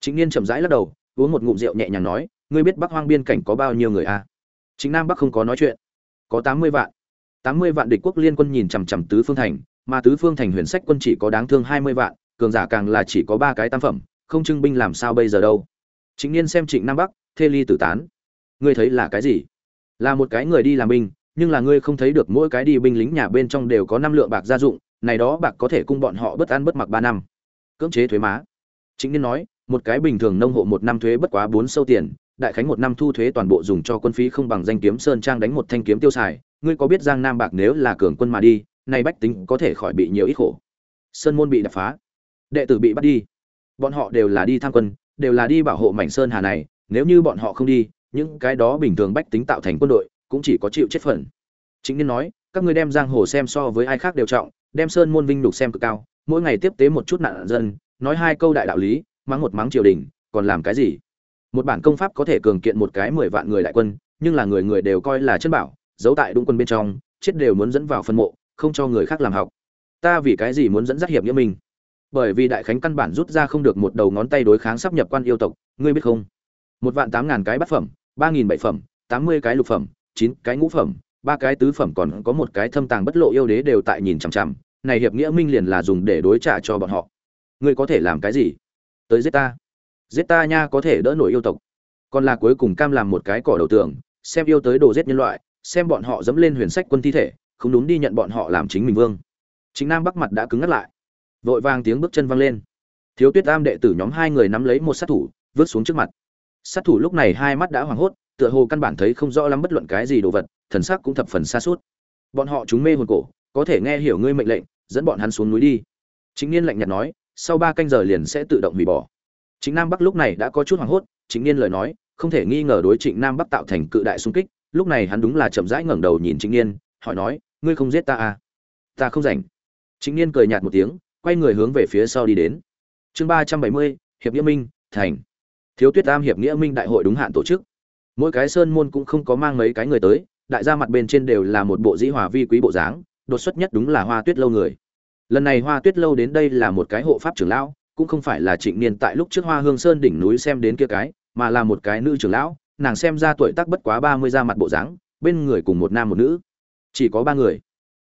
chính niên chậm rãi lắc đầu, uống một ngụm rượu nhẹ nhàng nói, ngươi biết bắc hoang biên cảnh có bao nhiêu người à? chính nam bắc không có nói chuyện. Có tám mươi vạn. tám mươi vạn địch quốc liên quân nhìn chằm chằm tứ phương thành, mà tứ phương thành huyền sách quân chỉ có đáng thương hai mươi vạn, cường giả càng là chỉ có ba cái tam phẩm, không trưng binh làm sao bây giờ đâu. Chính niên xem trịnh nam bắc, thê ly tử tán. Ngươi thấy là cái gì? Là một cái người đi làm binh, nhưng là ngươi không thấy được mỗi cái đi binh lính nhà bên trong đều có năm lượng bạc gia dụng, này đó bạc có thể cung bọn họ bất ăn bất mặc ba năm. Cưỡng chế thuế má. Chính niên nói một cái bình thường nông hộ một năm thuế bất quá bốn sâu tiền, đại khánh một năm thu thuế toàn bộ dùng cho quân phí không bằng danh kiếm sơn trang đánh một thanh kiếm tiêu xài. Ngươi có biết giang nam bạc nếu là cường quân mà đi, nay bách tính có thể khỏi bị nhiều ít khổ. Sơn môn bị đập phá, đệ tử bị bắt đi. Bọn họ đều là đi tham quân, đều là đi bảo hộ mảnh sơn hà này. Nếu như bọn họ không đi, những cái đó bình thường bách tính tạo thành quân đội cũng chỉ có chịu chết phần. Chính nên nói, các ngươi đem giang hồ xem so với ai khác đều trọng, đem sơn môn vinh đục xem cực cao, mỗi ngày tiếp tế một chút nạn dân, nói hai câu đại đạo lý mắng một mắng triều đình, còn làm cái gì? Một bản công pháp có thể cường kiện một cái mười vạn người đại quân, nhưng là người người đều coi là chân bảo, giấu tại đúng quân bên trong, chết đều muốn dẫn vào phân mộ, không cho người khác làm học. Ta vì cái gì muốn dẫn dắt hiệp nghĩa mình? Bởi vì đại khánh căn bản rút ra không được một đầu ngón tay đối kháng sắp nhập quan yêu tộc, ngươi biết không? Một vạn tám ngàn cái bát phẩm, ba nghìn bảy phẩm, tám mươi cái lục phẩm, chín cái ngũ phẩm, ba cái tứ phẩm còn có một cái thâm tàng bất lộ yêu đế đều tại nhìn chằm chằm, này hiệp nghĩa minh liền là dùng để đối trả cho bọn họ. Ngươi có thể làm cái gì? Tới giết ta. Giết ta nha có thể đỡ nổi yêu tộc. Còn là cuối cùng cam làm một cái cỏ đầu tường, xem yêu tới đồ giết nhân loại, xem bọn họ dẫm lên huyền sách quân thi thể, không đúng đi nhận bọn họ làm chính mình vương. Chính nam bắc mặt đã cứng ngắt lại. Vội vàng tiếng bước chân văng lên. Thiếu tuyết am đệ tử nhóm hai người nắm lấy một sát thủ, vứt xuống trước mặt. Sát thủ lúc này hai mắt đã hoảng hốt, tựa hồ căn bản thấy không rõ lắm bất luận cái gì đồ vật, thần sắc cũng thập phần xa suốt. Bọn họ chúng mê hồn cổ, có thể nghe hiểu ngươi mệnh lệnh, dẫn bọn hắn xuống núi đi. Chính niên lạnh nhạt nói sau ba canh giờ liền sẽ tự động hủy bỏ. Chính nam bắc lúc này đã có chút hoảng hốt chính niên lời nói, không thể nghi ngờ đối trịnh nam bắc tạo thành cự đại xung kích, lúc này hắn đúng là chậm rãi ngẩng đầu nhìn Trịnh niên, hỏi nói, ngươi không giết ta à? Ta không rảnh. Trịnh niên cười nhạt một tiếng, quay người hướng về phía sau đi đến. Chương ba trăm bảy mươi, hiệp nghĩa minh, thành. Thiếu tuyết tam hiệp nghĩa minh đại hội đúng hạn tổ chức. Mỗi cái sơn môn cũng không có mang mấy cái người tới, đại gia mặt bên trên đều là một bộ dĩ hòa vi quý bộ dáng, đột xuất nhất đúng là hoa tuyết lâu người lần này hoa tuyết lâu đến đây là một cái hộ pháp trưởng lão, cũng không phải là trịnh niên tại lúc trước hoa hương sơn đỉnh núi xem đến kia cái, mà là một cái nữ trưởng lão, nàng xem ra tuổi tác bất quá ba mươi ra mặt bộ dáng, bên người cùng một nam một nữ. Chỉ có ba người.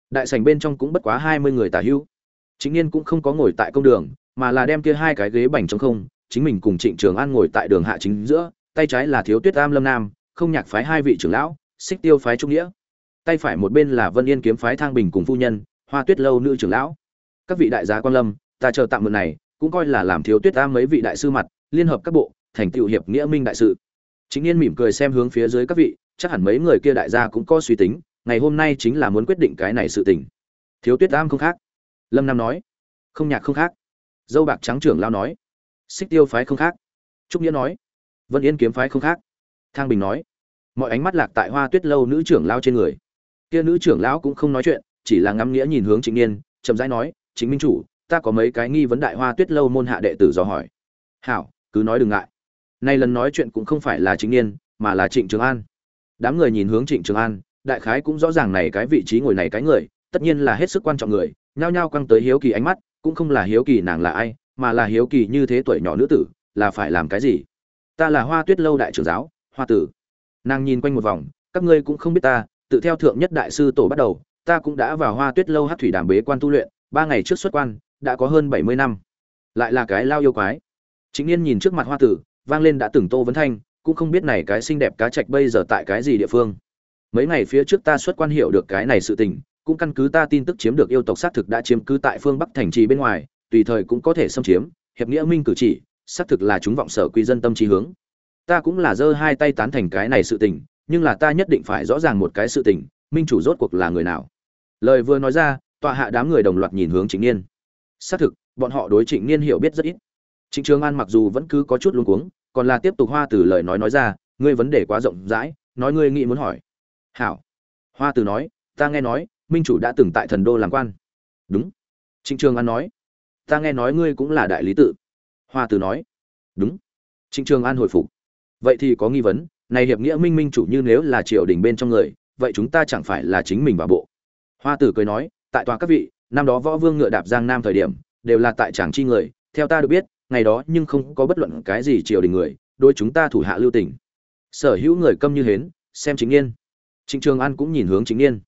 Đại sảnh bên trong cũng bất quá hai mươi người tả hữu. Chính niên cũng không có ngồi tại công đường, mà là đem kia hai cái ghế bành trong không, chính mình cùng trịnh trường an ngồi tại đường hạ chính giữa, tay trái là thiếu tuyết tam lâm nam, không nhạc phái hai vị trưởng lão, xích tiêu phái trung nghĩa. Tay phải một bên là vân yên kiếm phái thang bình cùng phu nhân, hoa tuyết lâu nữ trưởng lão các vị đại gia quan lâm, ta chờ tạm mượn này, cũng coi là làm thiếu tuyết ta mấy vị đại sư mặt, liên hợp các bộ, thành tựu hiệp nghĩa minh đại sự. Chính yên mỉm cười xem hướng phía dưới các vị, chắc hẳn mấy người kia đại gia cũng có suy tính, ngày hôm nay chính là muốn quyết định cái này sự tình. Thiếu tuyết tam không khác. Lâm nam nói. Không nhạc không khác. Dâu bạc trắng trưởng lao nói. Xích tiêu phái không khác. Trúc nghĩa nói. Vân yên kiếm phái không khác. Thang bình nói. Mọi ánh mắt lạc tại hoa tuyết lâu nữ trưởng lao trên người. Kia nữ trưởng lão cũng không nói chuyện, chỉ là ngắm nghĩa nhìn hướng trịnh niên chậm rãi nói chính minh chủ, ta có mấy cái nghi vấn đại hoa tuyết lâu môn hạ đệ tử dò hỏi. Hảo, cứ nói đừng ngại. Nay lần nói chuyện cũng không phải là chính niên, mà là trịnh trường an. Đám người nhìn hướng trịnh trường an, đại khái cũng rõ ràng này cái vị trí ngồi này cái người, tất nhiên là hết sức quan trọng người, nhao nhao quăng tới hiếu kỳ ánh mắt, cũng không là hiếu kỳ nàng là ai, mà là hiếu kỳ như thế tuổi nhỏ nữ tử, là phải làm cái gì? Ta là hoa tuyết lâu đại trưởng giáo, hoa tử. Nàng nhìn quanh một vòng, các ngươi cũng không biết ta, tự theo thượng nhất đại sư tổ bắt đầu, ta cũng đã vào hoa tuyết lâu hát thủy đàm bế quan tu luyện ba ngày trước xuất quan, đã có hơn bảy mươi năm. Lại là cái lao yêu quái. Chính yên nhìn trước mặt hoa tử, vang lên đã từng tô vấn thanh, cũng không biết này cái xinh đẹp cá trạch bây giờ tại cái gì địa phương. Mấy ngày phía trước ta xuất quan hiểu được cái này sự tình, cũng căn cứ ta tin tức chiếm được yêu tộc xác thực đã chiếm cứ tại phương bắc thành trì bên ngoài, tùy thời cũng có thể xâm chiếm, hiệp nghĩa minh cử chỉ, xác thực là chúng vọng sở quy dân tâm trí hướng. Ta cũng là giơ hai tay tán thành cái này sự tình, nhưng là ta nhất định phải rõ ràng một cái sự tình, minh chủ rốt cuộc là người nào. Lời vừa nói ra tọa hạ đám người đồng loạt nhìn hướng trịnh niên. Xác thực, bọn họ đối trịnh niên hiểu biết rất ít. Trịnh trường an mặc dù vẫn cứ có chút luống cuống, còn là tiếp tục hoa Tử lời nói nói ra, ngươi vấn đề quá rộng rãi, nói ngươi nghĩ muốn hỏi. Hảo. Hoa Tử nói, ta nghe nói, minh chủ đã từng tại thần đô làm quan. Đúng. Trịnh trường an nói, ta nghe nói ngươi cũng là đại lý tự. Hoa Tử nói, đúng. Trịnh trường an hồi phục, vậy thì có nghi vấn, này hiệp nghĩa minh minh chủ như nếu là triều đình bên trong người, vậy chúng ta chẳng phải là chính mình và bộ. Hoa tử cười nói tại tòa các vị, năm đó võ vương ngựa đạp giang nam thời điểm, đều là tại tràng chi người, theo ta được biết, ngày đó nhưng không có bất luận cái gì triều đình người đôi chúng ta thủ hạ lưu tình. Sở hữu người câm như hến, xem chính niên trịnh trường an cũng nhìn hướng chính niên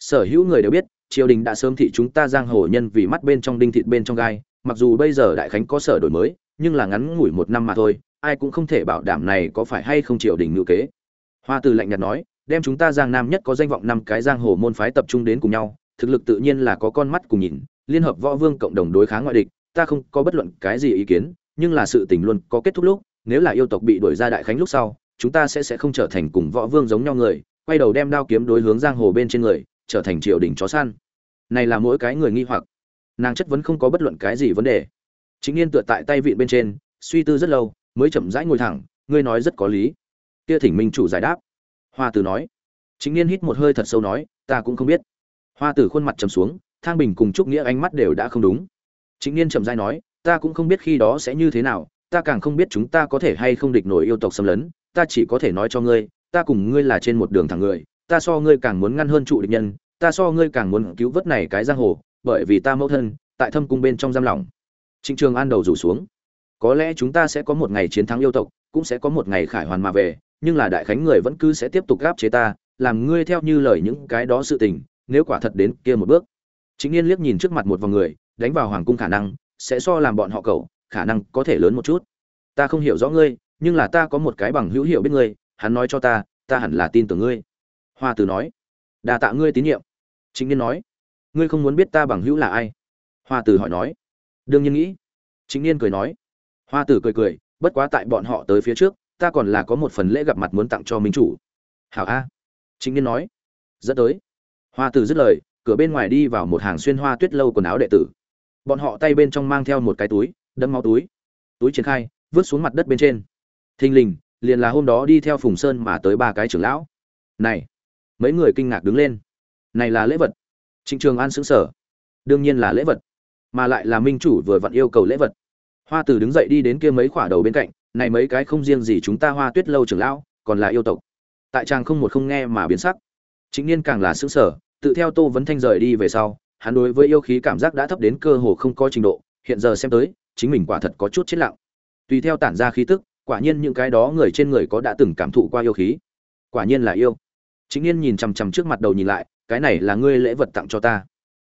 sở hữu người đều biết, triều đình đã sớm thị chúng ta giang hồ nhân vì mắt bên trong đinh thịt bên trong gai, mặc dù bây giờ đại khánh có sở đổi mới, nhưng là ngắn ngủi một năm mà thôi, ai cũng không thể bảo đảm này có phải hay không triều đình ngữ kế. Hoa từ lạnh nhạt nói, đem chúng ta giang nam nhất có danh vọng năm cái giang hồ môn phái tập trung đến cùng nhau thực lực tự nhiên là có con mắt cùng nhìn, liên hợp võ vương cộng đồng đối kháng ngoại địch, ta không có bất luận cái gì ý kiến, nhưng là sự tình luôn có kết thúc lúc, nếu là yêu tộc bị đuổi ra đại khánh lúc sau, chúng ta sẽ sẽ không trở thành cùng võ vương giống nhau người, quay đầu đem đao kiếm đối hướng giang hồ bên trên người, trở thành triều đình chó săn. Này là mỗi cái người nghi hoặc. Nàng chất vấn không có bất luận cái gì vấn đề. Chính Nghiên tựa tại tay vịn bên trên, suy tư rất lâu, mới chậm rãi ngồi thẳng, ngươi nói rất có lý. Kia thỉnh minh chủ giải đáp. Hoa từ nói. Chính niên hít một hơi thật sâu nói, ta cũng không biết hoa tử khuôn mặt trầm xuống, thang bình cùng trúc nghĩa ánh mắt đều đã không đúng. Chính niên chậm rãi nói, ta cũng không biết khi đó sẽ như thế nào, ta càng không biết chúng ta có thể hay không địch nổi yêu tộc xâm lấn, ta chỉ có thể nói cho ngươi, ta cùng ngươi là trên một đường thẳng người, ta so ngươi càng muốn ngăn hơn trụ địch nhân, ta so ngươi càng muốn cứu vớt này cái giang hồ, bởi vì ta mẫu thân, tại thâm cung bên trong giam lỏng. Trịnh trường an đầu rủ xuống. Có lẽ chúng ta sẽ có một ngày chiến thắng yêu tộc, cũng sẽ có một ngày khải hoàn mà về, nhưng là đại khánh người vẫn cứ sẽ tiếp tục gáp chế ta, làm ngươi theo như lời những cái đó sự tình nếu quả thật đến kia một bước. Chính yên liếc nhìn trước mặt một vòng người, đánh vào hoàng cung khả năng sẽ so làm bọn họ cầu khả năng có thể lớn một chút. Ta không hiểu rõ ngươi, nhưng là ta có một cái bằng hữu hiểu biết ngươi, hắn nói cho ta ta hẳn là tin tưởng ngươi. Hoa tử nói đà tạ ngươi tín nhiệm. Chính niên nói, ngươi không muốn biết ta bằng hữu là ai? Hoa tử hỏi nói, đương nhiên nghĩ. Chính niên cười nói, hoa tử cười cười, bất quá tại bọn họ tới phía trước, ta còn là có một phần lễ gặp mặt muốn tặng cho minh chủ. Hảo a. Chính niên nói, dẫn tới hoa tử dứt lời, cửa bên ngoài đi vào một hàng xuyên hoa tuyết lâu quần áo đệ tử. Bọn họ tay bên trong mang theo một cái túi đâm máu túi. Túi triển khai, vứt xuống mặt đất bên trên. Thình lình, liền là hôm đó đi theo phùng sơn mà tới ba cái trưởng lão. Này, mấy người kinh ngạc đứng lên. Này là lễ vật. Trịnh trường an xứng sở đương nhiên là lễ vật. Mà lại là minh chủ vừa vặn yêu cầu lễ vật. Hoa tử đứng dậy đi đến kia mấy khỏa đầu bên cạnh. Này mấy cái không riêng gì chúng ta hoa tuyết lâu trưởng lão, còn là yêu tộc. Tại trang không một không nghe mà biến sắc chính niên càng là sững sở tự theo tô vấn thanh rời đi về sau, hắn đối với yêu khí cảm giác đã thấp đến cơ hồ không có trình độ, hiện giờ xem tới, chính mình quả thật có chút chết lặng. Tùy theo tản ra khí tức, quả nhiên những cái đó người trên người có đã từng cảm thụ qua yêu khí. Quả nhiên là yêu. Chính niên nhìn chằm chằm trước mặt đầu nhìn lại, cái này là ngươi lễ vật tặng cho ta.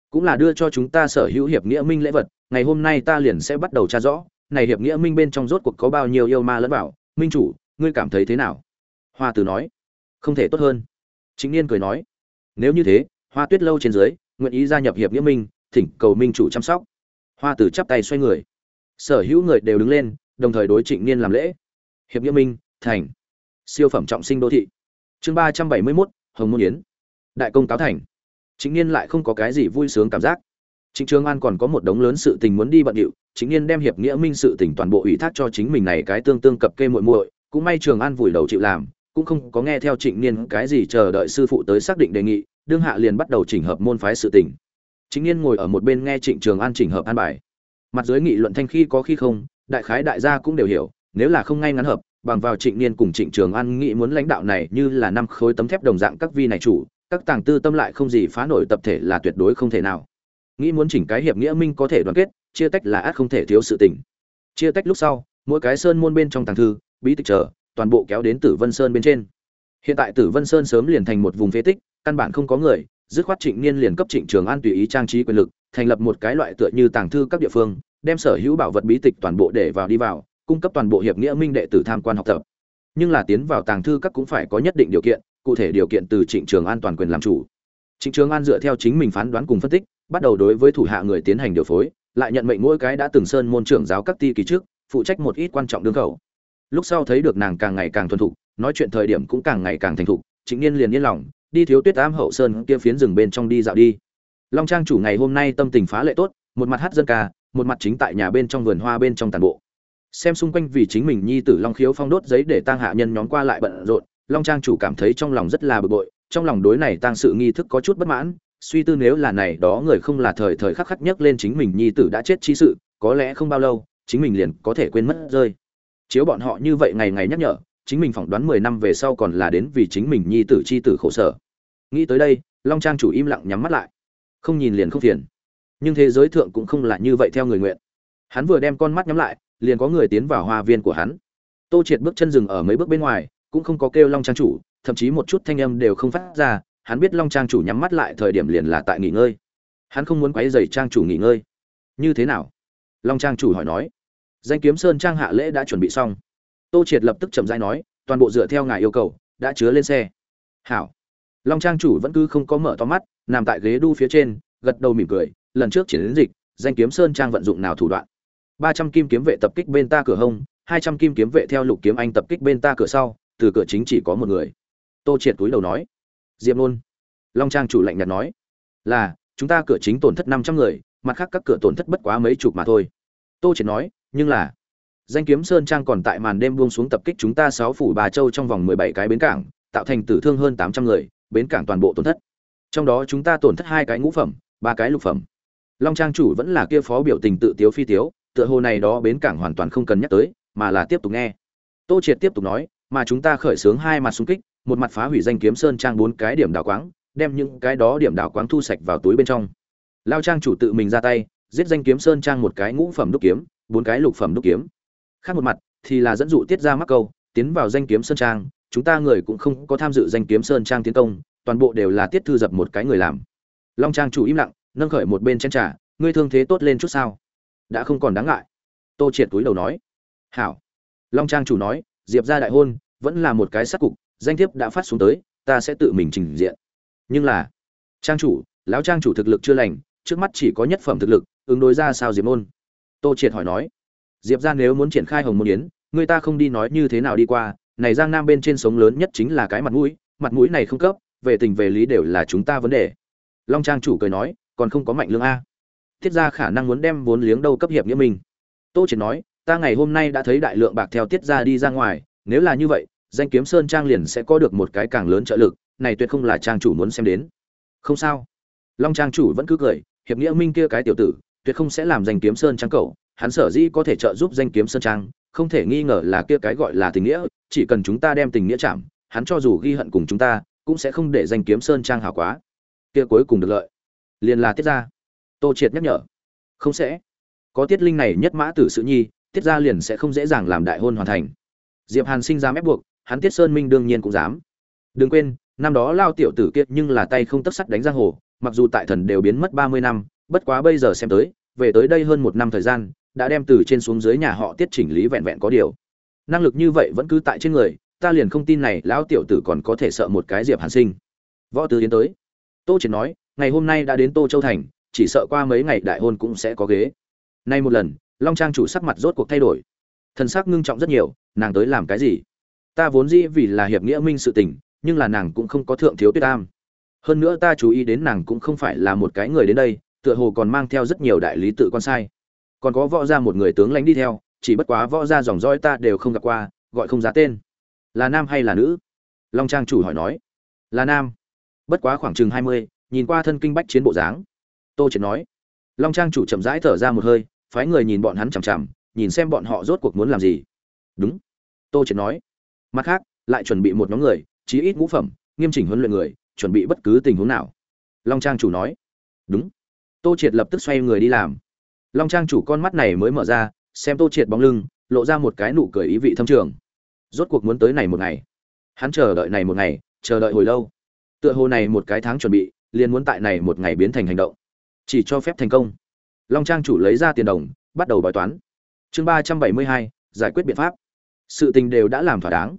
Cũng là đưa cho chúng ta sở hữu hiệp nghĩa minh lễ vật, ngày hôm nay ta liền sẽ bắt đầu tra rõ, này hiệp nghĩa minh bên trong rốt cuộc có bao nhiêu yêu ma lẫn vào. Minh chủ, ngươi cảm thấy thế nào? Hoa tử nói. Không thể tốt hơn chính niên cười nói nếu như thế hoa tuyết lâu trên dưới nguyện ý gia nhập hiệp nghĩa minh thỉnh cầu minh chủ chăm sóc. Hoa tử chắp tay xoay người. Sở hữu người đều đứng lên đồng thời đối trịnh niên làm lễ. Hiệp nghĩa minh thành. Siêu phẩm trọng sinh đô thị. Chương ba trăm bảy mươi mốt hồng môn yến. Đại công cáo thành. Chính niên lại không có cái gì vui sướng cảm giác. Trịnh Trường An còn có một đống lớn sự tình muốn đi bận điệu, chính niên đem hiệp nghĩa minh sự tình toàn bộ ủy thác cho chính mình này cái tương tương cập kê muội muội, cũng may Trường An vùi đầu chịu làm, cũng không có nghe theo Trịnh Niên cái gì chờ đợi sư phụ tới xác định đề nghị, đương hạ liền bắt đầu chỉnh hợp môn phái sự tình. Trịnh Niên ngồi ở một bên nghe Trịnh Trường An chỉnh hợp an bài. Mặt dưới nghị luận thanh khi có khi không, đại khái đại gia cũng đều hiểu, nếu là không ngay ngắn hợp, bằng vào Trịnh Niên cùng Trịnh Trường An nghĩ muốn lãnh đạo này như là năm khối tấm thép đồng dạng các vi này chủ, các tàng tư tâm lại không gì phá nổi tập thể là tuyệt đối không thể nào nghĩ muốn chỉnh cái hiệp nghĩa minh có thể đoàn kết chia tách là át không thể thiếu sự tình chia tách lúc sau mỗi cái sơn môn bên trong tàng thư bí tịch chờ toàn bộ kéo đến tử vân sơn bên trên. Hiện tại tử vân sơn sớm liền thành một vùng phế tích, căn bản không có người, dứt khoát trịnh niên liền cấp trịnh trường an tùy ý trang trí quyền lực, thành lập một cái loại tựa như tàng thư các địa phương, đem sở hữu bảo vật bí tịch toàn bộ để vào đi vào, cung cấp toàn bộ hiệp nghĩa minh đệ tử tham quan học tập. Nhưng là tiến vào tàng thư các cũng phải có nhất định điều kiện, cụ thể điều kiện từ trịnh trường an toàn quyền làm chủ. Trịnh trường an dựa theo chính mình phán đoán cùng phân tích, bắt đầu đối với thủ hạ người tiến hành điều phối, lại nhận mệnh mỗi cái đã từng sơn môn trưởng giáo các ti kỳ trước, phụ trách một ít quan trọng đương khẩu lúc sau thấy được nàng càng ngày càng thuần thục, nói chuyện thời điểm cũng càng ngày càng thành thục chính niên liền yên lòng, đi thiếu tuyết ám hậu sơn kia phiến rừng bên trong đi dạo đi. Long trang chủ ngày hôm nay tâm tình phá lệ tốt, một mặt hát dân ca, một mặt chính tại nhà bên trong vườn hoa bên trong tàn bộ. Xem xung quanh vì chính mình nhi tử long khiếu phong đốt giấy để tang hạ nhân nhóm qua lại bận rộn, long trang chủ cảm thấy trong lòng rất là bực bội, trong lòng đối này tang sự nghi thức có chút bất mãn, suy tư nếu là này đó người không là thời thời khắc khắc nhất lên chính mình nhi tử đã chết chi sự, có lẽ không bao lâu, chính mình liền có thể quên mất rơi chiếu bọn họ như vậy ngày ngày nhắc nhở, chính mình phỏng đoán mười năm về sau còn là đến vì chính mình nhi tử chi tử khổ sở. Nghĩ tới đây, long trang chủ im lặng nhắm mắt lại. Không nhìn liền không phiền. Nhưng thế giới thượng cũng không là như vậy theo người nguyện. Hắn vừa đem con mắt nhắm lại, liền có người tiến vào hoa viên của hắn. Tô triệt bước chân dừng ở mấy bước bên ngoài, cũng không có kêu long trang chủ, thậm chí một chút thanh âm đều không phát ra. Hắn biết long trang chủ nhắm mắt lại thời điểm liền là tại nghỉ ngơi. Hắn không muốn quấy dày trang chủ nghỉ ngơi. Như thế nào? Long trang chủ hỏi nói danh kiếm sơn trang hạ lễ đã chuẩn bị xong. Tô triệt lập tức chậm rãi nói, toàn bộ dựa theo ngài yêu cầu, đã chứa lên xe. Hảo. Long trang chủ vẫn cứ không có mở to mắt, nằm tại ghế đu phía trên, gật đầu mỉm cười, lần trước triển đến dịch, danh kiếm sơn trang vận dụng nào thủ đoạn? Ba trăm kim kiếm vệ tập kích bên ta cửa hông, hai trăm kim kiếm vệ theo lục kiếm anh tập kích bên ta cửa sau, từ cửa chính chỉ có một người. Tô triệt túi đầu nói. Diệp nôn. Long trang chủ lạnh nhạt nói. Là, chúng ta cửa chính tổn thất năm trăm người, mặt khác các cửa tổn thất bất quá mấy chục mà thôi. Tô triệt nói nhưng là, danh kiếm sơn trang còn tại màn đêm buông xuống tập kích chúng ta sáu phủ bà châu trong vòng mười bảy cái bến cảng, tạo thành tử thương hơn tám trăm người, bến cảng toàn bộ tổn thất. Trong đó chúng ta tổn thất hai cái ngũ phẩm, ba cái lục phẩm. Long trang chủ vẫn là kia phó biểu tình tự tiếu phi tiếu, tựa hồ này đó bến cảng hoàn toàn không cần nhắc tới, mà là tiếp tục nghe. Tô triệt tiếp tục nói, mà chúng ta khởi xướng hai mặt xung kích, một mặt phá hủy danh kiếm sơn trang bốn cái điểm đảo quáng, đem những cái đó điểm đảo quáng thu sạch vào túi bên trong. Lao trang chủ tự mình ra tay, giết danh kiếm sơn trang một cái ngũ phẩm đúc kiếm bốn cái lục phẩm đúc kiếm. Khác một mặt, thì là dẫn dụ tiết ra mắc câu, tiến vào danh kiếm sơn trang, chúng ta người cũng không có tham dự danh kiếm sơn trang tiến công, toàn bộ đều là tiết thư dập một cái người làm. Long trang chủ im lặng, nâng khởi một bên chén trà, ngươi thương thế tốt lên chút sao? Đã không còn đáng ngại. Tô triệt túi đầu nói. Hảo. Long trang chủ nói, diệp ra đại hôn, vẫn là một cái sắc cục, danh thiếp đã phát xuống tới, ta sẽ tự mình trình diện. Nhưng là, trang chủ, lão trang chủ thực lực chưa lành, trước mắt chỉ có nhất phẩm thực lực, ứng đối ra sao diệp môn? Tô triệt hỏi nói, diệp ra nếu muốn triển khai hồng môn yến, người ta không đi nói như thế nào đi qua, này giang nam bên trên sống lớn nhất chính là cái mặt mũi mặt mũi này không cấp, về tình về lý đều là chúng ta vấn đề. Long trang chủ cười nói, còn không có mạnh lương a. Tiết ra khả năng muốn đem vốn liếng đâu cấp hiệp nghĩa mình. Tô triệt nói, ta ngày hôm nay đã thấy đại lượng bạc theo tiết ra đi ra ngoài, nếu là như vậy, danh kiếm sơn trang liền sẽ có được một cái càng lớn trợ lực, này tuyệt không là trang chủ muốn xem đến. Không sao. Long trang chủ vẫn cứ cười, hiệp nghĩa minh kia cái tiểu tử tuyệt không sẽ làm danh kiếm sơn trang cậu. Hắn sở dĩ có thể trợ giúp danh kiếm sơn trang, không thể nghi ngờ là kia cái gọi là tình nghĩa, chỉ cần chúng ta đem tình nghĩa chạm, hắn cho dù ghi hận cùng chúng ta, cũng sẽ không để danh kiếm sơn trang hảo quá. Kia cuối cùng được lợi. Liền là tiết ra tô triệt nhắc nhở. Không sẽ. Có tiết linh này nhất mã tử sự nhi, tiết ra liền sẽ không dễ dàng làm đại hôn hoàn thành. Diệp hàn sinh dám ép buộc, hắn tiết sơn minh đương nhiên cũng dám. Đừng quên, năm đó lao tiểu tử kiệt nhưng là tay không tất sắt đánh giang hồ, mặc dù tại thần đều biến mất ba mươi năm bất quá bây giờ xem tới, về tới đây hơn một năm thời gian, đã đem từ trên xuống dưới nhà họ tiết chỉnh lý vẹn vẹn có điều. Năng lực như vậy vẫn cứ tại trên người, ta liền không tin này lão tiểu tử còn có thể sợ một cái diệp hàn sinh. Võ tứ yến tới. Tô triệt nói, ngày hôm nay đã đến tô châu thành, chỉ sợ qua mấy ngày đại hôn cũng sẽ có ghế. Nay một lần, long trang chủ sắc mặt rốt cuộc thay đổi. Thần sắc ngưng trọng rất nhiều, nàng tới làm cái gì? Ta vốn dĩ vì là hiệp nghĩa minh sự tình, nhưng là nàng cũng không có thượng thiếu tuyết tam. Hơn nữa ta chú ý đến nàng cũng không phải là một cái người đến đây tựa hồ còn mang theo rất nhiều đại lý tự quan sai. Còn có võ gia một người tướng lãnh đi theo, chỉ bất quá võ gia dòng dõi ta đều không gặp qua, gọi không giá tên. Là nam hay là nữ? Long trang chủ hỏi nói. Là nam. Bất quá khoảng chừng hai mươi, nhìn qua thân kinh bách chiến bộ dáng. Tô triệt nói. Long trang chủ chậm rãi thở ra một hơi, phái người nhìn bọn hắn chằm chằm, nhìn xem bọn họ rốt cuộc muốn làm gì. Đúng. Tô triệt nói. Mặt khác, lại chuẩn bị một nhóm người, chí ít ngũ phẩm, nghiêm chỉnh huấn luyện người, chuẩn bị bất cứ tình huống nào. Long trang chủ nói. Đúng tô triệt lập tức xoay người đi làm. Long trang chủ con mắt này mới mở ra, xem tô triệt bóng lưng, lộ ra một cái nụ cười ý vị thâm trường. Rốt cuộc muốn tới này một ngày. Hắn chờ đợi này một ngày, chờ đợi hồi lâu. Tựa hồ này một cái tháng chuẩn bị, liền muốn tại này một ngày biến thành hành động. Chỉ cho phép thành công. Long trang chủ lấy ra tiền đồng, bắt đầu bói toán. Chương ba trăm bảy mươi hai, giải quyết biện pháp. Sự tình đều đã làm thỏa đáng.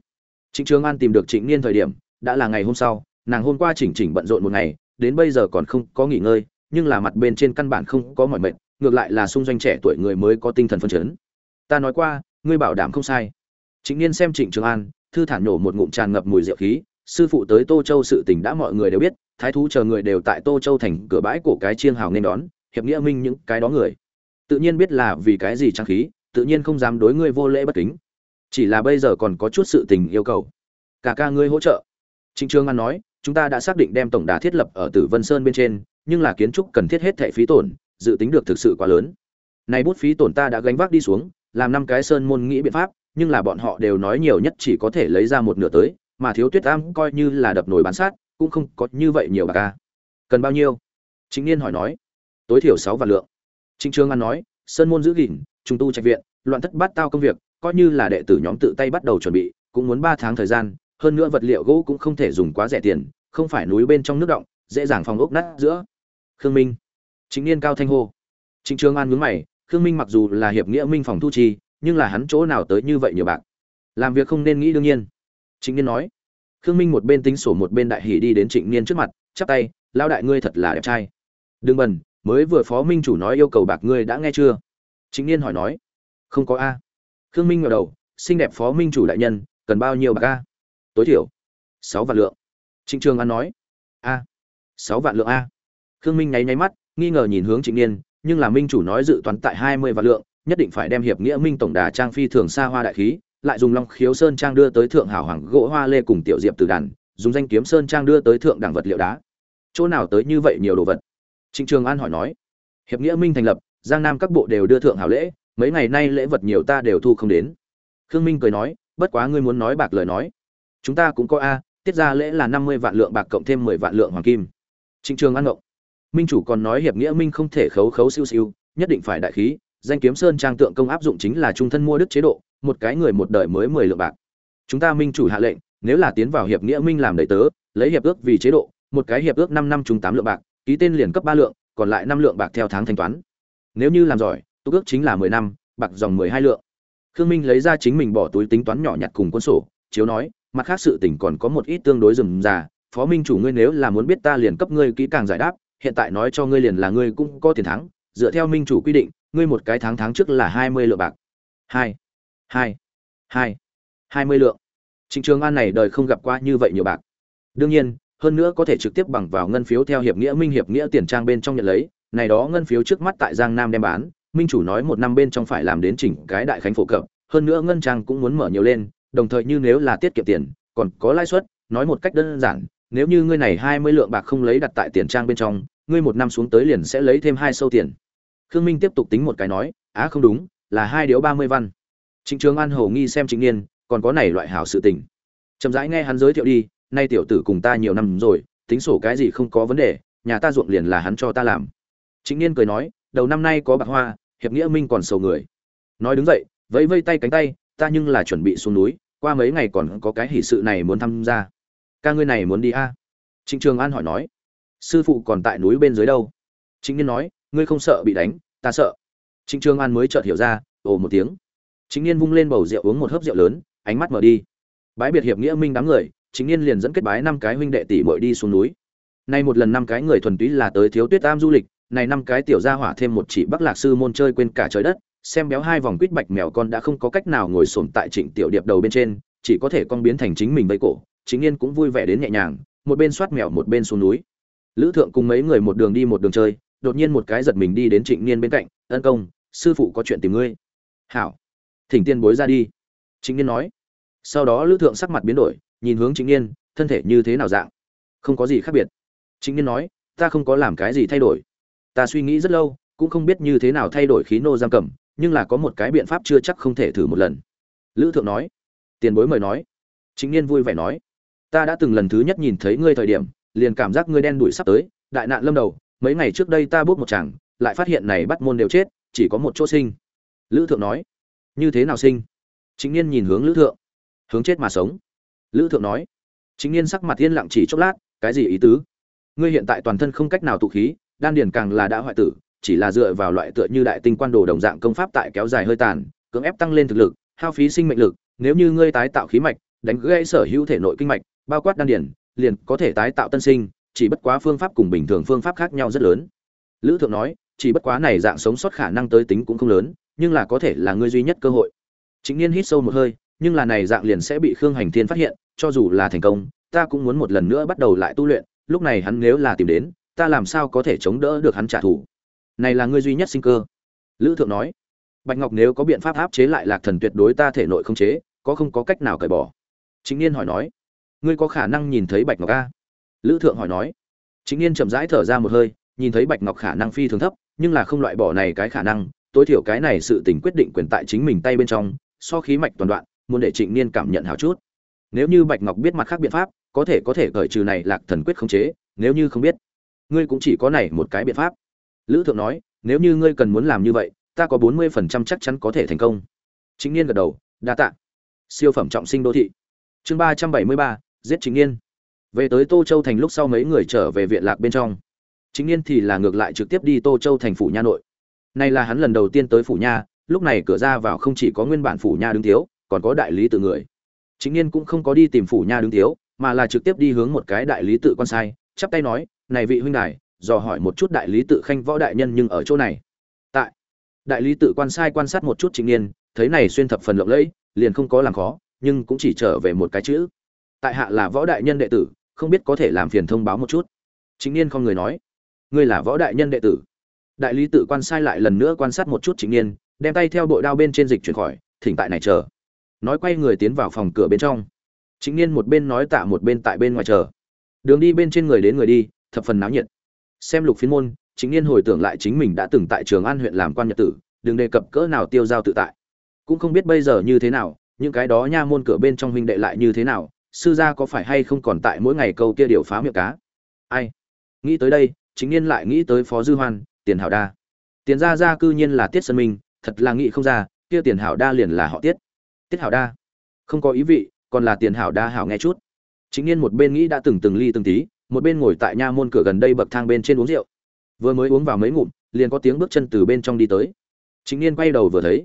Trịnh trường an tìm được trịnh niên thời điểm, đã là ngày hôm sau, nàng hôm qua chỉnh chỉnh bận rộn một ngày, đến bây giờ còn không có nghỉ ngơi nhưng là mặt bên trên căn bản không có mỏi mệt ngược lại là xung doanh trẻ tuổi người mới có tinh thần phân chấn. Ta nói qua, ngươi bảo đảm không sai. Chính niên xem trịnh trường an, thư thản nhổ một ngụm tràn ngập mùi rượu khí, sư phụ tới tô châu sự tình đã mọi người đều biết, thái thú chờ người đều tại tô châu thành cửa bãi cổ cái chiêng hào nên đón, hiệp nghĩa minh những cái đó người. Tự nhiên biết là vì cái gì trang khí, tự nhiên không dám đối ngươi vô lễ bất kính. Chỉ là bây giờ còn có chút sự tình yêu cầu. Cả ca ngươi hỗ trợ. Trịnh trương an nói, chúng ta đã xác định đem tổng đà thiết lập ở tử vân sơn bên trên nhưng là kiến trúc cần thiết hết thệ phí tổn, dự tính được thực sự quá lớn. Này bút phí tổn ta đã gánh vác đi xuống, làm năm cái sơn môn nghĩ biện pháp, nhưng là bọn họ đều nói nhiều nhất chỉ có thể lấy ra một nửa tới, mà thiếu tuyết am coi như là đập nồi bán sát, cũng không có như vậy nhiều bạc ca cần bao nhiêu? Chính niên hỏi nói. Tối thiểu sáu vạn lượng. Trịnh trương an nói, sơn môn giữ gìn, trùng tu trạch viện, loạn thất bát tao công việc, coi như là đệ tử nhóm tự tay bắt đầu chuẩn bị, cũng muốn ba tháng thời gian, hơn nữa vật liệu gỗ cũng không thể dùng quá rẻ tiền, không phải núi bên trong nước động, dễ dàng phòng ốc nát giữa khương minh. Chính niên cao thanh hô. Trịnh trường an nhướng mày, khương minh mặc dù là hiệp nghĩa minh phòng thu chi, nhưng là hắn chỗ nào tới như vậy nhiều bạc? Làm việc không nên nghĩ đương nhiên. Trịnh niên nói. Khương minh một bên tính sổ một bên đại hỉ đi đến trịnh niên trước mặt, chắp tay lao đại ngươi thật là đẹp trai. Đừng bần, mới vừa phó minh chủ nói yêu cầu bạc ngươi đã nghe chưa? Trịnh niên hỏi nói. Không có a. Khương minh ngờ đầu, xinh đẹp phó minh chủ đại nhân, cần bao nhiêu bạc a? Tối thiểu sáu vạn lượng. Trịnh trường an nói. A, sáu vạn lượng a khương minh nháy nháy mắt, nghi ngờ nhìn hướng trịnh niên, nhưng là minh chủ nói dự toán tại hai mươi vạn lượng, nhất định phải đem hiệp nghĩa minh tổng đà trang phi thường xa hoa đại khí, lại dùng long khiếu sơn trang đưa tới thượng hảo hoàng, gỗ hoa lê cùng tiểu diệp từ đàn, dùng danh kiếm sơn trang đưa tới thượng đẳng vật liệu đá. Chỗ nào tới như vậy nhiều đồ vật? Trịnh trường an hỏi nói. Hiệp nghĩa minh thành lập, giang nam các bộ đều đưa thượng hảo lễ, mấy ngày nay lễ vật nhiều ta đều thu không đến. Khương minh cười nói, bất quá ngươi muốn nói bạc lời nói. Chúng ta cũng có a, tiết ra lễ là năm mươi vạn lượng bạc cộng thêm mười vạn lượng hoàng kim. Trịnh trường an ngộng minh chủ còn nói hiệp nghĩa minh không thể khấu khấu siêu siêu, nhất định phải đại khí, danh kiếm sơn trang tượng công áp dụng chính là trung thân mua đức chế độ, một cái người một đời mới mười lượng bạc. Chúng ta minh chủ hạ lệnh, nếu là tiến vào hiệp nghĩa minh làm đầy tớ, lấy hiệp ước vì chế độ, một cái hiệp ước năm năm chung tám lượng bạc, ký tên liền cấp ba lượng, còn lại năm lượng bạc theo tháng thanh toán. Nếu như làm giỏi tục ước chính là mười năm, bạc dòng mười hai lượng. Khương minh lấy ra chính mình bỏ túi tính toán nhỏ nhặt cùng quân sổ, chiếu nói, mặt khác sự tình còn có một ít tương đối rườm rà. Phó minh chủ ngươi nếu là muốn biết ta liền cấp ngươi kỹ càng giải đáp hiện tại nói cho ngươi liền là ngươi cũng có tiền thắng, dựa theo minh chủ quy định, ngươi một cái tháng tháng trước là hai mươi lượng bạc. Hai hai hai hai mươi lượng. Trịnh trường an này đời không gặp qua như vậy nhiều bạc. Đương nhiên, hơn nữa có thể trực tiếp bằng vào ngân phiếu theo hiệp nghĩa minh hiệp nghĩa tiền trang bên trong nhận lấy, này đó ngân phiếu trước mắt tại giang nam đem bán, minh chủ nói một năm bên trong phải làm đến chỉnh cái đại khánh phổ cập, hơn nữa ngân trang cũng muốn mở nhiều lên, đồng thời như nếu là tiết kiệm tiền, còn có lãi suất, nói một cách đơn giản nếu như ngươi này hai mươi lượng bạc không lấy đặt tại tiền trang bên trong, ngươi một năm xuống tới liền sẽ lấy thêm hai sâu tiền. Khương minh tiếp tục tính một cái nói, á, không đúng, là hai điếu ba mươi văn. Trịnh trường an hầu nghi xem trịnh niên còn có này loại hảo sự tình. Chậm rãi nghe hắn giới thiệu đi, nay tiểu tử cùng ta nhiều năm rồi, tính sổ cái gì không có vấn đề, nhà ta ruộng liền là hắn cho ta làm. Trịnh niên cười nói, đầu năm nay có bạc hoa, hiệp nghĩa minh còn sầu người. Nói đứng dậy, vẫy vây tay cánh tay, ta nhưng là chuẩn bị xuống núi, qua mấy ngày còn có cái hỷ sự này muốn tham gia ca ngươi này muốn đi a? À? trịnh trường an hỏi nói. Sư phụ còn tại núi bên dưới đâu? Trịnh niên nói, ngươi không sợ bị đánh, ta sợ. Trịnh trường an mới chợt hiểu ra, ồ một tiếng. Trịnh niên vung lên bầu rượu uống một hớp rượu lớn, ánh mắt mở đi. Bái biệt hiệp nghĩa minh đám người, trịnh niên liền dẫn kết bái năm cái huynh đệ tỷ muội đi xuống núi. Nay một lần năm cái người thuần túy là tới thiếu tuyết tam du lịch, này năm cái tiểu gia hỏa thêm một chỉ bắc lạc sư môn chơi quên cả trời đất, xem béo hai vòng quýt bạch mèo con đã không có cách nào ngồi xổm tại trịnh tiểu điệp đầu bên trên, chỉ có thể con biến thành chính mình vây cổ chính niên cũng vui vẻ đến nhẹ nhàng, một bên soát mèo một bên xuống núi. Lữ thượng cùng mấy người một đường đi một đường chơi, đột nhiên một cái giật mình đi đến trịnh niên bên cạnh, ân công, sư phụ có chuyện tìm ngươi. Hảo. Thỉnh tiên bối ra đi. Trịnh niên nói. Sau đó lữ thượng sắc mặt biến đổi, nhìn hướng trịnh niên, thân thể như thế nào dạng? Không có gì khác biệt. Trịnh niên nói, ta không có làm cái gì thay đổi. Ta suy nghĩ rất lâu, cũng không biết như thế nào thay đổi khí nô giam cầm, nhưng là có một cái biện pháp chưa chắc không thể thử một lần. Lữ thượng nói. Tiền bối mời nói. Chính niên vui vẻ nói ta đã từng lần thứ nhất nhìn thấy ngươi thời điểm, liền cảm giác ngươi đen đuổi sắp tới, đại nạn lâm đầu, mấy ngày trước đây ta bước một chàng, lại phát hiện này bắt môn đều chết, chỉ có một chỗ sinh. Lữ thượng nói, như thế nào sinh? Chính niên nhìn hướng lữ thượng, hướng chết mà sống. Lữ thượng nói chính niên sắc mặt yên lặng chỉ chốc lát, cái gì ý tứ? Ngươi hiện tại toàn thân không cách nào tụ khí, đan điển càng là đã hoại tử, chỉ là dựa vào loại tựa như đại tinh quan đồ đồng dạng công pháp tại kéo dài hơi tàn, cưỡng ép tăng lên thực lực, hao phí sinh mệnh lực, nếu như ngươi tái tạo khí mạch, đánh gãy sở hữu thể nội kinh mạch bao quát đan điển, liền có thể tái tạo tân sinh, chỉ bất quá phương pháp cùng bình thường phương pháp khác nhau rất lớn. Lữ thượng nói, chỉ bất quá này dạng sống sót khả năng tới tính cũng không lớn, nhưng là có thể là ngươi duy nhất cơ hội. Chính niên hít sâu một hơi, nhưng là này dạng liền sẽ bị khương hành thiên phát hiện, cho dù là thành công, ta cũng muốn một lần nữa bắt đầu lại tu luyện, lúc này hắn nếu là tìm đến, ta làm sao có thể chống đỡ được hắn trả thù? Này là ngươi duy nhất sinh cơ. Lữ thượng nói, bạch ngọc nếu có biện pháp áp chế lại lạc thần tuyệt đối ta thể nội không chế, có không có cách nào cởi bỏ. Chính niên hỏi nói ngươi có khả năng nhìn thấy bạch ngọc a? Lữ thượng hỏi nói. Chính niên chậm rãi thở ra một hơi, nhìn thấy bạch ngọc khả năng phi thường thấp, nhưng là không loại bỏ này cái khả năng, tối thiểu cái này sự tình quyết định quyền tại chính mình tay bên trong, so khí mạch toàn đoạn, muốn để trịnh niên cảm nhận hào chút. Nếu như bạch ngọc biết mặt khác biện pháp, có thể có thể cởi trừ này lạc thần quyết khống chế, nếu như không biết, ngươi cũng chỉ có này một cái biện pháp. Lữ thượng nói, nếu như ngươi cần muốn làm như vậy, ta có bốn mươi phần trăm chắc chắn có thể thành công. Chính niên gật đầu, đa tạ. Siêu phẩm trọng sinh đô thị. Chương ba trăm bảy mươi ba giết chính niên về tới tô châu thành lúc sau mấy người trở về viện lạc bên trong. Chính niên thì là ngược lại trực tiếp đi tô châu thành phủ nha nội. Này là hắn lần đầu tiên tới phủ nha, lúc này cửa ra vào không chỉ có nguyên bản phủ nha đứng thiếu, còn có đại lý tự người. Chính niên cũng không có đi tìm phủ nha đứng thiếu, mà là trực tiếp đi hướng một cái đại lý tự quan sai, chắp tay nói, này vị huynh đài, dò hỏi một chút đại lý tự khanh võ đại nhân nhưng ở chỗ này. Tại, đại lý tự quan sai quan sát một chút chính niên thấy này xuyên thập phần lộng lẫy, liền không có làm khó, nhưng cũng chỉ trở về một cái chữ tại hạ là võ đại nhân đệ tử, không biết có thể làm phiền thông báo một chút. Chính niên không người nói. Ngươi là võ đại nhân đệ tử. Đại lý tự quan sai lại lần nữa quan sát một chút chính niên, đem tay theo bội đao bên trên dịch chuyển khỏi, thỉnh tại này chờ. Nói quay người tiến vào phòng cửa bên trong. Chính niên một bên nói tạ một bên tại bên ngoài chờ. Đường đi bên trên người đến người đi, thập phần náo nhiệt. Xem lục phiên môn, chính niên hồi tưởng lại chính mình đã từng tại trường an huyện làm quan nhật tử, đừng đề cập cỡ nào tiêu giao tự tại. Cũng không biết bây giờ như thế nào, những cái đó nha môn cửa bên trong huynh đệ lại như thế nào sư gia có phải hay không còn tại mỗi ngày câu kia điều phá miệng cá? Ai? Nghĩ tới đây, chính niên lại nghĩ tới phó dư hoan, tiền hảo đa. Tiền gia gia cư nhiên là tiết sơn minh, thật là nghĩ không ra, kia tiền hảo đa liền là họ tiết. Tiết hảo đa. Không có ý vị, còn là tiền hảo đa hảo nghe chút. Chính niên một bên nghĩ đã từng từng ly từng tí, một bên ngồi tại nha môn cửa gần đây bậc thang bên trên uống rượu. Vừa mới uống vào mấy ngụm, liền có tiếng bước chân từ bên trong đi tới. Chính niên quay đầu vừa thấy,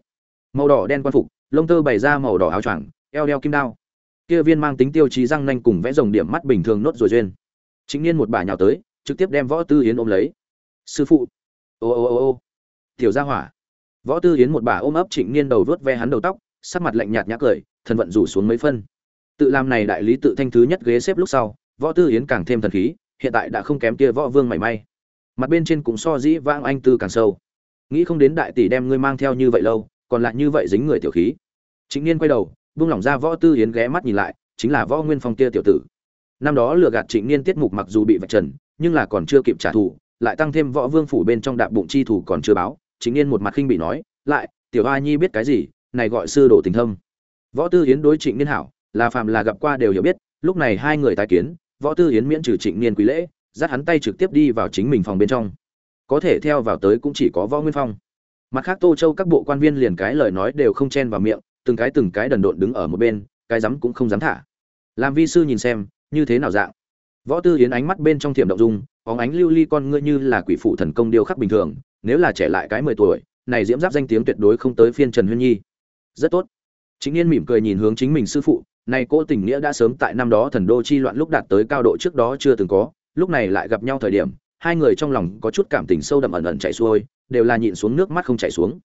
màu đỏ đen quan phục, lông tơ bày ra màu đỏ áo choàng, eo đeo kim đao kia viên mang tính tiêu chí răng nanh cùng vẽ rồng điểm mắt bình thường nốt rồi duyên. Chính niên một bà nhào tới, trực tiếp đem võ tư yến ôm lấy. Sư phụ. Ô ô ô ô. Tiểu gia hỏa. Võ tư yến một bà ôm ấp trịnh niên đầu vớt ve hắn đầu tóc, sắc mặt lạnh nhạt nhã cười, thần vận rủ xuống mấy phân. Tự làm này đại lý tự thanh thứ nhất ghế xếp lúc sau, võ tư yến càng thêm thần khí, hiện tại đã không kém kia võ vương mảy may. Mặt bên trên cũng so dĩ vang anh tư càng sâu. Nghĩ không đến đại tỷ đem ngươi mang theo như vậy lâu, còn lại như vậy dính người tiểu khí. Chính niên quay đầu buông lỏng ra võ tư yến ghé mắt nhìn lại, chính là võ nguyên phong kia tiểu tử. Năm đó lừa gạt trịnh niên tiết mục mặc dù bị vạch trần, nhưng là còn chưa kịp trả thù, lại tăng thêm võ vương phủ bên trong đạp bụng chi thủ còn chưa báo chính niên một mặt khinh bị nói, lại, tiểu a nhi biết cái gì, này gọi sư đồ tình thâm. Võ tư yến đối trịnh niên hảo, là phạm là gặp qua đều hiểu biết, lúc này hai người tái kiến, võ tư yến miễn trừ trịnh niên quý lễ, dắt hắn tay trực tiếp đi vào chính mình phòng bên trong. Có thể theo vào tới cũng chỉ có võ nguyên phong. Mặt khác tô châu các bộ quan viên liền cái lời nói đều không chen vào miệng từng cái từng cái đần độn đứng ở một bên, cái dám cũng không dám thả. Làm vi sư nhìn xem, như thế nào dạng? Võ tư yến ánh mắt bên trong thiểm động dung óng ánh lưu ly con ngươi như là quỷ phụ thần công điêu khắc bình thường, nếu là trẻ lại cái mười tuổi, này diễm giáp danh tiếng tuyệt đối không tới phiên trần huyên nhi. Rất tốt. Chính yên mỉm cười nhìn hướng chính mình sư phụ, này cô tình nghĩa đã sớm tại năm đó thần đô chi loạn lúc đạt tới cao độ trước đó chưa từng có, lúc này lại gặp nhau thời điểm, hai người trong lòng có chút cảm tình sâu đậm ẩn ẩn chảy xuôi, đều là nhịn xuống nước mắt không chảy xuống.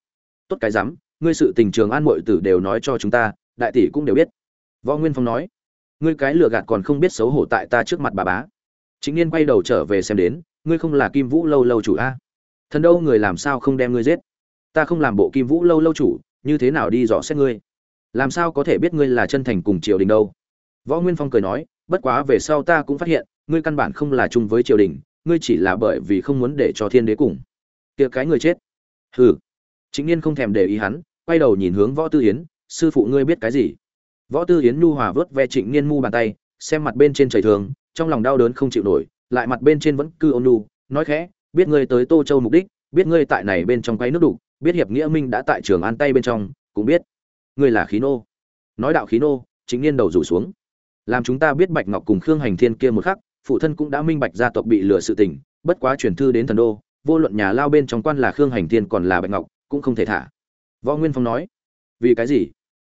Tốt cái rắm ngươi sự tình trường an muội tử đều nói cho chúng ta, đại tỷ cũng đều biết. Võ nguyên phong nói, ngươi cái lừa gạt còn không biết xấu hổ tại ta trước mặt bà bá. Chính niên quay đầu trở về xem đến, ngươi không là kim vũ lâu lâu chủ a? Thần đâu người làm sao không đem ngươi giết? Ta không làm bộ kim vũ lâu lâu chủ, như thế nào đi dò xét ngươi? Làm sao có thể biết ngươi là chân thành cùng triều đình đâu? Võ nguyên phong cười nói, bất quá về sau ta cũng phát hiện, ngươi căn bản không là chung với triều đình, ngươi chỉ là bởi vì không muốn để cho thiên đế cùng. Kia cái người chết. Hừ chính niên không thèm để ý hắn, quay đầu nhìn hướng võ tư yến, sư phụ ngươi biết cái gì? Võ tư yến nhu hòa vớt ve trịnh niên mu bàn tay, xem mặt bên trên chảy thường trong lòng đau đớn không chịu nổi, lại mặt bên trên vẫn cư ôn nhu, nói khẽ, biết ngươi tới tô châu mục đích, biết ngươi tại này bên trong quay nước đủ biết hiệp nghĩa minh đã tại trường an tay bên trong, cũng biết ngươi là khí nô. Nói đạo khí nô chính niên đầu rủ xuống. Làm chúng ta biết bạch ngọc cùng khương hành thiên kia một khắc, phụ thân cũng đã minh bạch gia tộc bị lừa sự tình, bất quá truyền thư đến thần đô, vô luận nhà lao bên trong quan là khương hành thiên còn là bạch ngọc cũng không thể thả. Võ nguyên phong nói, vì cái gì?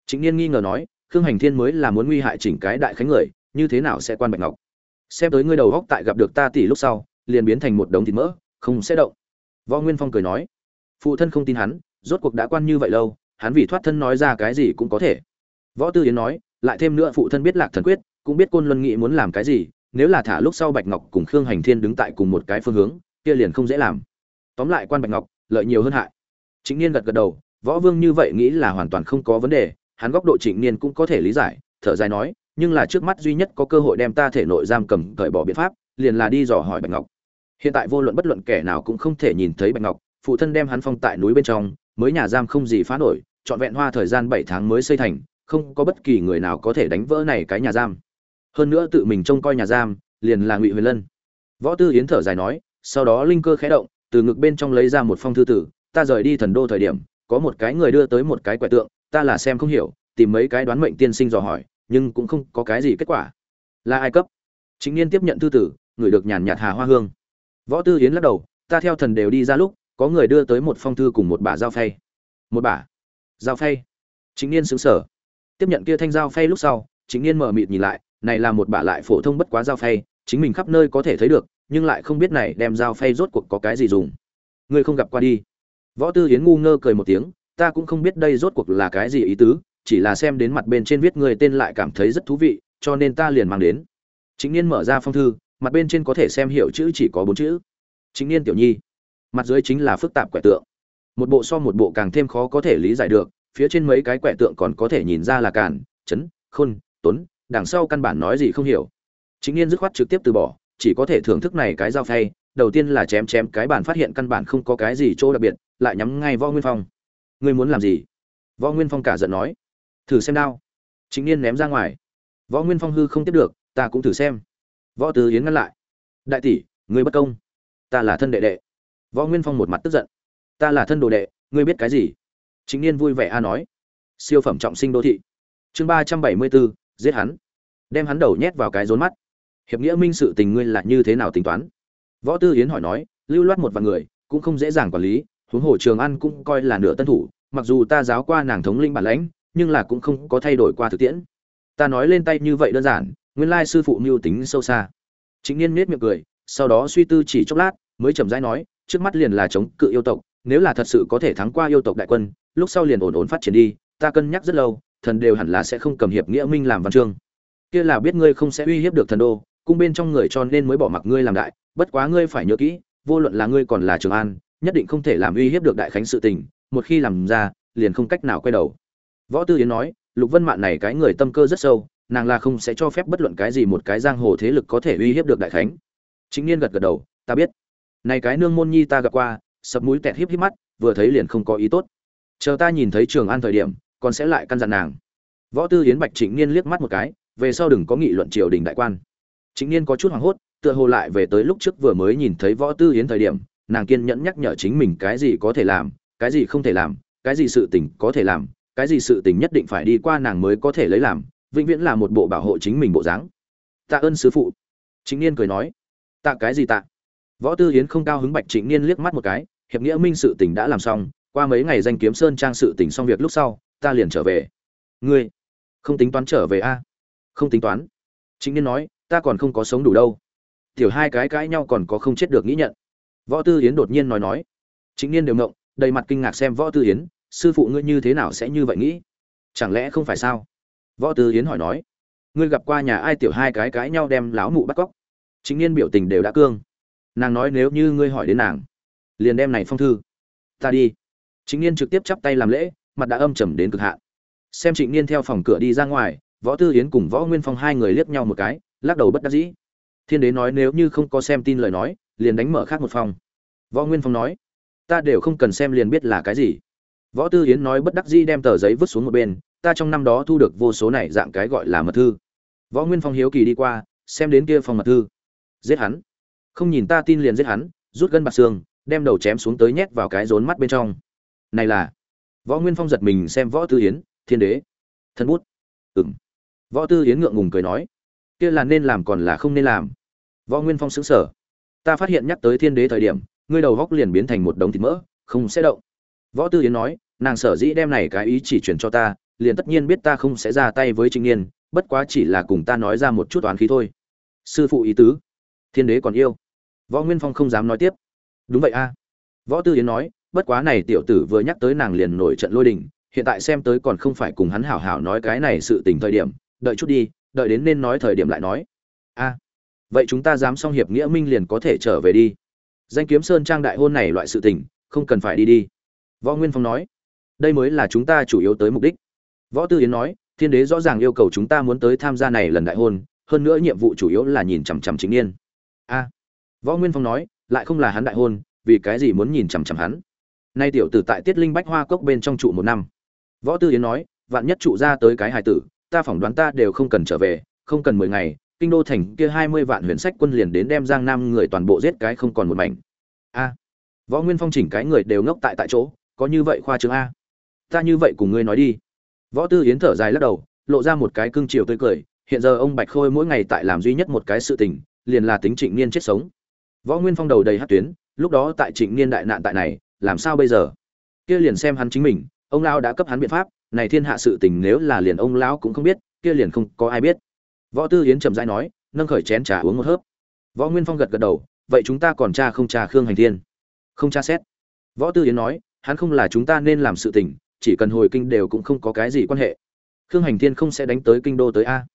Chính niên nghi ngờ nói, khương hành thiên mới là muốn nguy hại chỉnh cái đại khánh người, như thế nào sẽ quan bạch ngọc? Xem tới ngươi đầu góc tại gặp được ta tỷ lúc sau, liền biến thành một đống thịt mỡ, không sẽ động. Võ nguyên phong cười nói, phụ thân không tin hắn, rốt cuộc đã quan như vậy lâu, hắn vì thoát thân nói ra cái gì cũng có thể. Võ tư yến nói, lại thêm nữa phụ thân biết lạc thần quyết, cũng biết côn luân nghị muốn làm cái gì, nếu là thả lúc sau bạch ngọc cùng khương hành thiên đứng tại cùng một cái phương hướng, kia liền không dễ làm. Tóm lại quan bạch ngọc, lợi nhiều hơn hại chính niên gật gật đầu, võ vương như vậy nghĩ là hoàn toàn không có vấn đề, hắn góc độ trịnh niên cũng có thể lý giải, thở dài nói, nhưng là trước mắt duy nhất có cơ hội đem ta thể nội giam cầm cởi bỏ biện pháp, liền là đi dò hỏi bạch ngọc. Hiện tại vô luận bất luận kẻ nào cũng không thể nhìn thấy bạch ngọc, phụ thân đem hắn phong tại núi bên trong, mới nhà giam không gì phá nổi, trọn vẹn hoa thời gian bảy tháng mới xây thành, không có bất kỳ người nào có thể đánh vỡ này cái nhà giam. Hơn nữa tự mình trông coi nhà giam, liền là ngụy huyền lân. Võ tư yến thở dài nói, sau đó linh cơ khẽ động, từ ngực bên trong lấy ra một phong thư tử ta rời đi thần đô thời điểm, có một cái người đưa tới một cái quẻ tượng, ta là xem không hiểu, tìm mấy cái đoán mệnh tiên sinh dò hỏi, nhưng cũng không có cái gì kết quả. Là ai cấp? Chính niên tiếp nhận thư tử, người được nhàn nhạt hà hoa hương. Võ tư yến lắc đầu, ta theo thần đều đi ra lúc, có người đưa tới một phong thư cùng một bả dao phay. Một bả? Dao phay? Chính niên xứng sở tiếp nhận kia thanh dao phay lúc sau chính niên mở mịt nhìn lại, này là một bả lại phổ thông bất quá dao phay, chính mình khắp nơi có thể thấy được, nhưng lại không biết này đem dao phay rốt cuộc có cái gì dùng. Ngươi không gặp qua đi võ tư yến ngu ngơ cười một tiếng, ta cũng không biết đây rốt cuộc là cái gì ý tứ, chỉ là xem đến mặt bên trên viết người tên lại cảm thấy rất thú vị, cho nên ta liền mang đến. Chính niên mở ra phong thư, mặt bên trên có thể xem hiểu chữ chỉ có bốn chữ. Chính niên tiểu nhi, mặt dưới chính là phức tạp quẻ tượng. Một bộ so một bộ càng thêm khó có thể lý giải được, phía trên mấy cái quẻ tượng còn có thể nhìn ra là càn, chấn, khôn tuấn đằng sau căn bản nói gì không hiểu. Chính niên dứt khoát trực tiếp từ bỏ, chỉ có thể thưởng thức này cái dao phay, đầu tiên là chém chém cái bản phát hiện căn bản không có cái gì chỗ đặc biệt lại nhắm ngay võ nguyên phong. Ngươi muốn làm gì? Võ nguyên phong cả giận nói. Thử xem đao chính niên ném ra ngoài. Võ nguyên phong hư không tiếp được, ta cũng thử xem. Võ tứ yến ngăn lại. Đại tỷ, ngươi bất công. Ta là thân đệ đệ. Võ nguyên phong một mặt tức giận. Ta là thân đồ đệ, ngươi biết cái gì? Chính niên vui vẻ a nói. Siêu phẩm trọng sinh đô thị. Chương ba trăm bảy mươi bốn, giết hắn. Đem hắn đầu nhét vào cái rốn mắt. Hiệp nghĩa minh sự tình ngươi là như thế nào tính toán? Võ tư yến hỏi nói, lưu loát một vài người, cũng không dễ dàng quản lý huống hồ trường ăn cũng coi là nửa tân thủ, mặc dù ta giáo qua nàng thống linh bản lãnh, nhưng là cũng không có thay đổi qua thực tiễn. Ta nói lên tay như vậy đơn giản, nguyên lai sư phụ mưu tính sâu xa. Chính niên nết miệng cười, sau đó suy tư chỉ chốc lát, mới chậm rãi nói, trước mắt liền là chống cự yêu tộc, nếu là thật sự có thể thắng qua yêu tộc đại quân, lúc sau liền ổn ổn phát triển đi, ta cân nhắc rất lâu, thần đều hẳn là sẽ không cầm hiệp nghĩa minh làm văn chương. Kia là biết ngươi không sẽ uy hiếp được thần đô, cung bên trong người cho nên mới bỏ mặc ngươi làm đại, bất quá ngươi phải nhớ kỹ, vô luận là ngươi còn là trường an nhất định không thể làm uy hiếp được đại khánh sự tình, một khi làm ra, liền không cách nào quay đầu. Võ tư yến nói, lục vân mạn này cái người tâm cơ rất sâu, nàng là không sẽ cho phép bất luận cái gì một cái giang hồ thế lực có thể uy hiếp được đại khánh. Chính niên gật gật đầu, ta biết. Này cái nương môn nhi ta gặp qua, sập mũi tẹt híp híp mắt, vừa thấy liền không có ý tốt. Chờ ta nhìn thấy trường an thời điểm, còn sẽ lại căn dặn nàng. Võ tư yến bạch trịnh niên liếc mắt một cái, về sau đừng có nghị luận triều đình đại quan. Trịnh niên có chút hoảng hốt, tựa hồ lại về tới lúc trước vừa mới nhìn thấy võ tư yến thời điểm nàng kiên nhẫn nhắc nhở chính mình cái gì có thể làm, cái gì không thể làm, cái gì sự tình có thể làm, cái gì sự tình nhất định phải đi qua nàng mới có thể lấy làm, vĩnh viễn là một bộ bảo hộ chính mình bộ dáng. Tạ ơn sứ phụ. Chính niên cười nói. Tạ cái gì tạ? Võ tư hiến không cao hứng bạch trịnh niên liếc mắt một cái, hiệp nghĩa minh sự tình đã làm xong, qua mấy ngày danh kiếm sơn trang sự tình xong việc lúc sau, ta liền trở về. Ngươi, không tính toán trở về a? Không tính toán. Chính niên nói, ta còn không có sống đủ đâu. Tiểu hai cái cãi nhau còn có không chết được nghĩ nhận võ tư hiến đột nhiên nói nói. Chính niên đều ngộng, đầy mặt kinh ngạc xem võ tư hiến sư phụ ngươi như thế nào sẽ như vậy nghĩ? Chẳng lẽ không phải sao? Võ tư hiến hỏi nói. Ngươi gặp qua nhà ai tiểu hai cái cãi nhau đem láo mụ bắt cóc? Chính niên biểu tình đều đã cương. Nàng nói nếu như ngươi hỏi đến nàng, liền đem này phong thư. Ta đi. Chính niên trực tiếp chắp tay làm lễ, mặt đã âm trầm đến cực hạn. Xem trịnh niên theo phòng cửa đi ra ngoài, võ tư hiến cùng võ nguyên phong hai người liếc nhau một cái, lắc đầu bất đắc dĩ. Thiên đế nói nếu như không có xem tin lời nói liền đánh mở khác một phòng. Võ nguyên phong nói, ta đều không cần xem liền biết là cái gì. Võ tư hiến nói bất đắc dĩ đem tờ giấy vứt xuống một bên, ta trong năm đó thu được vô số này dạng cái gọi là mật thư. Võ nguyên phong hiếu kỳ đi qua, xem đến kia phòng mật thư. Giết hắn? Không nhìn ta tin liền giết hắn, rút gân bạc xương, đem đầu chém xuống tới nhét vào cái rốn mắt bên trong. Này là võ nguyên phong giật mình xem võ tư yến, thiên đế, thân bút. Ừng võ tư yến ngượng ngùng cười nói, kia là nên làm còn là không nên làm. Võ nguyên phong xứng sở ta phát hiện nhắc tới thiên đế thời điểm, ngươi đầu góc liền biến thành một đống thịt mỡ, không sẽ động. Võ tư yến nói, nàng sở dĩ đem này cái ý chỉ truyền cho ta, liền tất nhiên biết ta không sẽ ra tay với trịnh niên bất quá chỉ là cùng ta nói ra một chút toán khí thôi. Sư phụ ý tứ. Thiên đế còn yêu. Võ nguyên phong không dám nói tiếp. Đúng vậy a. Võ tư yến nói, bất quá này tiểu tử vừa nhắc tới nàng liền nổi trận lôi đình, hiện tại xem tới còn không phải cùng hắn hảo hảo nói cái này sự tình thời điểm, đợi chút đi, đợi đến nên nói thời điểm lại nói. A vậy chúng ta dám xong hiệp nghĩa minh liền có thể trở về đi. Danh kiếm sơn trang đại hôn này loại sự tình, không cần phải đi đi. Võ nguyên phong nói, đây mới là chúng ta chủ yếu tới mục đích. Võ tư yến nói, thiên đế rõ ràng yêu cầu chúng ta muốn tới tham gia này lần đại hôn, hơn nữa nhiệm vụ chủ yếu là nhìn chằm chằm chính niên. A. Võ nguyên phong nói, lại không là hắn đại hôn, vì cái gì muốn nhìn chằm chằm hắn? Nay tiểu tử tại tiết linh bách hoa cốc bên trong trụ một năm. Võ tư yến nói, vạn nhất trụ ra tới cái hài tử, ta phỏng đoán ta đều không cần trở về, không cần mười ngày kinh đô thành kia hai mươi vạn huyền sách quân liền đến đem giang nam người toàn bộ giết cái không còn một mảnh. A. Võ nguyên phong chỉnh cái người đều ngốc tại tại chỗ, có như vậy khoa trương a. Ta như vậy cùng ngươi nói đi. Võ tư yến thở dài lắc đầu, lộ ra một cái cương chiều tươi cười, hiện giờ ông bạch khôi mỗi ngày tại làm duy nhất một cái sự tình, liền là tính trịnh niên chết sống. Võ nguyên phong đầu đầy hắc tuyến, lúc đó tại trịnh niên đại nạn tại này, làm sao bây giờ? Kia liền xem hắn chính mình, ông lão đã cấp hắn biện pháp, này thiên hạ sự tình nếu là liền ông lão cũng không biết, kia liền không có ai biết võ tư yến trầm rãi nói, nâng khởi chén trà uống một hớp. Võ nguyên phong gật gật đầu, vậy chúng ta còn tra không tra khương hành thiên? Không tra xét. Võ tư yến nói, hắn không là chúng ta nên làm sự tình, chỉ cần hồi kinh đều cũng không có cái gì quan hệ. Khương hành thiên không sẽ đánh tới kinh đô tới a.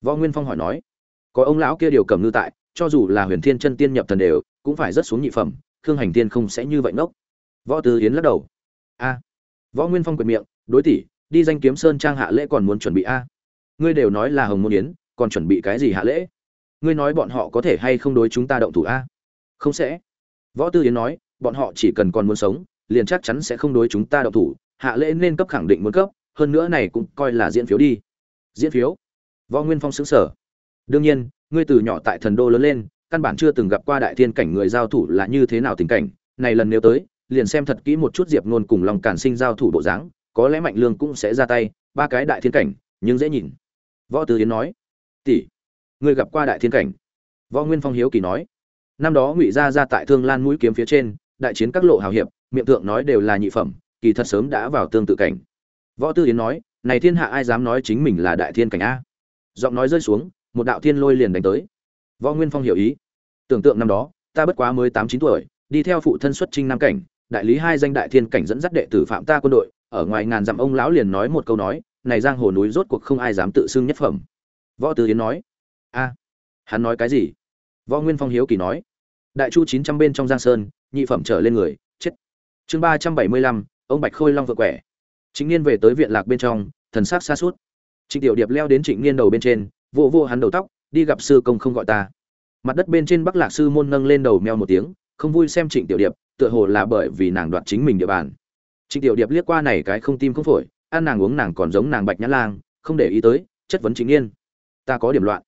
Võ nguyên phong hỏi nói, có ông lão kia điều cầm ngư tại, cho dù là huyền thiên chân tiên nhập thần đều, cũng phải rất xuống nhị phẩm, khương hành thiên không sẽ như vậy ngốc. Võ tư yến lắc đầu, a. Võ nguyên phong quyệt miệng, đối tỷ, đi danh kiếm sơn trang hạ lễ còn muốn chuẩn bị a. Ngươi đều nói là hồng môn yến còn chuẩn bị cái gì hạ lễ? Ngươi nói bọn họ có thể hay không đối chúng ta động thủ a? Không sẽ. Võ tư yến nói, bọn họ chỉ cần còn muốn sống, liền chắc chắn sẽ không đối chúng ta động thủ. Hạ lễ nên cấp khẳng định muốn cấp, hơn nữa này cũng coi là diễn phiếu đi. Diễn phiếu? Võ nguyên phong xứng sở đương nhiên, ngươi từ nhỏ tại thần đô lớn lên, căn bản chưa từng gặp qua đại thiên cảnh người giao thủ là như thế nào tình cảnh. Này lần nếu tới, liền xem thật kỹ một chút diệp nôn cùng lòng cản sinh giao thủ bộ dáng, có lẽ mạnh lương cũng sẽ ra tay, ba cái đại thiên cảnh, nhưng dễ nhìn. Võ tứ yến nói tỷ, ngươi gặp qua đại thiên cảnh. Võ nguyên phong hiếu kỳ nói. Năm đó ngụy gia ra tại thương lan mũi kiếm phía trên, đại chiến các lộ hào hiệp, miệng thượng nói đều là nhị phẩm, kỳ thật sớm đã vào tương tự cảnh. Võ tư yến nói, này thiên hạ ai dám nói chính mình là đại thiên cảnh a? Giọng nói rơi xuống, một đạo thiên lôi liền đánh tới. Võ nguyên phong hiểu ý. Tưởng tượng năm đó, ta bất quá mới tám chín tuổi, đi theo phụ thân xuất trinh nam cảnh, đại lý hai danh đại thiên cảnh dẫn dắt đệ tử phạm ta quân đội, ở ngoài ngàn dặm ông lão liền nói một câu nói, này giang hồ núi rốt cuộc không ai dám tự xưng nhất phẩm võ tư yến nói. A, hắn nói cái gì? Võ nguyên phong hiếu kỳ nói. Đại chu chín trăm bên trong giang sơn, nhị phẩm trở lên người, chết. Chương ba trăm bảy mươi lăm, ông bạch khôi long vợ quẻ. Chính niên về tới viện lạc bên trong, thần sắc xa suốt. Trịnh tiểu điệp leo đến trịnh niên đầu bên trên vô vô hắn đầu tóc, đi gặp sư công không gọi ta. Mặt đất bên trên bắc lạc sư môn nâng lên đầu meo một tiếng, không vui xem trịnh tiểu điệp, tựa hồ là bởi vì nàng đoạt chính mình địa bàn. Trịnh tiểu điệp liếc qua này cái không tim không phổi, ăn nàng uống nàng còn giống nàng bạch nhã lang, không để ý tới, chất vấn chính niên ta có điểm loạn.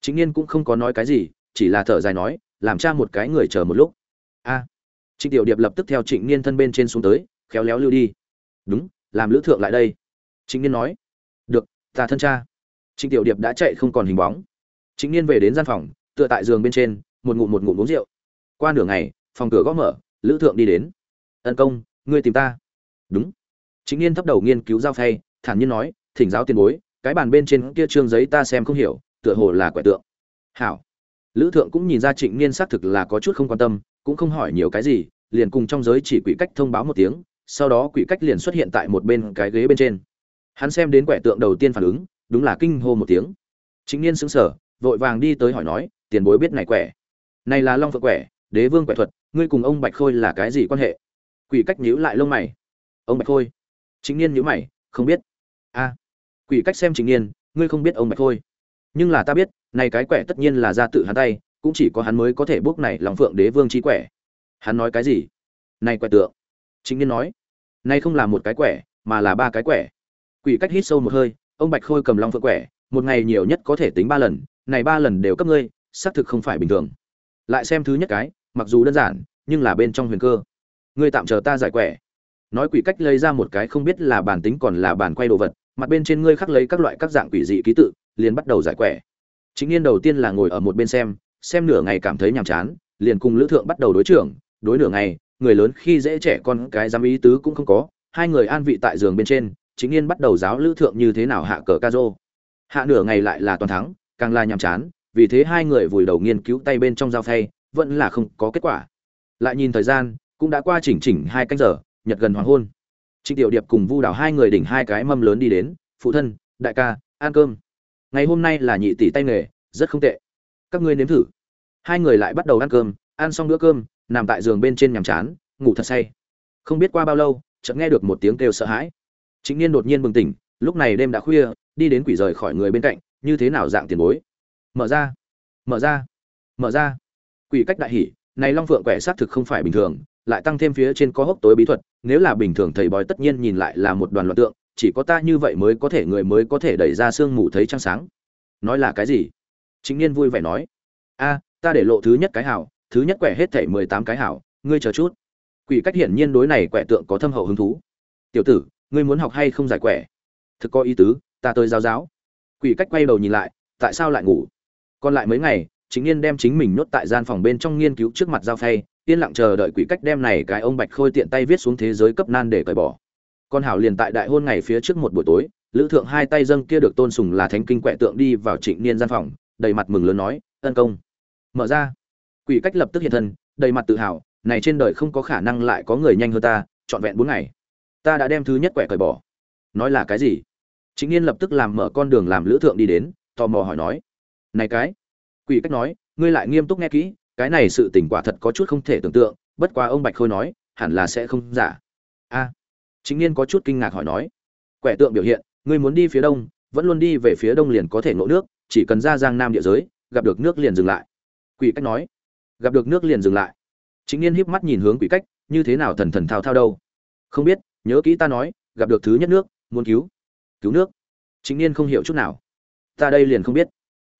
Chính niên cũng không có nói cái gì, chỉ là thở dài nói, làm cha một cái người chờ một lúc. A. Trịnh tiểu điệp lập tức theo trịnh niên thân bên trên xuống tới, khéo léo lưu đi. Đúng, làm lữ thượng lại đây. Trịnh niên nói. Được, ta thân cha. Trịnh tiểu điệp đã chạy không còn hình bóng. Trịnh niên về đến gian phòng, tựa tại giường bên trên, một ngụm một ngụm uống rượu. Qua nửa ngày, phòng cửa gõ mở, lữ thượng đi đến. Ân công, ngươi tìm ta. Đúng. Trịnh niên thấp đầu nghiên cứu giao phay, thản nhiên nói, thỉnh giáo tiền bối cái bàn bên trên kia trương giấy ta xem không hiểu, tựa hồ là quẻ tượng. Hảo. Lữ thượng cũng nhìn ra trịnh niên xác thực là có chút không quan tâm, cũng không hỏi nhiều cái gì, liền cùng trong giới chỉ quỷ cách thông báo một tiếng, sau đó quỷ cách liền xuất hiện tại một bên cái ghế bên trên. Hắn xem đến quẻ tượng đầu tiên phản ứng, đúng là kinh hô một tiếng. Chính niên sững sờ, vội vàng đi tới hỏi nói, tiền bối biết này quẻ? Này là long phượng quẻ, đế vương quẻ thuật, ngươi cùng ông bạch khôi là cái gì quan hệ? Quỷ cách nhíu lại lông mày. Ông bạch khôi? Chính niên nhíu mày, không biết. A quỷ cách xem chính niên ngươi không biết ông bạch thôi. nhưng là ta biết, này cái quẻ tất nhiên là ra tự hắn tay, cũng chỉ có hắn mới có thể bước này lòng phượng đế vương chi quẻ. Hắn nói cái gì? Này quẻ tượng. Chính niên nói. Này không là một cái quẻ, mà là ba cái quẻ. Quỷ cách hít sâu một hơi, ông bạch khôi cầm long phượng quẻ, một ngày nhiều nhất có thể tính ba lần, này ba lần đều cấp ngươi, xác thực không phải bình thường. Lại xem thứ nhất cái, mặc dù đơn giản, nhưng là bên trong huyền cơ. Ngươi tạm chờ ta giải quẻ. Nói quỷ cách lấy ra một cái không biết là bản tính còn là bản quay đồ vật mặt bên trên ngươi khắc lấy các loại các dạng quỷ dị ký tự, liền bắt đầu giải quẻ. Chính niên đầu tiên là ngồi ở một bên xem xem nửa ngày cảm thấy nhàm chán, liền cùng lữ thượng bắt đầu đối trưởng, đối nửa ngày, người lớn khi dễ trẻ con cái dám ý tứ cũng không có, hai người an vị tại giường bên trên, chính yên bắt đầu giáo lữ thượng như thế nào hạ cờ ca rô. Hạ nửa ngày lại là toàn thắng, càng là nhàm chán, vì thế hai người vùi đầu nghiên cứu tay bên trong dao thay vẫn là không có kết quả. Lại nhìn thời gian, cũng đã qua chỉnh chỉnh hai canh giờ, nhật gần hoàng hôn trịnh tiểu điệp cùng vu đảo hai người đỉnh hai cái mâm lớn đi đến, phụ thân, đại ca, ăn cơm. Ngày hôm nay là nhị tỷ tay nghề, rất không tệ. Các ngươi nếm thử. Hai người lại bắt đầu ăn cơm, ăn xong bữa cơm, nằm tại giường bên trên nhàm chán, ngủ thật say. Không biết qua bao lâu, chợt nghe được một tiếng kêu sợ hãi. Chính niên đột nhiên bừng tỉnh, lúc này đêm đã khuya, đi đến quỷ rời khỏi người bên cạnh, như thế nào dạng tiền bối? Mở ra mở ra mở ra. Quỷ cách đại hỉ, này long phượng quẻ xác thực không phải bình thường lại tăng thêm phía trên có hốc tối bí thuật, nếu là bình thường thầy bói tất nhiên nhìn lại là một đoàn loạn tượng, chỉ có ta như vậy mới có thể, người mới có thể đẩy ra sương mù thấy trăng sáng. Nói là cái gì? Chính niên vui vẻ nói. A, ta để lộ thứ nhất cái hảo, thứ nhất quẻ hết thảy mười tám cái hảo, ngươi chờ chút. Quỷ cách hiển nhiên đối này quẻ tượng có thâm hậu hứng thú. Tiểu tử, ngươi muốn học hay không giải quẻ? Thực có ý tứ, ta tới giáo giáo. Quỷ cách quay đầu nhìn lại, tại sao lại ngủ? Còn lại mấy ngày chính niên đem chính mình nhốt tại gian phòng bên trong nghiên cứu trước mặt giao phay yên lặng chờ đợi quỷ cách đem này cái ông bạch khôi tiện tay viết xuống thế giới cấp nan để cởi bỏ. Con hảo liền tại đại hôn ngày phía trước một buổi tối, lữ thượng hai tay dâng kia được tôn sùng là thánh kinh quẹ tượng đi vào trịnh niên gian phòng, đầy mặt mừng lớn nói, ân công. Mở ra. Quỷ cách lập tức hiện thân, đầy mặt tự hào, này trên đời không có khả năng lại có người nhanh hơn ta, trọn vẹn bốn ngày, ta đã đem thứ nhất quẻ cởi bỏ. Nói là cái gì? Chính niên lập tức làm mở con đường làm lữ thượng đi đến, tò mò hỏi nói. Này cái. Quỷ cách nói, ngươi lại nghiêm túc nghe kỹ cái này sự tình quả thật có chút không thể tưởng tượng, bất quá ông bạch khôi nói, hẳn là sẽ không giả. A. Chính niên có chút kinh ngạc hỏi nói, quẻ tượng biểu hiện, ngươi muốn đi phía đông, vẫn luôn đi về phía đông liền có thể ngộ nước, chỉ cần ra giang nam địa giới, gặp được nước liền dừng lại. Quỷ cách nói, gặp được nước liền dừng lại. Chính niên híp mắt nhìn hướng quỷ cách, như thế nào thần thần thao thao đâu? Không biết, nhớ kỹ ta nói, gặp được thứ nhất nước, muốn cứu cứu nước. Chính niên không hiểu chút nào. Ta đây liền không biết.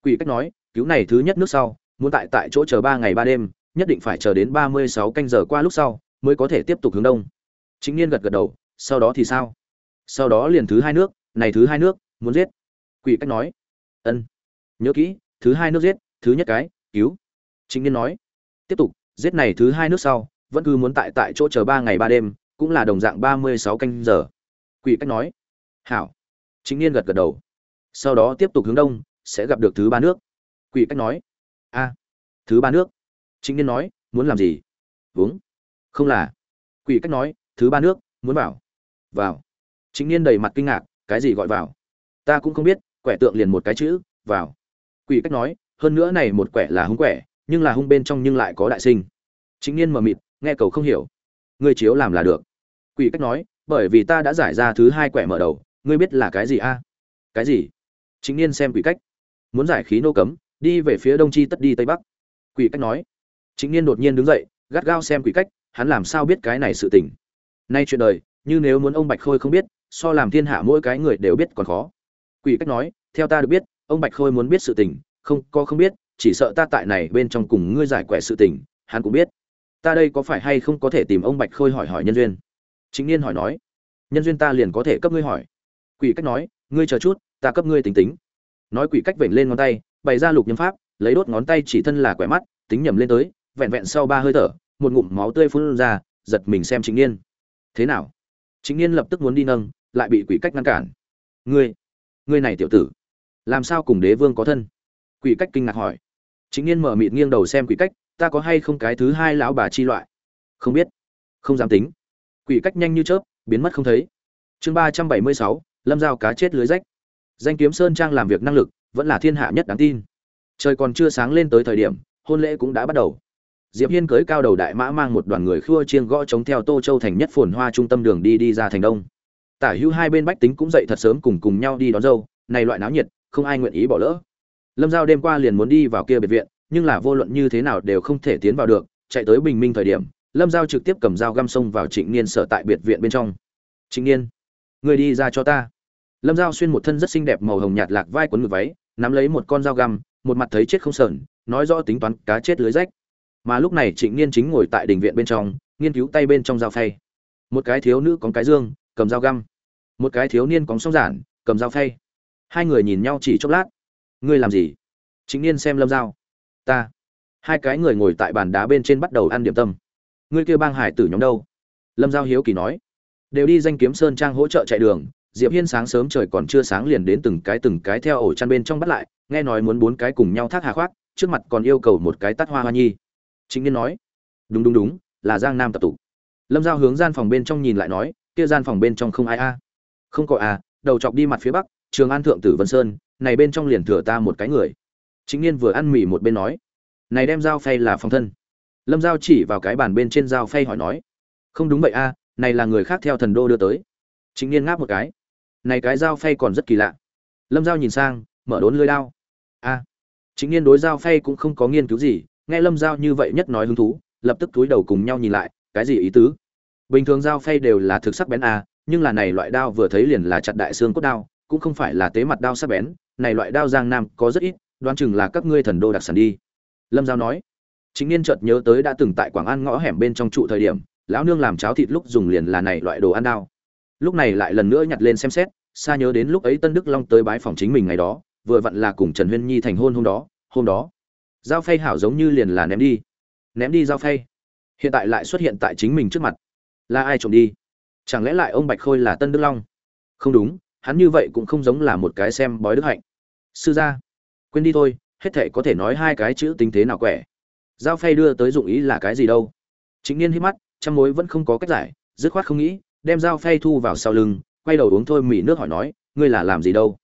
Quỷ cách nói, cứu này thứ nhất nước sau muốn tại tại chỗ chờ ba ngày ba đêm, nhất định phải chờ đến ba mươi sáu canh giờ qua lúc sau mới có thể tiếp tục hướng đông. Chính niên gật gật đầu, sau đó thì sao? Sau đó liền thứ hai nước, này thứ hai nước, muốn giết. Quỷ cách nói. Ân. Nhớ kỹ, thứ hai nước giết, thứ nhất cái, cứu. Chính niên nói. Tiếp tục, giết này thứ hai nước sau, vẫn cứ muốn tại tại chỗ chờ ba ngày ba đêm, cũng là đồng dạng ba mươi sáu canh giờ. Quỷ cách nói. Hảo. Chính niên gật gật đầu. Sau đó tiếp tục hướng đông, sẽ gặp được thứ ba nước. Quỷ cách nói a, thứ ba nước. Chính niên nói, muốn làm gì? Uống. Không là. Quỷ cách nói, thứ ba nước, muốn vào. Vào. Chính niên đầy mặt kinh ngạc, cái gì gọi vào? Ta cũng không biết, quẻ tượng liền một cái chữ, vào. Quỷ cách nói, hơn nữa này một quẻ là hung quẻ, nhưng là hung bên trong nhưng lại có đại sinh. Chính niên mờ mịt, nghe cầu không hiểu. Ngươi chiếu làm là được. Quỷ cách nói, bởi vì ta đã giải ra thứ hai quẻ mở đầu, ngươi biết là cái gì a? Cái gì? Chính niên xem quỷ cách. Muốn giải khí nô cấm đi về phía đông chi tất đi tây bắc. Quỷ cách nói. Chính niên đột nhiên đứng dậy, gắt gao xem quỷ cách, hắn làm sao biết cái này sự tình? Nay chuyện đời, như nếu muốn ông bạch khôi không biết, so làm thiên hạ mỗi cái người đều biết còn khó. Quỷ cách nói, theo ta được biết, ông bạch khôi muốn biết sự tình, không, có không biết, chỉ sợ ta tại này bên trong cùng ngươi giải quẻ sự tình, hắn cũng biết. Ta đây có phải hay không có thể tìm ông bạch khôi hỏi hỏi nhân duyên? Chính niên hỏi nói. Nhân duyên ta liền có thể cấp ngươi hỏi. Quỷ cách nói, ngươi chờ chút, ta cấp ngươi tính tính. Nói quỷ cách vểnh lên ngón tay bày ra lục nhâm pháp, lấy đốt ngón tay chỉ thân là quẻ mắt, tính nhầm lên tới, vẹn vẹn sau ba hơi thở, một ngụm máu tươi phun ra, giật mình xem chính niên. Thế nào? Chính niên lập tức muốn đi nâng, lại bị quỷ cách ngăn cản. Ngươi ngươi này tiểu tử, làm sao cùng đế vương có thân? Quỷ cách kinh ngạc hỏi. Chính niên mở mịt nghiêng đầu xem quỷ cách, ta có hay không cái thứ hai lão bà chi loại? Không biết. Không dám tính. Quỷ cách nhanh như chớp, biến mất không thấy. Chương ba trăm bảy mươi sáu, lâm dao cá chết lưới rách. Danh kiếm sơn trang làm việc năng lực vẫn là thiên hạ nhất đáng tin. Trời còn chưa sáng lên tới thời điểm, hôn lễ cũng đã bắt đầu. Diệp hiên cưới cao đầu đại mã mang một đoàn người khua chiêng gõ chống theo tô châu thành nhất phồn hoa trung tâm đường đi đi ra thành đông. Tả hữu hai bên bách tính cũng dậy thật sớm cùng cùng nhau đi đón dâu, này loại náo nhiệt, không ai nguyện ý bỏ lỡ. Lâm giao đêm qua liền muốn đi vào kia biệt viện, nhưng là vô luận như thế nào đều không thể tiến vào được, chạy tới bình minh thời điểm, lâm giao trực tiếp cầm dao găm sông vào trịnh niên sở tại biệt viện bên trong. Trịnh niên, người đi ra cho ta. Lâm giao xuyên một thân rất xinh đẹp màu hồng nhạt lạc vai quấn ngực váy nắm lấy một con dao găm, một mặt thấy chết không sờn, nói rõ tính toán cá chết lưới rách. Mà lúc này trịnh niên chính ngồi tại đình viện bên trong, nghiên cứu tay bên trong dao phay. Một cái thiếu nữ có cái dương, cầm dao găm. Một cái thiếu niên có song giản, cầm dao phay. Hai người nhìn nhau chỉ chốc lát. Ngươi làm gì? Trịnh niên xem lâm dao ta. Hai cái người ngồi tại bàn đá bên trên bắt đầu ăn điểm tâm. Ngươi kêu bang hải tử nhóm đâu? Lâm giao hiếu kỳ nói. Đều đi danh kiếm sơn trang hỗ trợ chạy đường diệp hiên sáng sớm trời còn chưa sáng liền đến từng cái từng cái theo ổ chăn bên trong bắt lại, nghe nói muốn bốn cái cùng nhau thác hà khoác, trước mặt còn yêu cầu một cái tắt hoa hoa nhi. Chính niên nói, đúng đúng đúng, là giang nam tập tụ. Lâm giao hướng gian phòng bên trong nhìn lại nói, kia gian phòng bên trong không ai a. Không có à đầu chọc đi mặt phía bắc, trường an thượng tử vân sơn, này bên trong liền thừa ta một cái người. Chính niên vừa ăn mì một bên nói, này đem dao phay là phòng thân. Lâm giao chỉ vào cái bàn bên trên dao phay hỏi nói, không đúng vậy a, này là người khác theo thần đô đưa tới. Chính niên ngáp một cái này cái dao phay còn rất kỳ lạ. Lâm giao nhìn sang, mở đốn lưới đao. A chính niên đối dao phay cũng không có nghiên cứu gì, nghe lâm giao như vậy nhất nói hứng thú, lập tức túi đầu cùng nhau nhìn lại, cái gì ý tứ? Bình thường dao phay đều là thực sắc bén a nhưng là này loại đao vừa thấy liền là chặt đại xương cốt đao, cũng không phải là tế mặt đao sắc bén, này loại đao giang nam có rất ít, đoán chừng là các ngươi thần đô đặc sản đi. Lâm giao nói. Chính niên chợt nhớ tới đã từng tại quảng an ngõ hẻm bên trong trụ thời điểm, lão nương làm cháo thịt lúc dùng liền là này loại đồ ăn đao. Lúc này lại lần nữa nhặt lên xem xét xa nhớ đến lúc ấy tân đức long tới bái phòng chính mình ngày đó, vừa vặn là cùng trần huyên nhi thành hôn hôm đó hôm đó. Giao phay hảo giống như liền là ném đi. Ném đi giao phay. Hiện tại lại xuất hiện tại chính mình trước mặt. Là ai trộm đi? Chẳng lẽ lại ông bạch khôi là tân đức long? Không đúng, hắn như vậy cũng không giống là một cái xem bói đức hạnh. Sư gia, quên đi thôi, hết thệ có thể nói hai cái chữ tính thế nào quẻ. Giao phay đưa tới dụng ý là cái gì đâu? Chính niên hít mắt, trăm mối vẫn không có cách giải, dứt khoát không nghĩ, đem dao phay thu vào sau lưng quay đầu uống thôi mỉ nước hỏi nói, ngươi là làm gì đâu?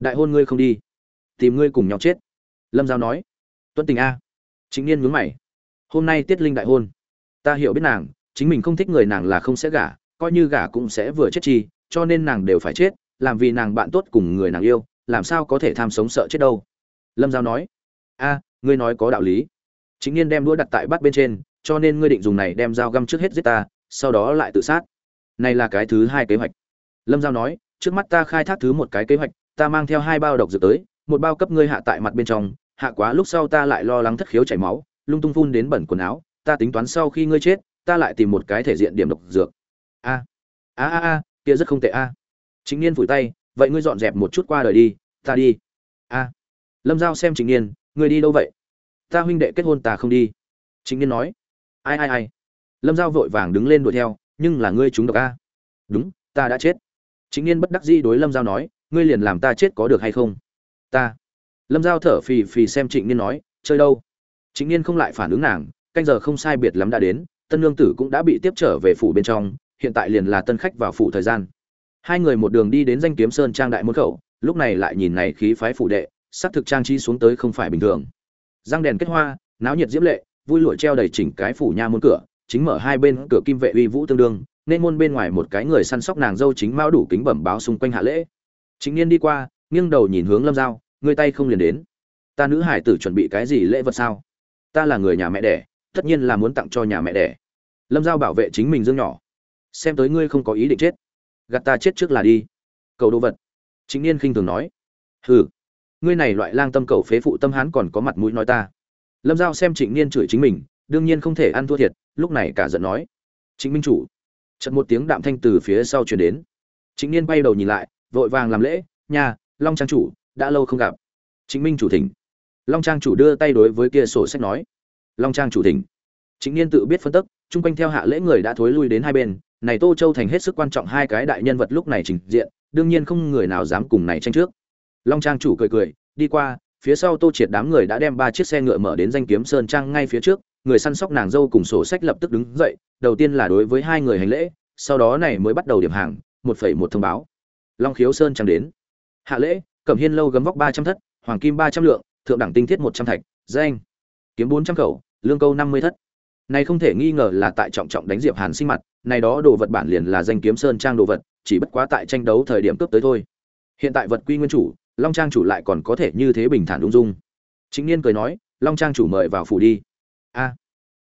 Đại hôn ngươi không đi, tìm ngươi cùng nhau chết. Lâm giao nói tuân tình a. Chính niên nhướng mày, hôm nay tiết linh đại hôn, ta hiểu biết nàng, chính mình không thích người nàng là không sẽ gả, coi như gả cũng sẽ vừa chết chi, cho nên nàng đều phải chết, làm vì nàng bạn tốt cùng người nàng yêu, làm sao có thể tham sống sợ chết đâu? Lâm giao nói, a, ngươi nói có đạo lý. Chính niên đem đũa đặt tại bát bên trên, cho nên ngươi định dùng này đem dao găm trước hết giết ta, sau đó lại tự sát. Này là cái thứ hai kế hoạch lâm giao nói, trước mắt ta khai thác thứ một cái kế hoạch, ta mang theo hai bao độc dược tới, một bao cấp ngươi hạ tại mặt bên trong, hạ quá lúc sau ta lại lo lắng thất khiếu chảy máu, lung tung phun đến bẩn quần áo, ta tính toán sau khi ngươi chết, ta lại tìm một cái thể diện điểm độc dược. A a a a, kia rất không tệ a. Chính niên phủi tay, vậy ngươi dọn dẹp một chút qua đời đi, ta đi. A. Lâm giao xem chính niên, ngươi đi đâu vậy? Ta huynh đệ kết hôn ta không đi. Chính niên nói. Ai ai ai? Lâm giao vội vàng đứng lên đuổi theo, nhưng là ngươi chúng độc a. Đúng, ta đã chết chính niên bất đắc dĩ đối lâm giao nói, ngươi liền làm ta chết có được hay không? Ta. Lâm giao thở phì phì xem trịnh niên nói, chơi đâu? Trịnh niên không lại phản ứng nàng, canh giờ không sai biệt lắm đã đến, tân lương tử cũng đã bị tiếp trở về phủ bên trong, hiện tại liền là tân khách vào phủ thời gian. Hai người một đường đi đến danh kiếm sơn trang đại môn khẩu, lúc này lại nhìn này khí phái phủ đệ, sắc thực trang trí xuống tới không phải bình thường. Răng đèn kết hoa, náo nhiệt diễm lệ, vui lụa treo đầy chỉnh cái phủ nha môn cửa, chính mở hai bên cửa kim vệ uy vũ tương đương nên môn bên ngoài một cái người săn sóc nàng dâu chính mão đủ kính bẩm báo xung quanh hạ lễ. Chính niên đi qua, nghiêng đầu nhìn hướng lâm giao, người tay không liền đến. Ta nữ hải tử chuẩn bị cái gì lễ vật sao? Ta là người nhà mẹ đẻ, tất nhiên là muốn tặng cho nhà mẹ đẻ. Lâm giao bảo vệ chính mình dương nhỏ. Xem tới ngươi không có ý định chết. Gạt ta chết trước là đi. Cầu đồ vật. Chính niên khinh thường nói. Hừ, ngươi này loại lang tâm cầu phế phụ tâm hán còn có mặt mũi nói ta. Lâm giao xem trịnh niên chửi chính mình, đương nhiên không thể ăn thua thiệt, lúc này cả giận nói. Chính minh chủ Chợt một tiếng đạm thanh từ phía sau truyền đến. Chính niên bay đầu nhìn lại, vội vàng làm lễ nhà long trang chủ, đã lâu không gặp. Chính minh chủ thỉnh. Long trang chủ đưa tay đối với kia sổ sách nói, long trang chủ thỉnh. Chính niên tự biết phân tức, chung quanh theo hạ lễ người đã thối lui đến hai bên. Này tô châu thành hết sức quan trọng hai cái đại nhân vật lúc này trình diện, đương nhiên không người nào dám cùng này tranh trước. Long trang chủ cười cười, đi qua, phía sau tô triệt đám người đã đem ba chiếc xe ngựa mở đến danh kiếm sơn trang ngay phía trước người săn sóc nàng dâu cùng sổ sách lập tức đứng dậy, đầu tiên là đối với hai người hành lễ, sau đó này mới bắt đầu điểm hàng, một phẩy một thông báo. Long khiếu sơn trang đến. Hạ lễ, cẩm hiên lâu gấm vóc ba trăm thất, hoàng kim ba trăm lượng, thượng đẳng tinh thiết một trăm thạch, danh. Kiếm bốn trăm khẩu, lương câu năm mươi thất. Này không thể nghi ngờ là tại trọng trọng đánh diệp hàn sinh mặt, này đó đồ vật bản liền là danh kiếm sơn trang đồ vật, chỉ bất quá tại tranh đấu thời điểm cướp tới thôi. Hiện tại vật quy nguyên chủ, long trang chủ lại còn có thể như thế bình thản ung dung. Chính niên cười nói, long trang chủ mời vào phủ đi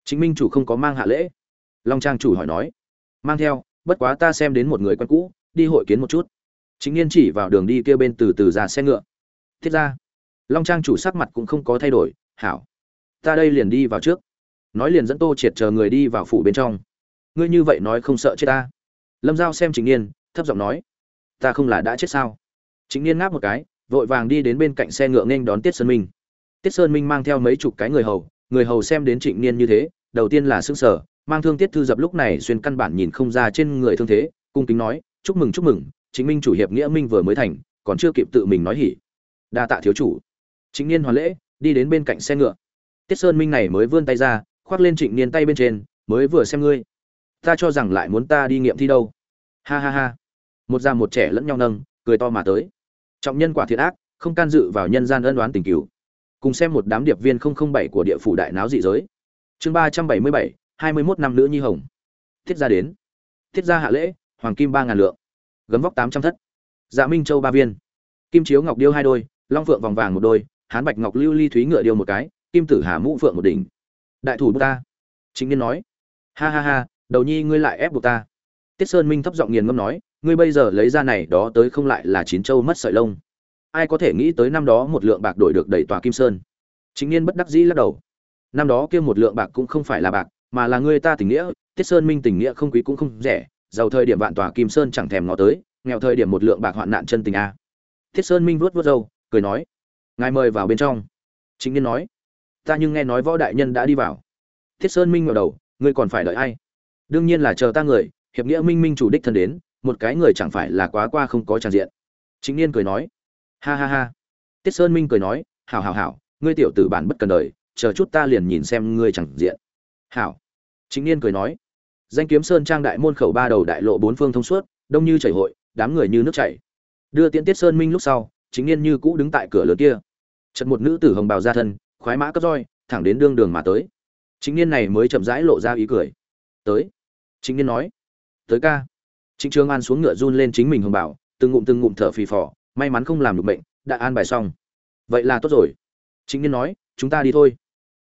chính minh chủ không có mang hạ lễ. Long trang chủ hỏi nói, mang theo, bất quá ta xem đến một người quen cũ, đi hội kiến một chút. Chính niên chỉ vào đường đi kia bên từ từ ra xe ngựa. Thiết ra long trang chủ sắc mặt cũng không có thay đổi, hảo, ta đây liền đi vào trước. Nói liền dẫn tô triệt chờ người đi vào phủ bên trong. Ngươi như vậy nói không sợ chết ta? Lâm giao xem chính niên thấp giọng nói, ta không là đã chết sao? Chính niên ngáp một cái, vội vàng đi đến bên cạnh xe ngựa nghênh đón tiết sơn minh. Tiết sơn minh mang theo mấy chục cái người hầu người hầu xem đến trịnh niên như thế, đầu tiên là xương sở mang thương tiết thư dập lúc này xuyên căn bản nhìn không ra trên người thương thế, cung kính nói, chúc mừng chúc mừng chính minh chủ hiệp nghĩa minh vừa mới thành, còn chưa kịp tự mình nói hỉ. Đa tạ thiếu chủ. Chính niên hoàn lễ, đi đến bên cạnh xe ngựa. Tiết sơn minh này mới vươn tay ra, khoác lên trịnh niên tay bên trên, mới vừa xem ngươi, ta cho rằng lại muốn ta đi nghiệm thi đâu. Ha ha ha. Một già một trẻ lẫn nhau nâng, cười to mà tới. Trọng nhân quả thiệt ác, không can dự vào nhân gian ân đoán tình cứu cùng xem một đám điệp viên không không bảy của địa phủ đại náo dị giới. Chương ba trăm bảy mươi bảy, hai mươi mốt năm nữ nhi hồng. Thiết gia đến. Thiết gia hạ lễ, hoàng kim ba ngàn lượng. Gấm vóc tám trăm thất. Dạ minh châu ba viên. Kim chiếu ngọc điêu hai đôi, long phượng vòng vàng một đôi, hán bạch ngọc lưu ly thúy ngựa điêu một cái, kim tử hà mũ phượng một đỉnh. Đại thủ ta chính niên nói. Ha ha ha, đầu nhi ngươi lại ép buộc ta. Tiết sơn minh thấp giọng nghiền ngâm nói, ngươi bây giờ lấy ra này đó tới không lại là chín châu mất sợi lông ai có thể nghĩ tới năm đó một lượng bạc đổi được đầy tòa kim sơn? Chính niên bất đắc dĩ lắc đầu. Năm đó kia một lượng bạc cũng không phải là bạc, mà là người ta tình nghĩa, tiết sơn minh tình nghĩa không quý cũng không rẻ, giàu thời điểm vạn tòa kim sơn chẳng thèm ngó tới, nghèo thời điểm một lượng bạc hoạn nạn chân tình a. Thiết sơn minh vuốt vuốt râu, cười nói, ngài mời vào bên trong. Chính niên nói, ta nhưng nghe nói võ đại nhân đã đi vào. Thiết sơn minh ngẩng đầu, ngươi còn phải đợi ai? Đương nhiên là chờ ta người, hiệp nghĩa minh minh chủ đích thân đến, một cái người chẳng phải là quá qua không có tràn diện. Chính niên cười nói ha ha ha. Tiết sơn minh cười nói, hảo hảo hảo, ngươi tiểu tử bản bất cần đời, chờ chút ta liền nhìn xem ngươi chẳng diện. Hảo. Chính niên cười nói, danh kiếm sơn trang đại môn khẩu ba đầu đại lộ bốn phương thông suốt, đông như chảy hội, đám người như nước chảy. Đưa tiễn tiết sơn minh lúc sau chính niên như cũ đứng tại cửa lớn kia. Chật một nữ tử hồng bào ra thân, khoái mã cấp roi, thẳng đến đương đường mà tới. Chính niên này mới chậm rãi lộ ra ý cười. Tới. Chính niên nói, tới ca. Trịnh trường an xuống ngựa run lên chính mình hồng bảo từng ngụm từng ngụm thở phì phò may mắn không làm được bệnh, đã an bài xong. Vậy là tốt rồi. Chính niên nói, chúng ta đi thôi.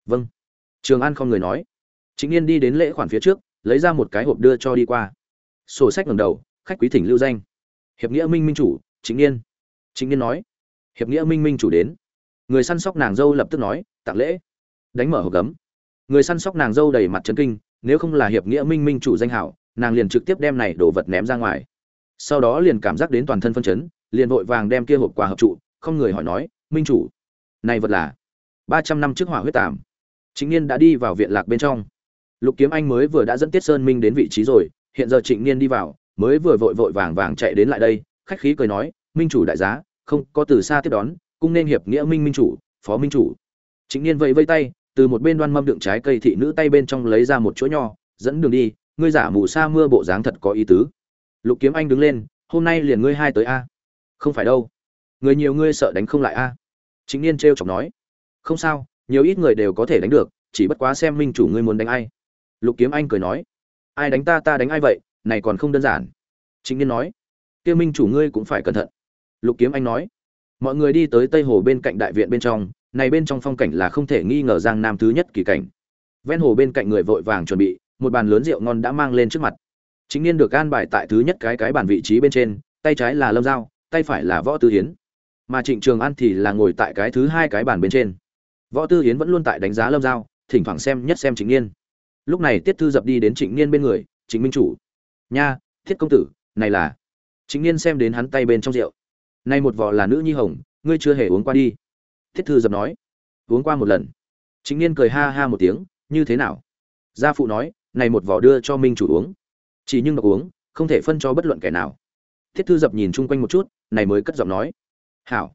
Vâng. Trường an không người nói. Chính niên đi đến lễ khoản phía trước, lấy ra một cái hộp đưa cho đi qua. Sổ sách ngầm đầu, khách quý thỉnh lưu danh. Hiệp nghĩa minh minh chủ chính niên. Chính niên nói, hiệp nghĩa minh minh chủ đến. Người săn sóc nàng dâu lập tức nói, tặng lễ. Đánh mở hộp gấm. Người săn sóc nàng dâu đầy mặt trấn kinh, nếu không là hiệp nghĩa minh minh chủ danh hảo, nàng liền trực tiếp đem này đồ vật ném ra ngoài. Sau đó liền cảm giác đến toàn thân phân chấn liền vội vàng đem kia hộp quà hợp trụ, không người hỏi nói, minh chủ, này vật là ba trăm năm trước hỏa huyết tàm. Chính niên đã đi vào viện lạc bên trong. Lục kiếm anh mới vừa đã dẫn tiết sơn minh đến vị trí rồi, hiện giờ trịnh niên đi vào, mới vừa vội vội vàng vàng chạy đến lại đây, khách khí cười nói, minh chủ đại giá, không có từ xa tiếp đón, cung nên hiệp nghĩa minh minh chủ, phó minh chủ. Trịnh niên vẫy vây tay, từ một bên đoan mâm đựng trái cây thị nữ tay bên trong lấy ra một chỗ nho, dẫn đường đi, ngươi giả mù sa mưa bộ dáng thật có ý tứ. Lục kiếm anh đứng lên, hôm nay liền ngươi hai tới a không phải đâu. Người nhiều ngươi sợ đánh không lại a? Chính niên t r e o chọc nói. Không sao, nhiều ít người đều có thể đánh được, chỉ bất quá xem minh chủ ngươi muốn đánh ai. Lục kiếm anh cười nói. Ai đánh ta ta đánh ai vậy, này còn không đơn giản. Chính niên nói. Kia minh chủ ngươi cũng phải cẩn thận. Lục kiếm anh nói. Mọi người đi tới tây hồ bên cạnh đại viện bên trong, này bên trong phong cảnh là không thể nghi ngờ giang nam thứ nhất kỳ cảnh. Ven hồ bên cạnh người vội vàng chuẩn bị, một bàn lớn rượu ngon đã mang lên trước mặt. Chính niên được an bài tại thứ nhất cái cái bàn vị trí bên trên, tay trái là lâm dao tay phải là võ tư hiến. Mà trịnh trường an thì là ngồi tại cái thứ hai cái bàn bên trên. Võ tư hiến vẫn luôn tại đánh giá lâm giao, thỉnh thoảng xem nhất xem trịnh niên. Lúc này tiết thư dập đi đến trịnh niên bên người, trịnh minh chủ. Nha, thiết công tử, này là trịnh niên xem đến hắn tay bên trong rượu. Nay một vò là nữ nhi hồng, ngươi chưa hề uống qua đi. Thiết thư dập nói. Uống qua một lần. Trịnh niên cười ha ha một tiếng, như thế nào? Gia phụ nói, này một vỏ đưa cho minh chủ uống. Chỉ nhưng độc uống, không thể phân cho bất luận kẻ nào. Thiết thư dập nhìn chung quanh một chút này mới cất giọng nói. Hảo.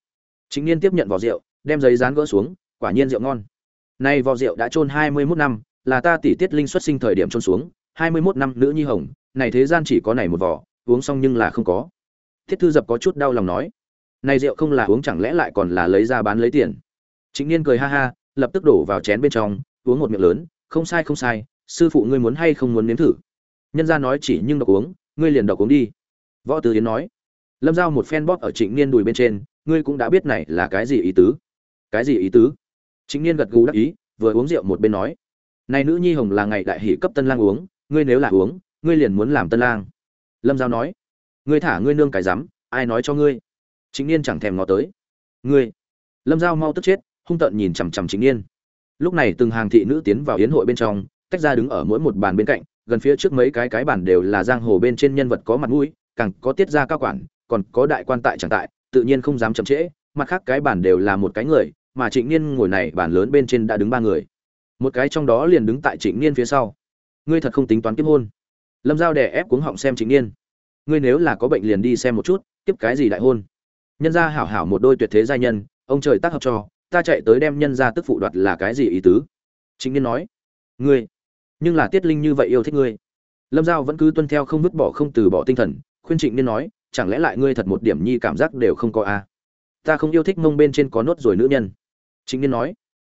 Chính niên tiếp nhận vỏ rượu, đem giấy dán gỡ xuống, quả nhiên rượu ngon. Nay vỏ rượu đã trôn hai mươi 21 năm, là ta tỷ tiết linh xuất sinh thời điểm trôn xuống, hai mươi 21 năm nữ nhi hồng, này thế gian chỉ có này một vỏ, uống xong nhưng là không có. Thiết thư dập có chút đau lòng nói. Này rượu không là uống chẳng lẽ lại còn là lấy ra bán lấy tiền? Chính niên cười ha ha, lập tức đổ vào chén bên trong, uống một miệng lớn, không sai không sai, sư phụ ngươi muốn hay không muốn nếm thử? Nhân gia nói chỉ nhưng độc uống, ngươi liền độc uống đi. Võ Tử yến nói lâm giao một phen bóp ở trịnh niên đùi bên trên, ngươi cũng đã biết này là cái gì ý tứ. Cái gì ý tứ? Trịnh niên gật gù đắc ý, vừa uống rượu một bên nói. Này nữ nhi hồng là ngày đại hỷ cấp tân lang uống, ngươi nếu là uống, ngươi liền muốn làm tân lang. Lâm giao nói. Ngươi thả ngươi nương cái rắm, ai nói cho ngươi? Trịnh niên chẳng thèm ngó tới. Ngươi. Lâm giao mau tức chết, hung tợn nhìn chằm chằm trịnh niên. Lúc này từng hàng thị nữ tiến vào yến hội bên trong, tách ra đứng ở mỗi một bàn bên cạnh, gần phía trước mấy cái cái bàn đều là giang hồ bên trên nhân vật có mặt mũi, càng có tiết ra cao quản còn có đại quan tại chẳng tại, tự nhiên không dám chậm trễ, mặt khác cái bản đều là một cái người, mà trịnh niên ngồi này bản lớn bên trên đã đứng ba người. Một cái trong đó liền đứng tại trịnh niên phía sau. Ngươi thật không tính toán kiếp hôn. Lâm giao đè ép cuống họng xem trịnh niên. Ngươi nếu là có bệnh liền đi xem một chút tiếp cái gì đại hôn. Nhân gia hảo hảo một đôi tuyệt thế giai nhân, ông trời tác hợp cho, ta chạy tới đem nhân gia tức phụ đoạt là cái gì ý tứ? Trịnh niên nói. Ngươi, nhưng là tiết linh như vậy yêu thích ngươi. Lâm giao vẫn cứ tuân theo không vứt bỏ không từ bỏ tinh thần, khuyên trịnh niên nói chẳng lẽ lại ngươi thật một điểm nhi cảm giác đều không có a à? ta không yêu thích mông bên trên có nốt rồi nữ nhân. Chính niên nói.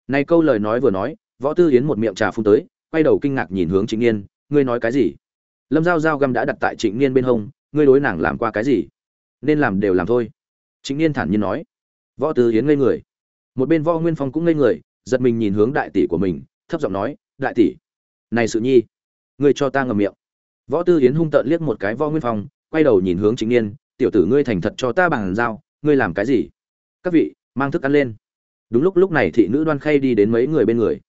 Này câu lời nói vừa nói, võ tư yến một miệng trà phun tới, quay đầu kinh ngạc nhìn hướng chính niên, ngươi nói cái gì? Lâm giao giao găm đã đặt tại trịnh niên bên hông, ngươi đối nàng làm qua cái gì? Nên làm đều làm thôi. Chính niên thản nhiên nói. Võ tư yến ngây người. Một bên võ nguyên phong cũng ngây người, giật mình nhìn hướng đại tỷ của mình, thấp giọng nói, đại tỷ, này sự nhi, ngươi cho ta ngậm miệng. Võ tư yến hung tợn liếc một cái võ nguyên phong quay đầu nhìn hướng chính niên, tiểu tử ngươi thành thật cho ta bằng dao, ngươi làm cái gì? Các vị, mang thức ăn lên. Đúng lúc lúc này thị nữ đoan khay đi đến mấy người bên người.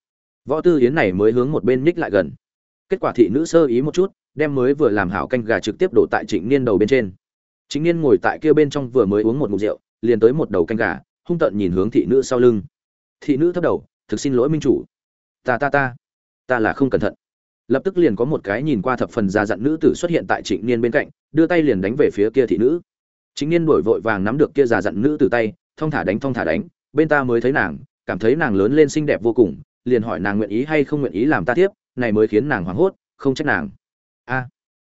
Võ tư yến này mới hướng một bên nhích lại gần. Kết quả thị nữ sơ ý một chút, đem mới vừa làm hảo canh gà trực tiếp đổ tại trịnh niên đầu bên trên. Chính niên ngồi tại kia bên trong vừa mới uống một ngụm rượu, liền tới một đầu canh gà, hung tợn nhìn hướng thị nữ sau lưng. Thị nữ thấp đầu, thực xin lỗi minh chủ. Ta ta ta ta là không cẩn thận lập tức liền có một cái nhìn qua thập phần già dặn nữ tử xuất hiện tại trịnh niên bên cạnh, đưa tay liền đánh về phía kia thị nữ. Chính niên đổi vội vàng nắm được kia già dặn nữ tử tay, thong thả đánh, thong thả đánh, bên ta mới thấy nàng, cảm thấy nàng lớn lên xinh đẹp vô cùng, liền hỏi nàng nguyện ý hay không nguyện ý làm ta tiếp, này mới khiến nàng hoảng hốt, không trách nàng. A,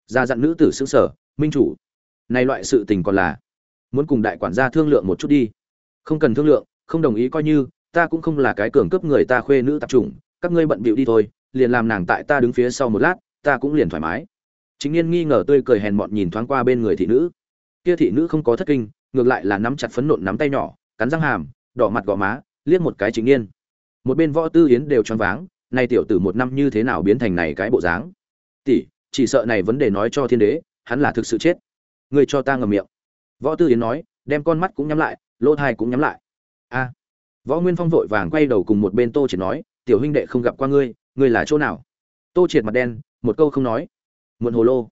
già dặn nữ tử xứng sở minh chủ, này loại sự tình còn là muốn cùng đại quản gia thương lượng một chút đi. Không cần thương lượng, không đồng ý coi như, ta cũng không là cái cường cấp người ta khuê nữ tập trung các ngươi bận bịu đi thôi liền làm nàng tại ta đứng phía sau một lát, ta cũng liền thoải mái. Chính niên nghi ngờ tươi cười hèn mọn nhìn thoáng qua bên người thị nữ. Kia thị nữ không có thất kinh, ngược lại là nắm chặt phấn nộn nắm tay nhỏ, cắn răng hàm, đỏ mặt gò má, liếc một cái chính niên một bên võ tư yến đều choáng váng nay tiểu tử một năm như thế nào biến thành này cái bộ dáng? Tỷ, chỉ sợ này vấn đề nói cho thiên đế, hắn là thực sự chết. Ngươi cho ta ngậm miệng. Võ tư yến nói, đem con mắt cũng nhắm lại, lỗ thai cũng nhắm lại. A. Võ nguyên phong vội vàng quay đầu cùng một bên tô triển nói, tiểu huynh đệ không gặp qua ngươi ngươi là chỗ nào? Tô triệt mặt đen, một câu không nói. Muộn hồ lô.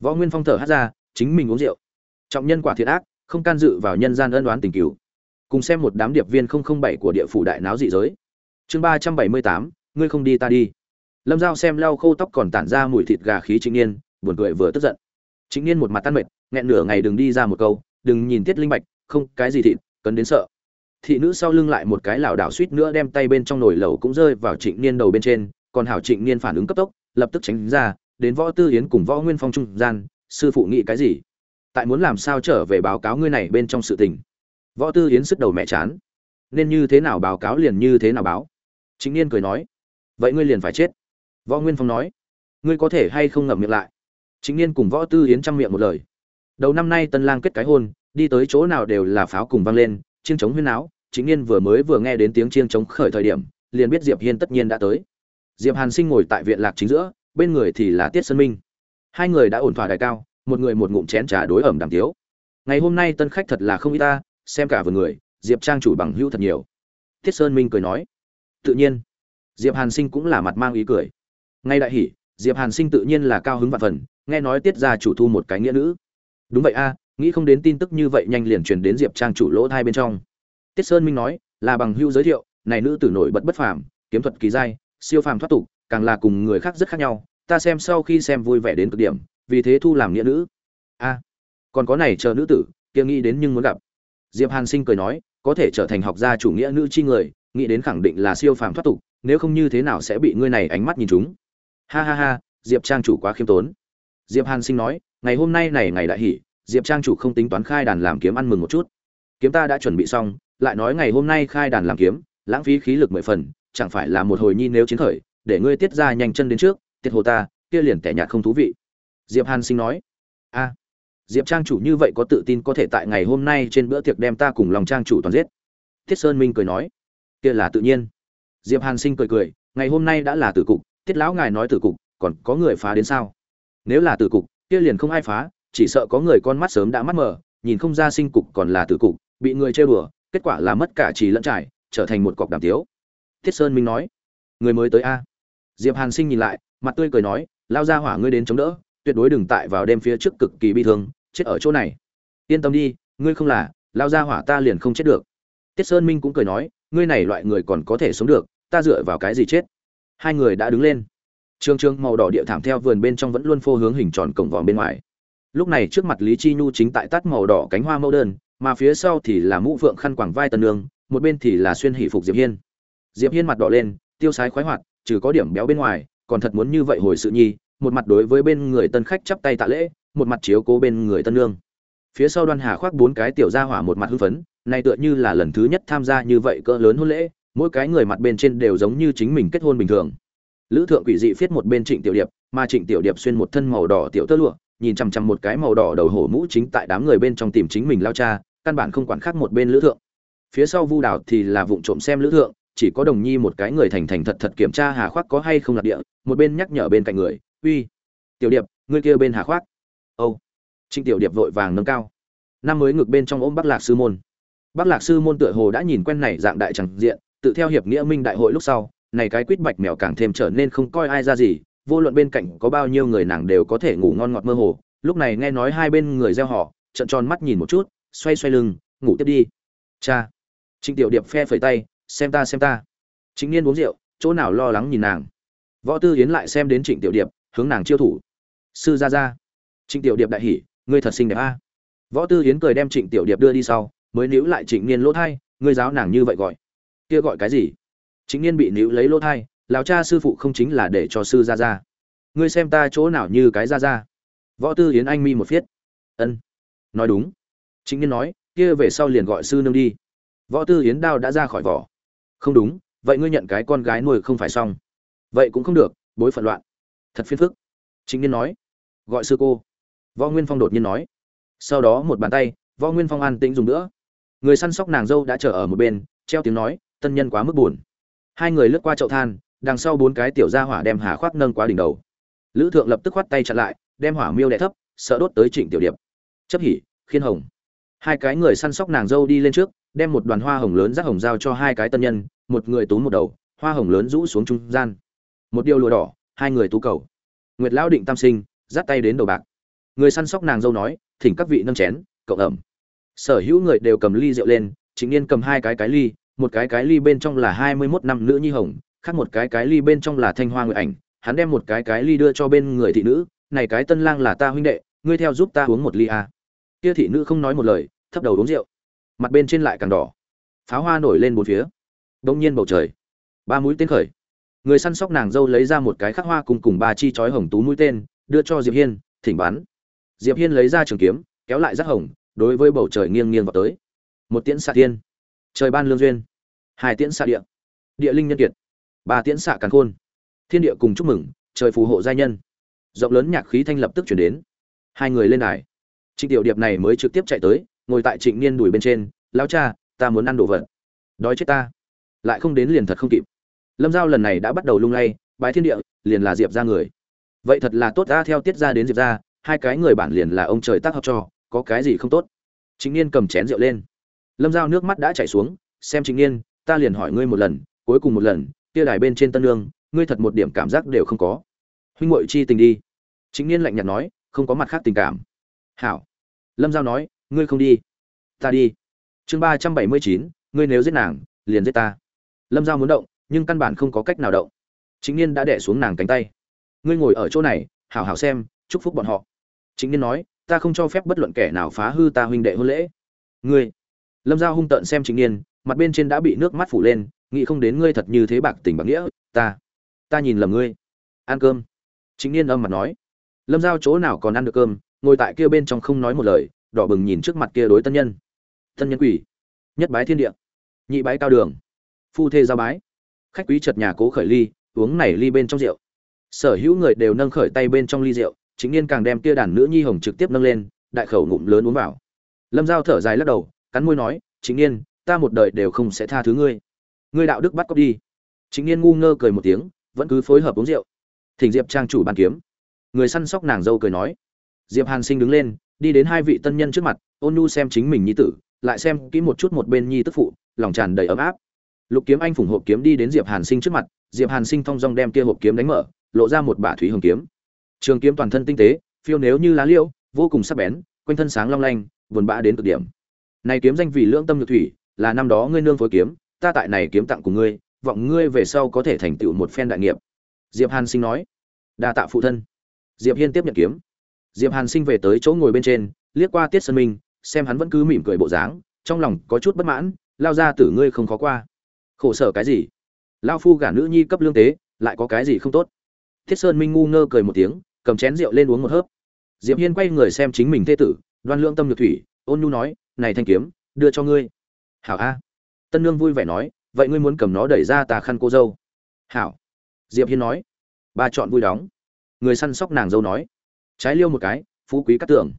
Võ nguyên phong thở hát ra, chính mình uống rượu. Trọng nhân quả thiệt ác, không can dự vào nhân gian ân đoán tình cứu cùng xem một đám điệp viên không không bảy của địa phủ đại náo dị giới. Chương ba trăm bảy mươi tám, ngươi không đi ta đi. Lâm giao xem lau khô tóc còn tản ra mùi thịt gà khí chính niên, buồn cười vừa tức giận. Chính niên một mặt tan mệt, nghẹn nửa ngày đừng đi ra một câu, đừng nhìn tiết linh bạch, không, cái gì thịt, cấn đến sợ. Thị nữ sau lưng lại một cái lảo đảo suýt nữa đem tay bên trong nồi lẩu cũng rơi vào trịnh niên đầu bên trên còn hảo trịnh niên phản ứng cấp tốc, lập tức tránh ra, đến võ tư yến cùng võ nguyên phong trung gian, sư phụ nghĩ cái gì? Tại muốn làm sao trở về báo cáo ngươi này bên trong sự tình? Võ tư yến sức đầu mẹ chán. Nên như thế nào báo cáo liền như thế nào báo. Chính niên cười nói. Vậy ngươi liền phải chết. Võ nguyên phong nói. Ngươi có thể hay không ngậm miệng lại? Chính niên cùng võ tư yến chăm miệng một lời. Đầu năm nay tân lang kết cái hôn, đi tới chỗ nào đều là pháo cùng vang lên, chiêng trống huyên áo chính niên vừa mới vừa nghe đến tiếng chiêng trống khởi thời điểm, liền biết diệp hiên tất nhiên đã tới diệp hàn sinh ngồi tại viện lạc chính giữa, bên người thì là tiết sơn minh. Hai người đã ổn thỏa đại cao, một người một ngụm chén trà đối ẩm đàm tiếu. Ngày hôm nay tân khách thật là không ít ta, xem cả vườn người, diệp trang chủ bằng hữu thật nhiều. Tiết sơn minh cười nói, tự nhiên. Diệp hàn sinh cũng là mặt mang ý cười. Ngay đại hỉ, diệp hàn sinh tự nhiên là cao hứng vạn phần, nghe nói tiết gia chủ thu một cái nghĩa nữ. Đúng vậy a, nghĩ không đến tin tức như vậy nhanh liền truyền đến diệp trang chủ lỗ thai bên trong. Tiết sơn minh nói, là bằng hữu giới thiệu, này nữ tử nổi bật bất phàm, kiếm thuật kỳ giai siêu phàm thoát tục, càng là cùng người khác rất khác nhau, ta xem sau khi xem vui vẻ đến cực điểm, vì thế thu làm nghĩa nữ. A, còn có này chờ nữ tử, kia nghĩ đến nhưng muốn gặp. Diệp hàn sinh cười nói, có thể trở thành học gia chủ nghĩa nữ chi người, nghĩ đến khẳng định là siêu phàm thoát tục, nếu không như thế nào sẽ bị ngươi này ánh mắt nhìn chúng. Ha ha ha, diệp trang chủ quá khiêm tốn. Diệp hàn sinh nói, ngày hôm nay này ngày đại hỷ, diệp trang chủ không tính toán khai đàn làm kiếm ăn mừng một chút. Kiếm ta đã chuẩn bị xong, lại nói ngày hôm nay khai đàn làm kiếm, lãng phí khí lực mười phần chẳng phải là một hồi nhi nếu chiến khởi, để ngươi tiết ra nhanh chân đến trước, tiết hồ ta, kia liền tẻ nhạt không thú vị. Diệp hàn sinh nói, a, diệp trang chủ như vậy có tự tin có thể tại ngày hôm nay trên bữa tiệc đem ta cùng lòng trang chủ toàn giết. Tiết sơn minh cười nói, kia là tự nhiên. Diệp hàn sinh cười cười, ngày hôm nay đã là tử cục, tiết lão ngài nói tử cục, còn có người phá đến sao? Nếu là tử cục, kia liền không ai phá, chỉ sợ có người con mắt sớm đã mắt mờ, nhìn không ra sinh cục còn là tử cục, bị người chơi bừa kết quả là mất cả trì lẫn trải, trở thành một cọc đàm tiếu thiết sơn minh nói. Người mới tới a. Diệp hàn sinh nhìn lại, mặt tươi cười nói, lao ra hỏa ngươi đến chống đỡ, tuyệt đối đừng tại vào đêm phía trước cực kỳ bi thương, chết ở chỗ này. Yên tâm đi, ngươi không là, lao ra hỏa ta liền không chết được. Tiết sơn minh cũng cười nói, ngươi này loại người còn có thể sống được, ta dựa vào cái gì chết? Hai người đã đứng lên. Trương Trương màu đỏ địa thảm theo vườn bên trong vẫn luôn phô hướng hình tròn cổng vòm bên ngoài. Lúc này trước mặt lý chi nhu chính tại tắt màu đỏ cánh hoa mẫu đơn, mà phía sau thì là mũ phượng khăn quàng vai tân nương, một bên thì là xuyên hỷ phục diệp hiên diệp hiên mặt đỏ lên, tiêu sái khoái hoạt, trừ có điểm béo bên ngoài, còn thật muốn như vậy hồi sự nhi, một mặt đối với bên người tân khách chắp tay tạ lễ, một mặt chiếu cố bên người tân nương. Phía sau đoan hà khoác bốn cái tiểu gia hỏa một mặt hưng phấn này tựa như là lần thứ nhất tham gia như vậy cỡ lớn hôn lễ, mỗi cái người mặt bên trên đều giống như chính mình kết hôn bình thường. Lữ thượng quỷ dị phiết một bên trịnh tiểu điệp, mà trịnh tiểu điệp xuyên một thân màu đỏ tiểu tơ lụa, nhìn chằm chằm một cái màu đỏ đầu hổ mũ chính tại đám người bên trong tìm chính mình lao cha, căn bản không quản khác một bên lữ thượng. Phía sau vu đào thì là vụng trộm xem lữ thượng chỉ có đồng nhi một cái người thành thành thật thật kiểm tra hà khoác có hay không lạc địa, một bên nhắc nhở bên cạnh người, uy, tiểu điệp, ngươi kia bên hà khoác. Âu. Trịnh tiểu điệp vội vàng nâng cao. Năm mới ngực bên trong ôm bắc lạc sư môn. Bắc lạc sư môn tựa hồ đã nhìn quen này dạng đại chẳng diện, tự theo hiệp nghĩa minh đại hội lúc sau, này cái quýt bạch mèo càng thêm trở nên không coi ai ra gì, vô luận bên cạnh có bao nhiêu người nàng đều có thể ngủ ngon ngọt mơ hồ. Lúc này nghe nói hai bên người gieo họ trận tròn mắt nhìn một chút, xoay xoay lưng, ngủ tiếp đi. Cha. Trịnh tiểu điệp phe phẩy tay xem ta xem ta. Chính niên uống rượu, chỗ nào lo lắng nhìn nàng. Võ tư yến lại xem đến trịnh tiểu điệp, hướng nàng chiêu thủ. Sư gia gia. Trịnh tiểu điệp đại hỉ, ngươi thật xinh đẹp a. Võ tư yến cười đem trịnh tiểu điệp đưa đi sau, mới níu lại trịnh niên lỗ thai, ngươi giáo nàng như vậy gọi. Kia gọi cái gì? Chính niên bị níu lấy lỗ thai, lão cha sư phụ không chính là để cho sư gia gia. Ngươi xem ta chỗ nào như cái gia gia. Võ tư yến anh mi một phiết. Ân. Nói đúng. Chính niên nói, kia về sau liền gọi sư nương đi. Võ tư yến đao đã ra khỏi vỏ không đúng, vậy ngươi nhận cái con gái nuôi không phải xong. Vậy cũng không được, bối phận loạn. Thật phiền phức. Chính niên nói. Gọi sư cô. Võ nguyên phong đột nhiên nói. Sau đó một bàn tay, võ nguyên phong an tĩnh dùng nữa. Người săn sóc nàng dâu đã chờ ở một bên, treo tiếng nói, tân nhân quá mức buồn. Hai người lướt qua chậu than, đằng sau bốn cái tiểu gia hỏa đem hà khoác nâng quá đỉnh đầu. Lữ thượng lập tức khoát tay chặn lại, đem hỏa miêu đẻ thấp, sợ đốt tới trịnh tiểu điệp. Chấp hỉ, khiên hồng. Hai cái người săn sóc nàng dâu đi lên trước đem một đoàn hoa hồng lớn rắc hồng giao cho hai cái tân nhân, một người túm một đầu, hoa hồng lớn rũ xuống trung gian. Một điều lụa đỏ, hai người tú cầu. Nguyệt lão định tam sinh, dắt tay đến đầu bạc. Người săn sóc nàng dâu nói, thỉnh các vị nâng chén, cậu ẩm. Sở hữu người đều cầm ly rượu lên chính niên cầm hai cái cái ly, một cái cái ly bên trong là hai mươi 21 năm nữ nhi hồng, khác một cái cái ly bên trong là thanh hoa người ảnh. Hắn đem một cái cái ly đưa cho bên người thị nữ, này cái tân lang là ta huynh đệ, ngươi theo giúp ta uống một ly à. kia thị nữ không nói một lời, thấp đầu uống rượu mặt bên trên lại càng đỏ. Pháo hoa nổi lên bốn phía. Đông nhiên bầu trời. Ba mũi tên khởi. Người săn sóc nàng dâu lấy ra một cái khắc hoa cùng cùng ba chi chói hồng tú mũi tên, đưa cho diệp hiên, thỉnh bắn. Diệp hiên lấy ra trường kiếm, kéo lại rắc hồng, đối với bầu trời nghiêng nghiêng vào tới. Một tiễn xạ thiên. Trời ban lương duyên. Hai tiễn xạ địa. Địa linh nhân kiệt. Ba tiễn xạ càn khôn. Thiên địa cùng chúc mừng, trời phù hộ giai nhân. Rộng lớn nhạc khí thanh lập tức chuyển đến. Hai người lên đài. Trịnh tiểu điệp này mới trực tiếp chạy tới ngồi tại trịnh niên đùi bên trên lao cha, ta muốn ăn đồ vật. Đói chết ta. Lại không đến liền thật không kịp. Lâm giao lần này đã bắt đầu lung lay, bái thiên địa, liền là diệp ra người. Vậy thật là tốt, ta theo tiết ra đến diệp ra hai cái người bản liền là ông trời tác hợp cho, có cái gì không tốt? Chính niên cầm chén rượu lên. Lâm giao nước mắt đã chảy xuống, xem chính niên, ta liền hỏi ngươi một lần, cuối cùng một lần, kia đài bên trên tân lương, ngươi thật một điểm cảm giác đều không có. Huynh ngội chi tình đi. Chính niên lạnh nhạt nói, không có mặt khác tình cảm. Hảo. Lâm giao nói ngươi không đi. Ta đi. Chương ba trăm bảy mươi chín, ngươi nếu giết nàng, liền giết ta. Lâm giao muốn động, nhưng căn bản không có cách nào động. Chính niên đã đẻ xuống nàng cánh tay. Ngươi ngồi ở chỗ này, hảo hảo xem, chúc phúc bọn họ. Chính niên nói, ta không cho phép bất luận kẻ nào phá hư ta huynh đệ hôn lễ. Ngươi. Lâm giao hung tợn xem chính niên, mặt bên trên đã bị nước mắt phủ lên, nghĩ không đến ngươi thật như thế bạc tình bạc nghĩa, ta. Ta nhìn lầm ngươi. Ăn cơm. Chính niên âm mặt nói. Lâm giao chỗ nào còn ăn được cơm, ngồi tại kia bên trong không nói một lời đỏ bừng nhìn trước mặt kia đối tân nhân. Tân nhân quỷ. Nhất bái thiên địa. Nhị bái cao đường. Phu thê giao bái. Khách quý chợt nhà cố khởi ly, uống nảy ly bên trong rượu. Sở hữu người đều nâng khởi tay bên trong ly rượu, chính niên càng đem kia đàn nữ nhi hồng trực tiếp nâng lên, đại khẩu ngụm lớn uống vào. Lâm giao thở dài lắc đầu, cắn môi nói, chính niên ta một đời đều không sẽ tha thứ ngươi. Ngươi đạo đức bắt cóc đi. Chính niên ngu ngơ cười một tiếng, vẫn cứ phối hợp uống rượu. Thỉnh diệp trang chủ bàn kiếm. Người săn sóc nàng dâu cười nói. Diệp hàn sinh đứng lên đi đến hai vị tân nhân trước mặt ôn nhu xem chính mình nhi tử lại xem kỹ một chút một bên nhi tức phụ lòng tràn đầy ấm áp. Lục kiếm anh phủng hộp kiếm đi đến diệp hàn sinh trước mặt diệp hàn sinh thong dong đem kia hộp kiếm đánh mở lộ ra một bả thủy hồng kiếm. Trường kiếm toàn thân tinh tế phiêu nếu như lá liễu, vô cùng sắc bén quanh thân sáng long lanh buồn bã đến cực điểm. Này kiếm danh vì lưỡng tâm nhược thủy là năm đó ngươi nương phối kiếm ta tại này kiếm tặng của ngươi vọng ngươi về sau có thể thành tựu một phen đại nghiệp. Diệp hàn sinh nói đa tạ phụ thân. Diệp hiên tiếp nhận kiếm diệp hàn sinh về tới chỗ ngồi bên trên, liếc qua tiết sơn minh, xem hắn vẫn cứ mỉm cười bộ dáng, trong lòng có chút bất mãn, lao ra tử ngươi không khó qua. Khổ sở cái gì? Lao phu gả nữ nhi cấp lương tế, lại có cái gì không tốt? Thiết sơn minh ngu ngơ cười một tiếng, cầm chén rượu lên uống một hớp. Diệp hiên quay người xem chính mình thê tử, đoan lương tâm nhược thủy, ôn nhu nói, này thanh kiếm, đưa cho ngươi. Hảo a. Tân nương vui vẻ nói, vậy ngươi muốn cầm nó đẩy ra tà khăn cô dâu? Hảo. Diệp hiên nói, ba chọn vui đóng. Người săn sóc nàng dâu nói trái liêu một cái, phú quý cắt tưởng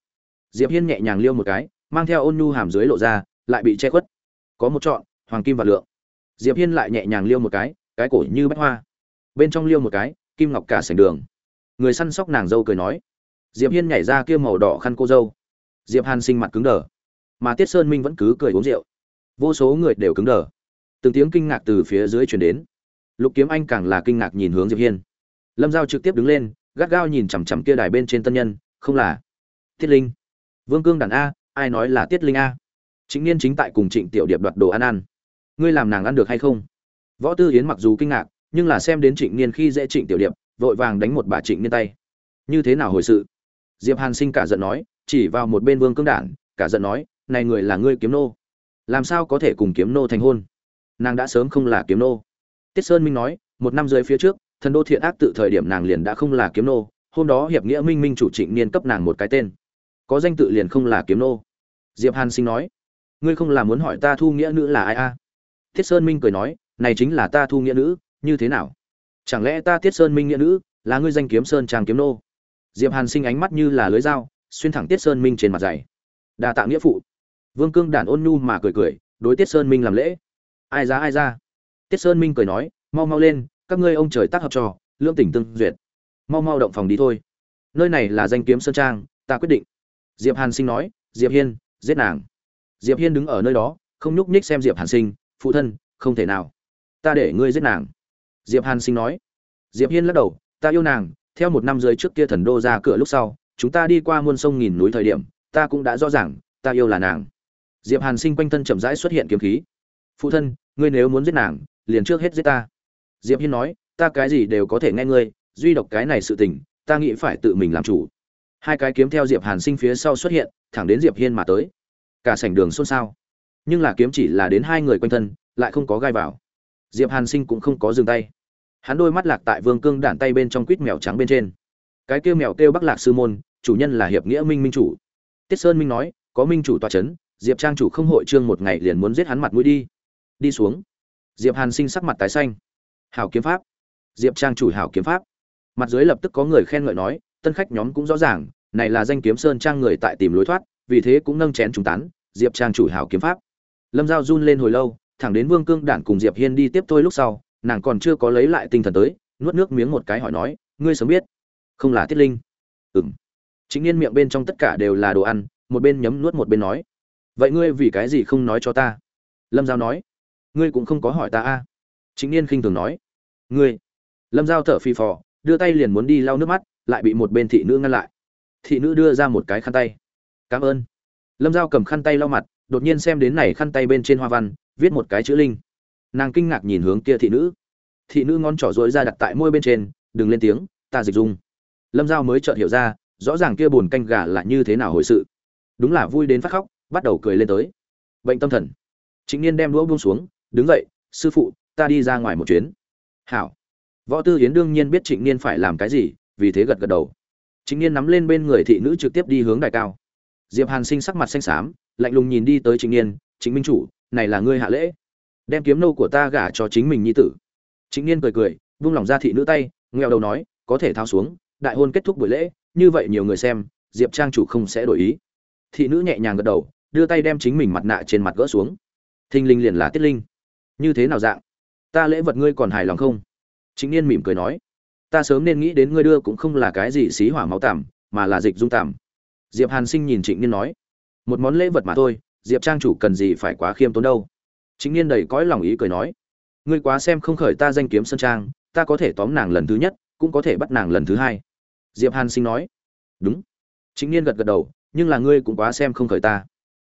diệp hiên nhẹ nhàng liêu một cái, mang theo ôn nhu hàm dưới lộ ra, lại bị che khuất. Có một chọn hoàng kim và lượng. Diệp hiên lại nhẹ nhàng liêu một cái cái cổ như bách hoa. Bên trong liêu một cái, kim ngọc cả sành đường. Người săn sóc nàng dâu cười nói. Diệp hiên nhảy ra kia màu đỏ khăn cô dâu. Diệp hàn sinh mặt cứng đờ. Mà tiết sơn minh vẫn cứ cười uống rượu. Vô số người đều cứng đờ. Từng tiếng kinh ngạc từ phía dưới truyền đến. Lục kiếm anh càng là kinh ngạc nhìn hướng diệp hiên. Lâm giao trực tiếp đứng lên gắt gao nhìn chằm chằm kia đài bên trên tân nhân, không là. Tiết linh. Vương cương đàn a, ai nói là tiết linh a? Chính niên chính tại cùng trịnh tiểu điệp đoạt đồ ăn ăn. Ngươi làm nàng ăn được hay không? Võ tư yến mặc dù kinh ngạc, nhưng là xem đến trịnh niên khi dễ trịnh tiểu điệp, vội vàng đánh một bà trịnh niên tay. Như thế nào hồi sự? Diệp hàn sinh cả giận nói, chỉ vào một bên vương cương đản cả giận nói, này người là ngươi kiếm nô. Làm sao có thể cùng kiếm nô thành hôn? Nàng đã sớm không là kiếm nô. Tiết sơn minh nói, một năm dưới phía trước thần đô thiện ác tự thời điểm nàng liền đã không là kiếm nô, hôm đó hiệp nghĩa minh minh chủ trịnh niên cấp nàng một cái tên. Có danh tự liền không là kiếm nô. Diệp hàn sinh nói, ngươi không là muốn hỏi ta thu nghĩa nữ là ai a? À? tiết sơn minh cười nói, này chính là ta thu nghĩa nữ, như thế nào? Chẳng lẽ ta tiết sơn minh nghĩa nữ là ngươi danh kiếm sơn trang kiếm nô? Diệp hàn sinh ánh mắt như là lưới dao, xuyên thẳng tiết sơn minh trên mặt dày đa tạ nghĩa phụ. Vương cương đản ôn nhu mà cười cười, đối tiết sơn minh làm lễ. Ai ra ai ra? Tiết sơn minh cười nói, mau mau lên các ngươi ông trời tác hợp trò lương tỉnh tương duyệt. Mau mau động phòng đi thôi. Nơi này là danh kiếm sơn trang, ta quyết định. Diệp hàn sinh nói, diệp hiên, giết nàng. Diệp hiên đứng ở nơi đó, không nhúc nhích xem diệp hàn sinh, phụ thân, không thể nào. Ta để ngươi giết nàng. Diệp hàn sinh nói. Diệp hiên lắc đầu, ta yêu nàng, theo một năm dưới trước kia thần đô ra cửa lúc sau, chúng ta đi qua muôn sông nghìn núi thời điểm, ta cũng đã rõ ràng, ta yêu là nàng. Diệp hàn sinh quanh thân chậm rãi xuất hiện kiếm khí. Phụ thân, ngươi nếu muốn giết nàng, liền trước hết giết ta diệp hiên nói, ta cái gì đều có thể nghe ngươi, duy độc cái này sự tình, ta nghĩ phải tự mình làm chủ. Hai cái kiếm theo diệp hàn sinh phía sau xuất hiện, thẳng đến diệp hiên mà tới. Cả sảnh đường xôn xao. Nhưng là kiếm chỉ là đến hai người quanh thân, lại không có gai vào. Diệp hàn sinh cũng không có dừng tay. Hắn đôi mắt lạc tại vương cương đản tay bên trong quýt mèo trắng bên trên. Cái kêu mèo kêu bắc lạc sư môn, chủ nhân là hiệp nghĩa minh minh chủ. Tiết sơn minh nói, có minh chủ tòa c h ấ n diệp trang chủ không hội trương một ngày liền muốn giết hắn mặt mũi đi. Đi xuống. Diệp hàn sinh sắc mặt tái xanh hảo kiếm pháp. Diệp trang chủ hảo kiếm pháp. Mặt dưới lập tức có người khen ngợi nói, tân khách nhóm cũng rõ ràng, này là danh kiếm sơn trang người tại tìm lối thoát, vì thế cũng nâng chén trúng tán, diệp trang chủ hảo kiếm pháp. Lâm giao run lên hồi lâu, thẳng đến vương cương đản cùng diệp hiên đi tiếp tôi lúc sau, nàng còn chưa có lấy lại tinh thần tới, nuốt nước miếng một cái hỏi nói, ngươi sớm biết, không là tiết linh? Ừng chính yên miệng bên trong tất cả đều là đồ ăn, một bên nhấm nuốt một bên nói, vậy ngươi vì cái gì không nói cho ta? Lâm giao nói, ngươi cũng không có hỏi ta a. à chính niên khinh thường nói, ngươi. Lâm giao thở phì phò, đưa tay liền muốn đi lau nước mắt, lại bị một bên thị nữ ngăn lại. Thị nữ đưa ra một cái khăn tay. Cảm ơn. Lâm giao cầm khăn tay lau mặt, đột nhiên xem đến này khăn tay bên trên hoa văn, viết một cái chữ linh. Nàng kinh ngạc nhìn hướng kia thị nữ. Thị nữ ngón trỏ dối ra đặt tại môi bên trên, đừng lên tiếng, ta dịch dung. Lâm giao mới chợt hiểu ra, rõ ràng kia buồn canh gà là như thế nào hồi sự. Đúng là vui đến phát khóc, bắt đầu cười lên tới. Bệnh tâm thần. Chính niên đem đũa buông xuống, đứng dậy, sư phụ ta đi ra ngoài một chuyến. Hảo. Võ tư hiến đương nhiên biết trịnh niên phải làm cái gì, vì thế gật gật đầu. Trịnh niên nắm lên bên người thị nữ trực tiếp đi hướng đại cao. Diệp hàn sinh sắc mặt xanh xám, lạnh lùng nhìn đi tới trịnh niên chính minh chủ, này là ngươi hạ lễ. Đem kiếm nâu của ta gả cho chính mình nhi tử. Trịnh niên cười cười, vung lòng ra thị nữ tay, nghèo đầu nói, có thể thao xuống, đại hôn kết thúc buổi lễ, như vậy nhiều người xem, diệp trang chủ không sẽ đổi ý. Thị nữ nhẹ nhàng gật đầu, đưa tay đem chính mình mặt nạ trên mặt gỡ xuống. Thinh linh liền là tiết linh. Như thế nào dạng? Ta lễ vật ngươi còn hài lòng không? Chính niên mỉm cười nói ta sớm nên nghĩ đến ngươi đưa cũng không là cái gì xí hỏa máu tạm, mà là dịch dung tạm. diệp hàn sinh nhìn trịnh niên nói một món lễ vật mà thôi diệp trang chủ cần gì phải quá khiêm tốn đâu. Chính niên đầy cõi lòng ý cười nói ngươi quá xem không khởi ta danh kiếm sơn trang ta có thể tóm nàng lần thứ nhất cũng có thể bắt nàng lần thứ hai. Diệp hàn sinh nói đúng. Chính niên gật gật đầu nhưng là ngươi cũng quá xem không khởi ta.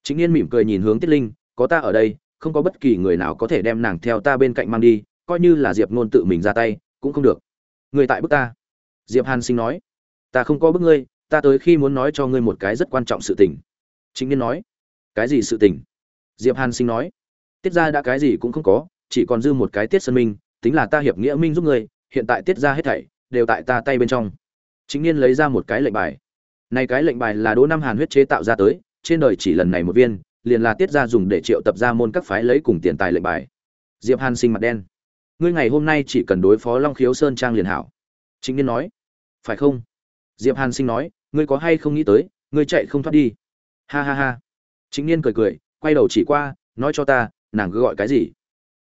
Chính niên mỉm cười nhìn hướng tiết linh có ta ở đây không có bất kỳ người nào có thể đem nàng theo ta bên cạnh mang đi, coi như là diệp ngôn tự mình ra tay, cũng không được. Người tại bức ta. Diệp hàn sinh nói, ta không có bức ngươi, ta tới khi muốn nói cho ngươi một cái rất quan trọng sự tình. Chính niên nói, cái gì sự tình? Diệp hàn sinh nói, tiết ra đã cái gì cũng không có, chỉ còn dư một cái tiết sơn minh, tính là ta hiệp nghĩa minh giúp ngươi, hiện tại tiết ra hết thảy đều tại ta tay bên trong. Chính niên lấy ra một cái lệnh bài. Này cái lệnh bài là đỗ năm hàn huyết chế tạo ra tới, trên đời chỉ lần này một viên liền là tiết ra dùng để triệu tập ra môn các phái lấy cùng tiền tài lệnh bài. Diệp hàn sinh mặt đen. Ngươi ngày hôm nay chỉ cần đối phó long khiếu sơn trang liền hảo. Chính niên nói. Phải không? Diệp hàn sinh nói. Ngươi có hay không nghĩ tới, ngươi chạy không thoát đi. Ha ha ha. Chính niên cười cười, quay đầu chỉ qua, nói cho ta, nàng cứ gọi cái gì?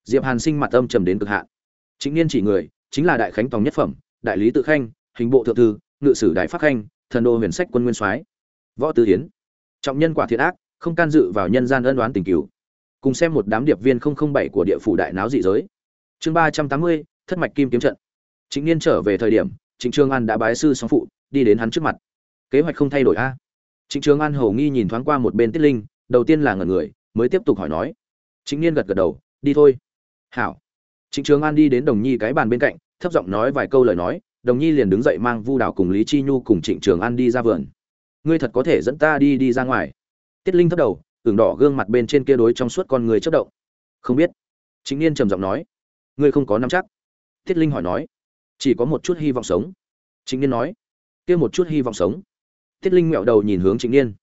Diệp hàn sinh mặt âm trầm đến cực hạn. Chính niên chỉ người, chính là đại khánh tòng nhất phẩm, đại lý tự khanh, hình bộ thượng thư, ngự sử đại pháp khanh, thần đô huyền sách quân nguyên soái. Võ tư hiến. Trọng nhân quả thiện ác không can dự vào nhân gian ân đoán tình cửu. Cùng xem một đám điệp viên 007 của địa phủ đại náo dị giới. Chương ba trăm tám mươi, thất mạch kim kiếm trận. Chính niên trở về thời điểm, trịnh trương an đã bái sư song phụ, đi đến hắn trước mặt. Kế hoạch không thay đổi a. Trịnh trường an hầu nghi nhìn thoáng qua một bên tiết linh, đầu tiên là ngẩn người, mới tiếp tục hỏi nói. Chính niên gật gật đầu, đi thôi. Hảo. Trịnh trường an đi đến đồng nhi cái bàn bên cạnh, thấp giọng nói vài câu lời nói, đồng nhi liền đứng dậy mang vu đào cùng lý chi nhu cùng trịnh trường an đi ra vườn. Ngươi thật có thể dẫn ta đi đi ra ngoài tiết linh thấp đầu, ửng đỏ gương mặt bên trên kia đối trong suốt con người chất động. Không biết. Chính niên trầm giọng nói. Ngươi không có nắm chắc. Tiết linh hỏi nói. Chỉ có một chút hy vọng sống. Chính niên nói. Kia một chút hy vọng sống. Tiết linh mẹo đầu nhìn hướng chính niên.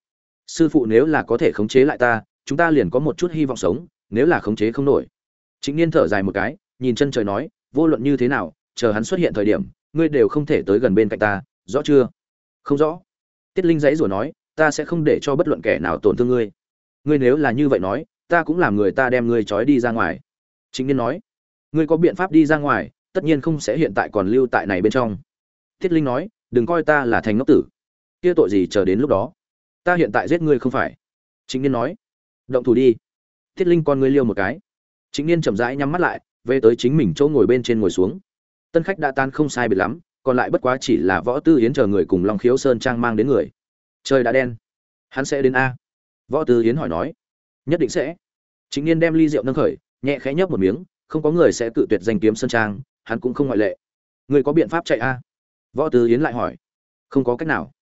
Sư phụ nếu là có thể khống chế lại ta, chúng ta liền có một chút hy vọng sống, nếu là khống chế không nổi. Chính niên thở dài một cái, nhìn chân trời nói, vô luận như thế nào, chờ hắn xuất hiện thời điểm, ngươi đều không thể tới gần bên cạnh ta, rõ chưa? Không rõ. Tiết linh dãy rủa nói ta sẽ không để cho bất luận kẻ nào tổn thương ngươi. Ngươi nếu là như vậy nói, ta cũng làm người ta đem ngươi trói đi ra ngoài. Chính niên nói. Ngươi có biện pháp đi ra ngoài, tất nhiên không sẽ hiện tại còn lưu tại này bên trong. Thiết linh nói, đừng coi ta là thành ngốc tử. Kia tội gì chờ đến lúc đó? Ta hiện tại giết ngươi không phải. Chính niên nói. Động thủ đi. Thiết linh con ngươi liêu một cái. Chính niên chậm rãi nhắm mắt lại, về tới chính mình chỗ ngồi bên trên ngồi xuống. Tân khách đã tan không sai biệt lắm, còn lại bất quá chỉ là võ tư yến chờ người cùng long khiếu sơn trang mang đến người trời đã đen. Hắn sẽ đến a. Võ tư yến hỏi nói. Nhất định sẽ. Chính niên đem ly rượu nâng khởi, nhẹ khẽ nhấp một miếng, không có người sẽ tự tuyệt danh kiếm sơn trang, hắn cũng không ngoại lệ. Người có biện pháp chạy a? Võ tư yến lại hỏi. Không có cách nào.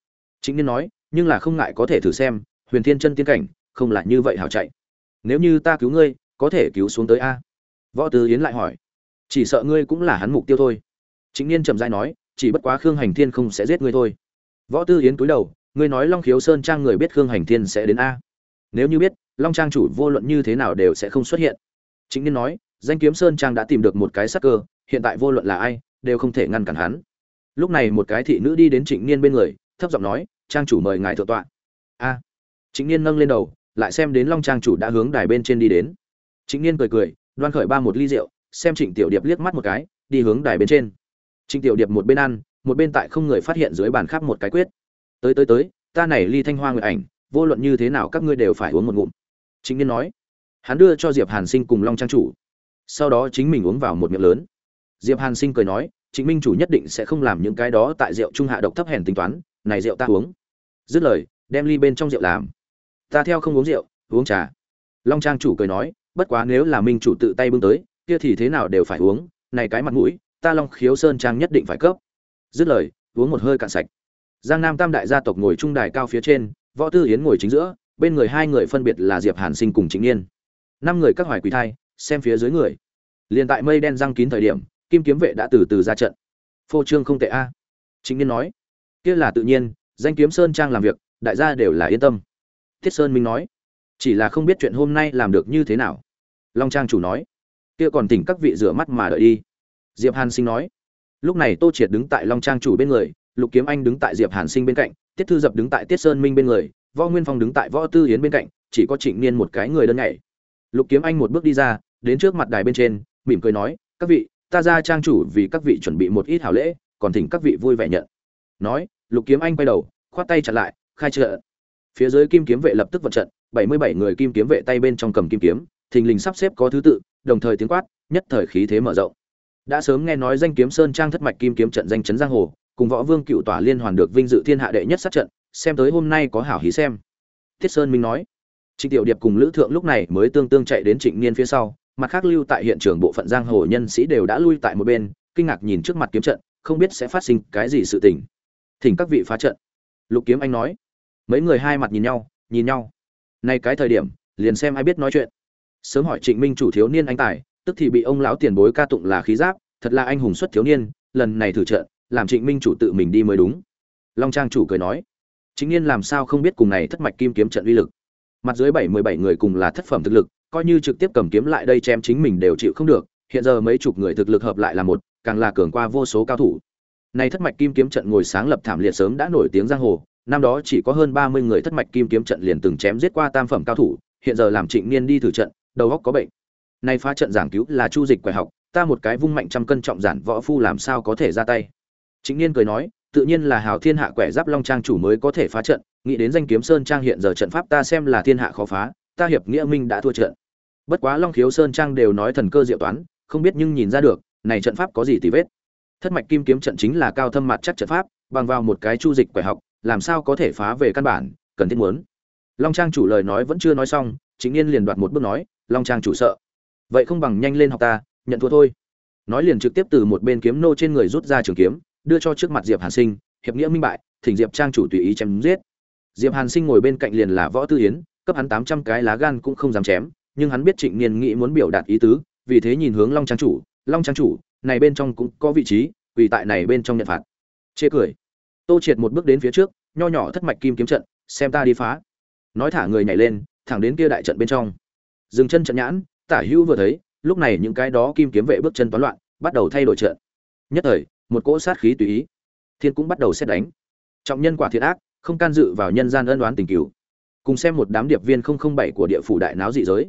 Chính niên nói, nhưng là không ngại có thể thử xem, huyền thiên chân tiên cảnh, không lại như vậy hảo chạy. Nếu như ta cứu ngươi, có thể cứu xuống tới a. Võ tư yến lại hỏi. Chỉ sợ ngươi cũng là hắn mục tiêu thôi. Chính niên trầm dai nói, chỉ bất quá khương hành thiên không sẽ giết ngươi thôi. Võ tư yến cúi đầu ngươi nói long khiếu sơn trang người biết khương hành thiên sẽ đến a. Nếu như biết, long trang chủ vô luận như thế nào đều sẽ không xuất hiện. Chính niên nói, danh kiếm sơn trang đã tìm được một cái sắc cơ, hiện tại vô luận là ai, đều không thể ngăn cản hắn. Lúc này một cái thị nữ đi đến trịnh niên bên người, thấp giọng nói, trang chủ mời ngài thượng tọa. A. Trịnh niên nâng lên đầu, lại xem đến long trang chủ đã hướng đài bên trên đi đến. Trịnh niên cười cười, đoan khởi ba một ly rượu, xem trịnh tiểu điệp liếc mắt một cái, đi hướng đài bên trên. Trịnh tiểu điệp một bên ăn, một bên tại không người phát hiện dưới bàn khắp một cái quyết tới tới tới, ta này ly thanh hoa người ảnh, vô luận như thế nào các ngươi đều phải uống một ngụm. Chính niên nói. Hắn đưa cho diệp hàn sinh cùng long trang chủ. Sau đó chính mình uống vào một miệng lớn. Diệp hàn sinh cười nói chính minh chủ nhất định sẽ không làm những cái đó tại rượu trung hạ độc thấp hèn tính toán, này rượu ta uống. Dứt lời, đem ly bên trong rượu làm. Ta theo không uống rượu, uống trà. Long trang chủ cười nói, bất quá nếu là minh chủ tự tay bưng tới, kia thì thế nào đều phải uống, này cái mặt mũi, ta long khiếu sơn trang nhất định phải cấp. Dứt lời, uống một hơi cạn sạch giang nam tam đại gia tộc ngồi trung đài cao phía trên, võ tư yến ngồi chính giữa, bên người hai người phân biệt là diệp hàn sinh cùng chính niên. Năm người các hoài quỳ thai, xem phía dưới người. Liền tại mây đen răng kín thời điểm, kim kiếm vệ đã từ từ ra trận. Phô trương không tệ a. Chính niên nói, kia là tự nhiên, danh kiếm sơn trang làm việc, đại gia đều là yên tâm. Thiết sơn minh nói, chỉ là không biết chuyện hôm nay làm được như thế nào. Long trang chủ nói, kia còn tỉnh các vị rửa mắt mà đợi đi. Diệp hàn sinh nói, lúc này tô triệt đứng tại long trang chủ bên người lục kiếm anh đứng tại diệp hàn sinh bên cạnh, tiết thư dập đứng tại tiết sơn minh bên người, võ nguyên phong đứng tại võ tư Yến bên cạnh, chỉ có trịnh niên một cái người đơn nhảy. Lục kiếm anh một bước đi ra, đến trước mặt đài bên trên, mỉm cười nói, các vị, ta ra trang chủ vì các vị chuẩn bị một ít hảo lễ, còn thỉnh các vị vui vẻ nhận. Nói, lục kiếm anh quay đầu, khoát tay chặn lại, khai trợ. Phía dưới kim kiếm vệ lập tức vật trận, bảy mươi bảy người kim kiếm vệ tay bên trong cầm kim kiếm, thình lình sắp xếp có thứ tự, đồng thời tiếng quát, nhất thời khí thế mở rộng. Đã sớm nghe nói danh kiếm sơn trang thất mạch kim kiếm trận danh chấn giang hồ cùng võ vương cựu tỏa liên hoàn được vinh dự thiên hạ đệ nhất sát trận, xem tới hôm nay có hảo hí xem. Thiết sơn minh nói, trịnh tiểu điệp cùng lữ thượng lúc này mới tương tương chạy đến trịnh niên phía sau, mặt khác lưu tại hiện trường bộ phận giang hồ nhân sĩ đều đã lui tại một bên, kinh ngạc nhìn trước mặt kiếm trận, không biết sẽ phát sinh cái gì sự tình. Thỉnh các vị phá trận. Lục kiếm anh nói, mấy người hai mặt nhìn nhau nhìn nhau. Nay cái thời điểm, liền xem ai biết nói chuyện. Sớm hỏi trịnh minh chủ thiếu niên anh tài, tức thì bị ông lão tiền bối ca tụng là khí giáp, thật là anh hùng xuất thiếu niên, lần này thử trận làm trịnh minh chủ tự mình đi mới đúng. Long trang chủ cười nói chính niên làm sao không biết cùng này thất mạch kim kiếm trận uy lực? Mặt dưới bảy mươi bảy người cùng là thất phẩm thực lực, coi như trực tiếp cầm kiếm lại đây chém chính mình đều chịu không được, hiện giờ mấy chục người thực lực hợp lại là một, càng là cường qua vô số cao thủ. Này thất mạch kim kiếm trận ngồi sáng lập thảm liệt sớm đã nổi tiếng giang hồ, năm đó chỉ có hơn ba mươi người thất mạch kim kiếm trận liền từng chém giết qua tam phẩm cao thủ, hiện giờ làm trịnh niên đi thử trận, đầu óc có bệnh. Nay phá trận giảng cứu là chu dịch quẻ học, ta một cái vung mạnh trăm cân trọng giản võ phu làm sao có thể ra tay? Trịnh niên cười nói, tự nhiên là hào thiên hạ quẻ giáp long trang chủ mới có thể phá trận, nghĩ đến danh kiếm sơn trang hiện giờ trận pháp ta xem là thiên hạ khó phá, ta hiệp nghĩa minh đã thua trận. Bất quá long khiếu sơn trang đều nói thần cơ diệu toán, không biết nhưng nhìn ra được, này trận pháp có gì tì vết. Thất mạch kim kiếm trận chính là cao thâm mặt chắc trận pháp, bằng vào một cái chu dịch quẻ học, làm sao có thể phá về căn bản, cần thiết muốn. Long trang chủ lời nói vẫn chưa nói xong chính niên liền đoạt một bước nói, long trang chủ sợ. Vậy không bằng nhanh lên học ta, nhận thua thôi. Nói liền trực tiếp từ một bên kiếm nô trên người rút ra trường kiếm đưa cho trước mặt diệp hàn sinh, hiệp nghĩa minh bại, thỉnh diệp trang chủ tùy ý chém giết. Diệp hàn sinh ngồi bên cạnh liền là võ tư yến, cấp hắn tám trăm cái lá gan cũng không dám chém, nhưng hắn biết trịnh niên nghĩ muốn biểu đạt ý tứ, vì thế nhìn hướng long trang chủ, long trang chủ, này bên trong cũng có vị trí, vì tại này bên trong nhận phạt. Chê cười. Tô triệt một bước đến phía trước, nho nhỏ thất mạch kim kiếm trận, xem ta đi phá. Nói thả người nhảy lên, thẳng đến kia đại trận bên trong. Dừng chân trận nhãn, tả hữu vừa thấy, lúc này những cái đó kim kiếm vệ bước chân toán loạn, bắt đầu thay đổi trận. Nhất thời một cỗ sát khí tùy ý. Thiên cũng bắt đầu xét đánh. Trọng nhân quả thiệt ác không can dự vào nhân gian ân đoán tình cứu. cùng xem một đám điệp viên 007 của địa phủ đại náo dị giới.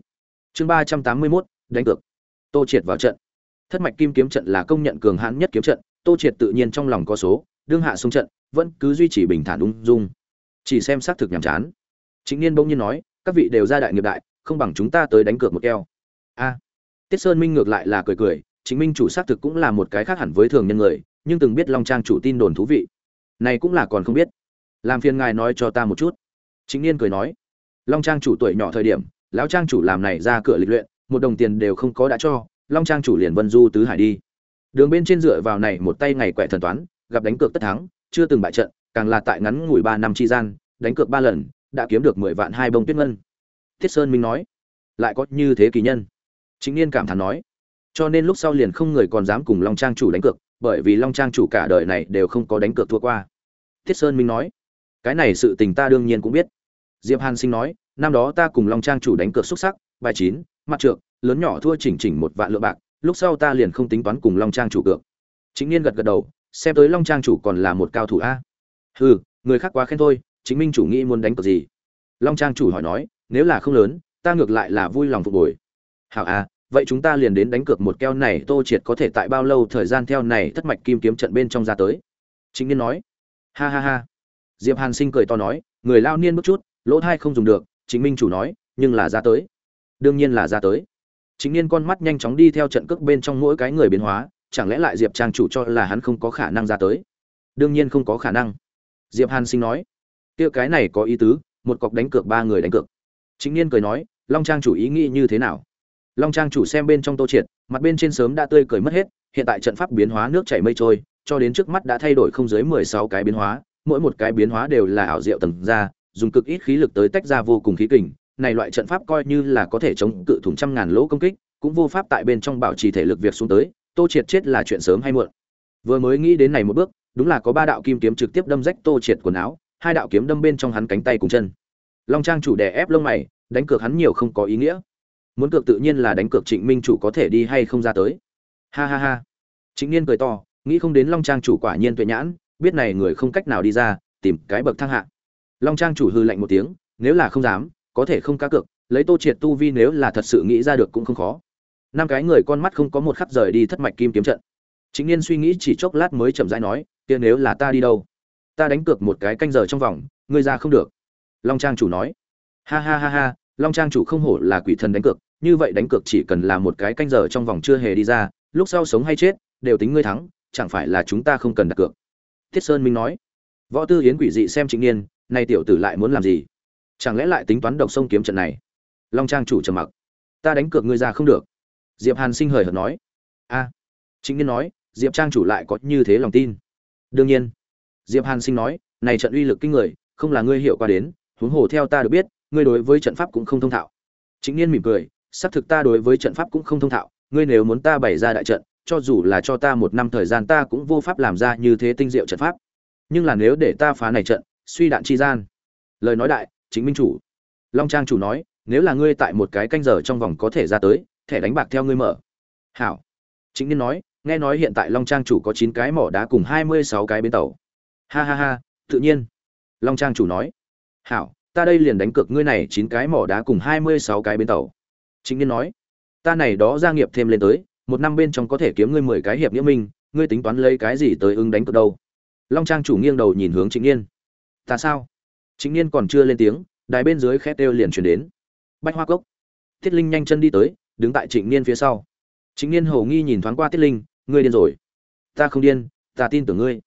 Chương 381, đánh cược. Tô triệt vào trận. Thất mạch kim kiếm trận là công nhận cường hãn nhất kiếm trận tô triệt tự nhiên trong lòng có số đương hạ xuống trận vẫn cứ duy trì bình thản ung dung. Chỉ xem xác thực nhàm chán. Chính niên bỗng nhiên nói các vị đều ra đại nghiệp đại không bằng chúng ta tới đánh cược một keo. A. Tiết sơn minh ngược lại là cười cười chính minh chủ xác thực cũng là một cái khác hẳn với thường nhân người nhưng từng biết long trang chủ tin đồn thú vị. Này cũng là còn không biết. Làm phiền ngài nói cho ta một chút. Chính niên cười nói. Long trang chủ tuổi nhỏ thời điểm, lão trang chủ làm này ra cửa lịch luyện, một đồng tiền đều không có đã cho, long trang chủ liền vân du tứ hải đi. Đường bên trên dựa vào này một tay ngày quẻ thần toán, gặp đánh cược tất thắng, chưa từng bại trận, càng là tại ngắn ngủi ba năm chi gian, đánh cược ba lần, đã kiếm được mười vạn hai bông tuyết ngân. Thiết sơn minh nói. Lại có như thế kỳ nhân. Chính niên cảm thán nói. Cho nên lúc sau liền không người còn dám cùng long trang chủ đánh cược bởi vì long trang chủ cả đời này đều không có đánh cược thua qua. Thiết sơn minh nói, cái này sự tình ta đương nhiên cũng biết. Diệp hàn sinh nói, năm đó ta cùng long trang chủ đánh cược xuất sắc, bài chín, mặt trượng lớn nhỏ thua chỉnh chỉnh một vạn lượng bạc, lúc sau ta liền không tính toán cùng long trang chủ cược. Chính niên gật gật đầu, xem tới long trang chủ còn là một cao thủ a. Hừ, người khác quá khen thôi, chính minh chủ nghĩ muốn đánh cược gì? Long trang chủ hỏi nói, nếu là không lớn, ta ngược lại là vui lòng phục hồi. Hảo a vậy chúng ta liền đến đánh cược một keo này, tô triệt có thể tại bao lâu thời gian theo này thất mạch kim kiếm trận bên trong ra tới? Chính niên nói. Ha ha ha. Diệp hàn sinh cười to nói, người lao niên bước chút, lỗ thai không dùng được, chính minh chủ nói, nhưng là ra tới. Đương nhiên là ra tới. Chính niên con mắt nhanh chóng đi theo trận cước bên trong mỗi cái người biến hóa, chẳng lẽ lại diệp trang chủ cho là hắn không có khả năng ra tới? Đương nhiên không có khả năng. Diệp hàn sinh nói. Kia cái này có ý tứ, một cọc đánh cược, ba người đánh cược. Chính niên cười nói, long trang chủ ý nghĩ như thế nào? Long trang chủ xem bên trong tô triệt, mặt bên trên sớm đã tươi cười mất hết, hiện tại trận pháp biến hóa nước chảy mây trôi, cho đến trước mắt đã thay đổi không dưới mười sáu cái biến hóa, mỗi một cái biến hóa đều là ảo diệu tầng ra, dùng cực ít khí lực tới tách ra vô cùng khí kình. Này loại trận pháp coi như là có thể chống cự thủng trăm ngàn lỗ công kích, cũng vô pháp tại bên trong bảo trì thể lực việc xuống tới, tô triệt chết là chuyện sớm hay muộn. Vừa mới nghĩ đến này một bước, đúng là có ba đạo kim kiếm trực tiếp đâm rách tô triệt quần áo, hai đạo kiếm đâm bên trong hắn cánh tay cùng chân. Long trang chủ đè ép lông mày, đánh cược hắn nhiều không có ý nghĩa muốn cược tự nhiên là đánh cược trịnh minh chủ có thể đi hay không ra tới. Ha ha ha. Trịnh niên cười to, nghĩ không đến long trang chủ quả nhiên tuệ nhãn, biết này người không cách nào đi ra, tìm cái bậc thang hạ. Long trang chủ hư lạnh một tiếng, nếu là không dám, có thể không cá cược, lấy tô triệt tu vi nếu là thật sự nghĩ ra được cũng không khó. Năm cái người con mắt không có một khắc rời đi thất mạch kim kiếm trận. Chính niên suy nghĩ chỉ chốc lát mới chậm rãi nói, kia nếu là ta đi đâu? Ta đánh cược một cái canh giờ trong vòng, ngươi ra không được. Long trang chủ nói. Ha ha ha ha long trang chủ không hổ là quỷ thần đánh cược như vậy đánh cược chỉ cần là một cái canh giờ trong vòng chưa hề đi ra lúc sau sống hay chết đều tính ngươi thắng chẳng phải là chúng ta không cần đặt cược. Thiết sơn minh nói. Võ tư yến quỷ dị xem trịnh niên nay tiểu tử lại muốn làm gì? Chẳng lẽ lại tính toán độc sông kiếm trận này? Long trang chủ trầm mặc. Ta đánh cược ngươi ra không được. Diệp hàn sinh hời hợt nói. A. À, trịnh niên nói. Diệp trang chủ lại có như thế lòng tin. Đương nhiên. Diệp hàn sinh nói. Này trận uy lực kinh người không là ngươi hiểu qua đến huống hồ theo ta được biết ngươi đối với trận pháp cũng không thông thạo. Chính niên mỉm cười, xác thực ta đối với trận pháp cũng không thông thạo, ngươi nếu muốn ta bày ra đại trận, cho dù là cho ta một năm thời gian ta cũng vô pháp làm ra như thế tinh diệu trận pháp. Nhưng là nếu để ta phá này trận, suy đạn chi gian. Lời nói đại chính minh chủ. Long trang chủ nói, nếu là ngươi tại một cái canh giờ trong vòng có thể ra tới, thẻ đánh bạc theo ngươi mở. Hảo. Chính niên nói, nghe nói hiện tại long trang chủ có chín cái mỏ đá cùng hai mươi sáu cái bến tàu. Ha ha ha, tự nhiên. Long trang chủ nói. Hảo ta đây liền đánh cược ngươi này chín cái mỏ đá cùng hai mươi sáu cái bến tàu. Chính niên nói, ta này đó gia nghiệp thêm lên tới, một năm bên trong có thể kiếm ngươi mười cái hiệp nghĩa minh, ngươi tính toán lấy cái gì tới ứng đánh cược đâu? Long trang chủ nghiêng đầu nhìn hướng chính niên. Ta sao? Chính niên còn chưa lên tiếng, đài bên dưới khét đều liền chuyển đến. Bách hoa cốc. Thiết linh nhanh chân đi tới, đứng tại trịnh niên phía sau. Trịnh niên hầu nghi nhìn thoáng qua tiết linh, ngươi điên rồi. Ta không điên, ta tin tưởng ngươi.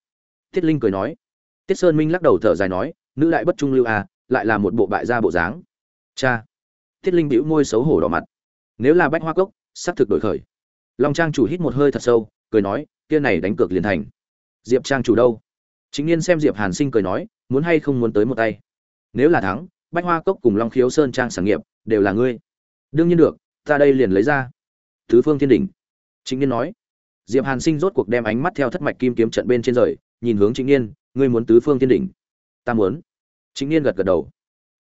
Tiết linh cười nói. Tiết sơn minh lắc đầu thở dài nói, nữ đại bất trung lưu à lại là một bộ bại gia bộ dáng. Cha, tiết linh bĩu môi xấu hổ đỏ mặt. Nếu là bách hoa cốc xác thực đổi khởi. Long trang chủ hít một hơi thật sâu, cười nói, kia này đánh cược liền thành. Diệp trang chủ đâu? Chính niên xem diệp hàn sinh cười nói, muốn hay không muốn tới một tay? Nếu là thắng, bách hoa cốc cùng long khiếu sơn trang sản nghiệp, đều là ngươi. Đương nhiên được, ta đây liền lấy ra. Thứ phương thiên đỉnh. Chính niên nói. Diệp hàn sinh rốt cuộc đem ánh mắt theo thất mạch kim kiếm trận bên trên rời, nhìn hướng chính niên ngươi muốn tứ phương thiên đỉnh? Ta muốn chính niên gật gật đầu.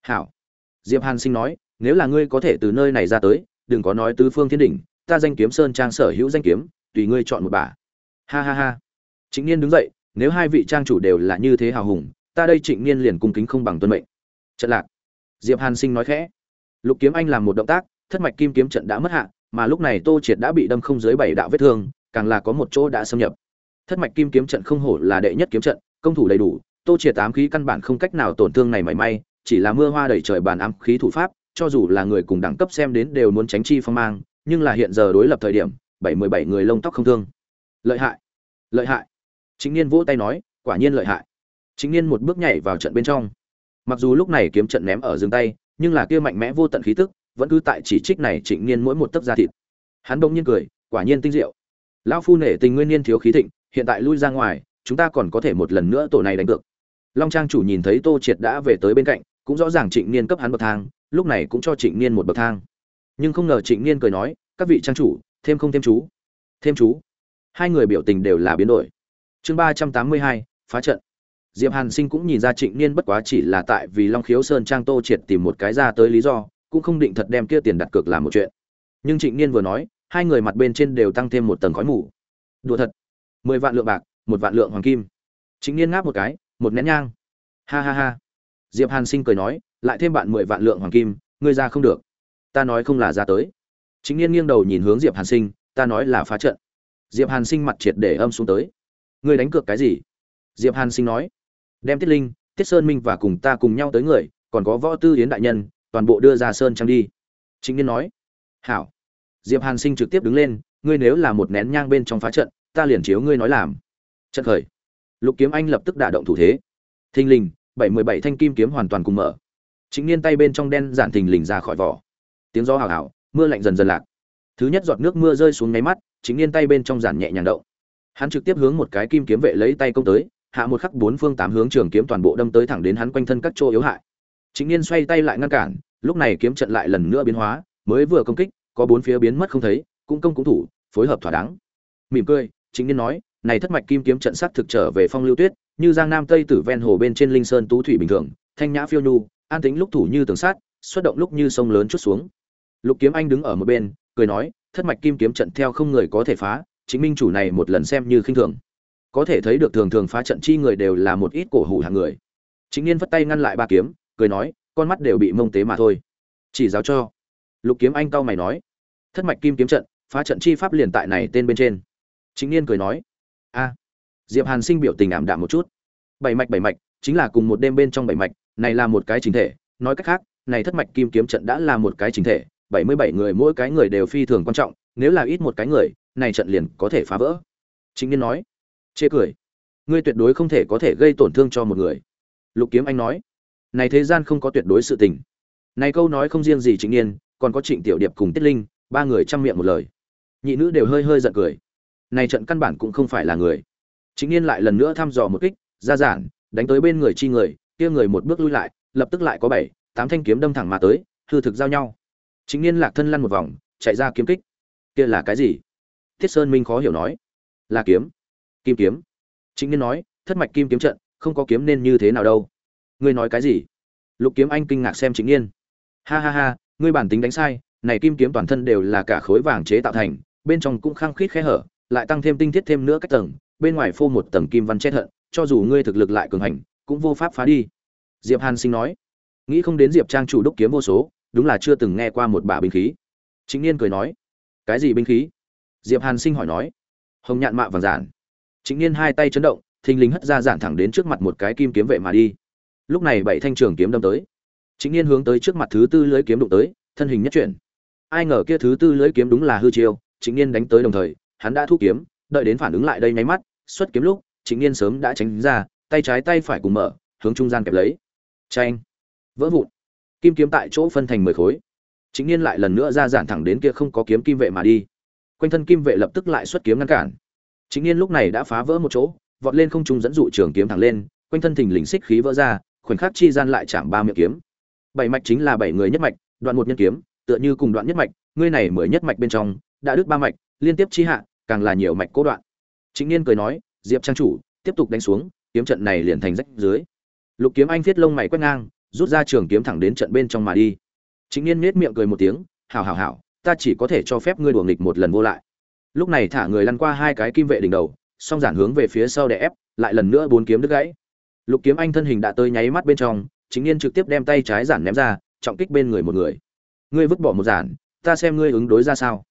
Hảo. Diệp hàn sinh nói, nếu là ngươi có thể từ nơi này ra tới, đừng có nói tứ phương thiên đỉnh, ta danh kiếm sơn trang sở hữu danh kiếm, tùy ngươi chọn một bả. Ha ha ha. Chính niên đứng dậy, nếu hai vị trang chủ đều là như thế hào hùng, ta đây trịnh niên liền cung kính không bằng tuân mệnh. Trận lạc. Diệp hàn sinh nói khẽ, lục kiếm anh làm một động tác, thất mạch kim kiếm trận đã mất hạ, mà lúc này tô triệt đã bị đâm không dưới bảy đạo vết thương, càng là có một chỗ đã xâm nhập. Thất mạch kim kiếm trận không hổ là đệ nhất kiếm trận, công thủ đầy đủ tô triệt ám khí căn bản không cách nào tổn thương này mảy may, chỉ là mưa hoa đầy trời bàn ám khí thủ pháp, cho dù là người cùng đẳng cấp xem đến đều muốn tránh chi phong mang, nhưng là hiện giờ đối lập thời điểm, bảy mươi bảy người lông tóc không thương. Lợi hại lợi hại. Chính niên vỗ tay nói, quả nhiên lợi hại. Chính niên một bước nhảy vào trận bên trong. Mặc dù lúc này kiếm trận ném ở giường tay, nhưng là kia mạnh mẽ vô tận khí tức, vẫn cứ tại chỉ trích này trịnh niên mỗi một tấc da thịt. Hắn bỗng nhiên cười, quả nhiên tinh diệu. Lão phu nể tình nguyên niên thiếu khí thịnh, hiện tại lui ra ngoài, chúng ta còn có thể một lần nữa tổ này đánh được long trang chủ nhìn thấy tô triệt đã về tới bên cạnh, cũng rõ ràng trịnh niên cấp hắn bậc thang, lúc này cũng cho trịnh niên một bậc thang. Nhưng không ngờ trịnh niên cười nói, các vị trang chủ, thêm không thêm chú? Thêm chú. Hai người biểu tình đều là biến đổi. Chương ba trăm tám mươi hai, phá trận. Diệp hàn sinh cũng nhìn ra trịnh niên bất quá chỉ là tại vì long khiếu sơn trang tô triệt tìm một cái ra tới lý do, cũng không định thật đem kia tiền đặt cược làm một chuyện. Nhưng trịnh niên vừa nói, hai người mặt bên trên đều tăng thêm một tầng khói mù. Đùa thật. Mười vạn lượng bạc, một vạn lượng hoàng kim. Trịnh niên ngáp một cái một nén nhang. Ha ha ha. Diệp hàn sinh cười nói, lại thêm bạn mười vạn lượng hoàng kim, ngươi ra không được. Ta nói không là ra tới. Chính niên nghiêng đầu nhìn hướng diệp hàn sinh, ta nói là phá trận. Diệp hàn sinh mặt triệt để âm xuống tới. Ngươi đánh cược cái gì? Diệp hàn sinh nói, đem tiết linh, tiết sơn minh và cùng ta cùng nhau tới người, còn có võ tư yến đại nhân, toàn bộ đưa ra sơn trang đi. Chính niên nói, hảo. Diệp hàn sinh trực tiếp đứng lên, ngươi nếu là một nén nhang bên trong phá trận, ta liền chiếu ngươi nói làm. Trận khởi lục kiếm anh lập tức đả động thủ thế. Thình lình, bảy mươi bảy thanh kim kiếm hoàn toàn cùng mở. Chính niên tay bên trong đen giản thình lình ra khỏi vỏ. Tiếng gió hào hào, mưa lạnh dần dần lạc. Thứ nhất giọt nước mưa rơi xuống nháy mắt chính niên tay bên trong giản nhẹ nhàng động. Hắn trực tiếp hướng một cái kim kiếm vệ lấy tay công tới, hạ một khắc bốn phương tám hướng trường kiếm toàn bộ đâm tới thẳng đến hắn quanh thân các chỗ yếu hại. Chính niên xoay tay lại ngăn cản, lúc này kiếm trận lại lần nữa biến hóa, mới vừa công kích, có bốn phía biến mất không thấy, cũng công cũng thủ, phối hợp thỏa đáng. Mỉm cười chính niên nói này thất mạch kim kiếm trận sắc thực trở về phong lưu tuyết, như giang nam tây tử ven hồ bên trên linh sơn tú thủy bình thường, thanh nhã phiêu nhu, an tính lúc thủ như tường sát xuất động lúc như sông lớn chút xuống. Lục kiếm anh đứng ở một bên, cười nói, thất mạch kim kiếm trận theo không người có thể phá, chính minh chủ này một lần xem như khinh thường. Có thể thấy được thường thường phá trận chi người đều là một ít cổ hủ hạng người. Chính niên vất tay ngăn lại ba kiếm, cười nói, con mắt đều bị mông tế mà thôi. Chỉ giáo cho. Lục kiếm anh cau mày nói, thất mạch kim kiếm trận, phá trận chi pháp liền tại này tên bên trên. Chính niên cười nói a. Diệp hàn sinh biểu tình ảm đạm một chút. Bảy mạch bảy mạch, chính là cùng một đêm bên trong bảy mạch, này là một cái chính thể. Nói cách khác, này thất mạch kim kiếm trận đã là một cái chính thể. Bảy mươi bảy người mỗi cái người đều phi thường quan trọng, nếu là ít một cái người, này trận liền có thể phá vỡ. Chính niên nói. Chê cười. Ngươi tuyệt đối không thể có thể gây tổn thương cho một người. Lục kiếm anh nói. Này thế gian không có tuyệt đối sự tình. Này câu nói không riêng gì chính niên, còn có trịnh tiểu điệp cùng tiết linh, ba người chăm miệng một lời. Nhị nữ đều hơi hơi giận cười này trận căn bản cũng không phải là người. Chính niên lại lần nữa thăm dò một kích, ra giản, đánh tới bên người chi người, kia người một bước lui lại, lập tức lại có bảy, tám thanh kiếm đâm thẳng mà tới, hư thực giao nhau. Chính niên lạc thân lăn một vòng, chạy ra kiếm kích. Kia là cái gì? Thiết sơn minh khó hiểu nói. Là kiếm. Kim kiếm. Chính niên nói, thất mạch kim kiếm trận, không có kiếm nên như thế nào đâu. Ngươi nói cái gì? Lục kiếm anh kinh ngạc xem chính niên ha ha ha, ngươi bản tính đánh sai, này kim kiếm toàn thân đều là cả khối vàng chế tạo thành, bên trong cũng khăng khít khe hở lại tăng thêm tinh thiết thêm nữa cách tầng, bên ngoài phô một tầng kim văn chết hận cho dù ngươi thực lực lại cường hành, cũng vô pháp phá đi. Diệp hàn sinh nói. Nghĩ không đến diệp trang chủ đúc kiếm vô số, đúng là chưa từng nghe qua một bả binh khí. Chính niên cười nói. Cái gì binh khí? Diệp hàn sinh hỏi nói. Hồng nhạn mạ vàng giản. Chính niên hai tay chấn động, thình lình hất ra giản thẳng đến trước mặt một cái kim kiếm vệ mà đi. Lúc này bảy thanh trường kiếm đâm tới. Chính niên hướng tới trước mặt thứ tư lưới kiếm đụng tới, thân hình nhất chuyển. Ai ngờ kia thứ tư lưới kiếm đúng là hư chiêu chính niên đánh tới đồng thời hắn đã thu kiếm, đợi đến phản ứng lại đây nháy mắt, xuất kiếm lúc chính niên sớm đã tránh ra, tay trái tay phải cùng mở, hướng trung gian kẹp lấy. Tranh vỡ vụn! Kim kiếm tại chỗ phân thành mười khối. Chính niên lại lần nữa ra giản thẳng đến kia không có kiếm kim vệ mà đi. Quanh thân kim vệ lập tức lại xuất kiếm ngăn cản. Chính niên lúc này đã phá vỡ một chỗ, vọt lên không trung dẫn dụ trường kiếm thẳng lên, quanh thân thình lình xích khí vỡ ra, khoảnh khắc chi gian lại chạm ba miệng kiếm. Bảy mạch chính là bảy người nhất mạch, đoạn một nhân kiếm, tựa như cùng đoạn nhất mạch, ngươi này mới nhất mạch bên trong, đã đứt ba mạch liên tiếp chi hạ, càng là nhiều mạch cố đoạn. Chính niên cười nói, diệp trang chủ, tiếp tục đánh xuống, kiếm trận này liền thành rách dưới. Lục kiếm anh viết lông mày quét ngang, rút ra trường kiếm thẳng đến trận bên trong mà đi. Chính niên nhếch miệng cười một tiếng, hảo hảo hảo, ta chỉ có thể cho phép ngươi đùa nghịch một lần vô lại. Lúc này thả người lăn qua hai cái kim vệ đỉnh đầu, song giản hướng về phía sau để ép, lại lần nữa bốn kiếm đứt gãy. Lục kiếm anh thân hình đã tới nháy mắt bên trong chính niên trực tiếp đem tay trái giản ném ra, trọng kích bên người một người. Ngươi vứt bỏ một giản, ta xem ngươi ứng đối ra sao?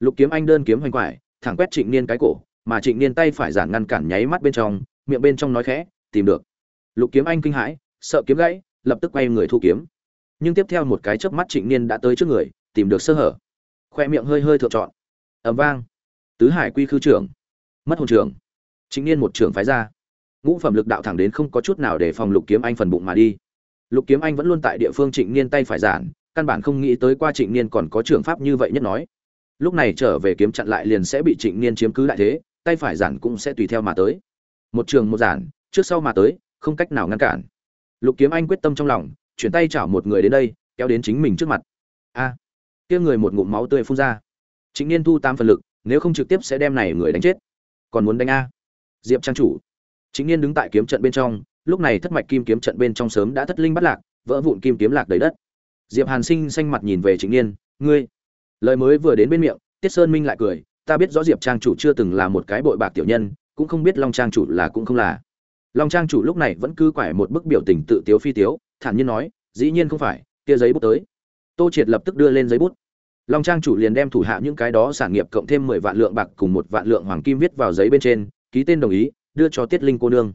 Lục kiếm anh đơn kiếm hoành quải, thẳng quét trịnh niên cái cổ, mà trịnh niên tay phải giản ngăn cản nháy mắt bên trong, miệng bên trong nói khẽ, tìm được. Lục kiếm anh kinh hãi, sợ kiếm gãy, lập tức quay người thu kiếm. Nhưng tiếp theo một cái chớp mắt trịnh niên đã tới trước người, tìm được sơ hở. Khoe miệng hơi hơi thượng trọn. Ẩm vang. Tứ hải quy khư trưởng. Mất hồn trưởng. Trịnh niên một trưởng phái ra. Ngũ phẩm lực đạo thẳng đến không có chút nào để phòng lục kiếm anh phần bụng mà đi. Lục kiếm anh vẫn luôn tại địa phương trịnh niên tay phải giản, căn bản không nghĩ tới qua trịnh niên còn có trưởng pháp như vậy nhất nói lúc này trở về kiếm chặn lại liền sẽ bị trịnh niên chiếm cứ lại thế, tay phải giản cũng sẽ tùy theo mà tới. Một trường một giản, trước sau mà tới, không cách nào ngăn cản. Lục kiếm anh quyết tâm trong lòng, chuyển tay chảo một người đến đây, kéo đến chính mình trước mặt. A! Kia người một ngụm máu tươi phun ra. Chính niên thu tám phần lực, nếu không trực tiếp sẽ đem này người đánh chết. Còn muốn đánh a? Diệp trang chủ. Chính niên đứng tại kiếm trận bên trong, lúc này thất mạch kim kiếm trận bên trong sớm đã thất linh bắt lạc, vỡ vụn kim kiếm lạc đầy đất. Diệp hàn sinh xanh mặt nhìn về chính niên, ngươi lời mới vừa đến bên miệng, tiết sơn minh lại cười, ta biết rõ diệp trang chủ chưa từng là một cái bội bạc tiểu nhân, cũng không biết long trang chủ là cũng không là. Long trang chủ lúc này vẫn cứ quải một bức biểu tình tự tiếu phi tiếu, thản nhiên nói, dĩ nhiên không phải, kia giấy bút tới. Tô triệt lập tức đưa lên giấy bút. Long trang chủ liền đem thủ hạ những cái đó sản nghiệp cộng thêm mười vạn lượng bạc cùng một vạn lượng hoàng kim viết vào giấy bên trên, ký tên đồng ý, đưa cho tiết linh cô nương.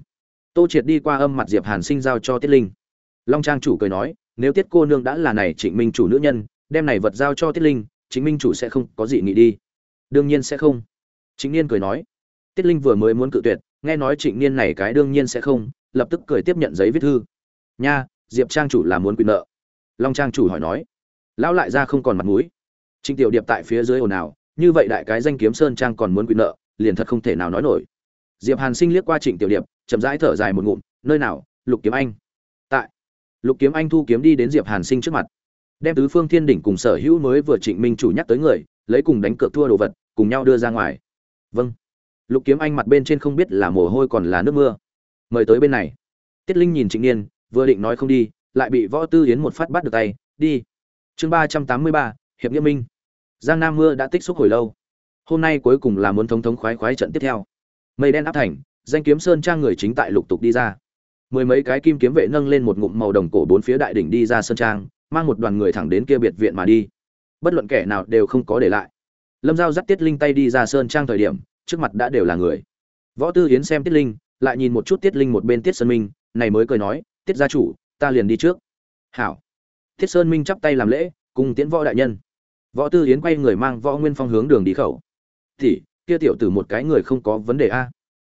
Tô triệt đi qua âm mặt diệp hàn sinh giao cho tiết linh. Long trang chủ cười nói, nếu tiết cô nương đã là này trịnh minh chủ nữ nhân, đem này vật giao cho tiết linh chính minh chủ sẽ không có gì nghĩ đi. Đương nhiên sẽ không. Chính niên cười nói. Tiết linh vừa mới muốn cự tuyệt, nghe nói trịnh niên này cái đương nhiên sẽ không, lập tức cười tiếp nhận giấy viết thư. Nha, diệp trang chủ là muốn quyền nợ. Long trang chủ hỏi nói. Lão lại ra không còn mặt mũi. Trịnh tiểu điệp tại phía dưới ồn ào, như vậy đại cái danh kiếm sơn trang còn muốn quyền nợ, liền thật không thể nào nói nổi. Diệp hàn sinh liếc qua trịnh tiểu điệp, chậm rãi thở dài một ngụm, nơi nào, lục kiếm anh? Tại. Lục kiếm anh thu kiếm đi đến diệp hàn sinh trước mặt đem tứ phương thiên đỉnh cùng sở hữu mới vừa trịnh minh chủ nhắc tới người, lấy cùng đánh cược thua đồ vật, cùng nhau đưa ra ngoài. Vâng. Lục kiếm anh mặt bên trên không biết là mồ hôi còn là nước mưa. Mời tới bên này. Tiết linh nhìn trịnh niên, vừa định nói không đi, lại bị võ tư yến một phát bắt được tay. Đi. Chương ba trăm tám mươi ba, hiệp nghĩa minh. Giang nam mưa đã tích xúc hồi lâu. Hôm nay cuối cùng là muốn thống thống khoái khoái trận tiếp theo. Mây đen áp thành, danh kiếm sơn trang người chính tại lục tục đi ra. Mười mấy cái kim kiếm vệ nâng lên một ngụm màu đồng cổ bốn phía đại đỉnh đi ra sơn trang mang một đoàn người thẳng đến kia biệt viện mà đi. Bất luận kẻ nào đều không có để lại. Lâm giao dắt tiết linh tay đi ra sơn trang thời điểm, trước mặt đã đều là người. Võ tư hiến xem tiết linh, lại nhìn một chút tiết linh một bên tiết sơn minh, này mới cười nói, tiết gia chủ, ta liền đi trước. Hảo. Tiết sơn minh chắp tay làm lễ, cùng tiễn võ đại nhân. Võ tư hiến quay người mang võ nguyên phong hướng đường đi khẩu. Thì kia tiểu tử một cái người không có vấn đề a.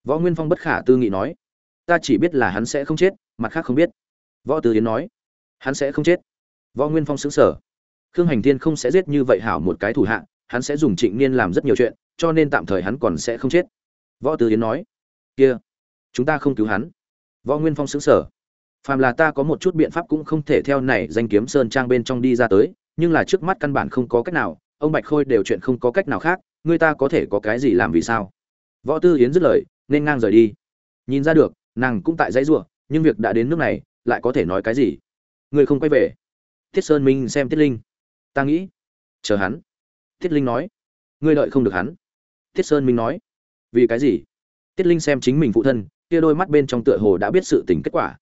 Võ nguyên phong bất khả tư nghị nói, ta chỉ biết là hắn sẽ không chết, mặt khác không biết. Võ tư hiến nói, hắn sẽ không chết võ nguyên phong xứng sở. Khương hành thiên không sẽ giết như vậy hảo một cái thủ hạ, hắn sẽ dùng trịnh niên làm rất nhiều chuyện, cho nên tạm thời hắn còn sẽ không chết. Võ tư yến nói, kia, chúng ta không cứu hắn. Võ nguyên phong xứng sở. Phàm là ta có một chút biện pháp cũng không thể theo này danh kiếm sơn trang bên trong đi ra tới, nhưng là trước mắt căn bản không có cách nào, ông bạch khôi đều chuyện không có cách nào khác, người ta có thể có cái gì làm vì sao? Võ tư yến dứt lời, nên ngang rời đi. Nhìn ra được, nàng cũng tại dãy ruộng nhưng việc đã đến nước này, lại có thể nói cái gì? Người không quay về. Tiết Sơn Minh xem Tiết Linh. Ta nghĩ, chờ hắn. Tiết Linh nói, ngươi đợi không được hắn. Tiết Sơn Minh nói, vì cái gì? Tiết Linh xem chính mình phụ thân, kia đôi mắt bên trong tựa hồ đã biết sự tình kết quả.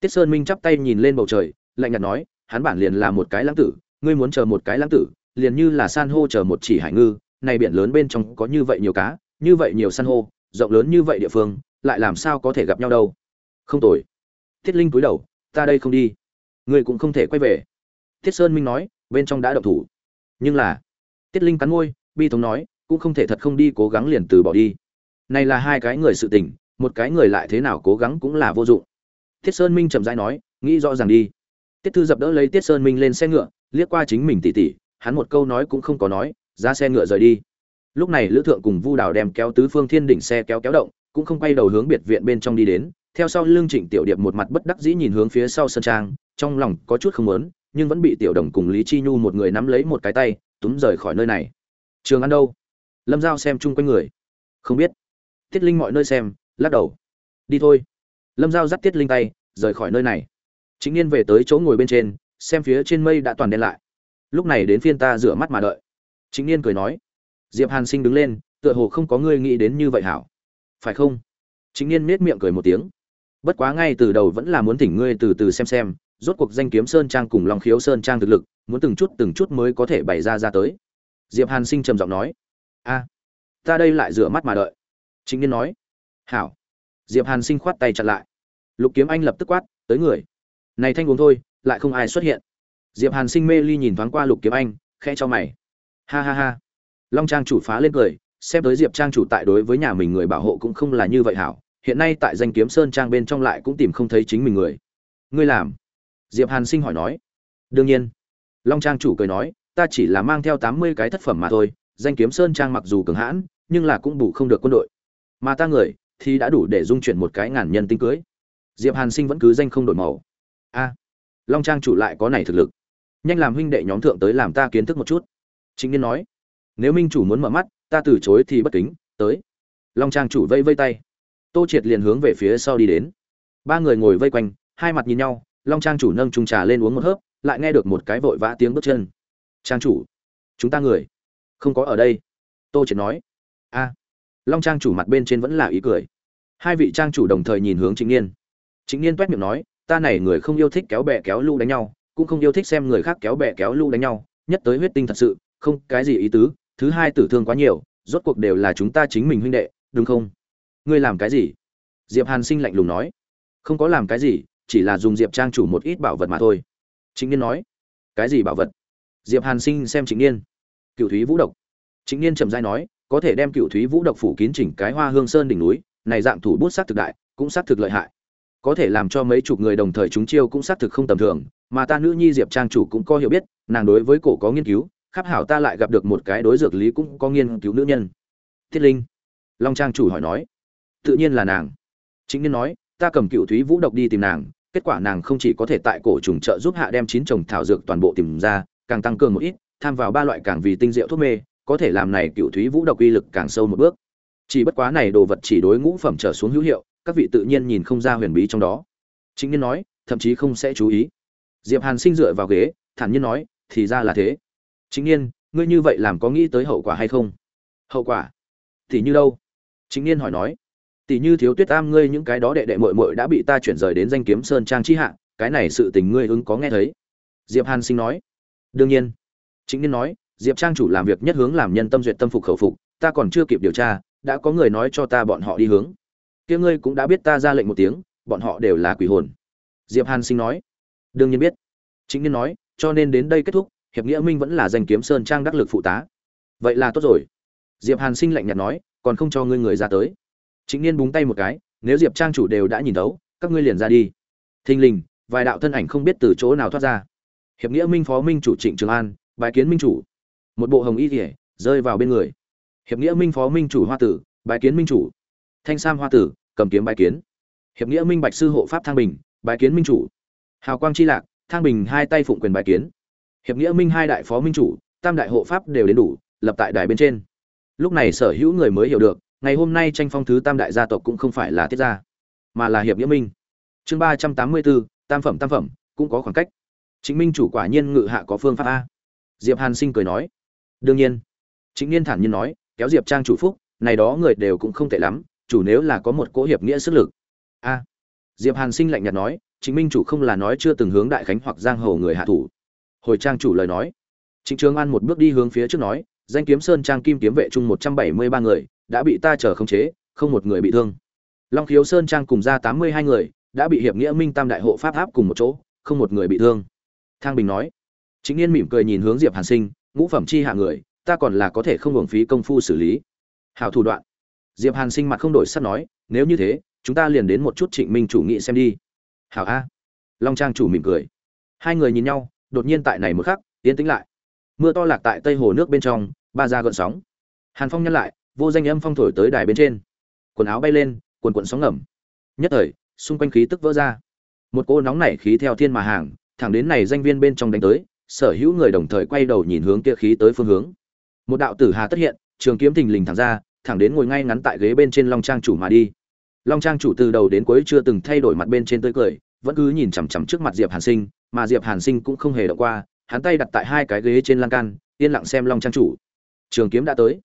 Tiết Sơn Minh chắp tay nhìn lên bầu trời, lạnh nhạt nói, hắn bản liền là một cái lãng tử, ngươi muốn chờ một cái lãng tử, liền như là san hô chờ một chỉ hải ngư, này biển lớn bên trong có như vậy nhiều cá, như vậy nhiều san hô, rộng lớn như vậy địa phương, lại làm sao có thể gặp nhau đâu? Không tồi. Tiết Linh cúi đầu, ta đây không đi. Ngươi cũng không thể quay về. Tiết Sơn Minh nói, bên trong đã động thủ. Nhưng là, Tiết Linh cắn môi, bi thống nói, cũng không thể thật không đi cố gắng liền từ bỏ đi. Này là hai cái người sự tình, một cái người lại thế nào cố gắng cũng là vô dụng. Tiết Sơn Minh chậm rãi nói, nghĩ rõ ràng đi. tiết thư dập đỡ lấy tiết sơn minh lên xe ngựa liếc qua chính mình tỉ tỉ hắn một câu nói cũng không có nói ra xe ngựa rời đi lúc này lữ thượng cùng vu đào đem kéo tứ phương thiên đỉnh xe kéo kéo động cũng không quay đầu hướng biệt viện bên trong đi đến theo sau Lương trịnh tiểu điệp một mặt bất đắc dĩ nhìn hướng phía sau sân trang trong lòng có chút không muốn nhưng vẫn bị tiểu đồng cùng lý chi nhu một người nắm lấy một cái tay, túm rời khỏi nơi này. Trường ăn đâu? Lâm giao xem chung quanh người. Không biết. Tiết linh mọi nơi xem, lắc đầu. Đi thôi. Lâm giao dắt tiết linh tay, rời khỏi nơi này. Chính n về tới chỗ ngồi bên trên, xem phía trên mây đã toàn đen lại. Lúc này đến phiên ta rửa mắt mà đợi. Chính n cười nói. Diệp hàn sinh đứng lên, tựa hồ không có ngươi nghĩ đến như vậy hảo. Phải không? Chính n nết miệng cười một tiếng. Bất quá ngay từ đầu vẫn là muốn thỉnh ngươi từ từ xem xem rốt cuộc danh kiếm sơn trang cùng long khiếu sơn trang thực lực, muốn từng chút từng chút mới có thể bày ra ra tới. Diệp hàn sinh trầm giọng nói, a, ta đây lại rửa mắt mà đợi. Chính niên nói, hảo. Diệp hàn sinh khoát tay chặn lại. Lục kiếm anh lập tức quát, tới người. Này thanh uống thôi, lại không ai xuất hiện. Diệp hàn sinh mê ly nhìn thoáng qua lục kiếm anh, khẽ cho mày. Ha ha ha. Long trang chủ phá lên cười, xem tới diệp trang chủ tại đối với nhà mình người bảo hộ cũng không là như vậy hảo, hiện nay tại danh kiếm sơn trang bên trong lại cũng tìm không thấy chính mình người. Ngươi làm diệp hàn sinh hỏi nói, đương nhiên. Long trang chủ cười nói, ta chỉ là mang theo tám mươi cái thất phẩm mà thôi, danh kiếm sơn trang mặc dù cường hãn, nhưng là cũng bù không được quân đội. Mà ta người, thì đã đủ để dung chuyển một cái ngàn nhân tinh cưới. Diệp hàn sinh vẫn cứ danh không đổi màu. A. Long trang chủ lại có này thực lực. Nhanh làm huynh đệ nhóm thượng tới làm ta kiến thức một chút. Chính niên nói, nếu minh chủ muốn mở mắt, ta từ chối thì bất kính, tới. Long trang chủ vây vây tay. Tô triệt liền hướng về phía sau đi đến. Ba người ngồi vây quanh, hai mặt nhìn nhau long trang chủ nâng trung trà lên uống một hớp, lại nghe được một cái vội vã tiếng bước chân. Trang chủ, chúng ta người không có ở đây. Tô triệt nói. A. Long trang chủ mặt bên trên vẫn là ý cười. Hai vị trang chủ đồng thời nhìn hướng chính niên. Chính niên toét miệng nói, ta này người không yêu thích kéo bè kéo lu đánh nhau, cũng không yêu thích xem người khác kéo bè kéo lu đánh nhau, nhất tới huyết tinh thật sự, không cái gì ý tứ, thứ hai tử thương quá nhiều, rốt cuộc đều là chúng ta chính mình huynh đệ, đúng không? Ngươi làm cái gì? Diệp hàn sinh lạnh lùng nói. Không có làm cái gì chỉ là dùng diệp trang chủ một ít bảo vật mà thôi. Chính niên nói, cái gì bảo vật? Diệp hàn sinh xem chính niên. Cựu thúy vũ độc. Chính niên trầm dai nói, có thể đem cựu thúy vũ độc phủ kín chỉnh cái hoa hương sơn đỉnh núi, này dạng thủ bút sát thực đại, cũng sát thực lợi hại. Có thể làm cho mấy chục người đồng thời chúng chiêu cũng sát thực không tầm thường, mà ta nữ nhi diệp trang chủ cũng có hiểu biết, nàng đối với cổ có nghiên cứu, khắp hảo ta lại gặp được một cái đối dược lý cũng có nghiên cứu nữ nhân. Thiết linh. Long trang chủ hỏi nói, tự nhiên là nàng. Chính niên nói, ta cầm cựu thúy vũ độc đi tìm nàng kết quả nàng không chỉ có thể tại cổ trùng trợ giúp hạ đem chín trồng thảo dược toàn bộ tìm ra, càng tăng cường một ít, tham vào ba loại càng vì tinh diệu thuốc mê, có thể làm này cựu thúy vũ độc uy lực càng sâu một bước. Chỉ bất quá này đồ vật chỉ đối ngũ phẩm trở xuống hữu hiệu, các vị tự nhiên nhìn không ra huyền bí trong đó. Chính niên nói, thậm chí không sẽ chú ý. Diệp hàn sinh dựa vào ghế, thản nhiên nói, thì ra là thế. Chính niên ngươi như vậy làm có nghĩ tới hậu quả hay không? Hậu quả? Thì như đâu? Chính niên hỏi nói tỷ như thiếu tuyết am, ngươi những cái đó đệ đệ muội muội đã bị ta chuyển rời đến danh kiếm sơn trang chi hạ, cái này sự tình ngươi ứng có nghe thấy? Diệp hàn sinh nói. Đương nhiên. Chính niên nói, diệp trang chủ làm việc nhất hướng làm nhân tâm duyệt tâm phục khẩu phục, ta còn chưa kịp điều tra, đã có người nói cho ta bọn họ đi hướng. Kia ngươi cũng đã biết ta ra lệnh một tiếng, bọn họ đều là quỷ hồn. Diệp hàn sinh nói. Đương nhiên biết. Chính niên nói, cho nên đến đây kết thúc, hiệp nghĩa minh vẫn là danh kiếm sơn trang đắc lực phụ tá. Vậy là tốt rồi. Diệp hàn sinh lạnh nhạt nói, còn không cho ngươi người ra tới chính niên búng tay một cái, nếu diệp trang chủ đều đã nhìn thấu, các ngươi liền ra đi. Thình lình, vài đạo thân ảnh không biết từ chỗ nào thoát ra. Hiệp nghĩa minh phó minh chủ trịnh trường an bài kiến minh chủ. Một bộ hồng y thể rơi vào bên người. Hiệp nghĩa minh phó minh chủ hoa tử bài kiến minh chủ. Thanh sam hoa tử, cầm kiếm bài kiến. Hiệp nghĩa minh bạch sư hộ pháp thang bình bài kiến minh chủ. Hào quang chi lạc, thang bình hai tay phụng quyền bài kiến. Hiệp nghĩa minh hai đại phó minh chủ, tam đại hộ pháp đều đến đủ, lập tại đài bên trên. Lúc này sở hữu người mới hiểu được ngày hôm nay tranh phong thứ tam đại gia tộc cũng không phải là tiết gia, mà là hiệp nghĩa minh. Chương ba trăm tám mươi bốn, tam phẩm tam phẩm, cũng có khoảng cách. Chính minh chủ quả nhiên ngự hạ có phương pháp a. Diệp hàn sinh cười nói, đương nhiên. Chính niên thản nhiên nói, kéo diệp trang chủ phúc, này đó người đều cũng không tệ lắm, chủ nếu là có một cỗ hiệp nghĩa sức lực. A. Diệp hàn sinh lạnh nhạt nói chính minh chủ không là nói chưa từng hướng đại khánh hoặc giang hồ người hạ thủ. Hồi trang chủ lời nói, trịnh trường an một bước đi hướng phía trước nói danh kiếm sơn trang kim kiếm vệ chung một trăm bảy mươi ba người, đã bị ta chờ khống chế, không một người bị thương. Long khiếu sơn trang cùng ra tám mươi hai người, đã bị hiệp nghĩa minh tam đại hộ pháp áp cùng một chỗ, không một người bị thương. Thang bình nói. Chính yên mỉm cười nhìn hướng diệp hàn sinh, ngũ phẩm chi hạ người, ta còn là có thể không hưởng phí công phu xử lý. Hảo thủ đoạn. Diệp hàn sinh mặt không đổi sắc nói, nếu như thế, chúng ta liền đến một chút trịnh minh chủ nghị xem đi. Hảo a. Long trang chủ mỉm cười. Hai người nhìn nhau, đột nhiên tại này một khắc, yên tĩnh lại. Mưa to lạc tại tây hồ nước bên trong ba ra gợn sóng. Hàn phong nhăn lại, vô danh âm phong thổi tới đài bên trên. Quần áo bay lên, quần quần sóng ngầm. Nhất thời, xung quanh khí tức vỡ ra. Một cô nóng nảy khí theo thiên mà hàng, thẳng đến này danh viên bên trong đánh tới, sở hữu người đồng thời quay đầu nhìn hướng kia khí tới phương hướng. Một đạo tử hà tất hiện, trường kiếm thình lình thẳng ra, thẳng đến ngồi ngay ngắn tại ghế bên trên long trang chủ mà đi. Long trang chủ từ đầu đến cuối chưa từng thay đổi mặt bên trên tươi cười, vẫn cứ nhìn chằm chằm trước mặt diệp hàn sinh, mà diệp hàn sinh cũng không hề động qua, hắn tay đặt tại hai cái ghế trên lan can, yên lặng xem long trang chủ trường kiếm đã tới.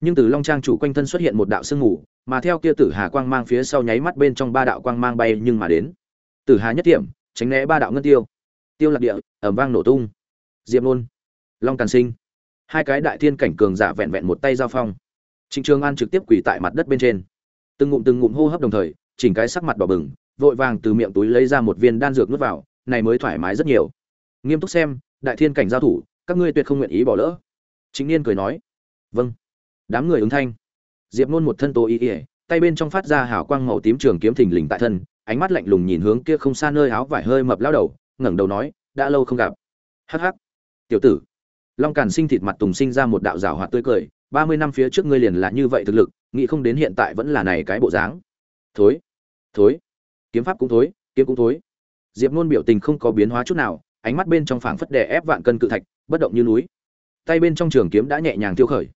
Nhưng từ long trang chủ quanh thân xuất hiện một đạo sương mù, mà theo kia tử hà quang mang phía sau nháy mắt bên trong ba đạo quang mang bay nhưng mà đến. Tử hà nhất điểm tránh né ba đạo ngân tiêu. Tiêu lạc địa, ầm vang nổ tung. Diệp nôn, long càn sinh. Hai cái đại thiên cảnh cường giả vẹn vẹn một tay giao phong. Trịnh trường an trực tiếp quỳ tại mặt đất bên trên. Từng ngụm từng ngụm hô hấp đồng thời, chỉnh cái sắc mặt đỏ bừng, vội vàng từ miệng túi lấy ra một viên đan dược nuốt vào, này mới thoải mái rất nhiều. Nghiêm túc xem, đại thiên cảnh giao thủ, các ngươi tuyệt không nguyện ý bỏ lỡ chính niên cười nói vâng. Đám người ứng thanh. Diệp nôn một thân tô y ỉa tay bên trong phát ra hào quang màu tím trường kiếm thình lình tại thân, ánh mắt lạnh lùng nhìn hướng kia không xa nơi áo vải hơi mập lao đầu, ngẩng đầu nói, đã lâu không gặp. Hắc hắc. Tiểu tử. Long càn sinh thịt mặt tùng sinh ra một đạo rào hoạt tươi cười, ba mươi năm phía trước ngươi liền là như vậy thực lực, nghĩ không đến hiện tại vẫn là này cái bộ dáng. Thối thối, kiếm pháp cũng thối, kiếm cũng thối. Diệp nôn biểu tình không có biến hóa chút nào, ánh mắt bên trong phảng phất đè ép vạn cân cự thạch, bất động như núi tay bên trong trường kiếm đã nhẹ nhàng tiêu khởi.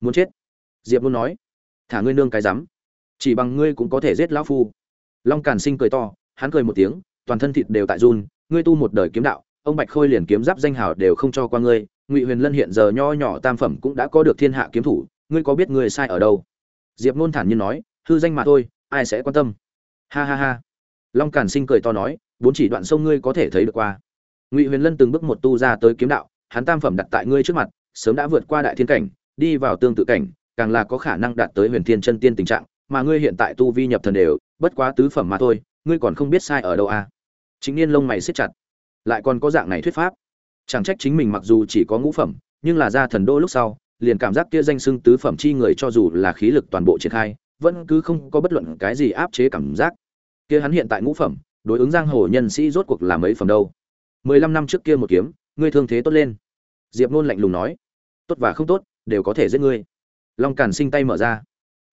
Muốn chết? Diệp nôn nói. Thả ngươi nương cái rắm. Chỉ bằng ngươi cũng có thể giết lão phu. Long càn sinh cười to, hắn cười một tiếng, toàn thân thịt đều tại run, ngươi tu một đời kiếm đạo, ông bạch khôi liền kiếm giáp danh hào đều không cho qua ngươi, ngụy huyền lân hiện giờ nho nhỏ tam phẩm cũng đã có được thiên hạ kiếm thủ, ngươi có biết ngươi sai ở đâu? Diệp nôn thản nhiên nói, hư danh mà thôi, ai sẽ quan tâm? Ha ha ha. Long càn sinh cười to nói, bốn chỉ đoạn sông ngươi có thể thấy được qua. Ngụy huyền lân từng bước một tu ra tới kiếm đạo hắn tam phẩm đặt tại ngươi trước mặt, sớm đã vượt qua đại thiên cảnh, đi vào tương tự cảnh, càng là có khả năng đạt tới huyền thiên chân tiên tình trạng, mà ngươi hiện tại tu vi nhập thần đều, bất quá tứ phẩm mà thôi, ngươi còn không biết sai ở đâu à? Chính niên lông mày siết chặt. Lại còn có dạng này thuyết pháp. Chẳng trách chính mình mặc dù chỉ có ngũ phẩm, nhưng là ra thần đô lúc sau, liền cảm giác kia danh xưng tứ phẩm chi người cho dù là khí lực toàn bộ triển khai, vẫn cứ không có bất luận cái gì áp chế cảm giác. Kia hắn hiện tại ngũ phẩm, đối ứng giang hồ nhân sĩ rốt cuộc là mấy phẩm đâu? Mười lăm năm trước kia một kiếm ngươi thương thế tốt lên. Diệp nôn lạnh lùng nói. Tốt và không tốt, đều có thể giết ngươi. Long càn sinh tay mở ra.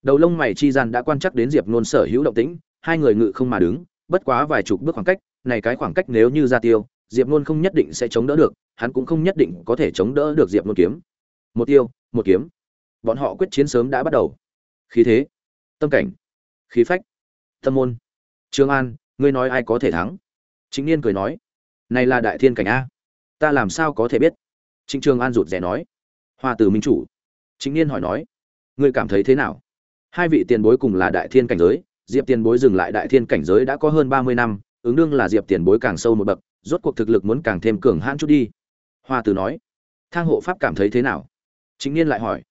Đầu lông mày chi gian đã quan chắc đến diệp nôn sở hữu động tĩnh, hai người ngự không mà đứng, bất quá vài chục bước khoảng cách, này cái khoảng cách nếu như ra tiêu, diệp nôn không nhất định sẽ chống đỡ được, hắn cũng không nhất định có thể chống đỡ được diệp nôn kiếm. Một tiêu, một kiếm. Bọn họ quyết chiến sớm đã bắt đầu. Khí thế, tâm cảnh, khí phách, tâm môn. Trương an, ngươi nói ai có thể thắng? Chính niên cười nói. Này là đại thiên cảnh a ta làm sao có thể biết? Trịnh trường an rụt rè nói. Hoa từ minh chủ. Chính niên hỏi nói. Ngươi cảm thấy thế nào? Hai vị tiền bối cùng là đại thiên cảnh giới, diệp tiền bối dừng lại đại thiên cảnh giới đã có hơn ba mươi năm, ứng đương là diệp tiền bối càng sâu một bậc, rốt cuộc thực lực muốn càng thêm cường hãn chút đi. Hoa từ nói. Thang hộ pháp cảm thấy thế nào? Chính niên lại hỏi.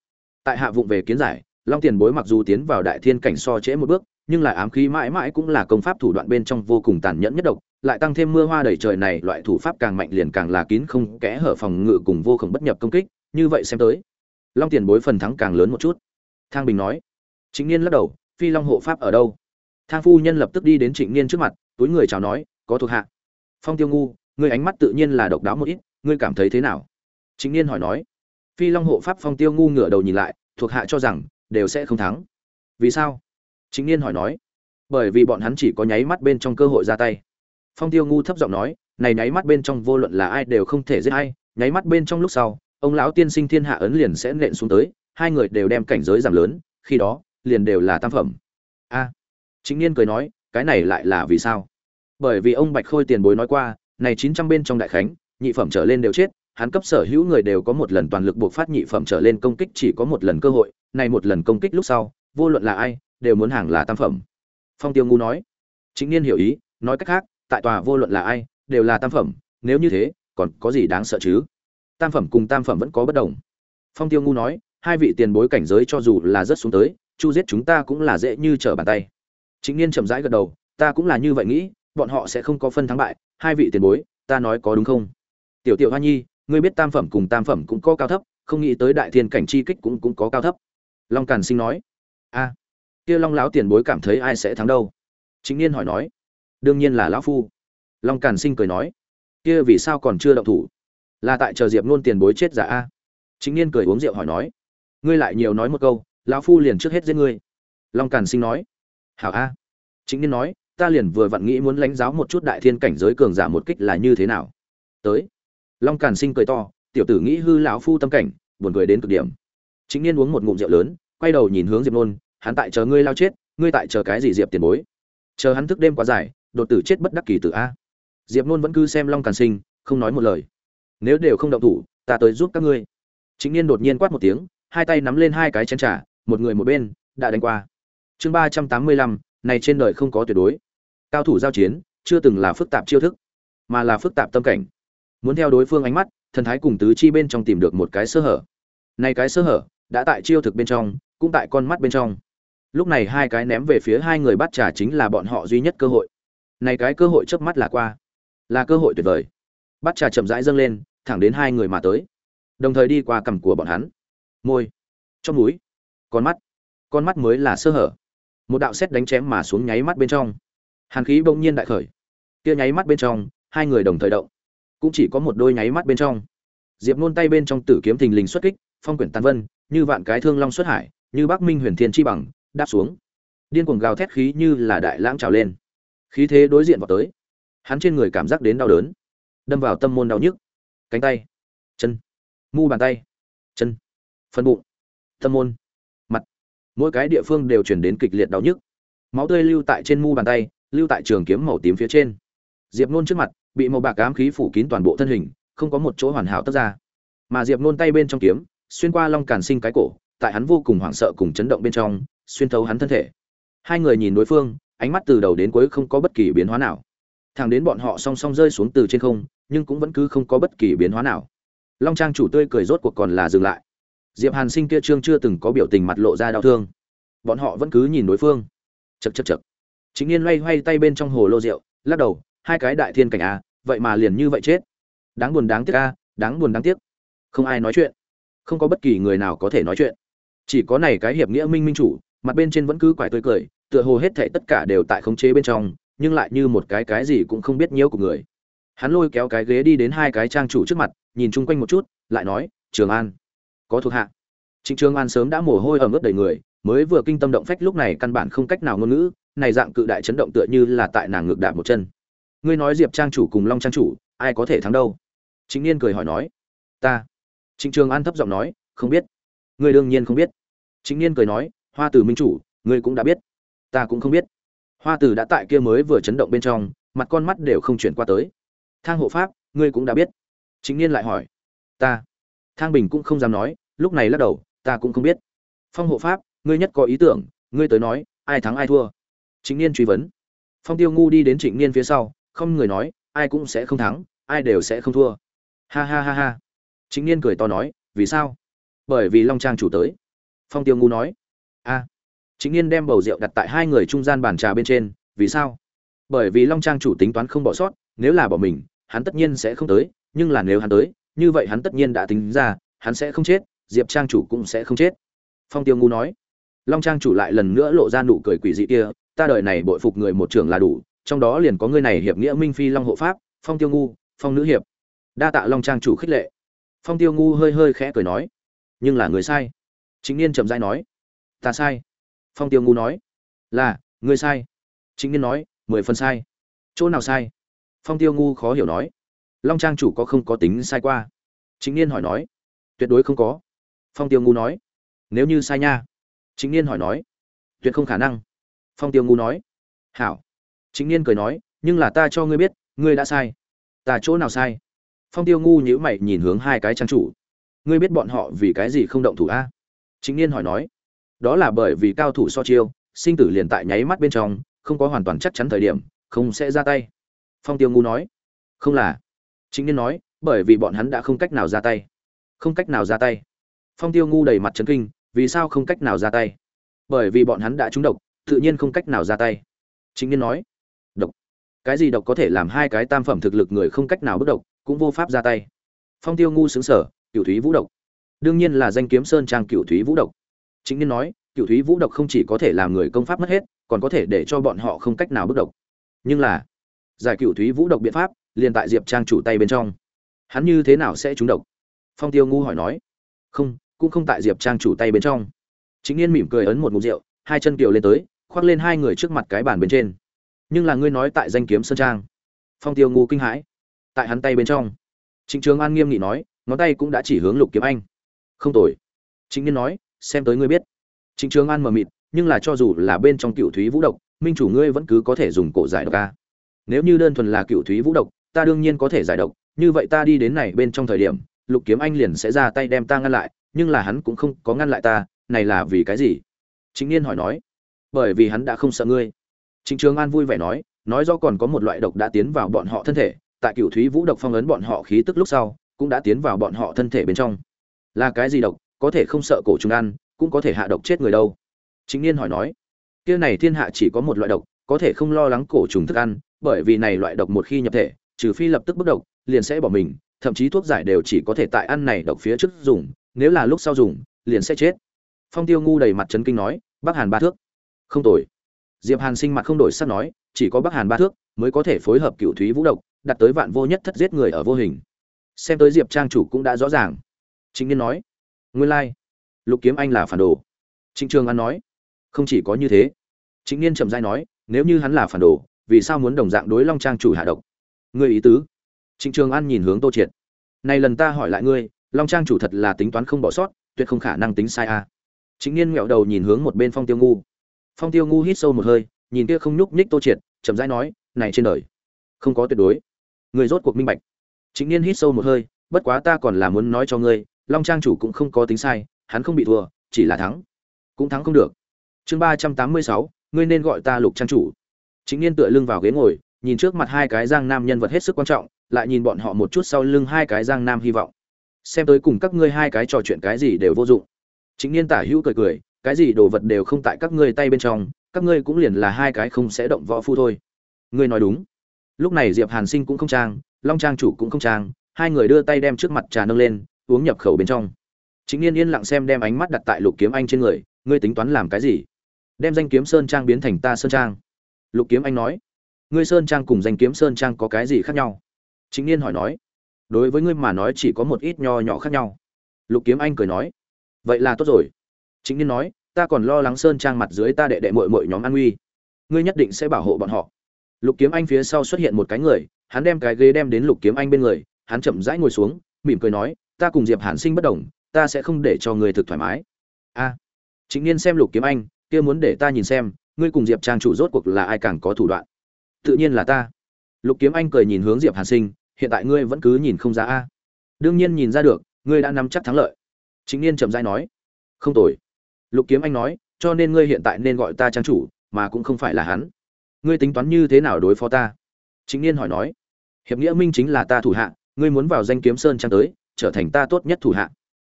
Tại hạ vụng về kiến giải, long tiền bối mặc dù tiến vào đại thiên cảnh so trễ một bước, nhưng lại ám khí mãi mãi cũng là công pháp thủ đoạn bên trong vô cùng tàn nhẫn nhất độc lại tăng thêm mưa hoa đầy trời này, loại thủ pháp càng mạnh liền càng là kín không kẽ hở phòng ngự cùng vô khổng bất nhập công kích, như vậy xem tới, long tiền bối phần thắng càng lớn một chút. Thang bình nói. Chính niên lắc đầu, phi long hộ pháp ở đâu? Thang phu nhân lập tức đi đến trịnh niên trước mặt, túi người chào nói, có thuộc hạ. Phong tiêu ngu, ngươi ánh mắt tự nhiên là độc đáo một ít, ngươi cảm thấy thế nào? Trịnh niên hỏi nói. Phi long hộ pháp phong tiêu ngu ngửa đầu nhìn lại, thuộc hạ cho rằng, đều sẽ không thắng. Vì sao? Trịnh niên hỏi nói. Bởi vì bọn hắn chỉ có nháy mắt bên trong cơ hội ra tay phong tiêu ngu thấp giọng nói này nháy mắt bên trong vô luận là ai đều không thể giết ai nháy mắt bên trong lúc sau ông lão tiên sinh thiên hạ ấn liền sẽ nện xuống tới hai người đều đem cảnh giới giảm lớn khi đó liền đều là tam phẩm. A. À, chính niên cười nói cái này lại là vì sao? Bởi vì ông bạch khôi tiền bối nói qua này chín trăm bên trong đại khánh nhị phẩm trở lên đều chết hắn cấp sở hữu người đều có một lần toàn lực buộc phát nhị phẩm trở lên công kích chỉ có một lần cơ hội này một lần công kích lúc sau vô luận là ai đều muốn hàng là tam phẩm. Phong tiêu ngu nói. Chính niên hiểu ý nói cách khác tại tòa vô luận là ai, đều là tam phẩm, nếu như thế, còn có gì đáng sợ chứ? Tam phẩm cùng tam phẩm vẫn có bất đồng. Phong tiêu ngu nói, hai vị tiền bối cảnh giới cho dù là rất xuống tới, chu giết chúng ta cũng là dễ như trở bàn tay. Chính niên chậm rãi gật đầu, ta cũng là như vậy nghĩ, bọn họ sẽ không có phân thắng bại, hai vị tiền bối, ta nói có đúng không? Tiểu tiểu hoa nhi, ngươi biết tam phẩm cùng tam phẩm cũng có cao thấp, không nghĩ tới đại thiên cảnh chi kích cũng cũng có cao thấp. Long càn sinh nói, a, kia long lão tiền bối cảm thấy ai sẽ thắng đâu? Chính niên hỏi nói đương nhiên là lão phu. Long càn sinh cười nói, kia vì sao còn chưa động thủ? Là tại chờ diệp nôn tiền bối chết giả a. Chính niên cười uống rượu hỏi nói, ngươi lại nhiều nói một câu, lão phu liền trước hết giết ngươi. Long càn sinh nói, hảo a. Chính niên nói, ta liền vừa vặn nghĩ muốn lãnh giáo một chút đại thiên cảnh giới cường giả một kích là như thế nào. Tới. Long càn sinh cười to, tiểu tử nghĩ hư lão phu tâm cảnh, buồn cười đến cực điểm. Chính niên uống một ngụm rượu lớn, quay đầu nhìn hướng diệp nôn, hắn tại chờ ngươi lao chết, ngươi tại chờ cái gì diệp tiền bối? Chờ hắn thức đêm quá dài đột tử chết bất đắc kỳ tử a. Diệp nôn vẫn cứ xem long càn sinh, không nói một lời. Nếu đều không động thủ, ta tới giúp các ngươi. Chính niên đột nhiên quát một tiếng, hai tay nắm lên hai cái chén trà, một người một bên, đã đánh qua. Chương ba trăm tám mươi lăm, này trên đời không có tuyệt đối. Cao thủ giao chiến, chưa từng là phức tạp chiêu thức, mà là phức tạp tâm cảnh. Muốn theo đối phương ánh mắt, thần thái cùng tứ chi bên trong tìm được một cái sơ hở. Này cái sơ hở, đã tại chiêu thực bên trong, cũng tại con mắt bên trong. Lúc này hai cái ném về phía hai người bắt trà chính là bọn họ duy nhất cơ hội này cái cơ hội chớp mắt là qua. Là cơ hội tuyệt vời. Bắt trà chậm rãi dâng lên, thẳng đến hai người mà tới. Đồng thời đi qua cằm của bọn hắn. Môi. Trong núi con mắt. Con mắt mới là sơ hở. Một đạo xét đánh chém mà xuống nháy mắt bên trong. Hàn khí bỗng nhiên đại khởi. Kia nháy mắt bên trong, hai người đồng thời động. Cũng chỉ có một đôi nháy mắt bên trong. Diệp nôn tay bên trong tử kiếm thình lình xuất kích, phong quyển tàn vân, như vạn cái thương long xuất hải, như bắc minh huyền thiên chi bằng, đáp xuống. Điên cuồng gào thét khí như là đại lãng trào lên khí thế đối diện vào tới. Hắn trên người cảm giác đến đau đớn. Đâm vào tâm môn đau nhức. Cánh tay. Chân. Mu bàn tay. Chân. Phân bụng. Tâm môn. Mặt. Mỗi cái địa phương đều chuyển đến kịch liệt đau nhức. Máu tươi lưu tại trên mu bàn tay, lưu tại trường kiếm màu tím phía trên. Diệp nôn trước mặt, bị màu bạc ám khí phủ kín toàn bộ thân hình, không có một chỗ hoàn hảo tất ra. Mà diệp nôn tay bên trong kiếm, xuyên qua long càn sinh cái cổ, tại hắn vô cùng hoảng sợ cùng chấn động bên trong, xuyên thấu hắn thân thể. Hai người nhìn đối phương ánh mắt từ đầu đến cuối không có bất kỳ biến hóa nào. Thẳng đến bọn họ song song rơi xuống từ trên không, nhưng cũng vẫn cứ không có bất kỳ biến hóa nào. Long trang chủ tươi cười rốt cuộc còn là dừng lại. Diệp hàn sinh kia trương chưa từng có biểu tình mặt lộ ra đau thương. Bọn họ vẫn cứ nhìn đối phương. Chật chật chật chính yên loay hoay tay bên trong hồ lô rượu, lắc đầu, hai cái đại thiên cảnh a vậy mà liền như vậy chết. Đáng buồn đáng tiếc a đáng buồn đáng tiếc. Không ai nói chuyện. Không có bất kỳ người nào có thể nói chuyện. Chỉ có này cái hiệp nghĩa minh minh chủ, mặt bên trên vẫn cứ quải tươi cười tựa hồ hết thảy tất cả đều tại khống chế bên trong, nhưng lại như một cái cái gì cũng không biết nhiều của người. Hắn lôi kéo cái ghế đi đến hai cái trang chủ trước mặt, nhìn chung quanh một chút, lại nói, trường an, có thuộc hạ. Trịnh trường an sớm đã mồ hôi ẩm ướt đầy người, mới vừa kinh tâm động phách lúc này căn bản không cách nào ngôn ngữ, này dạng cự đại chấn động tựa như là tại nàng ngược đạp một chân. Ngươi nói diệp trang chủ cùng long trang chủ, ai có thể thắng đâu? Chính niên cười hỏi nói. Ta. Trịnh trường an thấp giọng nói, không biết. Ngươi đương nhiên không biết. Chính niên cười nói, hoa tử minh chủ, ngươi cũng đã biết ta cũng không biết. Hoa tử đã tại kia mới vừa chấn động bên trong, mặt con mắt đều không chuyển qua tới. Thang hộ pháp, ngươi cũng đã biết. Chính niên lại hỏi. Ta. Thang bình cũng không dám nói, lúc này lắc đầu, ta cũng không biết. Phong hộ pháp, ngươi nhất có ý tưởng, ngươi tới nói, ai thắng ai thua? Chính niên truy vấn. Phong tiêu ngu đi đến trịnh niên phía sau, không người nói, ai cũng sẽ không thắng, ai đều sẽ không thua. Ha ha ha ha. Chính niên cười to nói, vì sao? Bởi vì long trang chủ tới. Phong tiêu ngu nói. A chính niên đem bầu rượu đặt tại hai người trung gian bàn trà bên trên, vì sao? Bởi vì long trang chủ tính toán không bỏ sót, nếu là bỏ mình, hắn tất nhiên sẽ không tới, nhưng là nếu hắn tới, như vậy hắn tất nhiên đã tính ra, hắn sẽ không chết, diệp trang chủ cũng sẽ không chết. Phong tiêu ngu nói. Long trang chủ lại lần nữa lộ ra nụ cười quỷ dị kia, ta đợi này bội phục người một trưởng là đủ, trong đó liền có người này hiệp nghĩa minh phi long hộ pháp, phong tiêu ngu, phong nữ hiệp. Đa tạ long trang chủ khích lệ. Phong tiêu ngu hơi hơi khẽ cười nói. Nhưng là người sai. Chính niên chậm dai nói. Ta sai phong tiêu ngu nói, là người sai. Chính niên nói, mười phần sai. Chỗ nào sai? Phong tiêu ngu khó hiểu nói, long trang chủ có không có tính sai qua? Chính niên hỏi nói, tuyệt đối không có. Phong tiêu ngu nói, nếu như sai nha. Chính niên hỏi nói, tuyệt không khả năng. Phong tiêu ngu nói, hảo. Chính niên cười nói, nhưng là ta cho ngươi biết, ngươi đã sai. Ta chỗ nào sai? Phong tiêu ngu nhữ mày nhìn hướng hai cái trang chủ, ngươi biết bọn họ vì cái gì không động thủ a? Chính niên hỏi nói đó là bởi vì cao thủ so chiêu, sinh tử liền tại nháy mắt bên trong, không có hoàn toàn chắc chắn thời điểm, không sẽ ra tay. Phong tiêu ngu nói, không là. Chính niên nói, bởi vì bọn hắn đã không cách nào ra tay. Không cách nào ra tay. Phong tiêu ngu đầy mặt trấn kinh, vì sao không cách nào ra tay? Bởi vì bọn hắn đã trúng độc, tự nhiên không cách nào ra tay. Chính niên nói, độc? Cái gì độc có thể làm hai cái tam phẩm thực lực người không cách nào bất độc, cũng vô pháp ra tay. Phong tiêu ngu xứng sở cựu thúy vũ độc. Đương nhiên là danh kiếm sơn trang cựu thúy vũ độc chính niên nói cựu thúy vũ độc không chỉ có thể làm người công pháp mất hết, còn có thể để cho bọn họ không cách nào bước độc. Nhưng là, giải cựu thúy vũ độc biện pháp, liền tại diệp trang chủ tay bên trong. Hắn như thế nào sẽ trúng độc? Phong tiêu ngu hỏi nói. Không, cũng không tại diệp trang chủ tay bên trong. Chính niên mỉm cười ấn một mục rượu, hai chân kiều lên tới, khoác lên hai người trước mặt cái bàn bên trên. Nhưng là ngươi nói tại danh kiếm sơn trang. Phong tiêu ngu kinh hãi. Tại hắn tay bên trong. Trịnh trường an nghiêm nghị nói, ngón tay cũng đã chỉ hướng lục kiếm anh. Không tồi. Chính niên nói xem tới ngươi biết. Trịnh trường an mờ mịt, nhưng là cho dù là bên trong cựu thúy vũ độc, minh chủ ngươi vẫn cứ có thể dùng cổ giải độc ca nếu như đơn thuần là cựu thúy vũ độc, ta đương nhiên có thể giải độc, như vậy ta đi đến này bên trong thời điểm, lục kiếm anh liền sẽ ra tay đem ta ngăn lại, nhưng là hắn cũng không có ngăn lại ta, này là vì cái gì? Chính niên hỏi nói. Bởi vì hắn đã không sợ ngươi. Trịnh trường an vui vẻ nói nói do còn có một loại độc đã tiến vào bọn họ thân thể, tại cựu thúy vũ độc phong ấn bọn họ khí tức lúc sau, cũng đã tiến vào bọn họ thân thể bên trong. Là cái gì độc? Có thể không sợ cổ trùng ăn, cũng có thể hạ độc chết người đâu. Chính niên hỏi nói, kia này thiên hạ chỉ có một loại độc, có thể không lo lắng cổ trùng thức ăn, bởi vì này loại độc một khi nhập thể, trừ phi lập tức bức độc, liền sẽ bỏ mình, thậm chí thuốc giải đều chỉ có thể tại ăn này độc phía trước dùng, nếu là lúc sau dùng, liền sẽ chết. Phong tiêu ngu đầy mặt chấn kinh nói bắc hàn ba thước. Không tồi. Diệp hàn sinh mặt không đổi sắc nói, chỉ có bắc hàn ba thước mới có thể phối hợp cựu thúy vũ độc, đặt tới vạn vô nhất thất giết người ở vô hình. Xem tới diệp trang chủ cũng đã rõ ràng. Chính niên nói nguyên lai, lục kiếm anh là phản đồ. Trịnh trường an nói, không chỉ có như thế. Chính niên trầm dai nói, nếu như hắn là phản đồ, vì sao muốn đồng dạng đối long trang chủ hạ độc? Ngươi ý tứ? Trịnh trường an nhìn hướng tô triệt. Này lần ta hỏi lại ngươi, long trang chủ thật là tính toán không bỏ sót, tuyệt không khả năng tính sai a. À. chính niên nghẹo đầu nhìn hướng một bên phong tiêu ngu. Phong tiêu ngu hít sâu một hơi, nhìn kia không nhúc nhích tô triệt, chậm rãi nói, này trên đời, không có tuyệt đối. Người rốt cuộc minh bạch. Chính niên hít sâu một hơi, bất quá ta còn là muốn nói cho ngươi long trang chủ cũng không có tính sai, hắn không bị thua, chỉ là thắng. Cũng thắng không được. Chương ba trăm tám mươi sáu, ngươi nên gọi ta lục trang chủ. Chính niên tựa lưng vào ghế ngồi, nhìn trước mặt hai cái giang nam nhân vật hết sức quan trọng, lại nhìn bọn họ một chút sau lưng hai cái giang nam hy vọng. Xem tới cùng các ngươi hai cái trò chuyện cái gì đều vô dụng. Chính niên tả hữu cười cười, cái gì đồ vật đều không tại các ngươi tay bên trong, các ngươi cũng liền là hai cái không sẽ động võ phu thôi. Ngươi nói đúng. Lúc này diệp hàn sinh cũng không trang, long trang chủ cũng không trang, hai người đưa tay đem trước mặt trà nâng lên uống nhập khẩu bên trong. Chính niên yên lặng xem đem ánh mắt đặt tại lục kiếm anh trên người, ngươi tính toán làm cái gì? Đem danh kiếm sơn trang biến thành ta sơn trang. Lục kiếm anh nói, ngươi sơn trang cùng danh kiếm sơn trang có cái gì khác nhau? Chính niên hỏi nói, đối với ngươi mà nói chỉ có một ít nho nhỏ khác nhau. Lục kiếm anh cười nói, vậy là tốt rồi. Chính niên nói, ta còn lo lắng sơn trang mặt dưới ta đệ đệ mội mội nhóm an nguy. Ngươi nhất định sẽ bảo hộ bọn họ. Lục kiếm anh phía sau xuất hiện một cái người, hắn đem cái ghế đem đến lục kiếm anh bên người, hắn chậm rãi ngồi xuống, mỉm cười nói ta cùng diệp hàn sinh bất đồng, ta sẽ không để cho người thực thoải mái. A chính niên xem lục kiếm anh, kia muốn để ta nhìn xem, ngươi cùng diệp trang chủ rốt cuộc là ai càng có thủ đoạn? Tự nhiên là ta. Lục kiếm anh cười nhìn hướng diệp hàn sinh, hiện tại ngươi vẫn cứ nhìn không ra a. Đương nhiên nhìn ra được, ngươi đã nắm chắc thắng lợi. Chính niên chậm rãi nói, không tồi. Lục kiếm anh nói, cho nên ngươi hiện tại nên gọi ta trang chủ, mà cũng không phải là hắn. Ngươi tính toán như thế nào đối phó ta? Chính niên hỏi nói, hiệp nghĩa minh chính là ta thủ hạ, ngươi muốn vào danh kiếm sơn trang tới trở thành ta tốt nhất thủ hạ.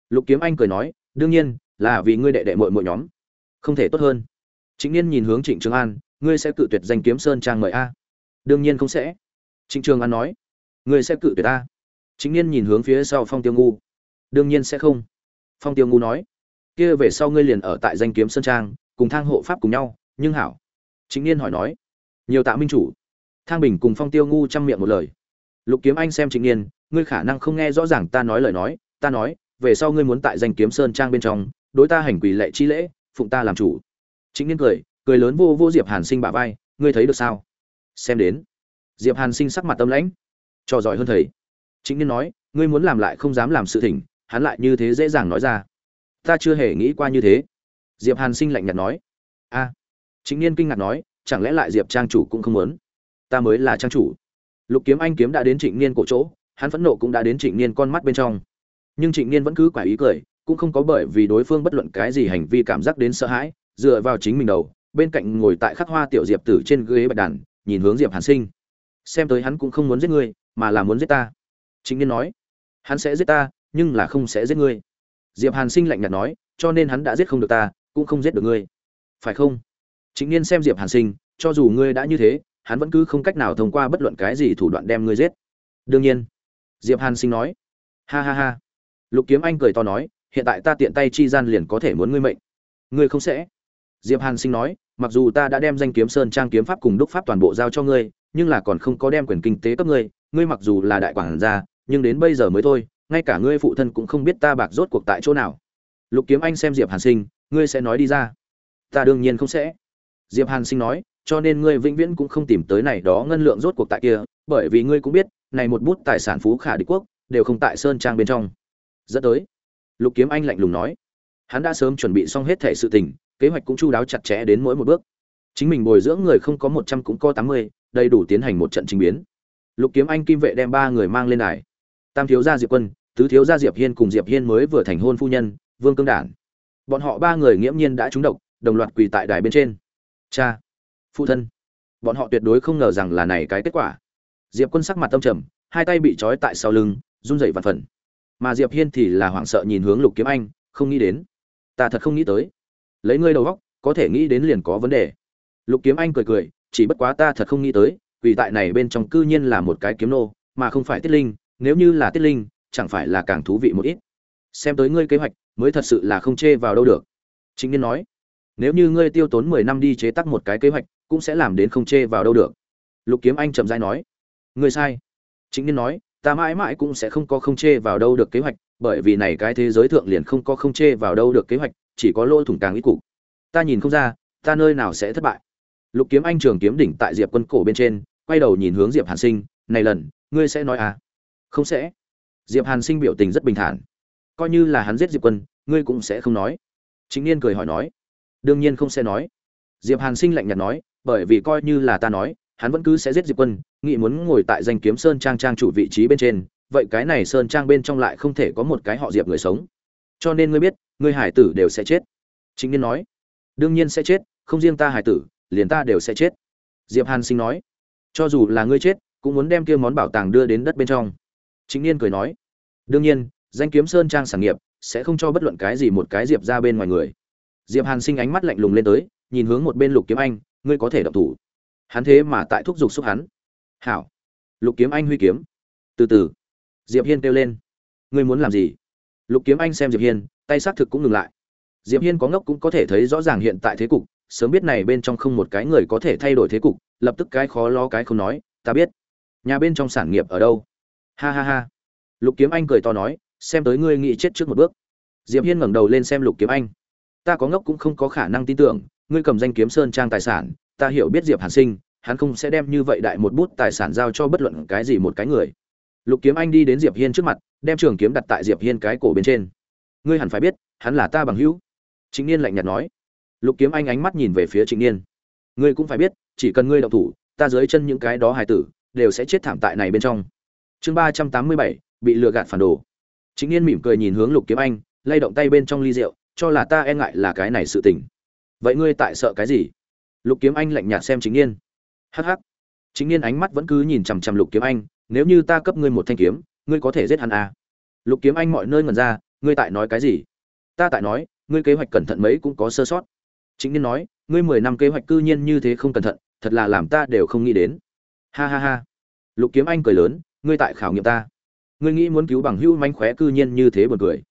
Lục kiếm anh cười nói, đương nhiên, là vì ngươi đệ đệ mội mội nhóm. Không thể tốt hơn. Chính niên nhìn hướng trịnh trường an, ngươi sẽ cự tuyệt danh kiếm sơn trang mời a? Đương nhiên không sẽ. Trịnh trường an nói, ngươi sẽ cự tuyệt a chính niên nhìn hướng phía sau phong tiêu ngu, đương nhiên sẽ không. Phong tiêu ngu nói, kia về sau ngươi liền ở tại danh kiếm sơn trang, cùng thang hộ pháp cùng nhau, nhưng hảo. Chính niên hỏi nói, nhiều tạ minh chủ. Thang bình cùng phong tiêu ngu chăm miệng một lời. Lục kiếm anh xem chính niên ngươi khả năng không nghe rõ ràng ta nói lời nói, ta nói, về sau ngươi muốn tại danh kiếm sơn trang bên trong, đối ta hành quỳ lệ chi lễ, phụng ta làm chủ. Chính niên cười cười lớn vô vô diệp hàn sinh bả vai, ngươi thấy được sao? Xem đến. Diệp hàn sinh sắc mặt tâm lãnh. Cho giỏi hơn thầy. Chính niên nói, ngươi muốn làm lại không dám làm sự thỉnh, hắn lại như thế dễ dàng nói ra. Ta chưa hề nghĩ qua như thế. Diệp hàn sinh lạnh nhạt nói. A. Chính niên kinh ngạc nói, chẳng lẽ lại diệp trang chủ cũng không muốn? Ta mới là trang chủ. Lục kiếm anh kiếm đã đến trịnh niên cổ chỗ hắn phẫn nộ cũng đã đến trịnh niên con mắt bên trong. Nhưng trịnh niên vẫn cứ quả ý cười, cũng không có bởi vì đối phương bất luận cái gì hành vi cảm giác đến sợ hãi, dựa vào chính mình đầu, bên cạnh ngồi tại khắc hoa tiểu diệp tử trên ghế bạch đàn, nhìn hướng diệp hàn sinh. Xem tới hắn cũng không muốn giết ngươi, mà là muốn giết ta. Trịnh niên nói, hắn sẽ giết ta, nhưng là không sẽ giết ngươi. Diệp hàn sinh lạnh nhạt nói, cho nên hắn đã giết không được ta, cũng không giết được ngươi. Phải không? Trịnh niên xem diệp hàn sinh, cho dù ngươi đã như thế, hắn vẫn cứ không cách nào thông qua bất luận cái gì thủ đoạn đem ngươi giết. Đương nhiên diệp hàn sinh nói. Ha ha ha. Lục kiếm anh cười to nói, hiện tại ta tiện tay chi gian liền có thể muốn ngươi mệnh. Ngươi không sẽ. Diệp hàn sinh nói, mặc dù ta đã đem danh kiếm sơn trang kiếm pháp cùng đúc pháp toàn bộ giao cho ngươi, nhưng là còn không có đem quyền kinh tế cấp ngươi ngươi mặc dù là đại quản gia, nhưng đến bây giờ mới thôi, ngay cả ngươi phụ thân cũng không biết ta bạc rốt cuộc tại chỗ nào. Lục kiếm anh xem diệp hàn sinh, ngươi sẽ nói đi ra. Ta đương nhiên không sẽ. Diệp hàn sinh nói, cho nên ngươi vĩnh viễn cũng không tìm tới này đó ngân lượng rốt cuộc tại kia, bởi vì ngươi cũng biết này một bút tài sản phú khả địch quốc, đều không tại sơn trang bên trong. Dẫn tới, lục kiếm anh lạnh lùng nói, hắn đã sớm chuẩn bị xong hết thể sự tình, kế hoạch cũng chu đáo chặt chẽ đến mỗi một bước. Chính mình bồi dưỡng người không có một trăm cũng có tám mươi, đầy đủ tiến hành một trận trình biến. Lục kiếm anh kim vệ đem ba người mang lên đài. Tam thiếu gia diệp quân, tứ thiếu gia diệp hiên cùng diệp hiên mới vừa thành hôn phu nhân, vương cương đản. Bọn họ ba người nghiễm nhiên đã trúng độc, đồng loạt quỳ tại đài bên trên. Cha, phụ thân. Bọn họ tuyệt đối không ngờ rằng là này cái kết quả diệp quân sắc mặt tâm trầm, hai tay bị trói tại sau lưng, run rẩy vặt phần. Mà diệp hiên thì là hoảng sợ nhìn hướng lục kiếm anh, không nghĩ đến. Ta thật không nghĩ tới. Lấy ngươi đầu góc có thể nghĩ đến liền có vấn đề. Lục kiếm anh cười cười, chỉ bất quá ta thật không nghĩ tới, vì tại này bên trong cư nhiên là một cái kiếm nô, mà không phải tiết linh, nếu như là tiết linh, chẳng phải là càng thú vị một ít. Xem tới ngươi kế hoạch, mới thật sự là không chê vào đâu được. Chính niên nói, nếu như ngươi tiêu tốn mười năm đi chế tác một cái kế hoạch, cũng sẽ làm đến không chê vào đâu được. Lục kiếm anh chậm rãi nói ngươi sai. Chính nên nói, ta mãi mãi cũng sẽ không có không chê vào đâu được kế hoạch, bởi vì này cái thế giới thượng liền không có không chê vào đâu được kế hoạch, chỉ có lỗ thủng càng ít cục. Ta nhìn không ra, ta nơi nào sẽ thất bại. Lục kiếm anh trường kiếm đỉnh tại diệp quân cổ bên trên, quay đầu nhìn hướng diệp hàn sinh, này lần, ngươi sẽ nói à? Không sẽ. Diệp hàn sinh biểu tình rất bình thản. Coi như là hắn giết diệp quân, ngươi cũng sẽ không nói. Chính niên cười hỏi nói. Đương nhiên không sẽ nói. Diệp hàn sinh lạnh nhạt nói, bởi vì coi như là ta nói hắn vẫn cứ sẽ giết diệp quân, nghĩ muốn ngồi tại danh kiếm sơn trang trang chủ vị trí bên trên, vậy cái này sơn trang bên trong lại không thể có một cái họ diệp người sống. Cho nên ngươi biết, ngươi hải tử đều sẽ chết. Chính niên nói, đương nhiên sẽ chết, không riêng ta hải tử, liền ta đều sẽ chết. Diệp hàn sinh nói, cho dù là ngươi chết, cũng muốn đem kia món bảo tàng đưa đến đất bên trong. Chính niên cười nói, đương nhiên, danh kiếm sơn trang sản nghiệp sẽ không cho bất luận cái gì một cái diệp ra bên ngoài người. Diệp hàn sinh ánh mắt lạnh lùng lên tới, nhìn hướng một bên lục kiếm anh, ngươi có thể động thủ hắn thế mà tại thúc giục xúc hắn. Hảo. Lục kiếm anh huy kiếm. Từ từ. Diệp hiên kêu lên. Ngươi muốn làm gì? Lục kiếm anh xem diệp hiên, tay xác thực cũng ngừng lại. Diệp hiên có ngốc cũng có thể thấy rõ ràng hiện tại thế cục, sớm biết này bên trong không một cái người có thể thay đổi thế cục, lập tức cái khó lo cái không nói, ta biết. Nhà bên trong sản nghiệp ở đâu? Ha ha ha. Lục kiếm anh cười to nói, xem tới ngươi nghĩ chết trước một bước. Diệp hiên ngẩng đầu lên xem lục kiếm anh. Ta có ngốc cũng không có khả năng tin tưởng, ngươi cầm danh kiếm sơn trang tài sản ta hiểu biết diệp hàn sinh, hắn không sẽ đem như vậy đại một bút tài sản giao cho bất luận cái gì một cái người. Lục kiếm anh đi đến diệp hiên trước mặt, đem trường kiếm đặt tại diệp hiên cái cổ bên trên. Ngươi hẳn phải biết, hắn là ta bằng hữu. Chính niên lạnh nhạt nói. Lục kiếm anh ánh mắt nhìn về phía chính niên. Ngươi cũng phải biết, chỉ cần ngươi động thủ, ta dưới chân những cái đó hài tử, đều sẽ chết thảm tại này bên trong. Chương ba trăm tám mươi bảy, bị lừa gạt phản đồ. Chính niên mỉm cười nhìn hướng lục kiếm anh, lay động tay bên trong ly rượu, cho là ta e ngại là cái này sự tình. Vậy ngươi tại sợ cái gì? Lục kiếm anh lạnh nhạt xem chính niên hắc hắc. Chính niên ánh mắt vẫn cứ nhìn chằm chằm lục kiếm anh, nếu như ta cấp ngươi một thanh kiếm, ngươi có thể giết hắn à. lục kiếm anh mọi nơi ngẩn ra, ngươi tại nói cái gì? Ta tại nói, ngươi kế hoạch cẩn thận mấy cũng có sơ sót. Chính niên nói, ngươi mười năm kế hoạch cư nhiên như thế không cẩn thận, thật là làm ta đều không nghĩ đến. Ha ha ha. Lục kiếm anh cười lớn, ngươi tại khảo nghiệm ta. Ngươi nghĩ muốn cứu bằng hữu manh khóe cư nhiên như thế buồn cười.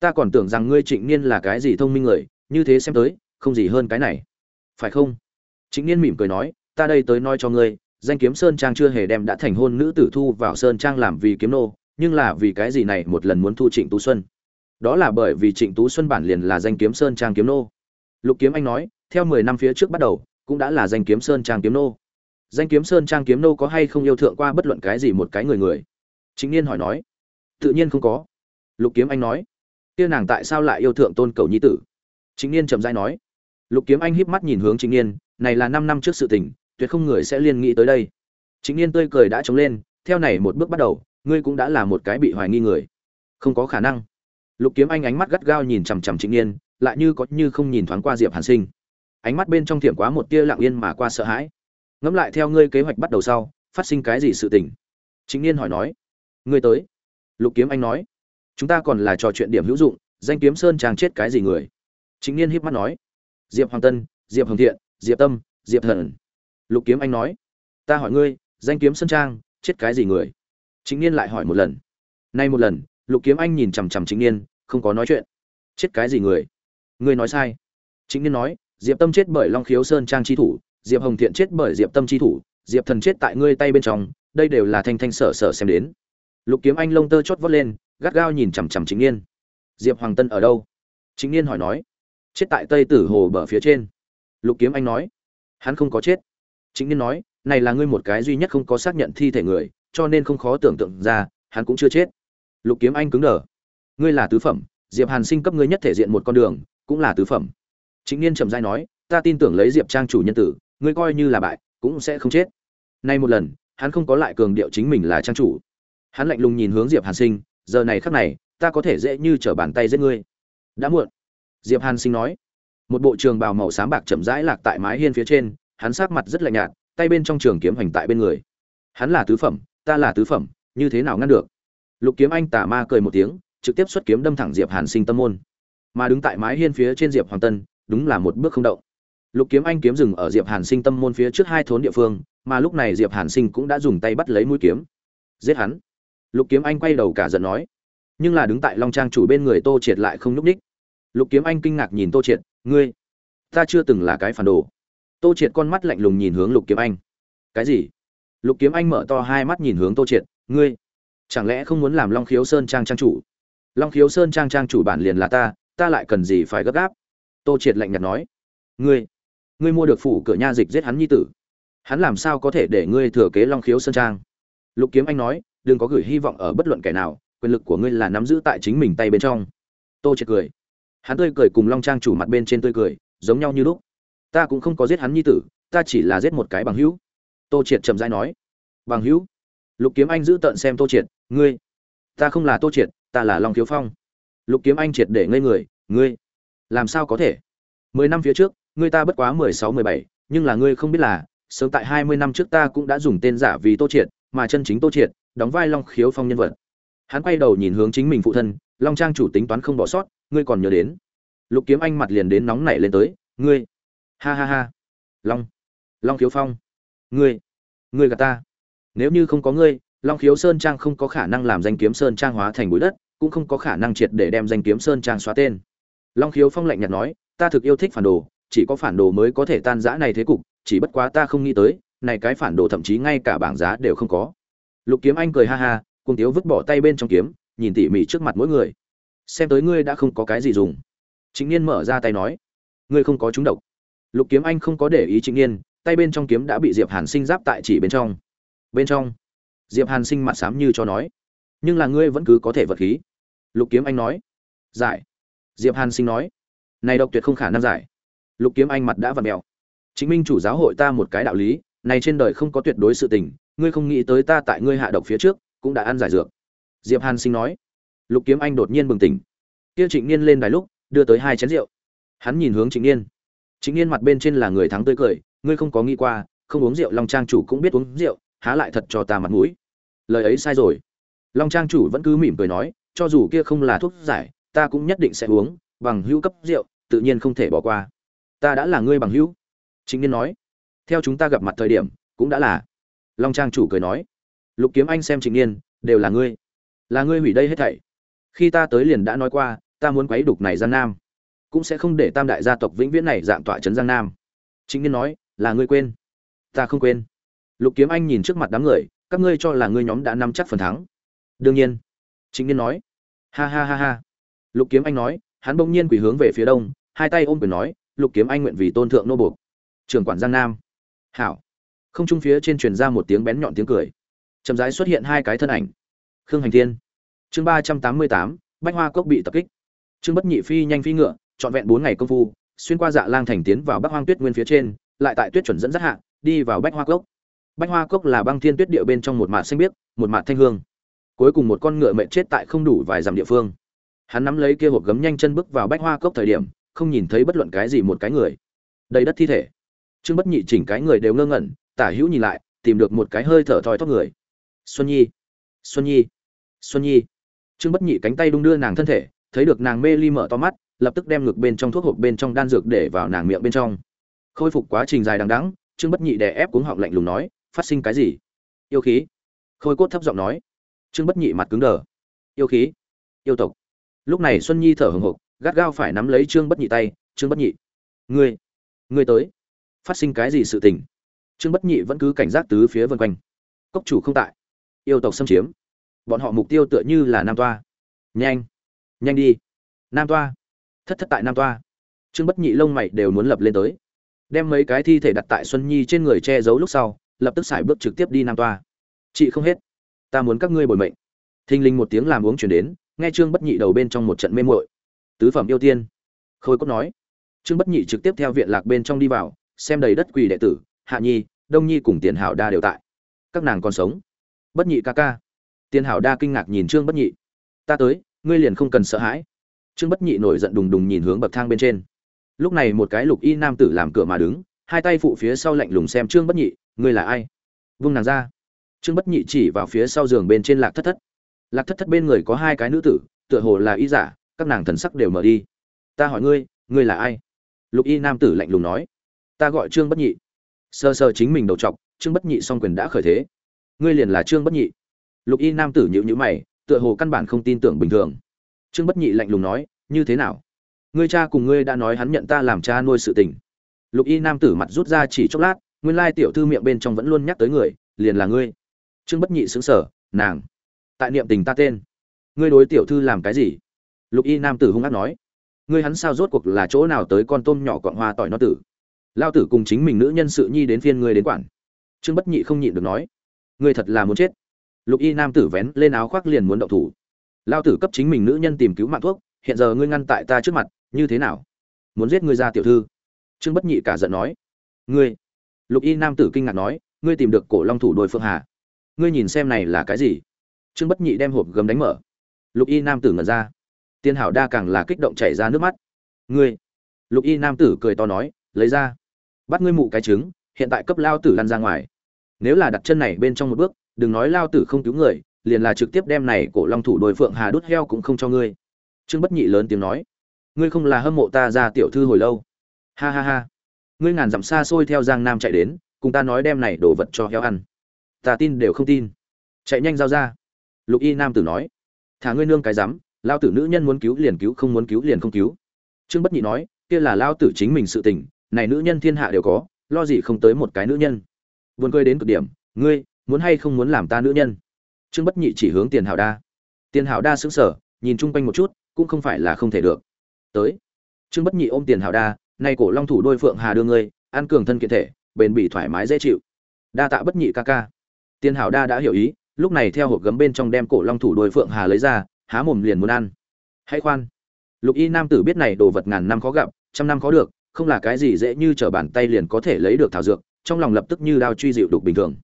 Ta còn tưởng rằng ngươi trịnh niên là cái gì thông minh người, như thế xem tới, không gì hơn cái này. Phải không? Trịnh niên mỉm cười nói, ta đây tới nói cho ngươi, danh kiếm sơn trang chưa hề đem đã thành hôn nữ tử thu vào sơn trang làm vì kiếm nô, nhưng là vì cái gì này một lần muốn thu trịnh tú xuân? Đó là bởi vì trịnh tú xuân bản liền là danh kiếm sơn trang kiếm nô. Lục kiếm anh nói, theo mười năm phía trước bắt đầu, cũng đã là danh kiếm sơn trang kiếm nô. Danh kiếm sơn trang kiếm nô có hay không yêu thượng qua bất luận cái gì một cái người người? Chính niên hỏi nói. Tự nhiên không có. Lục kiếm anh nói. Kia nàng tại sao lại yêu thượng tôn cầu nhi tử? Chính niên trầm rãi nói. Lục kiếm anh híp mắt nhìn hướng chính niên này là năm năm trước sự tình, tuyệt không người sẽ liên nghĩ tới đây. Chính niên tươi cười đã trống lên, theo này một bước bắt đầu, ngươi cũng đã là một cái bị hoài nghi người. Không có khả năng. Lục kiếm anh ánh mắt gắt gao nhìn chằm chằm chính niên, lại như có như không nhìn thoáng qua diệp hàn sinh. Ánh mắt bên trong thiểm quá một tia lặng yên mà qua sợ hãi. Ngẫm lại theo ngươi kế hoạch bắt đầu sau, phát sinh cái gì sự tình? Chính niên hỏi nói. Ngươi tới. Lục kiếm anh nói. Chúng ta còn là trò chuyện điểm hữu dụng, danh kiếm sơn trang chết cái gì người? Chính niên híp mắt nói. Diệp hoàng tân, diệp hồng thiện diệp tâm, diệp thần. Lục kiếm anh nói, ta hỏi ngươi, danh kiếm sơn trang, chết cái gì người? Chính niên lại hỏi một lần. Nay một lần, lục kiếm anh nhìn chằm chằm chính niên, không có nói chuyện. Chết cái gì người? Ngươi nói sai. Chính niên nói, diệp tâm chết bởi long khiếu sơn trang chi thủ, diệp hồng thiện chết bởi diệp tâm chi thủ, diệp thần chết tại ngươi tay bên trong, đây đều là thanh thanh sở sở xem đến. Lục kiếm anh lông tơ chót vót lên, gắt gao nhìn chằm chằm chính niên. Diệp hoàng tân ở đâu? Chính niên hỏi nói. Chết tại tây tử hồ bờ phía trên lục kiếm anh nói, hắn không có chết. Chính niên nói, này là ngươi một cái duy nhất không có xác nhận thi thể người, cho nên không khó tưởng tượng ra, hắn cũng chưa chết. Lục kiếm anh cứng đờ, ngươi là tứ phẩm, diệp hàn sinh cấp ngươi nhất thể diện một con đường, cũng là tứ phẩm. Chính niên trầm dai nói, ta tin tưởng lấy diệp trang chủ nhân tử, ngươi coi như là bại, cũng sẽ không chết. Nay một lần, hắn không có lại cường điệu chính mình là trang chủ. Hắn lạnh lùng nhìn hướng diệp hàn sinh, giờ này khắc này, ta có thể dễ như trở bàn tay giết ngươi. Đã muộn, diệp hàn sinh nói một bộ trường bào màu xám bạc chậm rãi lạc tại mái hiên phía trên, hắn sát mặt rất lạnh nhạt, tay bên trong trường kiếm hành tại bên người. Hắn là tứ phẩm, ta là tứ phẩm, như thế nào ngăn được? Lục kiếm anh tà ma cười một tiếng, trực tiếp xuất kiếm đâm thẳng diệp hàn sinh tâm môn. Mà đứng tại mái hiên phía trên diệp hoàng tân, đúng là một bước không động. Lục kiếm anh kiếm dừng ở diệp hàn sinh tâm môn phía trước hai thốn địa phương, mà lúc này diệp hàn sinh cũng đã dùng tay bắt lấy mũi kiếm. Giết hắn! Lục kiếm anh quay đầu cả giận nói. Nhưng là đứng tại long trang chủ bên người tô triệt lại không nhúc ních lục kiếm anh kinh ngạc nhìn tô triệt, ngươi, ta chưa từng là cái phản đồ. Tô triệt con mắt lạnh lùng nhìn hướng lục kiếm anh. Cái gì? Lục kiếm anh mở to hai mắt nhìn hướng tô triệt, ngươi, chẳng lẽ không muốn làm long khiếu sơn trang trang chủ? Long khiếu sơn trang trang chủ bản liền là ta ta lại cần gì phải gấp gáp? Tô triệt lạnh nhạt nói. Ngươi ngươi mua được phủ cửa nha dịch giết hắn nhi tử. Hắn làm sao có thể để ngươi thừa kế long khiếu sơn trang? Lục kiếm anh nói, đừng có gửi hy vọng ở bất luận kẻ nào, quyền lực của ngươi là nắm giữ tại chính mình tay bên trong. Tô triệt cười hắn tươi cười cùng long trang chủ mặt bên trên tươi cười, giống nhau như lúc. Ta cũng không có giết hắn nhi tử, ta chỉ là giết một cái bằng hữu. Tô triệt chậm rãi nói. Bằng hữu? Lục kiếm anh giữ tận xem tô triệt, ngươi. Ta không là tô triệt, ta là long thiếu phong. Lục kiếm anh triệt để ngây người, ngươi. Làm sao có thể? Mười năm phía trước, ngươi ta bất quá mười sáu, mười bảy, nhưng là ngươi không biết là, sớm tại hai mươi năm trước ta cũng đã dùng tên giả vì tô triệt, mà chân chính tô triệt, đóng vai long khiếu phong nhân vật. Hắn quay đầu nhìn hướng chính mình phụ thân, long trang chủ tính toán không bỏ sót ngươi còn nhớ đến. Lục kiếm anh mặt liền đến nóng nảy lên tới, ngươi. Ha ha ha. Long. Long khiếu phong. Ngươi. Ngươi gà ta. Nếu như không có ngươi, long khiếu sơn trang không có khả năng làm danh kiếm sơn trang hóa thành bụi đất, cũng không có khả năng triệt để đem danh kiếm sơn trang xóa tên. Long khiếu phong lạnh nhạt nói, ta thực yêu thích phản đồ, chỉ có phản đồ mới có thể tan rã này thế cục, chỉ bất quá ta không nghĩ tới, này cái phản đồ thậm chí ngay cả bảng giá đều không có. Lục kiếm anh cười ha ha cùng tiếu vứt bỏ tay bên trong kiếm, nhìn tỉ mỉ trước mặt mỗi người xem tới ngươi đã không có cái gì dùng. Chính niên mở ra tay nói, ngươi không có trúng độc. Lục kiếm anh không có để ý chính niên, tay bên trong kiếm đã bị diệp hàn sinh giáp tại chỉ bên trong. Bên trong, diệp hàn sinh mặt sám như cho nói, nhưng là ngươi vẫn cứ có thể vật khí. Lục kiếm anh nói, giải. Diệp hàn sinh nói, này độc tuyệt không khả năng giải. Lục kiếm anh mặt đã vặn mèo. Chính minh chủ giáo hội ta một cái đạo lý, này trên đời không có tuyệt đối sự tình, ngươi không nghĩ tới ta tại ngươi hạ độc phía trước, cũng đã ăn giải dược. Diệp hàn sinh nói lục kiếm anh đột nhiên bừng tỉnh. Kia trịnh niên lên đài lúc, đưa tới hai chén rượu. Hắn nhìn hướng trịnh niên. Trịnh niên mặt bên trên là người thắng tươi cười, ngươi không có nghĩ qua, không uống rượu long trang chủ cũng biết uống rượu, há lại thật cho ta mặt mũi. Lời ấy sai rồi. Long trang chủ vẫn cứ mỉm cười nói, cho dù kia không là thuốc giải, ta cũng nhất định sẽ uống, bằng hữu cấp rượu, tự nhiên không thể bỏ qua. Ta đã là ngươi bằng hữu. Trịnh niên nói, theo chúng ta gặp mặt thời điểm, cũng đã là. Long trang chủ cười nói, lục kiếm anh xem trịnh niên, đều là ngươi. Là ngươi hủy đây hết thảy khi ta tới liền đã nói qua, ta muốn quấy đục này Giang nam. Cũng sẽ không để tam đại gia tộc vĩnh viễn này dạng tọa trấn giang nam. Chính niên nói, là ngươi quên. Ta không quên. Lục kiếm anh nhìn trước mặt đám người, các ngươi cho là ngươi nhóm đã nắm chắc phần thắng. Đương nhiên. Chính niên nói. Ha ha ha ha. Lục kiếm anh nói, hắn bỗng nhiên quỳ hướng về phía đông, hai tay ôm quyền nói, lục kiếm anh nguyện vì tôn thượng nô buộc trưởng quản giang nam. Hảo. Không trung phía trên truyền ra một tiếng bén nhọn tiếng cười. Chậm rãi xuất hiện hai cái thân ảnh. Khương hành thiên chương ba trăm tám mươi tám, bách hoa cốc bị tập kích. Trương bất nhị phi nhanh phi ngựa, trọn vẹn bốn ngày công phu, xuyên qua dạ lang thành tiến vào bắc hoang tuyết nguyên phía trên, lại tại tuyết chuẩn dẫn rất hạ, đi vào bách hoa cốc. Bách hoa cốc là băng thiên tuyết địa bên trong một mạt xanh biếc, một mạt thanh hương. Cuối cùng một con ngựa mệnh chết tại không đủ vài dặm địa phương. Hắn nắm lấy kia hộp gấm nhanh chân bước vào bách hoa cốc thời điểm, không nhìn thấy bất luận cái gì một cái người. Đầy đất thi thể. Trương bất nhị chỉnh cái người đều ngơ ngẩn, tả hữu nhìn lại, tìm được một cái hơi thở thoi thóp người. Xuân nhi. Xuân nhi. Xuân nhi trương bất nhị cánh tay đung đưa nàng thân thể, thấy được nàng mê ly mở to mắt, lập tức đem ngực bên trong thuốc hộp bên trong đan dược để vào nàng miệng bên trong. Khôi phục quá trình dài đằng đẵng, trương bất nhị đè ép cuống họng lạnh lùng nói, phát sinh cái gì? Yêu khí. Khôi cốt thấp giọng nói. Trương bất nhị mặt cứng đờ. Yêu khí? Yêu tộc? Lúc này xuân nhi thở hừng hộp gắt gao phải nắm lấy trương bất nhị tay, trương bất nhị, ngươi ngươi tới. Phát sinh cái gì sự tình? Trương bất nhị vẫn cứ cảnh giác tứ phía vân quanh. Cốc chủ không tại. Yêu tộc xâm chiếm bọn họ mục tiêu tựa như là nam toa. Nhanh nhanh đi. Nam toa, thất thất tại nam toa. Trương bất nhị lông mày đều muốn lập lên tới. Đem mấy cái thi thể đặt tại xuân nhi trên người che giấu lúc sau, lập tức xài bước trực tiếp đi nam toa. Chị không hết, ta muốn các ngươi bồi mệnh. Thình linh một tiếng làm uống chuyển đến, nghe trương bất nhị đầu bên trong một trận mê muội. Tứ phẩm yêu tiên. Khôi cốt nói. Trương bất nhị trực tiếp theo viện lạc bên trong đi vào, xem đầy đất quỳ đệ tử, hạ nhi, đông nhi cùng tiền hảo đa đều tại. Các nàng còn sống. Bất nhị ca ca. Tiên hảo đa kinh ngạc nhìn trương bất nhị. Ta tới ngươi liền không cần sợ hãi. Trương bất nhị nổi giận đùng đùng nhìn hướng bậc thang bên trên. Lúc này một cái lục y nam tử làm cửa mà đứng hai tay phụ phía sau lạnh lùng xem trương bất nhị ngươi là ai? Vung nàng ra. Trương bất nhị chỉ vào phía sau giường bên trên lạc thất thất. Lạc thất thất bên người có hai cái nữ tử tựa hồ là y giả các nàng thần sắc đều mở đi. Ta hỏi ngươi ngươi là ai? Lục y nam tử lạnh lùng nói. Ta gọi trương bất nhị. Sơ sơ chính mình đầu trọc, trương bất nhị song quyền đã khởi thế. Ngươi liền là trương bất nhị lục y nam tử nhữ nhữ mày, tựa hồ căn bản không tin tưởng bình thường. Trương bất nhị lạnh lùng nói, như thế nào? Ngươi cha cùng ngươi đã nói hắn nhận ta làm cha nuôi sự tình. Lục y nam tử mặt rút ra chỉ chốc lát, nguyên lai tiểu thư miệng bên trong vẫn luôn nhắc tới người, liền là ngươi. Trương bất nhị xứng sở nàng, tại niệm tình ta tên. Ngươi đối tiểu thư làm cái gì? Lục y nam tử hung hát nói, ngươi hắn sao rốt cuộc là chỗ nào tới con tôm nhỏ quạng hoa tỏi nó tử? Lao tử cùng chính mình nữ nhân sự nhi đến phiên ngươi đến quản. Trương bất nhị không nhịn được nói, ngươi thật là muốn chết lục y nam tử vén lên áo khoác liền muốn động thủ. Lao tử cấp chính mình nữ nhân tìm cứu mạng thuốc, hiện giờ ngươi ngăn tại ta trước mặt, như thế nào? Muốn giết ngươi ra tiểu thư. Trương bất nhị cả giận nói. Ngươi. Lục y nam tử kinh ngạc nói, ngươi tìm được cổ long thủ đôi phương hà. Ngươi nhìn xem này là cái gì? Trương bất nhị đem hộp gấm đánh mở. Lục y nam tử ngẩn ra. Tiên hảo đa càng là kích động chảy ra nước mắt. Ngươi. Lục y nam tử cười to nói, lấy ra. Bắt ngươi mụ cái trứng, hiện tại cấp lao tử lăn ra ngoài. Nếu là đặt chân này bên trong một bước đừng nói lao tử không cứu người, liền là trực tiếp đem này cổ long thủ đôi phượng hà đút heo cũng không cho ngươi. Trương bất nhị lớn tiếng nói. Ngươi không là hâm mộ ta ra tiểu thư hồi lâu. Ha ha ha. Ngươi ngàn dặm xa xôi theo giang nam chạy đến, cùng ta nói đem này đổ vật cho heo ăn. Ta tin đều không tin. Chạy nhanh giao ra. Lục y nam tử nói. Thả ngươi nương cái rắm, lao tử nữ nhân muốn cứu liền cứu, không muốn cứu liền không cứu. Trương bất nhị nói. Kia là lao tử chính mình sự tình, này nữ nhân thiên hạ đều có, lo gì không tới một cái nữ nhân. Vườn cười đến cực điểm. Ngươi muốn hay không muốn làm ta nữ nhân? Trương bất nhị chỉ hướng tiền hảo đa. Tiền hảo đa sững sờ, nhìn chung quanh một chút, cũng không phải là không thể được. Tới. Trương bất nhị ôm tiền hảo đa nay cổ long thủ đôi phượng hà đưa ngươi, ăn cường thân kiện thể, bền bỉ thoải mái dễ chịu. Đa tạ bất nhị ca ca. Tiền hảo đa đã hiểu ý, lúc này theo hộp gấm bên trong đem cổ long thủ đôi phượng hà lấy ra, há mồm liền muốn ăn. Hãy khoan. Lục y nam tử biết này đồ vật ngàn năm khó gặp, trăm năm khó được, không là cái gì dễ như trở bàn tay liền có thể lấy được thảo dược, trong lòng lập tức như đao truy dịu đục bình thường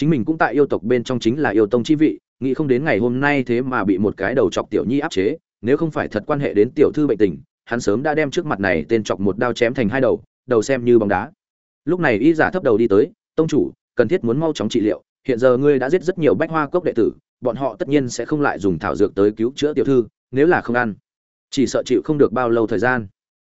chính mình cũng tại yêu tộc bên trong chính là yêu tông chi vị, nghĩ không đến ngày hôm nay thế mà bị một cái đầu chọc tiểu nhi áp chế, nếu không phải thật quan hệ đến tiểu thư bệnh tình, hắn sớm đã đem trước mặt này tên chọc một đao chém thành hai đầu đầu xem như bóng đá. Lúc này y giả thấp đầu đi tới, tông chủ, cần thiết muốn mau chóng trị liệu, hiện giờ ngươi đã giết rất nhiều bách hoa cốc đệ tử, bọn họ tất nhiên sẽ không lại dùng thảo dược tới cứu chữa tiểu thư, nếu là không ăn, chỉ sợ chịu không được bao lâu thời gian.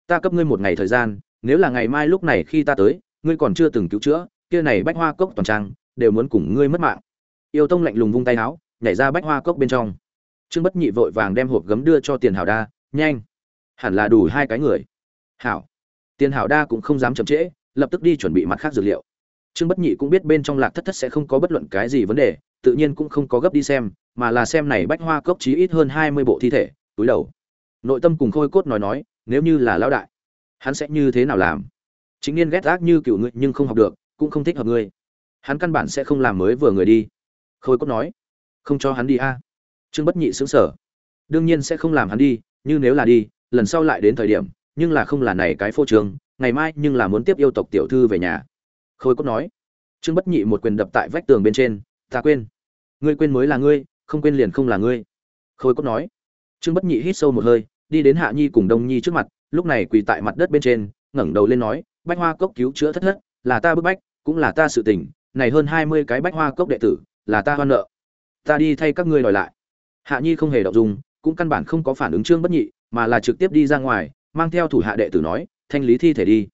Ta cấp ngươi một ngày thời gian, nếu là ngày mai lúc này khi ta tới, ngươi còn chưa từng cứu chữa, kia này bách hoa cốc toàn trang đều muốn cùng ngươi mất mạng. Yêu tông lạnh lùng vung tay áo nhảy ra bách hoa cốc bên trong. Trương bất nhị vội vàng đem hộp gấm đưa cho tiền hảo đa, nhanh, hẳn là đủ hai cái người. Hảo. Tiền hảo đa cũng không dám chậm trễ, lập tức đi chuẩn bị mặt khác dược liệu. Trương bất nhị cũng biết bên trong lạc thất thất sẽ không có bất luận cái gì vấn đề, tự nhiên cũng không có gấp đi xem, mà là xem này bách hoa cốc chí ít hơn hai mươi bộ thi thể, túi đầu. Nội tâm cùng khôi cốt nói nói, nếu như là lão đại, hắn sẽ như thế nào làm? Chính niên ghét ác như cựu ngươi nhưng không học được, cũng không thích hợp ngươi hắn căn bản sẽ không làm mới vừa người đi. Khôi cốt nói, không cho hắn đi a. Trương bất nhị xứng sở đương nhiên sẽ không làm hắn đi nhưng nếu là đi, lần sau lại đến thời điểm, nhưng là không là này cái phô trường ngày mai nhưng là muốn tiếp yêu tộc tiểu thư về nhà. Khôi cốt nói. Trương bất nhị một quyền đập tại vách tường bên trên, ta quên. Ngươi quên mới là ngươi, không quên liền không là ngươi. Khôi cốt nói. Trương bất nhị hít sâu một hơi, đi đến hạ nhi cùng đông nhi trước mặt, lúc này quỳ tại mặt đất bên trên, ngẩng đầu lên nói, bách hoa cốc cứu chữa thất thất, là ta bức bách, cũng là ta sự tình này hơn hai mươi cái bách hoa cốc đệ tử, là ta hoan nợ. Ta đi thay các ngươi đòi lại. Hạ nhi không hề động dung, cũng căn bản không có phản ứng trương bất nhị, mà là trực tiếp đi ra ngoài, mang theo thủ hạ đệ tử nói, thanh lý thi thể đi.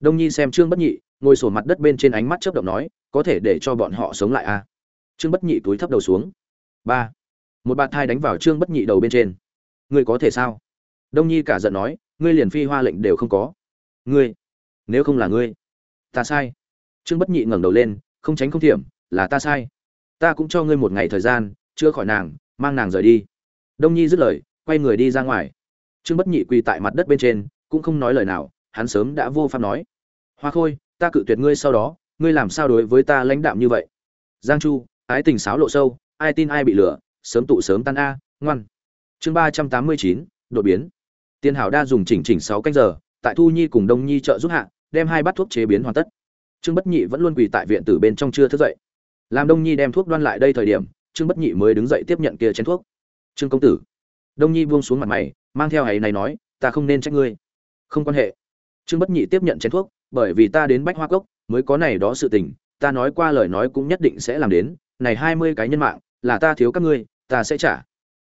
Đông nhi xem trương bất nhị, ngồi sổ mặt đất bên trên ánh mắt chớp động nói, có thể để cho bọn họ sống lại à? Trương bất nhị túi thấp đầu xuống. Ba. Một bạt thai đánh vào trương bất nhị đầu bên trên. Ngươi có thể sao? Đông nhi cả giận nói, ngươi liền phi hoa lệnh đều không có. Ngươi, nếu không là ngươi, ta sai. Trương bất nhị ngẩng đầu lên không tránh không thiểm, là ta sai. Ta cũng cho ngươi một ngày thời gian, chữa khỏi nàng, mang nàng rời đi. Đông nhi dứt lời, quay người đi ra ngoài. Trương bất nhị quỳ tại mặt đất bên trên, cũng không nói lời nào, hắn sớm đã vô pháp nói. Hoa khôi, ta cự tuyệt ngươi sau đó, ngươi làm sao đối với ta lãnh đạm như vậy? Giang chu, ái tình sáo lộ sâu, ai tin ai bị lừa, sớm tụ sớm tan a, ngoan. Chương ba trăm tám mươi chín, đột biến. Tiên hảo đa dùng chỉnh chỉnh sáu canh giờ, tại thu nhi cùng đông nhi trợ giúp hạ, đem hai bát thuốc chế biến hoàn tất trương bất nhị vẫn luôn quỳ tại viện tử bên trong chưa thức dậy. Làm đông nhi đem thuốc đoan lại đây thời điểm, trương bất nhị mới đứng dậy tiếp nhận kia chén thuốc. Trương công tử. Đông nhi buông xuống mặt mày, mang theo ấy này nói, ta không nên trách ngươi. Không quan hệ. Trương bất nhị tiếp nhận chén thuốc, bởi vì ta đến bách hoa cốc, mới có này đó sự tình, ta nói qua lời nói cũng nhất định sẽ làm đến, này hai mươi cái nhân mạng, là ta thiếu các ngươi, ta sẽ trả.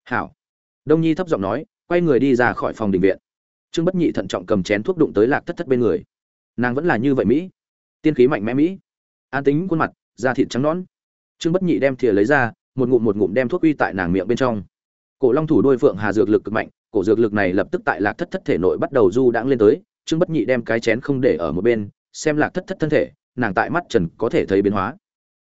Hảo. Đông nhi thấp giọng nói, quay người đi ra khỏi phòng đình viện. Trương bất nhị thận trọng cầm chén thuốc đụng tới lạc thất thất bên người. Nàng vẫn là như vậy mỹ tiên khí mạnh mẽ mỹ. An tính khuôn mặt, da thịt trắng nõn. Trương bất nhị đem thìa lấy ra, một ngụm một ngụm đem thuốc uy tại nàng miệng bên trong. Cổ long thủ đôi phượng hà dược lực cực mạnh, cổ dược lực này lập tức tại lạc thất thất thể nội bắt đầu du đãng lên tới. Trương bất nhị đem cái chén không để ở một bên, xem lạc thất thất thân thể, nàng tại mắt trần có thể thấy biến hóa.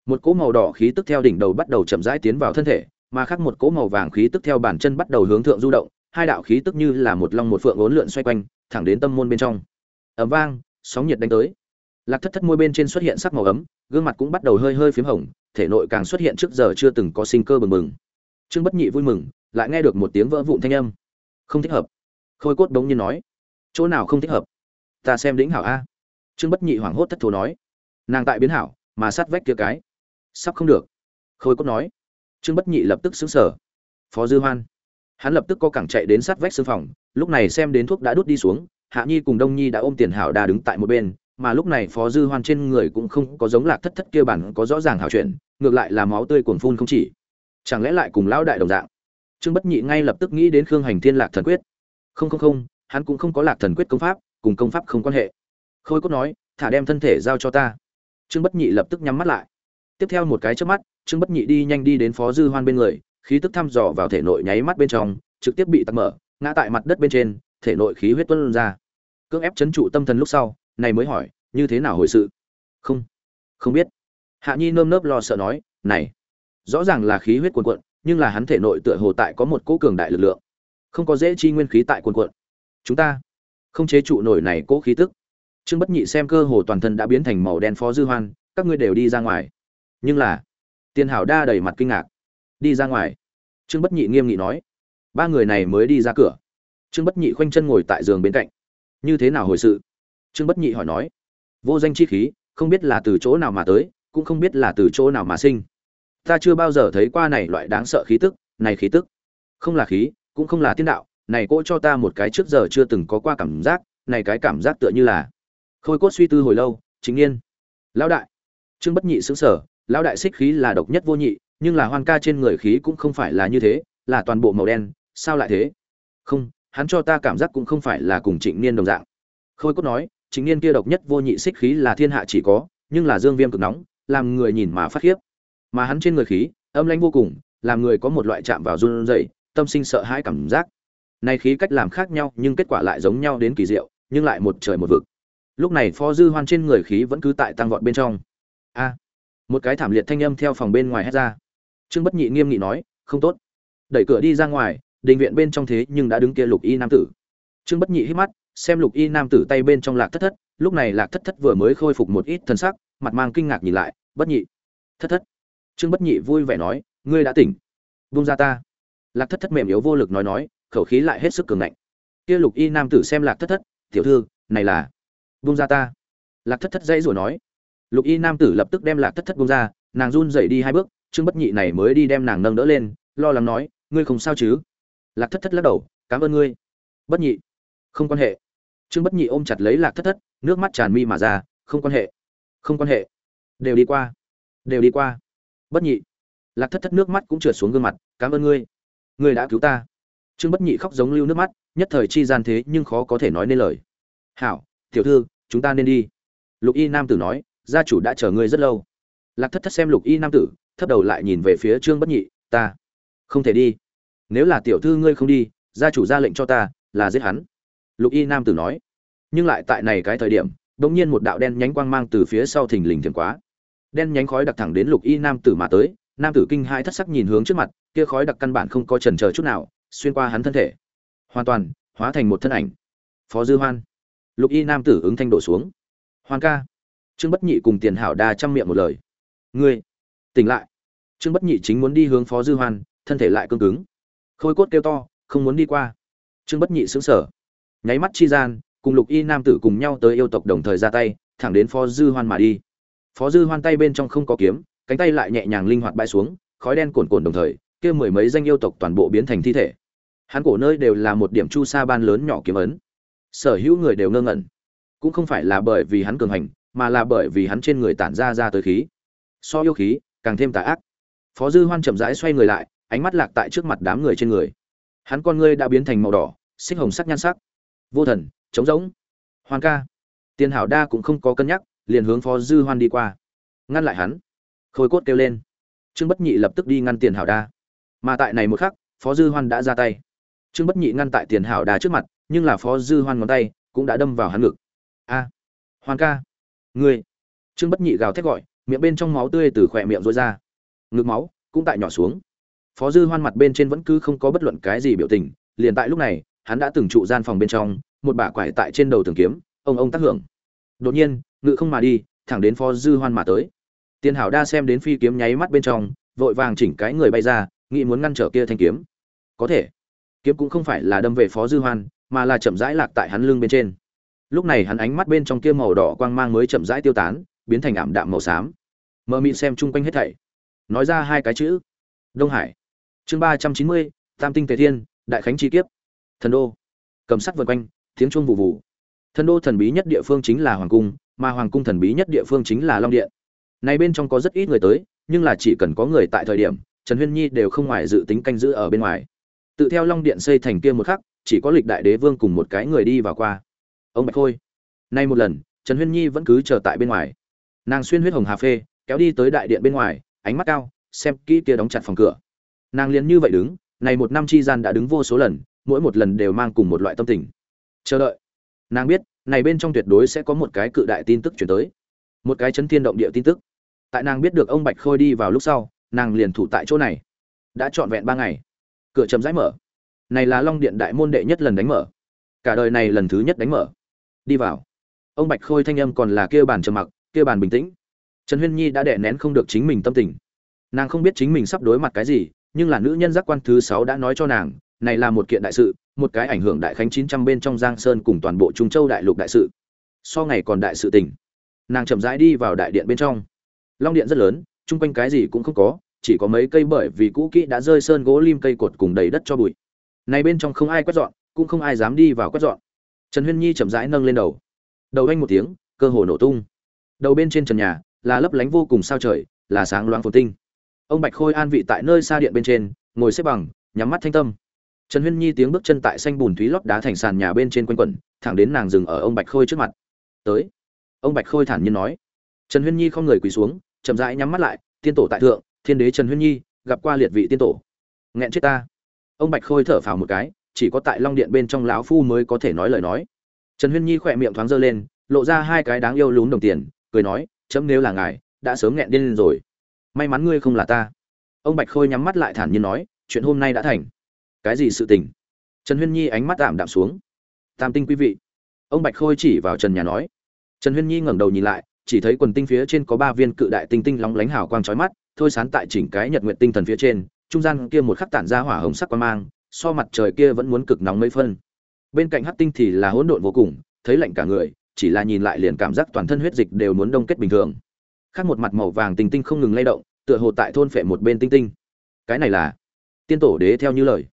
Một cỗ màu đỏ khí tức theo đỉnh đầu bắt đầu chậm rãi tiến vào thân thể, mà khác một cỗ màu vàng khí tức theo bàn chân bắt đầu hướng thượng du động, hai đạo khí tức như là một long một phượng ốn lượn xoay quanh, thẳng đến tâm môn bên trong. Ấm vang, sóng nhiệt đánh tới lạc thất thất môi bên trên xuất hiện sắc màu ấm, gương mặt cũng bắt đầu hơi hơi p h í m hồng, thể nội càng xuất hiện trước giờ chưa từng có sinh cơ bừng bừng. Trương bất nhị vui mừng, lại nghe được một tiếng vỡ vụn thanh âm. Không thích hợp. Khôi cốt đống nhiên nói. Chỗ nào không thích hợp? Ta xem đĩnh hảo a. Trương bất nhị hoảng hốt thất thố nói. Nàng tại biến hảo, mà sát vách kia cái. Sắp không được. Khôi cốt nói. Trương bất nhị lập tức xứng sở phó dư hoan. Hắn lập tức có cẳng chạy đến sát vách sư phòng, lúc này xem đến thuốc đã đút đi xuống, hạ nhi cùng đông nhi đã ôm tiền hảo đà đứng tại một bên mà lúc này phó dư hoan trên người cũng không có giống lạc thất thất kia bản có rõ ràng hảo chuyện, ngược lại là máu tươi cuồng phun không chỉ. Chẳng lẽ lại cùng lão đại đồng dạng? Trương bất nhị ngay lập tức nghĩ đến khương hành thiên lạc thần quyết. Không không không, hắn cũng không có lạc thần quyết công pháp, cùng công pháp không quan hệ. Khôi cốt nói, thả đem thân thể giao cho ta. Trương bất nhị lập tức nhắm mắt lại. Tiếp theo một cái trước mắt, trương bất nhị đi nhanh đi đến phó dư hoan bên người, khí tức thăm dò vào thể nội nháy mắt bên trong, trực tiếp bị tắt mở, ngã tại mặt đất bên trên, thể nội khí huyết tuôn ra. Cưỡng ép chấn trụ tâm thần lúc sau này mới hỏi, như thế nào hồi sự? Không. Không biết. Hạ nhi nơm nớp lo sợ nói, này, rõ ràng là khí huyết cuồn cuộn, nhưng là hắn thể nội tựa hồ tại có một cỗ cường đại lực lượng. Không có dễ chi nguyên khí tại cuồn cuộn. Chúng ta không chế trụ nổi này cỗ khí tức. Trương bất nhị xem cơ hồ toàn thân đã biến thành màu đen phó dư hoan, các ngươi đều đi ra ngoài. Nhưng là, tiền hảo đa đầy mặt kinh ngạc. Đi ra ngoài. Trương bất nhị nghiêm nghị nói, ba người này mới đi ra cửa. Trương bất nhị khoanh chân ngồi tại giường bên cạnh. Như thế nào hồi sự? Trương bất nhị hỏi nói, vô danh chi khí, không biết là từ chỗ nào mà tới, cũng không biết là từ chỗ nào mà sinh. Ta chưa bao giờ thấy qua này loại đáng sợ khí tức, này khí tức. Không là khí, cũng không là tiên đạo, này cỗ cho ta một cái trước giờ chưa từng có qua cảm giác, này cái cảm giác tựa như là khôi cốt suy tư hồi lâu, chính yên. Lão đại. Trương bất nhị xứng sở lão đại xích khí là độc nhất vô nhị, nhưng là hoan ca trên người khí cũng không phải là như thế, là toàn bộ màu đen, sao lại thế? Không, hắn cho ta cảm giác cũng không phải là cùng trịnh niên đồng dạng. Khôi cốt nói chính niên kia độc nhất vô nhị xích khí là thiên hạ chỉ có, nhưng là dương viêm cực nóng, làm người nhìn mà phát khiếp. Mà hắn trên người khí, âm lãnh vô cùng, làm người có một loại chạm vào run rẩy, tâm sinh sợ hãi cảm giác. Này khí cách làm khác nhau, nhưng kết quả lại giống nhau đến kỳ diệu, nhưng lại một trời một vực. Lúc này phó dư hoan trên người khí vẫn cứ tại tăng vọt bên trong. A! Một cái thảm liệt thanh âm theo phòng bên ngoài hét ra. Trương bất nhị nghiêm nghị nói, không tốt. Đẩy cửa đi ra ngoài, đình viện bên trong thế nhưng đã đứng kia lục y nam tử. Trương bất nhị hít mắt xem lục y nam tử tay bên trong lạc thất thất, lúc này lạc thất thất vừa mới khôi phục một ít thân sắc, mặt mang kinh ngạc nhìn lại, bất nhị, thất thất. Trương bất nhị vui vẻ nói, ngươi đã tỉnh vung ra ta. Lạc thất thất mềm yếu vô lực nói nói, khẩu khí lại hết sức cường ngạnh. Kia lục y nam tử xem lạc thất thất, tiểu thư, này là vung ra ta. Lạc thất thất dãy rồi nói. Lục y nam tử lập tức đem lạc thất thất bông ra, nàng run dậy đi hai bước, trương bất nhị này mới đi đem nàng nâng đỡ lên, lo lắng nói, ngươi không sao chứ? Lạc thất thất lắc đầu, cảm ơn ngươi. Bất nhị, không quan hệ trương bất nhị ôm chặt lấy lạc thất thất, nước mắt tràn mi mà ra, không quan hệ, không quan hệ. Đều đi qua, đều đi qua. Bất nhị. Lạc thất thất nước mắt cũng trượt xuống gương mặt, cảm ơn ngươi. Ngươi đã cứu ta. Trương bất nhị khóc giống lưu nước mắt, nhất thời chi gian thế nhưng khó có thể nói nên lời. Hảo, tiểu thư, chúng ta nên đi. Lục y nam tử nói, gia chủ đã chờ ngươi rất lâu. Lạc thất thất xem lục y nam tử, thấp đầu lại nhìn về phía trương bất nhị, ta không thể đi. Nếu là tiểu thư ngươi không đi, gia chủ ra lệnh cho ta, là giết hắn lục y nam tử nói. Nhưng lại tại này cái thời điểm đ ỗ n g nhiên một đạo đen nhánh quang mang từ phía sau thình lình thiền quá. Đen nhánh khói đặc thẳng đến lục y nam tử mà tới, nam tử kinh hai thất sắc nhìn hướng trước mặt, kia khói đặc căn bản không có chần chờ chút nào, xuyên qua hắn thân thể. Hoàn toàn, hóa thành một thân ảnh. Phó dư hoan. Lục y nam tử ứng thanh đổ xuống. Hoan ca. Trương bất nhị cùng tiền hảo đa chăm miệng một lời. Ngươi, tỉnh lại. Trương bất nhị chính muốn đi hướng phó dư hoan, thân thể lại cương cứng. Khôi cốt kêu to, không muốn đi qua. Trương bất nhị sững sờ nháy mắt chi gian, cùng lục y nam tử cùng nhau tới yêu tộc đồng thời ra tay, thẳng đến phó dư hoan mà đi. Phó dư hoan tay bên trong không có kiếm, cánh tay lại nhẹ nhàng linh hoạt bay xuống, khói đen cồn cuộn đồng thời, kia mười mấy danh yêu tộc toàn bộ biến thành thi thể. Hắn cổ nơi đều là một điểm chu sa ban lớn nhỏ kiếm ấn. Sở hữu người đều ngơ ngẩn. Cũng không phải là bởi vì hắn cường hành, mà là bởi vì hắn trên người tản ra ra tới khí. So yêu khí, càng thêm tà ác. Phó dư hoan chậm rãi xoay người lại, ánh mắt lạc tại trước mặt đám người trên người. Hắn con ngươi đã biến thành màu đỏ, xích hồng sắc nhan sắc vô thần, trống rỗng. Hoan ca. Tiền hảo đa cũng không có cân nhắc, liền hướng phó dư hoan đi qua. Ngăn lại hắn. Khôi cốt kêu lên. Trương bất nhị lập tức đi ngăn tiền hảo đa. Mà tại này một khắc, phó dư hoan đã ra tay. Trương bất nhị ngăn tại tiền hảo đa trước mặt, nhưng là phó dư hoan ngón tay cũng đã đâm vào hắn ngực. A. Hoan ca. Ngươi. Trương bất nhị gào thét gọi, miệng bên trong máu tươi từ khỏe miệng rối ra. Ngực máu cũng tại nhỏ xuống. Phó dư hoan mặt bên trên vẫn cứ không có bất luận cái gì biểu tình, liền tại lúc này hắn đã từng trụ gian phòng bên trong, một bả quải tại trên đầu tường kiếm, ông ông tác hưởng. Đột nhiên, ngự không mà đi, thẳng đến phó dư hoan mà tới. Tiền hảo đa xem đến phi kiếm nháy mắt bên trong, vội vàng chỉnh cái người bay ra, nghĩ muốn ngăn trở kia thanh kiếm. Có thể, kiếm cũng không phải là đâm về phó dư hoan, mà là chậm rãi lạc tại hắn lưng bên trên. Lúc này hắn ánh mắt bên trong kia màu đỏ quang mang mới chậm rãi tiêu tán, biến thành ảm đạm màu xám. Mờ mịn xem chung quanh hết thảy. Nói ra hai cái chữ. Đông hải. Chương ba trăm chín mươi, tam tinh tề thiên, đại khánh chi kiếp thần đô. Cầm sắt vân quanh, tiếng chuông vụ vụ thần đô thần bí nhất địa phương chính là hoàng cung, mà hoàng cung thần bí nhất địa phương chính là long điện. Này bên trong có rất ít người tới, nhưng là chỉ cần có người tại thời điểm, trần huyên nhi đều không ngoài dự tính canh giữ ở bên ngoài. Tự theo long điện xây thành kia một khắc, chỉ có lịch đại đế vương cùng một cái người đi vào qua. Ông bạch khôi. Nay một lần, trần huyên nhi vẫn cứ chờ tại bên ngoài. Nàng xuyên huyết hồng hà phê, kéo đi tới đại điện bên ngoài, ánh mắt cao, xem kỹ kia đóng chặt phòng cửa. Nàng liền như vậy đứng, này một năm chi gian đã đứng vô số lần mỗi một lần đều mang cùng một loại tâm tình. Chờ đợi. Nàng biết, này bên trong tuyệt đối sẽ có một cái cự đại tin tức chuyển tới. Một cái chấn thiên động địa tin tức. Tại nàng biết được ông bạch khôi đi vào lúc sau, nàng liền thủ tại chỗ này. Đã trọn vẹn ba ngày. Cửa chậm rãi mở. Này là long điện đại môn đệ nhất lần đánh mở. Cả đời này lần thứ nhất đánh mở. Đi vào. Ông bạch khôi thanh âm còn là kêu bàn trầm mặc, kêu bàn bình tĩnh. Trần huyên nhi đã đè nén không được chính mình tâm tình. Nàng không biết chính mình sắp đối mặt cái gì, nhưng là nữ nhân giác quan thứ sáu đã nói cho nàng này là một kiện đại sự, một cái ảnh hưởng đại khánh chín trăm bên trong giang sơn cùng toàn bộ trung châu đại lục đại sự. So ngày còn đại sự tình. Nàng chậm rãi đi vào đại điện bên trong. Long điện rất lớn, chung quanh cái gì cũng không có, chỉ có mấy cây bởi vì cũ kỹ đã rơi sơn gỗ lim cây cột cùng đầy đất cho bụi. Này bên trong không ai quét dọn, cũng không ai dám đi vào quét dọn. Trần huyên nhi chậm rãi nâng lên đầu. Đầu anh một tiếng, cơ hồ nổ tung. Đầu bên trên trần nhà, là lấp lánh vô cùng sao trời, là sáng loáng phồn tinh. Ông bạch khôi an vị tại nơi xa điện bên trên, ngồi xếp bằng, nhắm mắt thanh tâm trần huyên nhi tiếng bước chân tại xanh bùn thúy lót đá thành sàn nhà bên trên quanh quẩn, thẳng đến nàng dừng ở ông bạch khôi trước mặt. Tới. Ông bạch khôi thản nhiên nói. Trần huyên nhi không người quỳ xuống, chậm rãi nhắm mắt lại, tiên tổ tại thượng, thiên đế trần huyên nhi, gặp qua liệt vị tiên tổ. Nghẹn chết ta. Ông bạch khôi thở phào một cái, chỉ có tại long điện bên trong lão phu mới có thể nói lời nói. Trần huyên nhi khỏe miệng thoáng dơ lên, lộ ra hai cái đáng yêu lún đồng tiền, cười nói, chấm nếu là ngài, đã sớm nghẹn điên lên rồi. May mắn ngươi không là ta. Ông bạch khôi nhắm mắt lại thản nhiên nói, chuyện hôm nay đã thành cái gì sự tình? Trần huyên nhi ánh mắt tạm đạm xuống. Tam tinh quý vị. Ông bạch khôi chỉ vào trần nhà nói. Trần huyên nhi ngẩng đầu nhìn lại, chỉ thấy quần tinh phía trên có ba viên cự đại tinh tinh lóng lánh hào quang chói mắt, thôi sán tại chỉnh cái nhật nguyện tinh thần phía trên, trung gian kia một khắc tản ra hỏa hồng sắc quang mang, so mặt trời kia vẫn muốn cực nóng mấy phân. Bên cạnh hắc tinh thì là hỗn độn vô cùng, thấy lạnh cả người, chỉ là nhìn lại liền cảm giác toàn thân huyết dịch đều muốn đông kết bình thường. Khác một mặt màu vàng tinh tinh không ngừng lay động, tựa hồ tại thôn phệ một bên tinh tinh. Cái này là tiên tổ đế theo như lời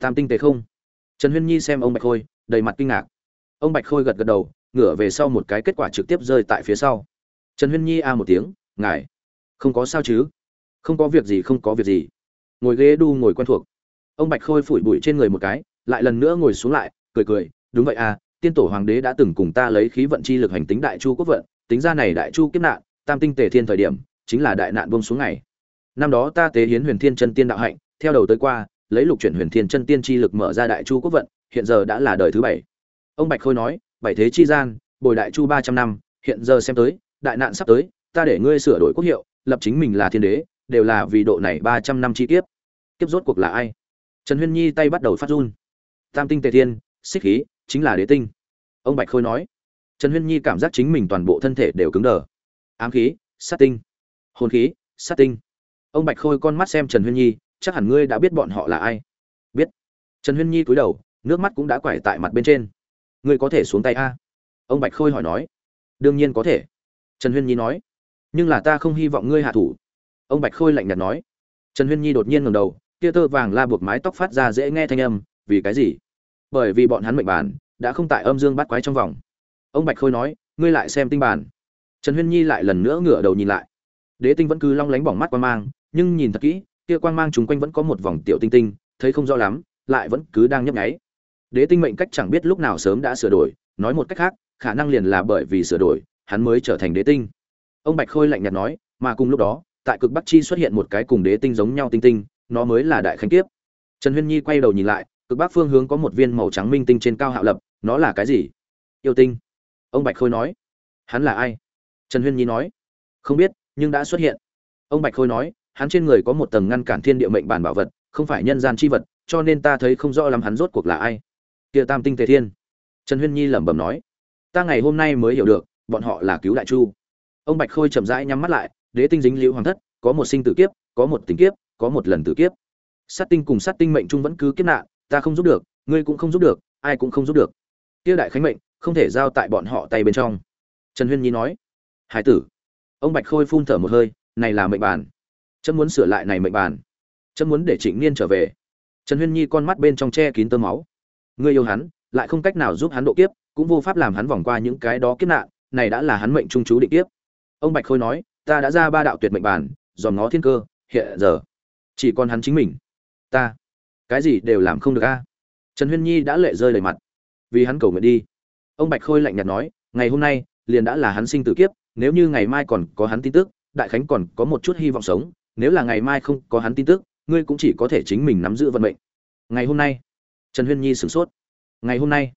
tam tinh tế không? Trần huyên nhi xem ông bạch khôi, đầy mặt kinh ngạc. Ông bạch khôi gật gật đầu, ngửa về sau một cái kết quả trực tiếp rơi tại phía sau. Trần huyên nhi a một tiếng, ngài, không có sao chứ? Không có việc gì, không có việc gì. Ngồi ghế đu ngồi quen thuộc. Ông bạch khôi phủi bụi trên người một cái, lại lần nữa ngồi xuống lại, cười cười, đúng vậy à tiên tổ hoàng đế đã từng cùng ta lấy khí vận chi lực hành tính đại chu quốc vận, tính ra này đại chu kiếp nạn, tam tinh tề thiên thời điểm, chính là đại nạn buông xuống ngày. Năm đó ta tế hiến huyền thiên chân tiên đạo hạnh, theo đầu tới qua lấy lục chuyển huyền thiên chân tiên chi lực mở ra đại chu quốc vận, hiện giờ đã là đời thứ bảy. Ông bạch khôi nói, bảy thế chi gian, bồi đại chu ba trăm năm, hiện giờ xem tới, đại nạn sắp tới, ta để ngươi sửa đổi quốc hiệu, lập chính mình là thiên đế, đều là vì độ này ba trăm năm chi kiếp. Kiếp rốt cuộc là ai? Trần huyên nhi tay bắt đầu phát run. Tam tinh tề thiên, xích khí, chính là đế tinh. Ông bạch khôi nói, trần huyên nhi cảm giác chính mình toàn bộ thân thể đều cứng đờ. Ám khí, sát tinh. Hồn khí, sát tinh. Ông bạch khôi con mắt xem trần huyên nhi chắc hẳn ngươi đã biết bọn họ là ai. Biết. Trần huyên nhi cúi đầu, nước mắt cũng đã quải tại mặt bên trên. Ngươi có thể xuống tay a? Ông bạch khôi hỏi nói. Đương nhiên có thể. Trần huyên nhi nói. Nhưng là ta không hy vọng ngươi hạ thủ. Ông bạch khôi lạnh nhạt nói. Trần huyên nhi đột nhiên ngầm đầu, kia tơ vàng la buộc mái tóc phát ra dễ nghe thanh âm, vì cái gì? Bởi vì bọn hắn mệnh bản, đã không tại âm dương bắt quái trong vòng. Ông bạch khôi nói, ngươi lại xem tinh bản. Trần huyên nhi lại lần nữa ngửa đầu nhìn lại. Đế tinh vẫn cứ long lánh bỏng mắt quan mang, nhưng nhìn thật kỹ kia quang mang chúng quanh vẫn có một vòng tiểu tinh tinh, thấy không rõ lắm, lại vẫn cứ đang nhấp nháy. Đế tinh mệnh cách chẳng biết lúc nào sớm đã sửa đổi, nói một cách khác, khả năng liền là bởi vì sửa đổi, hắn mới trở thành đế tinh. Ông bạch khôi lạnh nhạt nói, mà cùng lúc đó, tại cực bắc chi xuất hiện một cái cùng đế tinh giống nhau tinh tinh, nó mới là đại khánh kiếp. Trần huyên nhi quay đầu nhìn lại, cực bắc phương hướng có một viên màu trắng minh tinh trên cao hạo lập, nó là cái gì? Yêu tinh. Ông bạch khôi nói. Hắn là ai? Trần huyên nhi nói. Không biết, nhưng đã xuất hiện. Ông bạch khôi nói hắn trên người có một tầng ngăn cản thiên địa mệnh bản bảo vật, không phải nhân gian chi vật, cho nên ta thấy không rõ lắm hắn rốt cuộc là ai. Kia tam tinh tề thiên. Trần huyên nhi lẩm bẩm nói, ta ngày hôm nay mới hiểu được, bọn họ là cứu đại chu. Ông bạch khôi chậm rãi nhắm mắt lại, đế tinh dính liễu hoàng thất, có một sinh tử kiếp, có một tình kiếp, có một lần tử kiếp. Sát tinh cùng sát tinh mệnh trung vẫn cứ kiếp nạn, ta không giúp được, ngươi cũng không giúp được, ai cũng không giúp được. Tiêu đại khánh mệnh, không thể giao tại bọn họ tay bên trong. Trần huyên nhi nói, hải tử. Ông bạch khôi phun thở một hơi, này là mệnh bản trâm muốn sửa lại này mệnh bàn, trâm muốn để trịnh niên trở về. Trần huyên nhi con mắt bên trong che kín tơ máu. Ngươi yêu hắn lại không cách nào giúp hắn độ kiếp cũng vô pháp làm hắn vòng qua những cái đó kiếp nạn này đã là hắn mệnh trung chú định kiếp. Ông bạch khôi nói ta đã ra ba đạo tuyệt mệnh bản dòm ngó thiên cơ hiện giờ chỉ còn hắn chính mình. Ta cái gì đều làm không được a. Trần huyên nhi đã lệ rơi đầy mặt. Vì hắn cầu nguyện đi. Ông bạch khôi lạnh nhạt nói ngày hôm nay liền đã là hắn sinh tử kiếp nếu như ngày mai còn có hắn tin tức đại khánh còn có một chút hy vọng sống nếu là ngày mai không có hắn tin tức, ngươi cũng chỉ có thể chính mình nắm giữ vận mệnh. Ngày hôm nay, trần huyên nhi sửng sốt. Ngày hôm nay,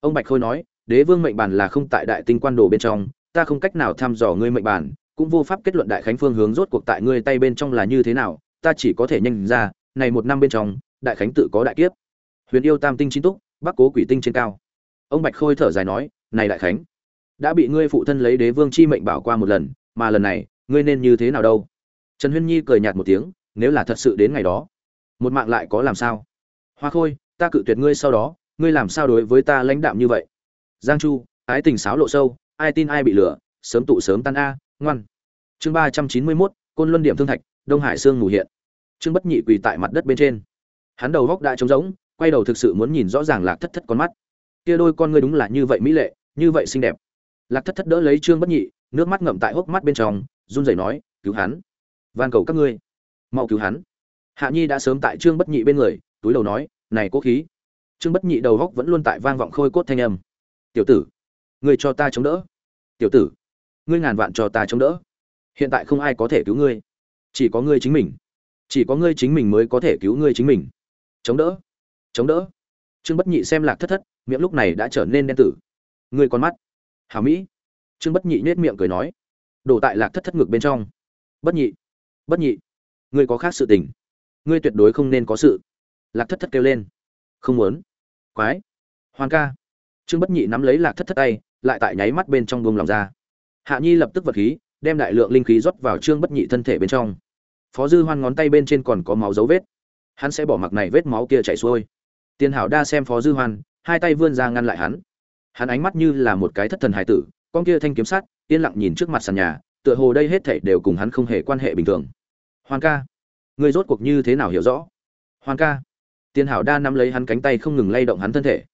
ông bạch khôi nói, đế vương mệnh bản là không tại đại tinh quan đồ bên trong, ta không cách nào thăm dò ngươi mệnh bản, cũng vô pháp kết luận đại khánh phương hướng rốt cuộc tại ngươi tay bên trong là như thế nào, ta chỉ có thể nhanh ra, này một năm bên trong, đại khánh tự có đại kiếp. Huyền yêu tam tinh chính túc, bắc cố quỷ tinh trên cao. Ông bạch khôi thở dài nói, này đại khánh, đã bị ngươi phụ thân lấy đế vương chi mệnh bảo qua một lần, mà lần này, ngươi nên như thế nào đâu? Trần huyên nhi cười nhạt một tiếng, nếu là thật sự đến ngày đó, một mạng lại có làm sao? Hoa khôi, ta cự tuyệt ngươi sau đó, ngươi làm sao đối với ta lãnh đạm như vậy? Giang chu, ái tình sáo lộ sâu, ai tin ai bị lừa sớm tụ sớm tan a, ngoan. Chương ba trăm chín mươi mốt, côn luân điểm thương thạch, đông hải sương ngủ hiện. Trương bất nhị quỳ tại mặt đất bên trên. Hắn đầu góc đã trống rỗng, quay đầu thực sự muốn nhìn rõ ràng lạc thất thất con mắt. Kia đôi con ngươi đúng là như vậy mỹ lệ, như vậy xinh đẹp. Lạc thất thất đỡ lấy trương bất nhị, nước mắt ngậm tại hốc mắt bên trong, run rẩy nói, cứu hắn van cầu các ngươi. Mau cứu hắn. Hạ nhi đã sớm tại trương bất nhị bên người, túi đầu nói, này cố khí. Trương bất nhị đầu góc vẫn luôn tại vang vọng khôi cốt thanh âm. Tiểu tử, ngươi cho ta chống đỡ. Tiểu tử, ngươi ngàn vạn cho ta chống đỡ. Hiện tại không ai có thể cứu ngươi. Chỉ có ngươi chính mình. Chỉ có ngươi chính mình mới có thể cứu ngươi chính mình. Chống đỡ chống đỡ. Trương bất nhị xem lạc thất thất, miệng lúc này đã trở nên đen tử. Ngươi con mắt. Hà mỹ. Trương bất nhị nết miệng cười nói, đổ tại lạc thất thất ngực bên trong. Bất nhị bất nhị, ngươi có khác sự tình. Ngươi tuyệt đối không nên có sự. Lạc thất thất kêu lên. Không muốn. Quái. Hoan ca. Trương bất nhị nắm lấy lạc thất thất tay, lại tại nháy mắt bên trong buông lòng ra. Hạ nhi lập tức vật khí, đem đại lượng linh khí rót vào trương bất nhị thân thể bên trong. Phó dư hoan ngón tay bên trên còn có máu dấu vết. Hắn sẽ bỏ mặc này vết máu kia chảy xuôi. Tiền hảo đa xem phó dư hoan, hai tay vươn ra ngăn lại hắn. Hắn ánh mắt như là một cái thất thần hải tử, con kia thanh kiếm sắt, yên lặng nhìn trước mặt sàn nhà tựa hồ đây hết thảy đều cùng hắn không hề quan hệ bình thường. Hoan ca ngươi rốt cuộc như thế nào hiểu rõ? Hoan ca Tiên hảo đa nắm lấy hắn cánh tay không ngừng lay động hắn thân thể.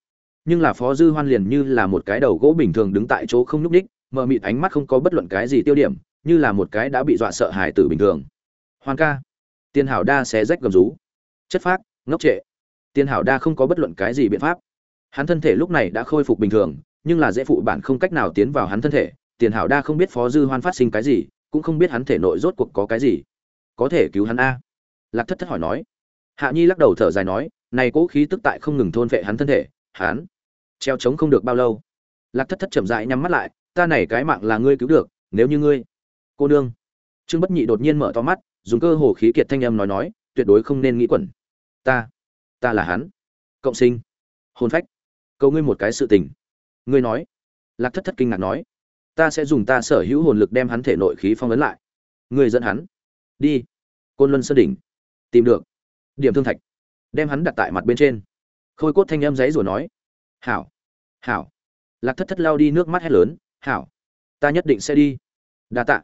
Nhưng là phó dư hoan liền như là một cái đầu gỗ bình thường đứng tại chỗ không nhúc nhích, mờ mịt ánh mắt không có bất luận cái gì tiêu điểm như là một cái đã bị dọa sợ hài tử bình thường. Hoan ca Tiên hảo đa xé rách gầm rú. Chất phác ngốc trệ. Tiên hảo đa không có bất luận cái gì biện pháp. Hắn thân thể lúc này đã khôi phục bình thường nhưng là dễ phụ bản không cách nào tiến vào hắn thân thể tiền hảo đa không biết phó dư hoan phát sinh cái gì, cũng không biết hắn thể nội rốt cuộc có cái gì. Có thể cứu hắn a. Lạc thất thất hỏi nói. Hạ nhi lắc đầu thở dài nói, này cố khí tức tại không ngừng thôn vệ hắn thân thể, hắn treo trống không được bao lâu. Lạc thất thất chậm rãi nhắm mắt lại, ta này cái mạng là ngươi cứu được, nếu như ngươi, cô nương. Trương bất nhị đột nhiên mở to mắt, dùng cơ hồ khí kiệt thanh âm nói nói, tuyệt đối không nên nghĩ quẩn. Ta ta là hắn. Cộng sinh. Hôn phách. Cầu ngươi một cái sự tình. Ngươi nói. Lạc thất thất kinh ngạc nói ta sẽ dùng ta sở hữu hồn lực đem hắn thể nội khí phong ấn lại. Ngươi dẫn hắn. Đi. Côn luân sơn đỉnh. Tìm được. Điểm thương thạch. Đem hắn đặt tại mặt bên trên. Khôi cốt thanh âm giấy rồi nói. Hảo. Hảo. Lạc thất thất lao đi nước mắt hét lớn. Hảo. Ta nhất định sẽ đi. Đa tạ.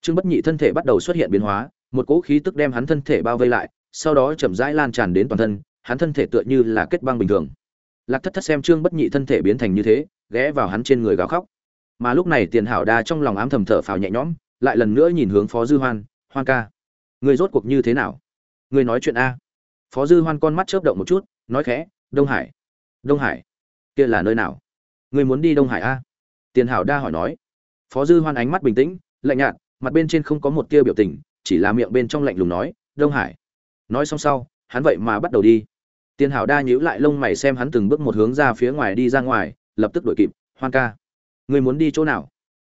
Trương bất nhị thân thể bắt đầu xuất hiện biến hóa. Một cỗ khí tức đem hắn thân thể bao vây lại, sau đó chậm rãi lan tràn đến toàn thân. Hắn thân thể tựa như là kết băng bình thường. Lạc thất thất xem trương bất nhị thân thể biến thành như thế, ghé vào hắn trên người gào khóc mà lúc này tiền hảo đa trong lòng ám thầm thở phào nhẹ nhõm, lại lần nữa nhìn hướng phó dư hoan hoan ca, người rốt cuộc như thế nào? Người nói chuyện a. Phó dư hoan con mắt chớp động một chút, nói khẽ, đông hải đông hải, kia là nơi nào? Người muốn đi đông hải a? Tiền hảo đa hỏi nói. Phó dư hoan ánh mắt bình tĩnh, lạnh nhạt, mặt bên trên không có một tia biểu tình, chỉ là miệng bên trong lạnh lùng nói, đông hải. Nói xong sau, hắn vậy mà bắt đầu đi. Tiền hảo đa nhíu lại lông mày xem hắn từng bước một hướng ra phía ngoài đi ra ngoài, lập tức đuổi kịp, hoan ca. Ngươi muốn đi chỗ nào?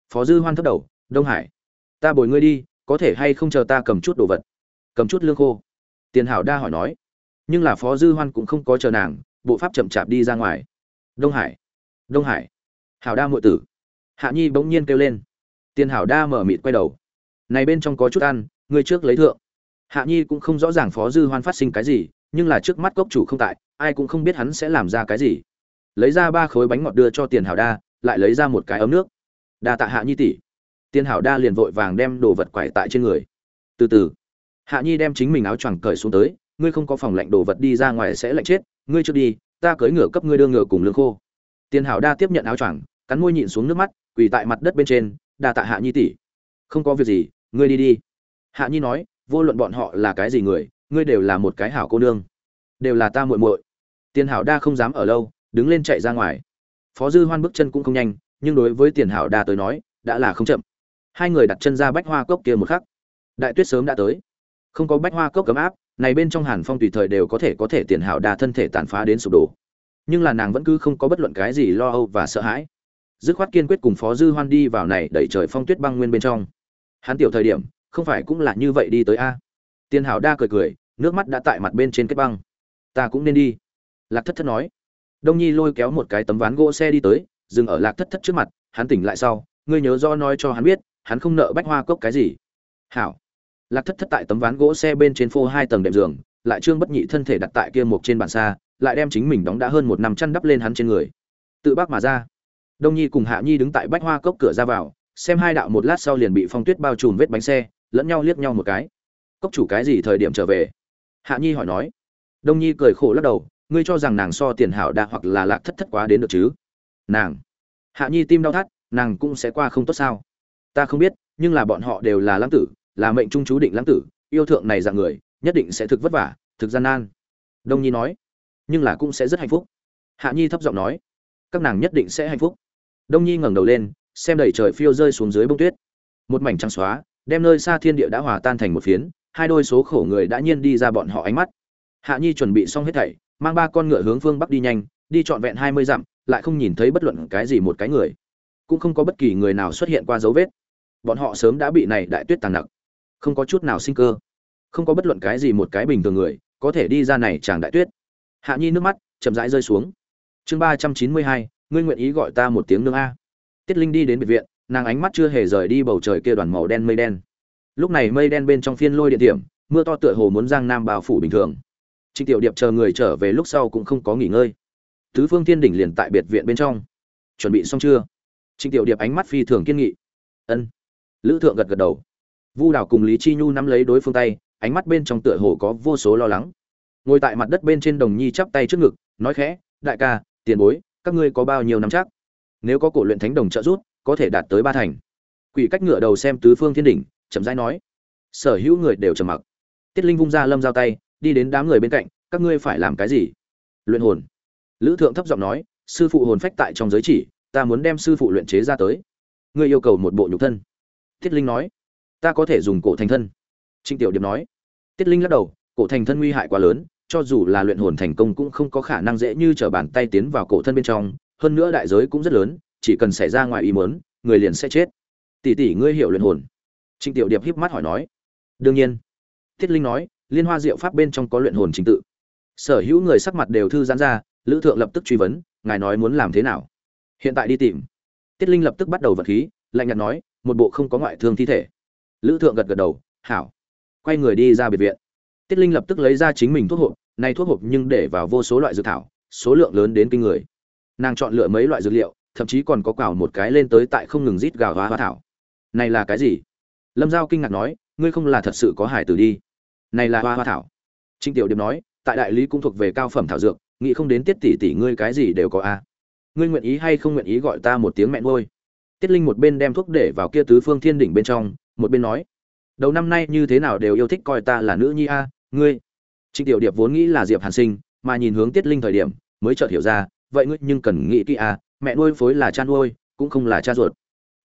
Phó dư hoan thấp đầu, đông hải. Ta bồi ngươi đi, có thể hay không chờ ta cầm chút đồ vật? Cầm chút lương khô. Tiền hảo đa hỏi nói. Nhưng là phó dư hoan cũng không có chờ nàng, bộ pháp chậm chạp đi ra ngoài. Đông hải. Đông hải. Hảo đa ngụy tử. Hạ nhi bỗng nhiên kêu lên. Tiền hảo đa mở mịt quay đầu. Này bên trong có chút ăn, ngươi trước lấy thượng. Hạ nhi cũng không rõ ràng phó dư hoan phát sinh cái gì, nhưng là trước mắt cốc chủ không tại, ai cũng không biết hắn sẽ làm ra cái gì. Lấy ra ba khối bánh ngọt đưa cho tiền hảo đa lại lấy ra một cái ấm nước. Đa tạ hạ nhi tỷ. Tiên hảo đa liền vội vàng đem đồ vật quải tại trên người. Từ từ. Hạ nhi đem chính mình áo choàng cởi xuống tới, ngươi không có phòng lạnh đồ vật đi ra ngoài sẽ lạnh chết, ngươi trước đi, ta cưỡi ngựa cấp ngươi đưa ngựa cùng lương khô. Tiên hảo đa tiếp nhận áo choàng, cắn môi nhịn xuống nước mắt, quỳ tại mặt đất bên trên, đa tạ hạ nhi tỷ. Không có việc gì, ngươi đi đi. Hạ nhi nói, vô luận bọn họ là cái gì người, ngươi đều là một cái hảo cô nương. Đều là ta muội muội. Tiên hảo đa không dám ở lâu, đứng lên chạy ra ngoài phó dư hoan bước chân cũng không nhanh, nhưng đối với tiền hảo đa tới nói, đã là không chậm. Hai người đặt chân ra bách hoa cốc kia một khắc. Đại tuyết sớm đã tới. Không có bách hoa cốc cấm áp, này bên trong hàn phong tùy thời đều có thể có thể tiền hảo đa thân thể tàn phá đến sụp đổ. Nhưng là nàng vẫn cứ không có bất luận cái gì lo âu và sợ hãi. Dứt khoát kiên quyết cùng phó dư hoan đi vào này đẩy trời phong tuyết băng nguyên bên trong. Hắn tiểu thời điểm, không phải cũng là như vậy đi tới a? Tiền hảo đa cười cười, nước mắt đã tại mặt bên trên kết băng. Ta cũng nên đi. Lạc thất thất nói đông nhi lôi kéo một cái tấm ván gỗ xe đi tới, dừng ở lạc thất thất trước mặt, hắn tỉnh lại sau, ngươi nhớ do nói cho hắn biết, hắn không nợ bách hoa cốc cái gì. Hảo. Lạc thất thất tại tấm ván gỗ xe bên trên phô hai tầng đệm giường, lại trương bất nhị thân thể đặt tại kia một trên bàn xa, lại đem chính mình đóng đã hơn một năm chăn đắp lên hắn trên người. Tự bác mà ra. Đông nhi cùng hạ nhi đứng tại bách hoa cốc cửa ra vào, xem hai đạo một lát sau liền bị phong tuyết bao trùm vết bánh xe, lẫn nhau liếc nhau một cái. Cốc chủ cái gì thời điểm trở về? Hạ nhi hỏi nói. Đông nhi cười khổ lắc đầu ngươi cho rằng nàng so tiền hảo đa hoặc là lạc thất thất quá đến được chứ? Nàng. Hạ nhi tim đau thắt, nàng cũng sẽ qua không tốt sao? Ta không biết, nhưng là bọn họ đều là lãng tử, là mệnh trung chú định lãng tử, yêu thượng này dạng người, nhất định sẽ thực vất vả, thực gian nan. Đông nhi nói. Nhưng là cũng sẽ rất hạnh phúc. Hạ nhi thấp giọng nói. Các nàng nhất định sẽ hạnh phúc. Đông nhi ngẩng đầu lên, xem đầy trời phiêu rơi xuống dưới bông tuyết. Một mảnh trắng xóa, đem nơi xa thiên địa đã hòa tan thành một phiến, hai đôi số khổ người đã nhiên đi ra bọn họ ánh mắt. Hạ nhi chuẩn bị xong hết thảy mang ba con ngựa hướng phương bắc đi nhanh, đi trọn vẹn hai mươi dặm, lại không nhìn thấy bất luận cái gì một cái người. Cũng không có bất kỳ người nào xuất hiện qua dấu vết. Bọn họ sớm đã bị này đại tuyết tàn nặc. Không có chút nào sinh cơ. Không có bất luận cái gì một cái bình thường người có thể đi ra này chàng đại tuyết. Hạ nhi nước mắt chậm rãi rơi xuống. Chương ba trăm chín mươi hai, ngươi nguyện ý gọi ta một tiếng nương a. Tiết linh đi đến biệt viện, nàng ánh mắt chưa hề rời đi bầu trời kia đoàn màu đen mây đen. Lúc này mây đen bên trong phiên lôi địa điểm, mưa to tựa hồ muốn giang nam bao phủ bình thường. Trình tiểu điệp chờ người trở về lúc sau cũng không có nghỉ ngơi. Tứ phương thiên đỉnh liền tại biệt viện bên trong. Chuẩn bị xong chưa? Trình tiểu điệp ánh mắt phi thường kiên nghị. Ân. Lữ thượng gật gật đầu. Vu đảo cùng lý chi nhu nắm lấy đối phương tay, ánh mắt bên trong tựa hồ có vô số lo lắng. Ngồi tại mặt đất bên trên đồng nhi chắp tay trước ngực, nói khẽ, đại ca, tiền bối, các ngươi có bao nhiêu năm chắc? Nếu có cổ luyện thánh đồng trợ giúp, có thể đạt tới ba thành. Quỷ cách ngựa đầu xem tứ phương thiên đỉnh, chậm rãi nói. Sở hữu người đều trầm mặc. Tiết linh vung ra lâm giao tay đi đến đám người bên cạnh, các ngươi phải làm cái gì? Luyện hồn. Lữ thượng thấp giọng nói, sư phụ hồn phách tại trong giới chỉ, ta muốn đem sư phụ luyện chế ra tới. Ngươi yêu cầu một bộ nhục thân. Tiết linh nói, ta có thể dùng cổ thành thân. Trịnh tiểu điệp nói, tiết linh lắc đầu, cổ thành thân nguy hại quá lớn, cho dù là luyện hồn thành công cũng không có khả năng dễ như trở bàn tay tiến vào cổ thân bên trong, hơn nữa đại giới cũng rất lớn, chỉ cần xảy ra ngoài ý muốn, người liền sẽ chết. Tỷ tỷ ngươi hiểu luyện hồn. Trịnh tiểu điệp híp mắt hỏi nói, đương nhiên. Tiết linh nói liên hoa diệu pháp bên trong có luyện hồn trình tự. Sở hữu người sắc mặt đều thư giãn ra, lữ thượng lập tức truy vấn, ngài nói muốn làm thế nào? Hiện tại đi tìm. Tiết linh lập tức bắt đầu vật khí, lạnh nhạt nói, một bộ không có ngoại thương thi thể. Lữ thượng gật gật đầu, hảo. Quay người đi ra biệt viện. Tiết linh lập tức lấy ra chính mình thuốc hộp, nay thuốc hộp nhưng để vào vô số loại dược thảo, số lượng lớn đến kinh người. Nàng chọn lựa mấy loại dược liệu, thậm chí còn có cào một cái lên tới tại không ngừng rít gào hoa hoa thảo. Này là cái gì? Lâm giao kinh ngạc nói, ngươi không là thật sự có hải tử đi này là hoa hoa thảo. Trịnh tiểu điệp nói, tại đại lý cũng thuộc về cao phẩm thảo dược, nghĩ không đến tiết tỷ tỷ ngươi cái gì đều có a ngươi nguyện ý hay không nguyện ý gọi ta một tiếng mẹ nuôi. Tiết linh một bên đem thuốc để vào kia tứ phương thiên đỉnh bên trong, một bên nói, đầu năm nay như thế nào đều yêu thích coi ta là nữ nhi a, ngươi. Trịnh tiểu điệp vốn nghĩ là diệp hàn sinh, mà nhìn hướng tiết linh thời điểm, mới chợt hiểu ra, vậy ngươi nhưng cần nghĩ kỹ a mẹ nuôi phối là cha nuôi, cũng không là cha ruột.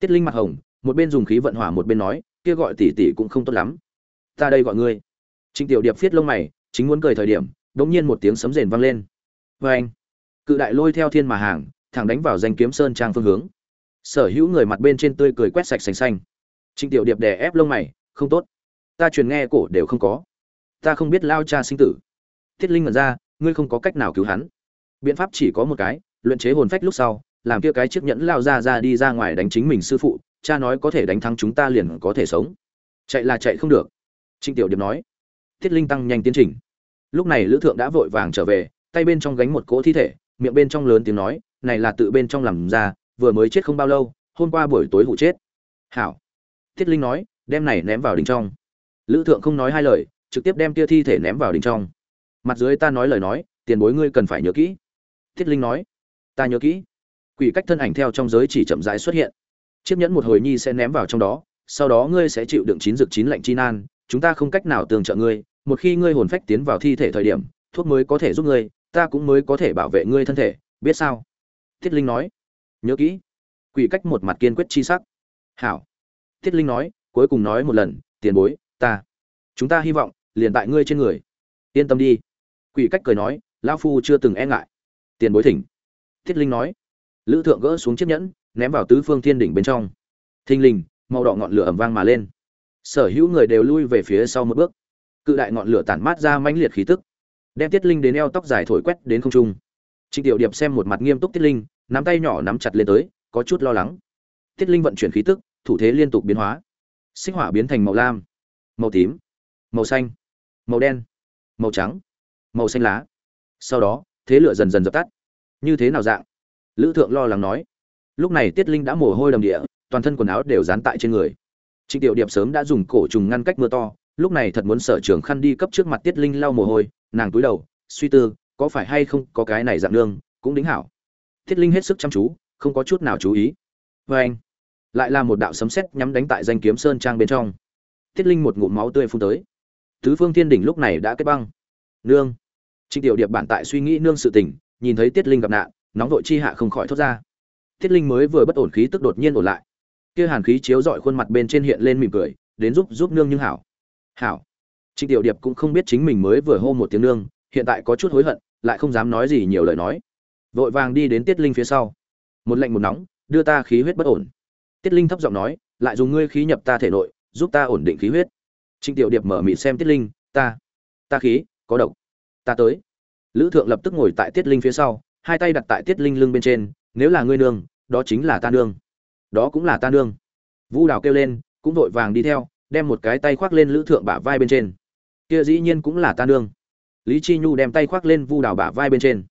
Tiết linh mặt hồng, một bên dùng khí vận hỏa một bên nói, kia gọi tỷ tỷ cũng không tốt lắm. Ta đây gọi ngươi trịnh tiểu điệp phiết lông mày, chính muốn cười thời điểm, đột nhiên một tiếng sấm rền vang lên. Oeng! cự đại lôi theo thiên mà hàng, thẳng đánh vào danh kiếm sơn trang phương hướng. Sở hữu người mặt bên trên tươi cười quét sạch sành xanh. Trịnh tiểu điệp đè ép lông mày, không tốt. Ta truyền nghe cổ đều không có. Ta không biết lao cha sinh tử. Thiết linh mở ra, ngươi không có cách nào cứu hắn. Biện pháp chỉ có một cái, luyện chế hồn phách lúc sau, làm kia cái chiếc nhẫn lao ra ra đi ra ngoài đánh chính mình sư phụ, cha nói có thể đánh thắng chúng ta liền có thể sống. Chạy là chạy không được. Trịnh tiểu điệp nói thiết linh tăng nhanh tiến trình. Lúc này lữ thượng đã vội vàng trở về, tay bên trong gánh một cỗ thi thể, miệng bên trong lớn tiếng nói, này là tự bên trong làm ra, vừa mới chết không bao lâu, hôm qua buổi tối hụ chết. Hảo. Thiết linh nói, đem này ném vào đỉnh trong. Lữ thượng không nói hai lời, trực tiếp đem tia thi thể ném vào đỉnh trong. Mặt dưới ta nói lời nói, tiền bối ngươi cần phải nhớ kỹ. Thiết linh nói, ta nhớ kỹ. Quỷ cách thân ảnh theo trong giới chỉ chậm rãi xuất hiện. Chiếc nhẫn một hồi nhi sẽ ném vào trong đó, sau đó ngươi sẽ chịu đựng chín dược chín lạnh chi nan chúng ta không cách nào tường trợ ngươi, một khi ngươi hồn phách tiến vào thi thể thời điểm, thuốc mới có thể giúp ngươi, ta cũng mới có thể bảo vệ ngươi thân thể, biết sao? Thiết linh nói. Nhớ kỹ. Quỷ cách một mặt kiên quyết chi sắc. Hảo. Thiết linh nói, cuối cùng nói một lần, tiền bối, ta, chúng ta hy vọng, liền tại ngươi trên người. Yên tâm đi. Quỷ cách cười nói, lão phu chưa từng e ngại. Tiền bối thỉnh. Thiết linh nói. Lữ thượng gỡ xuống chiếc nhẫn, ném vào tứ phương thiên đỉnh bên trong. Thinh linh màu đỏ ngọn lửa ầm vang mà lên sở hữu người đều lui về phía sau một bước. Cự đại ngọn lửa tản mát ra mãnh liệt khí tức, đem tiết linh đến eo tóc dài thổi quét đến không trung. Trịnh tiểu điệp xem một mặt nghiêm túc tiết linh, nắm tay nhỏ nắm chặt lên tới, có chút lo lắng. Tiết linh vận chuyển khí tức, thủ thế liên tục biến hóa. Xích hỏa biến thành màu lam, màu tím, màu xanh, màu đen, màu trắng, màu xanh lá. Sau đó, thế lửa dần dần dập tắt. Như thế nào dạng? Lữ thượng lo lắng nói. Lúc này tiết linh đã mồ hôi đầm địa, toàn thân quần áo đều dán tại trên người trịnh tiểu điệp sớm đã dùng cổ trùng ngăn cách mưa to, lúc này thật muốn sở trường khăn đi cấp trước mặt tiết linh lau mồ hôi, nàng túi đầu, suy tư, có phải hay không có cái này dạng nương, cũng đính hảo. Tiết linh hết sức chăm chú, không có chút nào chú ý. Và anh, lại là một đạo sấm sét nhắm đánh tại danh kiếm sơn trang bên trong. Tiết linh một ngụm máu tươi phun tới. Tứ phương thiên đỉnh lúc này đã kết băng. Nương. Trịnh tiểu điệp bản tại suy nghĩ nương sự tình, nhìn thấy tiết linh gặp nạn, nóng vội chi hạ không khỏi thoát ra. Tiết linh mới vừa bất ổn khí tức đột nhiên ổn lại kia hàn khí chiếu rọi khuôn mặt bên trên hiện lên mỉm cười, đến giúp giúp nương nhưng hảo. Hảo. Trịnh tiểu điệp cũng không biết chính mình mới vừa hô một tiếng nương, hiện tại có chút hối hận, lại không dám nói gì nhiều lời nói. Vội vàng đi đến tiết linh phía sau. Một lạnh một nóng, đưa ta khí huyết bất ổn. Tiết linh thấp giọng nói, lại dùng ngươi khí nhập ta thể nội, giúp ta ổn định khí huyết. Trịnh tiểu điệp mở mịt xem tiết linh, ta ta khí, có độc. Ta tới. Lữ thượng lập tức ngồi tại tiết linh phía sau, hai tay đặt tại tiết linh lưng bên trên, nếu là ngươi nương, đó chính là ta nương đó cũng là ta nương. Vu đào kêu lên, cũng vội vàng đi theo, đem một cái tay khoác lên lữ thượng bả vai bên trên. Kia dĩ nhiên cũng là ta nương. Lý chi nhu đem tay khoác lên vu đào bả vai bên trên.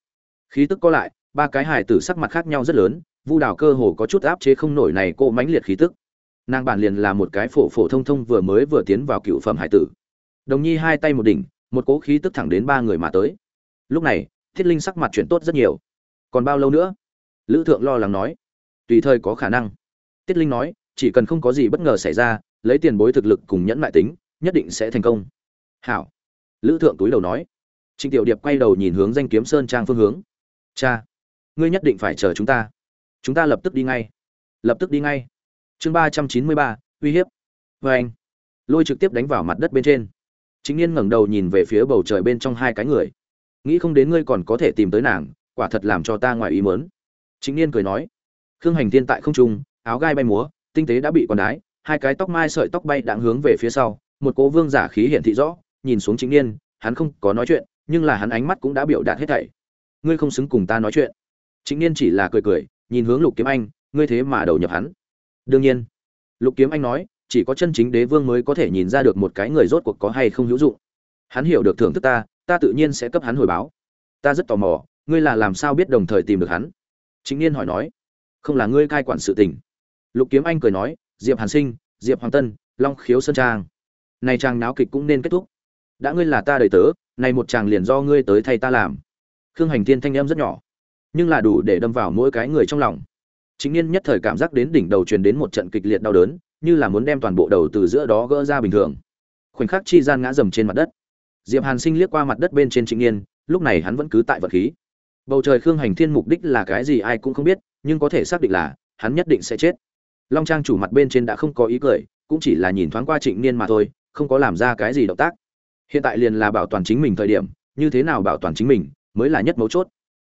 Khí tức có lại, ba cái hài tử sắc mặt khác nhau rất lớn, vu đào cơ hồ có chút áp chế không nổi này cô mãnh liệt khí tức. Nàng bản liền là một cái phổ phổ thông thông vừa mới vừa tiến vào cựu phẩm hải tử. Đồng nhi hai tay một đỉnh, một cố khí tức thẳng đến ba người mà tới. Lúc này, thiết linh sắc mặt chuyển tốt rất nhiều. Còn bao lâu nữa? Lữ thượng lo lắng nói. Tùy thời có khả năng tiết linh nói, chỉ cần không có gì bất ngờ xảy ra, lấy tiền bối thực lực cùng nhẫn mại tính, nhất định sẽ thành công. Hảo. Lữ thượng túi đầu nói. Trịnh tiểu điệp quay đầu nhìn hướng danh kiếm sơn trang phương hướng. Cha, ngươi nhất định phải chờ chúng ta. Chúng ta lập tức đi ngay. Lập tức đi ngay. Chương ba trăm chín mươi ba, uy hiếp. Vê anh, lôi trực tiếp đánh vào mặt đất bên trên. Chính niên ngẩng đầu nhìn về phía bầu trời bên trong hai cái người. Nghĩ không đến ngươi còn có thể tìm tới nàng, quả thật làm cho ta ngoài ý mớn chính niên cười nói. Khương hành tiên tại không trung áo gai bay múa, tinh tế đã bị còn đái, hai cái tóc mai sợi tóc bay đang hướng về phía sau, một cố vương giả khí hiển thị rõ, nhìn xuống chính niên, hắn không có nói chuyện, nhưng là hắn ánh mắt cũng đã biểu đạt hết thảy. Ngươi không xứng cùng ta nói chuyện. Chính niên chỉ là cười cười, nhìn hướng lục kiếm anh, ngươi thế mà đầu nhập hắn. Đương nhiên, lục kiếm anh nói, chỉ có chân chính đế vương mới có thể nhìn ra được một cái người rốt cuộc có hay không hữu dụng. Hắn hiểu được thưởng thức ta ta tự nhiên sẽ cấp hắn hồi báo. Ta rất tò mò, ngươi là làm sao biết đồng thời tìm được hắn? Chính niên hỏi nói, không là ngươi cai quản sự tình lục kiếm anh cười nói, diệp hàn sinh, diệp hoàng tân, long khiếu sơn trang. Này trang náo kịch cũng nên kết thúc. Đã ngươi là ta đời tớ, này một chàng liền do ngươi tới thay ta làm. Khương hành thiên thanh em rất nhỏ, nhưng là đủ để đâm vào mỗi cái người trong lòng. Chính niên nhất thời cảm giác đến đỉnh đầu truyền đến một trận kịch liệt đau đớn, như là muốn đem toàn bộ đầu từ giữa đó gỡ ra bình thường. Khoảnh khắc chi gian ngã dầm trên mặt đất. Diệp hàn sinh liếc qua mặt đất bên trên Chính niên lúc này hắn vẫn cứ tại vật khí. Bầu trời khương hành thiên mục đích là cái gì ai cũng không biết, nhưng có thể xác định là, hắn nhất định sẽ chết long trang chủ mặt bên trên đã không có ý cười, cũng chỉ là nhìn thoáng qua trịnh niên mà thôi, không có làm ra cái gì động tác. Hiện tại liền là bảo toàn chính mình thời điểm, như thế nào bảo toàn chính mình, mới là nhất mấu chốt.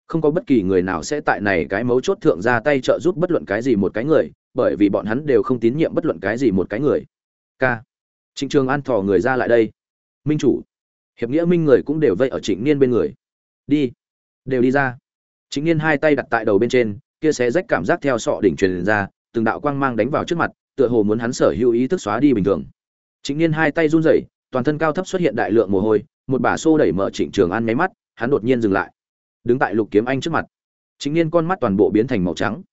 Không có bất kỳ người nào sẽ tại này cái mấu chốt thượng ra tay trợ giúp bất luận cái gì một cái người, bởi vì bọn hắn đều không tín nhiệm bất luận cái gì một cái người. K trịnh trường an thò người ra lại đây. Minh chủ. Hiệp nghĩa minh người cũng đều vây ở trịnh niên bên người. Đi. Đều đi ra. Trịnh niên hai tay đặt tại đầu bên trên, kia sẽ rách cảm giác theo sọ đỉnh truyền ra từng đạo quang mang đánh vào trước mặt, tựa hồ muốn hắn sở hữu ý thức xóa đi bình thường. Trịnh niên hai tay run rẩy, toàn thân cao thấp xuất hiện đại lượng mồ hôi, một bà xô đẩy mở trịnh trường an nháy mắt, hắn đột nhiên dừng lại. Đứng tại lục kiếm anh trước mặt chính niên con mắt toàn bộ biến thành màu trắng.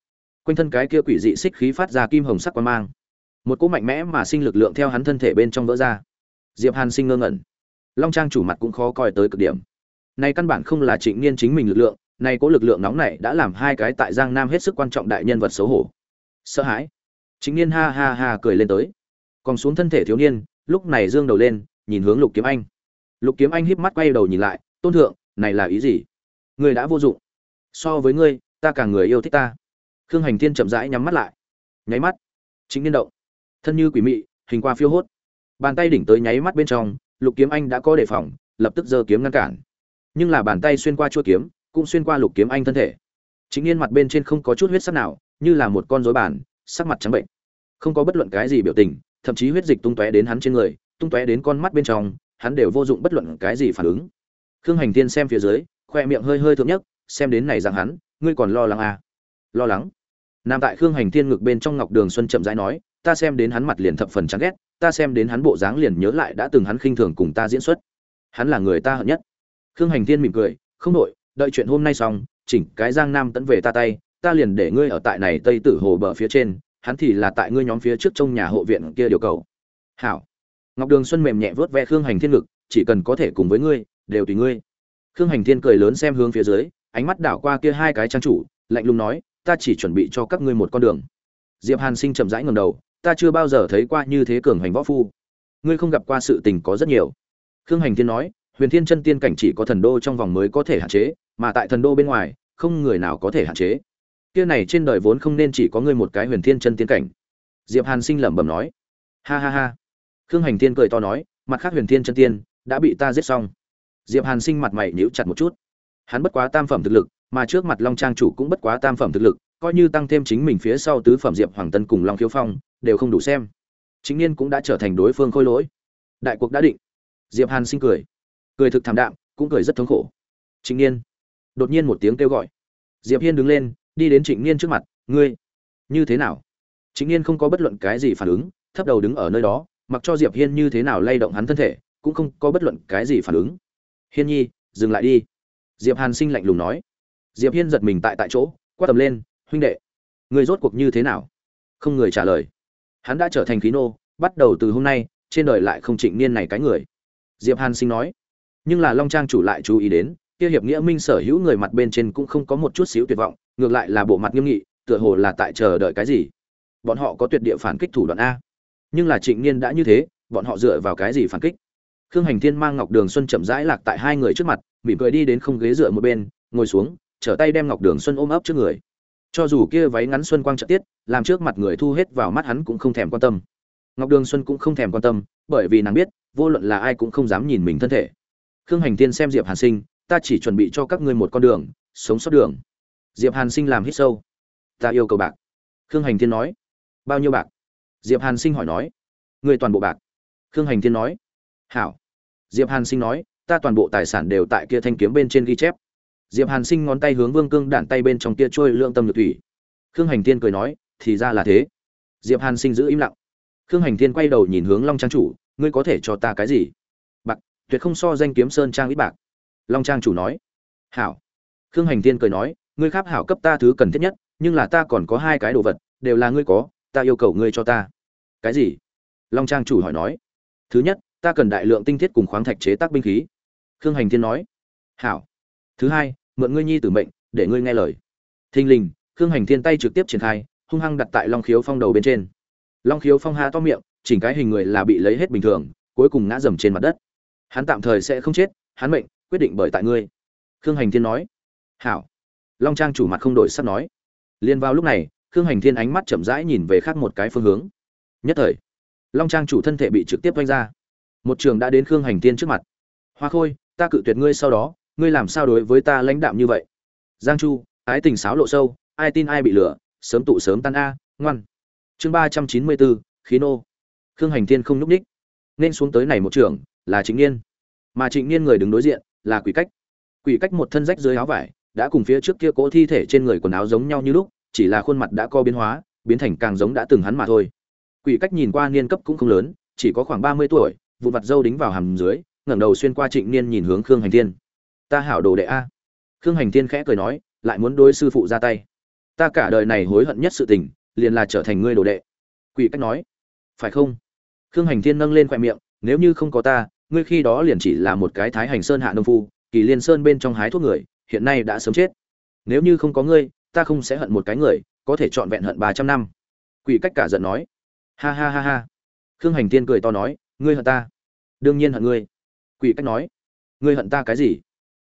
Quanh thân cái kia quỷ dị xích khí phát ra kim hồng sắc quang mang. Một cú mạnh mẽ mà sinh lực lượng theo hắn thân thể bên trong vỡ ra. Diệp hàn sinh ngơ ngẩn. Long trang chủ mặt cũng khó coi tới cực điểm. Này căn bản không là trịnh niên chính mình lực lượng, này cố lực lượng nóng này đã làm hai cái tại giang nam hết sức quan trọng đại nhân vật xấu hổ sợ hãi. Chính niên ha ha ha cười lên tới. Còn xuống thân thể thiếu niên, lúc này dương đầu lên, nhìn hướng lục kiếm anh. Lục kiếm anh híp mắt quay đầu nhìn lại, tôn thượng, này là ý gì? Người đã vô dụng. So với ngươi, ta càng người yêu thích ta. Khương hành thiên chậm rãi nhắm mắt lại. Nháy mắt, chính niên động. Thân như quỷ mị, hình qua phiêu hốt. Bàn tay đỉnh tới nháy mắt bên trong, lục kiếm anh đã có đề phòng, lập tức giơ kiếm ngăn cản. Nhưng là bàn tay xuyên qua chuôi kiếm, cũng xuyên qua lục kiếm anh thân thể. Chính niên mặt bên trên không có chút huyết sắc nào như là một con rối bàn, sắc mặt trắng bệnh. Không có bất luận cái gì biểu tình, thậm chí huyết dịch tung tóe đến hắn trên người, tung tóe đến con mắt bên trong, hắn đều vô dụng bất luận cái gì phản ứng. Khương hành tiên xem phía dưới, khoe miệng hơi hơi thượng nhất xem đến này rằng hắn, ngươi còn lo lắng à? lo lắng? Nam tại khương hành thiên ngực bên trong ngọc đường xuân chậm rãi nói, ta xem đến hắn mặt liền thập phần chán ghét, ta xem đến hắn bộ dáng liền nhớ lại đã từng hắn khinh thường cùng ta diễn xuất. Hắn là người ta hận nhất. Khương hành thiên mỉm cười, không đội đợi chuyện hôm nay xong, chỉnh cái giang nam tẫn về ta tay ta liền để ngươi ở tại này tây tử hồ bờ phía trên, hắn thì là tại ngươi nhóm phía trước trong nhà hộ viện kia điều cầu. Hảo. Ngọc đường xuân mềm nhẹ vớt ve khương hành thiên ngực, chỉ cần có thể cùng với ngươi, đều tùy ngươi. Khương hành thiên cười lớn xem hướng phía dưới, ánh mắt đảo qua kia hai cái trang chủ, lạnh lùng nói, ta chỉ chuẩn bị cho các ngươi một con đường. Diệp hàn sinh chậm rãi ngầm đầu, ta chưa bao giờ thấy qua như thế cường hành võ phu. Ngươi không gặp qua sự tình có rất nhiều. Khương hành thiên nói, huyền thiên chân tiên cảnh chỉ có thần đô trong vòng mới có thể hạn chế, mà tại thần đô bên ngoài, không người nào có thể hạn chế kia này trên đời vốn không nên chỉ có ngươi một cái huyền thiên chân tiên cảnh. Diệp hàn sinh lẩm bẩm nói. Ha ha ha. Khương hành thiên cười to nói, mặt khác huyền thiên chân tiên đã bị ta giết xong. Diệp hàn sinh mặt mày nhíu chặt một chút. Hắn bất quá tam phẩm thực lực, mà trước mặt long trang chủ cũng bất quá tam phẩm thực lực, coi như tăng thêm chính mình phía sau tứ phẩm diệp hoàng tân cùng long khiếu phong, đều không đủ xem. Chính niên cũng đã trở thành đối phương khôi lỗi. Đại cuộc đã định. Diệp hàn sinh cười. Cười thực thảm đạm, cũng cười rất thống khổ. Chính niên đột nhiên một tiếng kêu gọi. Diệp hiên đứng lên đi đến trịnh niên trước mặt, ngươi, như thế nào? Trịnh niên không có bất luận cái gì phản ứng, thấp đầu đứng ở nơi đó, mặc cho diệp hiên như thế nào lay động hắn thân thể, cũng không có bất luận cái gì phản ứng. Hiên nhi, dừng lại đi. Diệp hàn sinh lạnh lùng nói. Diệp hiên giật mình tại tại chỗ, quát tầm lên, huynh đệ, ngươi rốt cuộc như thế nào? Không người trả lời. Hắn đã trở thành khí nô, bắt đầu từ hôm nay, trên đời lại không trịnh niên này cái người. Diệp hàn sinh nói. Nhưng là long trang chủ lại chú ý đến kia hiệp nghĩa minh sở hữu người mặt bên trên cũng không có một chút xíu tuyệt vọng, ngược lại là bộ mặt nghiêm nghị, tựa hồ là tại chờ đợi cái gì. Bọn họ có tuyệt địa phản kích thủ đoạn a. Nhưng là trịnh niên đã như thế, bọn họ dựa vào cái gì phản kích? Khương hành thiên mang ngọc đường xuân chậm rãi lạc tại hai người trước mặt, mỉm cười đi đến không ghế dựa một bên, ngồi xuống, trở tay đem ngọc đường xuân ôm ấp trước người. Cho dù kia váy ngắn xuân quang trợ tiết, làm trước mặt người thu hết vào mắt hắn cũng không thèm quan tâm. Ngọc đường xuân cũng không thèm quan tâm, bởi vì nàng biết, vô luận là ai cũng không dám nhìn mình thân thể. Khương hành thiên xem diệp hàn sinh ta chỉ chuẩn bị cho các ngươi một con đường, sống sót đường. Diệp hàn sinh làm hít sâu. Ta yêu cầu bạc. Khương hành thiên nói. Bao nhiêu bạc? Diệp hàn sinh hỏi nói. Người toàn bộ bạc. Khương hành thiên nói. Hảo. Diệp hàn sinh nói, ta toàn bộ tài sản đều tại kia thanh kiếm bên trên ghi chép. Diệp hàn sinh ngón tay hướng vương cương đạn tay bên trong kia trôi lượng tâm nhược thủy. Khương hành thiên cười nói, thì ra là thế. Diệp hàn sinh giữ im lặng. Khương hành thiên quay đầu nhìn hướng long trang chủ, ngươi có thể cho ta cái gì? Bạc, tuyệt không so danh kiếm sơn trang ít bạc long trang chủ nói. Hảo. Khương hành thiên cười nói, ngươi kháp hảo cấp ta thứ cần thiết nhất, nhưng là ta còn có hai cái đồ vật, đều là ngươi có, ta yêu cầu ngươi cho ta. Cái gì? Long trang chủ hỏi nói. Thứ nhất, ta cần đại lượng tinh thiết cùng khoáng thạch chế tác binh khí. Khương hành thiên nói. Hảo. Thứ hai, mượn ngươi nhi tử mệnh, để ngươi nghe lời. Thình lình, khương hành thiên tay trực tiếp triển khai, hung hăng đặt tại long khiếu phong đầu bên trên. Long khiếu phong ha to miệng, chỉnh cái hình người là bị lấy hết bình thường, cuối cùng ngã dầm trên mặt đất. Hắn tạm thời sẽ không chết, hắn mệnh quyết định bởi tại ngươi. Khương hành thiên nói. Hảo. Long trang chủ mặt không đổi sắp nói. Liên vào lúc này, khương hành thiên ánh mắt chậm rãi nhìn về khác một cái phương hướng. Nhất thời, long trang chủ thân thể bị trực tiếp vanh ra. Một trường đã đến khương hành thiên trước mặt. Hoa khôi, ta cự tuyệt ngươi sau đó, ngươi làm sao đối với ta lãnh đạm như vậy? Giang chu, ái tình sáo lộ sâu, ai tin ai bị lửa, sớm tụ sớm tan a, ngoan. Chương ba trăm chín mươi bốn, khí nô. Khương hành thiên không nhúc ních nên xuống tới này một trường, là trịnh niên. Mà trịnh niên người đứng đối diện là quỷ cách. Quỷ cách một thân rách dưới áo vải, đã cùng phía trước kia cỗ thi thể trên người quần áo giống nhau như lúc, chỉ là khuôn mặt đã co biến hóa, biến thành càng giống đã từng hắn mà thôi. Quỷ cách nhìn qua niên cấp cũng không lớn, chỉ có khoảng ba mươi tuổi vụ mặt dâu đính vào hầm dưới, ngẩng đầu xuyên qua trịnh niên nhìn hướng khương hành thiên. Ta hảo đồ đệ a. Khương hành thiên khẽ cười nói, lại muốn đối sư phụ ra tay. Ta cả đời này hối hận nhất sự tình, liền là trở thành ngươi đồ đệ. Quỷ cách nói, phải không? Khương hành thiên nâng lên khoe miệng, nếu như không có ta ngươi khi đó liền chỉ là một cái thái hành sơn hạ nông phu, kỳ liên sơn bên trong hái thuốc người, hiện nay đã sớm chết. Nếu như không có ngươi, ta không sẽ hận một cái người, có thể trọn vẹn hận ba trăm năm. Quỷ cách cả giận nói. Ha ha ha ha. Khương hành tiên cười to nói, ngươi hận ta? Đương nhiên hận ngươi. Quỷ cách nói. Ngươi hận ta cái gì?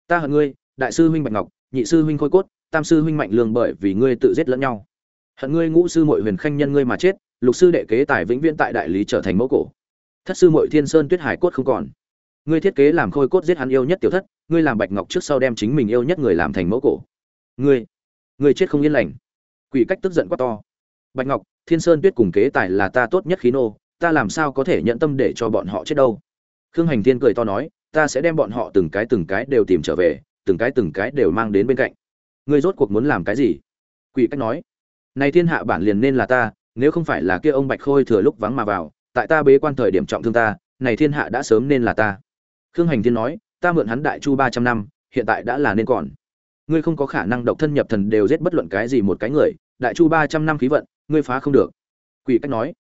Ta hận ngươi, đại sư huynh bạch ngọc, nhị sư huynh khôi cốt, tam sư huynh mạnh lương bởi vì ngươi tự giết lẫn nhau. Hận ngươi ngũ sư mội huyền khanh nhân ngươi mà chết, lục sư đệ kế tài vĩnh viễn tại đại lý trở thành mẫu cổ thất sư mội thiên sơn tuyết hải cốt không còn. Ngươi thiết kế làm khôi cốt giết hắn yêu nhất tiểu thất, ngươi làm bạch ngọc trước sau đem chính mình yêu nhất người làm thành mẫu cổ. Ngươi ngươi chết không yên lành. Quỷ cách tức giận quá to. Bạch ngọc, thiên sơn tuyết cùng kế tài là ta tốt nhất khí nô, ta làm sao có thể nhận tâm để cho bọn họ chết đâu? Khương hành thiên cười to nói, ta sẽ đem bọn họ từng cái từng cái đều tìm trở về, từng cái từng cái đều mang đến bên cạnh. Ngươi rốt cuộc muốn làm cái gì? Quỷ cách nói, này thiên hạ bản liền nên là ta, nếu không phải là kia ông bạch khôi thừa lúc vắng mà vào tại ta bế quan thời điểm trọng thương ta, này thiên hạ đã sớm nên là ta. Khương hành thiên nói, ta mượn hắn đại chu ba trăm năm, hiện tại đã là nên còn. Ngươi không có khả năng độc thân nhập thần đều giết bất luận cái gì một cái người, đại chu ba trăm năm khí vận, ngươi phá không được. Quỷ cách nói,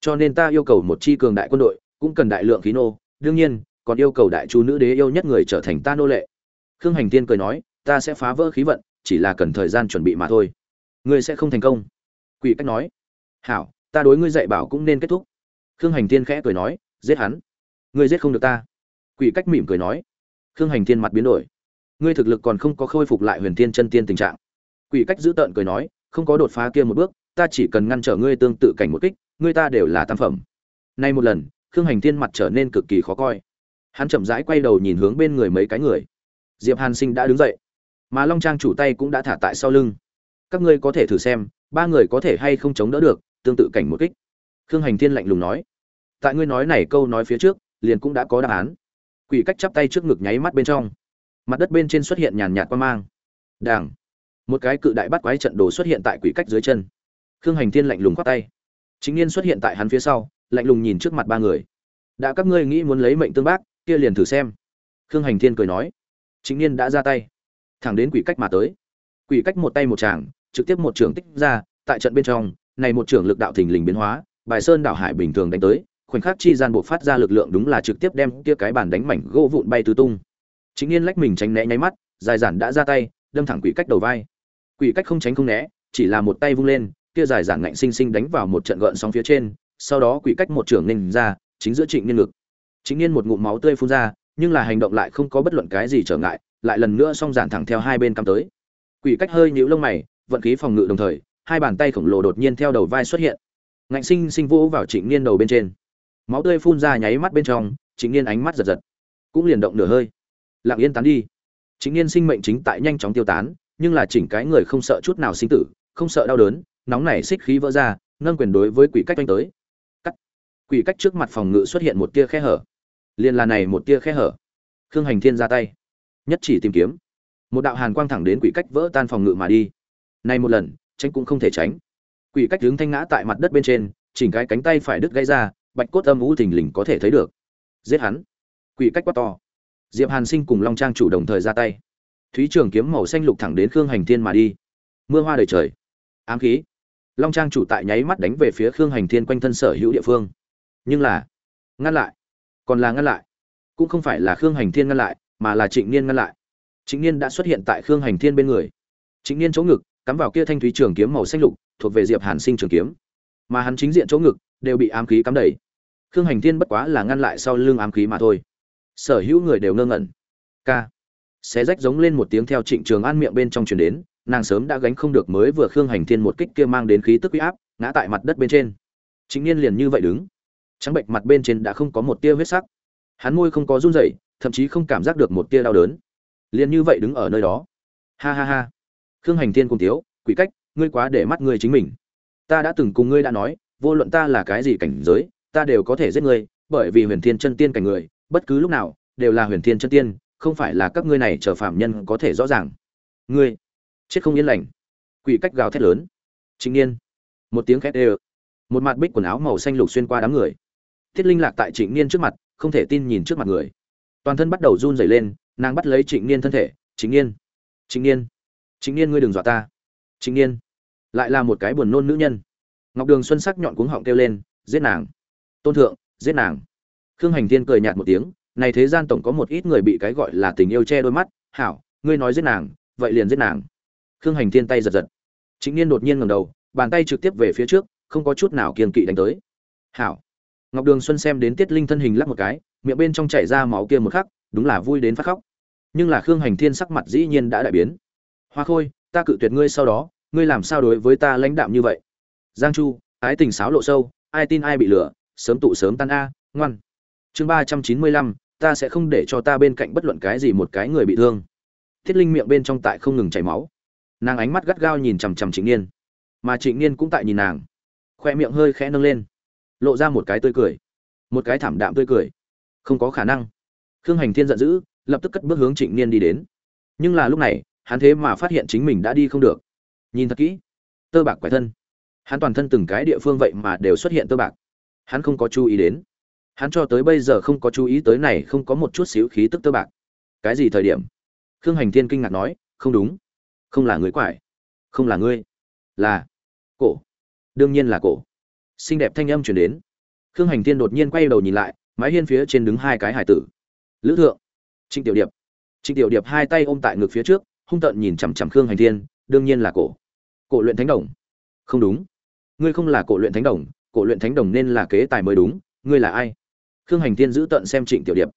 cho nên ta yêu cầu một chi cường đại quân đội, cũng cần đại lượng khí nô, đương nhiên, còn yêu cầu đại chu nữ đế yêu nhất người trở thành ta nô lệ. Khương hành tiên cười nói, ta sẽ phá vỡ khí vận, chỉ là cần thời gian chuẩn bị mà thôi. Ngươi sẽ không thành công. Quỷ cách nói, hảo, ta đối ngươi dạy bảo cũng nên kết thúc khương hành Thiên khẽ cười nói, giết hắn. Ngươi giết không được ta. Quỷ cách mỉm cười nói, khương hành thiên mặt biến đổi. Ngươi thực lực còn không có khôi phục lại huyền thiên chân tiên tình trạng. Quỷ cách giữ tợn cười nói, không có đột phá kia một bước, ta chỉ cần ngăn trở ngươi tương tự cảnh một kích, ngươi ta đều là tam phẩm. Nay một lần, khương hành thiên mặt trở nên cực kỳ khó coi. Hắn chậm rãi quay đầu nhìn hướng bên người mấy cái người. Diệp hàn sinh đã đứng dậy. Mà long trang chủ tay cũng đã thả tại sau lưng. Các ngươi có thể thử xem, ba người có thể hay không chống đỡ được tương tự cảnh một kích khương hành thiên lạnh lùng nói. Tại ngươi nói này câu nói phía trước, liền cũng đã có đáp án. Quỷ cách chắp tay trước ngực nháy mắt bên trong. Mặt đất bên trên xuất hiện nhàn nhạt quan mang. Đảng một cái cự đại bắt quái trận đồ xuất hiện tại quỷ cách dưới chân. Khương hành thiên lạnh lùng khoác tay. Chính niên xuất hiện tại hắn phía sau, lạnh lùng nhìn trước mặt ba người. Đã các ngươi nghĩ muốn lấy mệnh tương bác, kia liền thử xem. Khương hành thiên cười nói. Chính niên đã ra tay. Thẳng đến quỷ cách mà tới. Quỷ cách một tay một chàng trực tiếp một trưởng tích ra, tại trận bên trong, này một trưởng lực đạo thình lình biến hóa bài sơn đảo hải bình thường đánh tới, khoảnh khắc chi gian buộc phát ra lực lượng đúng là trực tiếp đem kia cái bàn đánh mảnh gỗ vụn bay tứ tung. Chính niên lách mình tránh né nháy mắt, dài giản đã ra tay, đâm thẳng quỷ cách đầu vai. Quỷ cách không tránh không né, chỉ là một tay vung lên, kia dài giản ngạnh sinh sinh đánh vào một trận gợn sóng phía trên, sau đó quỷ cách một trưởng nên ra, chính giữa trịnh niên ngực. Chính niên một ngụm máu tươi phun ra, nhưng là hành động lại không có bất luận cái gì trở ngại, lại lần nữa song giản thẳng theo hai bên cắm tới. Quỷ cách hơi nhíu lông mày, vận khí phòng ngự đồng thời, hai bàn tay khổng lồ đột nhiên theo đầu vai xuất hiện ngạnh sinh sinh vỗ vào trịnh niên đầu bên trên. Máu tươi phun ra nháy mắt bên trong, trịnh niên ánh mắt giật giật. Cũng liền động nửa hơi. Lặng yên tán đi. Trịnh niên sinh mệnh chính tại nhanh chóng tiêu tán, nhưng là chỉnh cái người không sợ chút nào sinh tử, không sợ đau đớn, nóng nảy xích khí vỡ ra, nâng quyền đối với quỷ cách oanh tới. Cắt. quỷ cách trước mặt phòng ngự xuất hiện một tia khe hở. Liền là này một tia khe hở. Khương hành thiên ra tay. Nhất chỉ tìm kiếm. Một đạo hàn quang thẳng đến quỷ cách vỡ tan phòng ngự mà đi. Này một lần, tránh cũng không thể tránh quỷ cách đứng thanh ngã tại mặt đất bên trên, chỉnh cái cánh tay phải đứt gãy ra, bạch cốt âm u thình lình có thể thấy được. Giết hắn. Quỷ cách quá to. Diệp hàn sinh cùng long trang chủ đồng thời ra tay. Thúy trường kiếm màu xanh lục thẳng đến khương hành thiên mà đi. Mưa hoa đầy trời. Ám khí. Long trang chủ tại nháy mắt đánh về phía khương hành thiên quanh thân sở hữu địa phương. Nhưng là, ngăn lại. Còn là ngăn lại. Cũng không phải là khương hành thiên ngăn lại, mà là trịnh niên ngăn lại. Trịnh niên đã xuất hiện tại khương hành thiên bên người. Trịnh niên chỗ ngực, cắm vào kia thanh thúy trường kiếm màu xanh lục thuộc về diệp hàn sinh trường kiếm. Mà hắn chính diện chỗ ngực đều bị ám khí cắm đầy. Khương hành thiên bất quá là ngăn lại sau lưng ám khí mà thôi. Sở hữu người đều ngơ ngẩn. K. Xé rách giống lên một tiếng theo trịnh trường an miệng bên trong truyền đến, nàng sớm đã gánh không được mới vừa khương hành thiên một kích kia mang đến khí tức uy áp, ngã tại mặt đất bên trên. Chính niên liền như vậy đứng. Trắng bệnh mặt bên trên đã không có một tia huyết sắc. Hắn môi không có run rẩy, thậm chí không cảm giác được một tia đau đớn. Liền như vậy đứng ở nơi đó. Ha ha ha. Khương hành thiên cùng tiếu, quỷ cách ngươi quá để mắt ngươi chính mình. Ta đã từng cùng ngươi đã nói, vô luận ta là cái gì cảnh giới, ta đều có thể giết ngươi, bởi vì huyền thiên chân tiên cảnh người, bất cứ lúc nào, đều là huyền thiên chân tiên, không phải là các ngươi này trở phạm nhân có thể rõ ràng. Ngươi, chết không yên lành. Quỷ cách gào thét lớn. Chính niên. Một tiếng khét ê một mặt bích quần áo màu xanh lục xuyên qua đám người. Thiết linh lạc tại trịnh niên trước mặt, không thể tin nhìn trước mặt người. Toàn thân bắt đầu run rẩy lên, nàng bắt lấy trịnh niên thân thể. Trịnh niên. Trịnh niên. Trịnh niên ngươi đừng dọa ta. Trịnh niên lại là một cái buồn nôn nữ nhân. Ngọc đường xuân sắc nhọn cuống họng kêu lên, giết nàng! Tôn thượng, giết nàng! Khương hành thiên cười nhạt một tiếng, này thế gian tổng có một ít người bị cái gọi là tình yêu che đôi mắt. Hảo, ngươi nói giết nàng, vậy liền giết nàng. Khương hành thiên tay giật giật. Chính niên đột nhiên ngẩng đầu, bàn tay trực tiếp về phía trước, không có chút nào kiên kỵ đánh tới. Hảo. Ngọc đường xuân xem đến tiết linh thân hình lắc một cái, miệng bên trong chảy ra máu kia một khắc, đúng là vui đến phát khóc. Nhưng là khương hành thiên sắc mặt dĩ nhiên đã đại biến. Hoa khôi, ta cự tuyệt ngươi sau đó ngươi làm sao đối với ta lãnh đạm như vậy? Giang chu, ái tình sáo lộ sâu, ai tin ai bị lừa, sớm tụ sớm tan a, ngoan. Chương ba trăm chín mươi lăm, ta sẽ không để cho ta bên cạnh bất luận cái gì một cái người bị thương. Thiết linh miệng bên trong tại không ngừng chảy máu. Nàng ánh mắt gắt gao nhìn chằm chằm trịnh niên. Mà trịnh niên cũng tại nhìn nàng. Khoe miệng hơi khẽ nâng lên. Lộ ra một cái tươi cười. Một cái thảm đạm tươi cười. Không có khả năng. Khương hành thiên giận dữ, lập tức cất bước hướng trịnh niên đi đến. Nhưng là lúc này, hắn thế mà phát hiện chính mình đã đi không được nhìn thật kỹ. Tơ bạc quái thân. Hắn toàn thân từng cái địa phương vậy mà đều xuất hiện tơ bạc. Hắn không có chú ý đến. Hắn cho tới bây giờ không có chú ý tới này không có một chút xíu khí tức tơ bạc. Cái gì thời điểm? Khương hành thiên kinh ngạc nói, không đúng. Không là người quải. Không là ngươi. Là cổ. Đương nhiên là cổ. Xinh đẹp thanh âm chuyển đến. Khương hành thiên đột nhiên quay đầu nhìn lại, mái hiên phía trên đứng hai cái hải tử. Lữ thượng. Trịnh tiểu điệp. Trịnh tiểu điệp hai tay ôm tại ngực phía trước, hung tợn nhìn chằm chằm khương hành thiên, đương nhiên là cổ cổ luyện thánh đồng. Không đúng. Ngươi không là cổ luyện thánh đồng, cổ luyện thánh đồng nên là kế tài mới đúng, ngươi là ai? Khương hành thiên giữ tận xem trịnh tiểu điệp.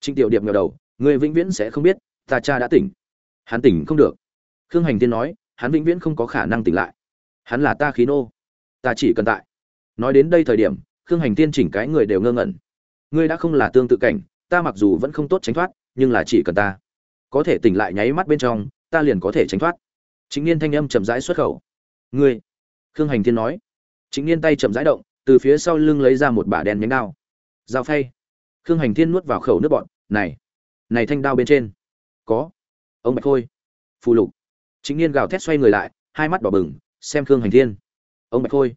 Trịnh tiểu điệp ngờ đầu, ngươi vĩnh viễn sẽ không biết, ta cha đã tỉnh. Hắn tỉnh không được. Khương hành thiên nói, hắn vĩnh viễn không có khả năng tỉnh lại. Hắn là ta khí nô. Ta chỉ cần tại. Nói đến đây thời điểm, khương hành thiên chỉnh cái người đều ngơ ngẩn. Ngươi đã không là tương tự cảnh, ta mặc dù vẫn không tốt tránh thoát, nhưng là chỉ cần ta có thể tỉnh lại nháy mắt bên trong, ta liền có thể tránh thoát chính niên thanh âm chậm rãi xuất khẩu. Ngươi, khương hành thiên nói. Chính niên tay chậm rãi động, từ phía sau lưng lấy ra một bả đèn nhánh đao. Dao phay. Khương hành thiên nuốt vào khẩu nước bọn này này thanh đao bên trên có ông bạch khôi, phù lục. Chính niên gào thét xoay người lại, hai mắt đỏ bừng, xem khương hành thiên. Ông bạch khôi.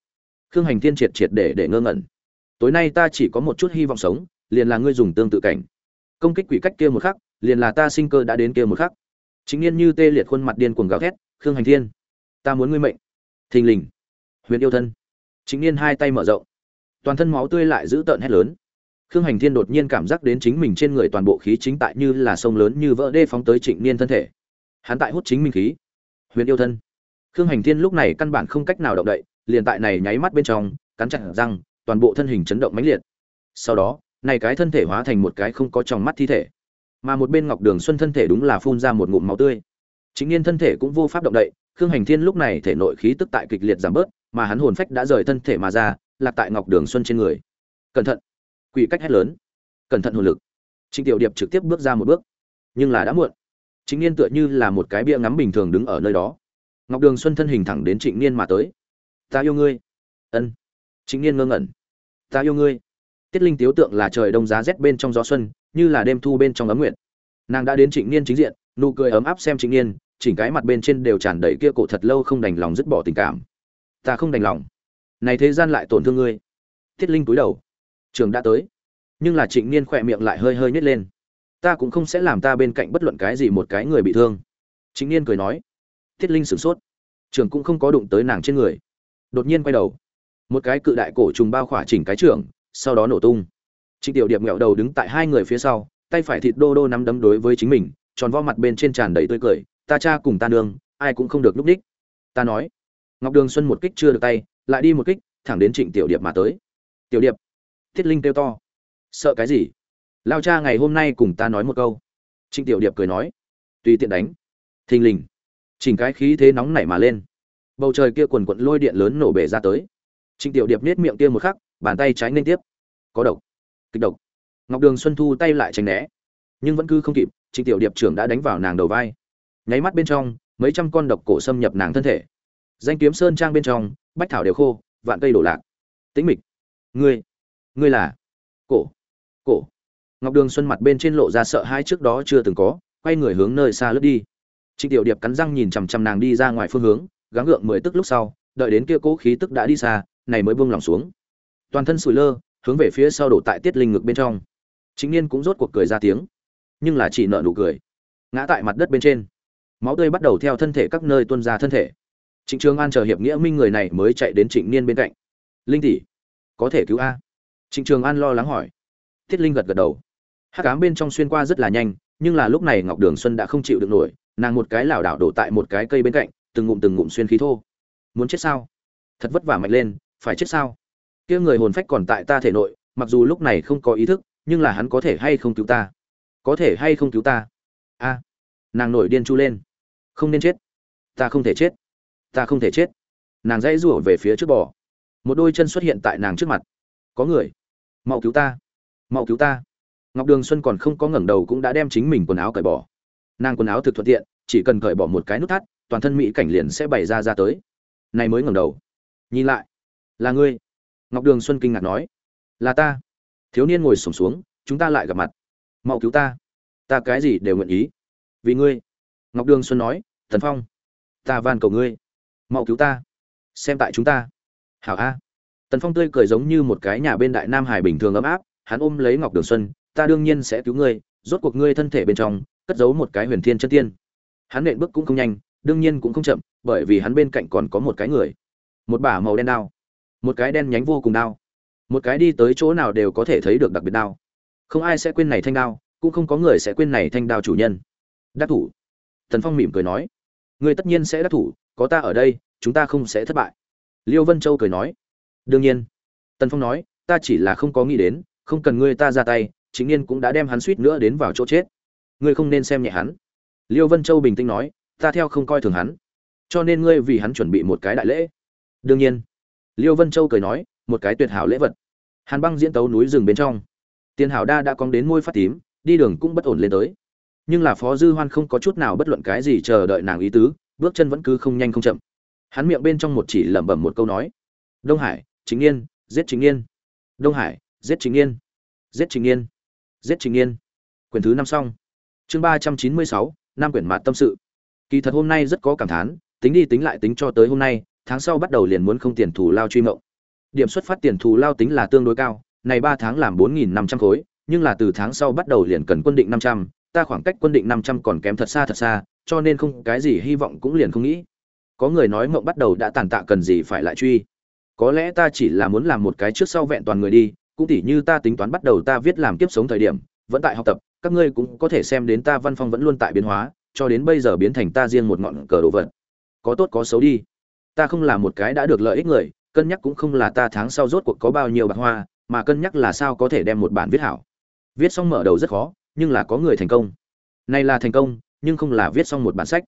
Khương hành thiên triệt triệt để để ngơ ngẩn. Tối nay ta chỉ có một chút hy vọng sống, liền là ngươi dùng tương tự cảnh. Công kích quỷ cách kia một khắc, liền là ta sinh cơ đã đến kia một khắc. Chính niên như tê liệt khuôn mặt điên cuồng gào thét khương hành thiên, ta muốn ngươi mệnh. Thình lình. Huyền yêu thân. Chính niên hai tay mở rộng. Toàn thân máu tươi lại giữ tợn hét lớn. Khương hành thiên đột nhiên cảm giác đến chính mình trên người toàn bộ khí chính tại như là sông lớn như vỡ đê phóng tới trịnh niên thân thể. Hắn tại hút chính mình khí. Huyền yêu thân. Khương hành thiên lúc này căn bản không cách nào động đậy, liền tại này nháy mắt bên trong, cắn chặt răng, toàn bộ thân hình chấn động mãnh liệt. Sau đó, này cái thân thể hóa thành một cái không có tròng mắt thi thể. Mà một bên ngọc đường xuân thân thể đúng là phun ra một ngụm máu tươi chính niên thân thể cũng vô pháp động đậy, khương hành thiên lúc này thể nội khí tức tại kịch liệt giảm bớt, mà hắn hồn phách đã rời thân thể mà ra, lạc tại ngọc đường xuân trên người. Cẩn thận. Quỷ cách hét lớn. Cẩn thận hồn lực. Trịnh tiểu điệp trực tiếp bước ra một bước. Nhưng là đã muộn. Chính niên tựa như là một cái bia ngắm bình thường đứng ở nơi đó. Ngọc đường xuân thân hình thẳng đến trịnh niên mà tới. Ta yêu ngươi. Ân. Trịnh niên ngơ ngẩn. Ta yêu ngươi. Tiết linh tiếu tượng là trời đông giá rét bên trong gió xuân, như là đêm thu bên trong ấm nguyện nàng đã đến trịnh niên chính diện nụ cười ấm áp xem trịnh niên chỉnh cái mặt bên trên đều tràn đầy kia cổ thật lâu không đành lòng dứt bỏ tình cảm. Ta không đành lòng. Này thế gian lại tổn thương ngươi. Tiết linh túi đầu. Trường đã tới. Nhưng là trịnh niên khỏe miệng lại hơi hơi nhét lên. Ta cũng không sẽ làm ta bên cạnh bất luận cái gì một cái người bị thương. Trịnh niên cười nói. Tiết linh sửng sốt. Trường cũng không có đụng tới nàng trên người. Đột nhiên quay đầu. Một cái cự đại cổ trùng bao khỏa chỉnh cái trưởng sau đó nổ tung. Trịnh tiểu điệp nghẹo đầu đứng tại hai người phía sau, tay phải thịt đô đô nắm đấm đối với chính mình tròn vo mặt bên trên tràn đầy tươi cười, ta cha cùng ta nương, ai cũng không được núp đích ta nói. Ngọc đường xuân một kích chưa được tay, lại đi một kích, thẳng đến trịnh tiểu điệp mà tới. Tiểu điệp. Thiết linh kêu to. Sợ cái gì? Lao cha ngày hôm nay cùng ta nói một câu. Trịnh tiểu điệp cười nói. Tùy tiện đánh. Thình lình. Chỉnh cái khí thế nóng nảy mà lên. Bầu trời kia quần quận lôi điện lớn nổ bể ra tới. Trịnh tiểu điệp nết miệng kia một khắc, bàn tay trái nên tiếp. Có độc. Kịch độc. Ngọc đường xuân thu tay lại tránh né. Nhưng vẫn cứ không kịp trịnh tiểu điệp trưởng đã đánh vào nàng đầu vai. Nháy mắt bên trong, mấy trăm con độc cổ xâm nhập nàng thân thể. Danh kiếm sơn trang bên trong, bách thảo đều khô, vạn cây đổ lạc. Tĩnh mịch, ngươi ngươi là cổ cổ. Ngọc đường xuân mặt bên trên lộ ra sợ hai trước đó chưa từng có, quay người hướng nơi xa lướt đi. Trịnh tiểu điệp cắn răng nhìn chằm chằm nàng đi ra ngoài phương hướng, gắng gượng mười tức lúc sau, đợi đến kia cố khí tức đã đi xa, này mới buông lòng xuống. Toàn thân sủi lơ, hướng về phía sau đổ tại tiết linh ngực bên trong. Chính niên cũng rốt cuộc cười ra tiếng nhưng là chỉ nợ nụ cười. Ngã tại mặt đất bên trên. Máu tươi bắt đầu theo thân thể các nơi tuôn ra thân thể. Trịnh trường an chờ hiệp nghĩa minh người này mới chạy đến trịnh niên bên cạnh. Linh tỷ, có thể cứu a? Trịnh trường an lo lắng hỏi. Tiết linh gật gật đầu. Hắc ám bên trong xuyên qua rất là nhanh, nhưng là lúc này ngọc đường xuân đã không chịu được nổi, nàng một cái lảo đảo đổ tại một cái cây bên cạnh, từng ngụm từng ngụm xuyên khí thô. Muốn chết sao? Thật vất vả mạnh lên, phải chết sao? Kia người hồn phách còn tại ta thể nội, mặc dù lúc này không có ý thức, nhưng là hắn có thể hay không cứu ta? Có thể hay không cứu ta? A nàng nổi điên chu lên. Không nên chết. Ta không thể chết. Ta không thể chết. Nàng dãy rủa về phía trước bò. Một đôi chân xuất hiện tại nàng trước mặt. Có người. Mau cứu ta. Mau cứu ta. Ngọc đường xuân còn không có ngẩng đầu cũng đã đem chính mình quần áo cởi bỏ. Nàng quần áo thực thuận tiện chỉ cần cởi bỏ một cái nút thắt toàn thân mỹ cảnh liền sẽ bày ra ra tới. Này mới ngẩng đầu. Nhìn lại. Là ngươi. Ngọc đường xuân kinh ngạc nói. Là ta. Thiếu niên ngồi sổm xuống, xuống chúng ta lại gặp mặt mau cứu ta. Ta cái gì đều nguyện ý. Vì ngươi. Ngọc đường xuân nói, thần phong, ta van cầu ngươi, mau cứu ta, xem tại chúng ta. Hảo a. Tần phong tươi cười giống như một cái nhà bên đại nam hải bình thường ấm áp, hắn ôm lấy ngọc đường xuân, ta đương nhiên sẽ cứu ngươi, rốt cuộc ngươi thân thể bên trong, cất giấu một cái huyền thiên chân tiên. Hắn nện bước cũng không nhanh, đương nhiên cũng không chậm, bởi vì hắn bên cạnh còn có một cái người. Một bả màu đen đao, một cái đen nhánh vô cùng đao, một cái đi tới chỗ nào đều có thể thấy được đặc biệt đao không ai sẽ quên này thanh đao, cũng không có người sẽ quên này thanh đao chủ nhân. Đắc thủ. Thần phong mỉm cười nói. Người tất nhiên sẽ đắc thủ, có ta ở đây, chúng ta không sẽ thất bại. Liêu vân châu cười nói. Đương nhiên. Tần phong nói, ta chỉ là không có nghĩ đến, không cần ngươi ta ra tay, chính n cũng đã đem hắn suýt nữa đến vào chỗ chết. Ngươi không nên xem nhẹ hắn. Liêu vân châu bình tĩnh nói, ta theo không coi thường hắn. Cho nên ngươi vì hắn chuẩn bị một cái đại lễ. Đương nhiên. Liêu vân châu cười nói, một cái tuyệt hảo lễ vật. Hàn băng diễn tấu núi rừng bên trong tiền hảo đa đã cong đến môi phát tím, đi đường cũng bất ổn lên tới. Nhưng là phó dư hoan không có chút nào bất luận cái gì chờ đợi nàng ý tứ, bước chân vẫn cứ không nhanh không chậm. Hắn miệng bên trong một chỉ lẩm bẩm một câu nói. Đông hải, chính yên, giết chính yên. Đông hải, giết chính yên. Giết chính yên. Giết chính yên. Quyển thứ năm xong. Chương ba trăm chín mươi sáu năm quyển mạt tâm sự. Kỳ thật hôm nay rất có cảm thán, tính đi tính lại tính cho tới hôm nay, tháng sau bắt đầu liền muốn không tiền thù lao truy mộng. Điểm xuất phát tiền thù lao tính là tương đối cao này ba tháng làm bốn nghìn năm trăm khối, nhưng là từ tháng sau bắt đầu liền cần quân định năm trăm, ta khoảng cách quân định năm trăm còn kém thật xa thật xa, cho nên không cái gì hy vọng cũng liền không nghĩ. Có người nói mộng bắt đầu đã tàn tạ cần gì phải lại truy. Có lẽ ta chỉ là muốn làm một cái trước sau vẹn toàn người đi, cũng tỉ như ta tính toán bắt đầu ta viết làm kiếp sống thời điểm, vẫn tại học tập, các ngươi cũng có thể xem đến ta văn phong vẫn luôn tại biến hóa, cho đến bây giờ biến thành ta riêng một ngọn cờ đồ vật. Có tốt có xấu đi. Ta không là một cái đã được lợi ích người, cân nhắc cũng không là ta tháng sau rốt cuộc có bao nhiêu bạc hoa mà cân nhắc là sao có thể đem một bản viết hảo. Viết xong mở đầu rất khó, nhưng là có người thành công. Này là thành công, nhưng không là viết xong một bản sách.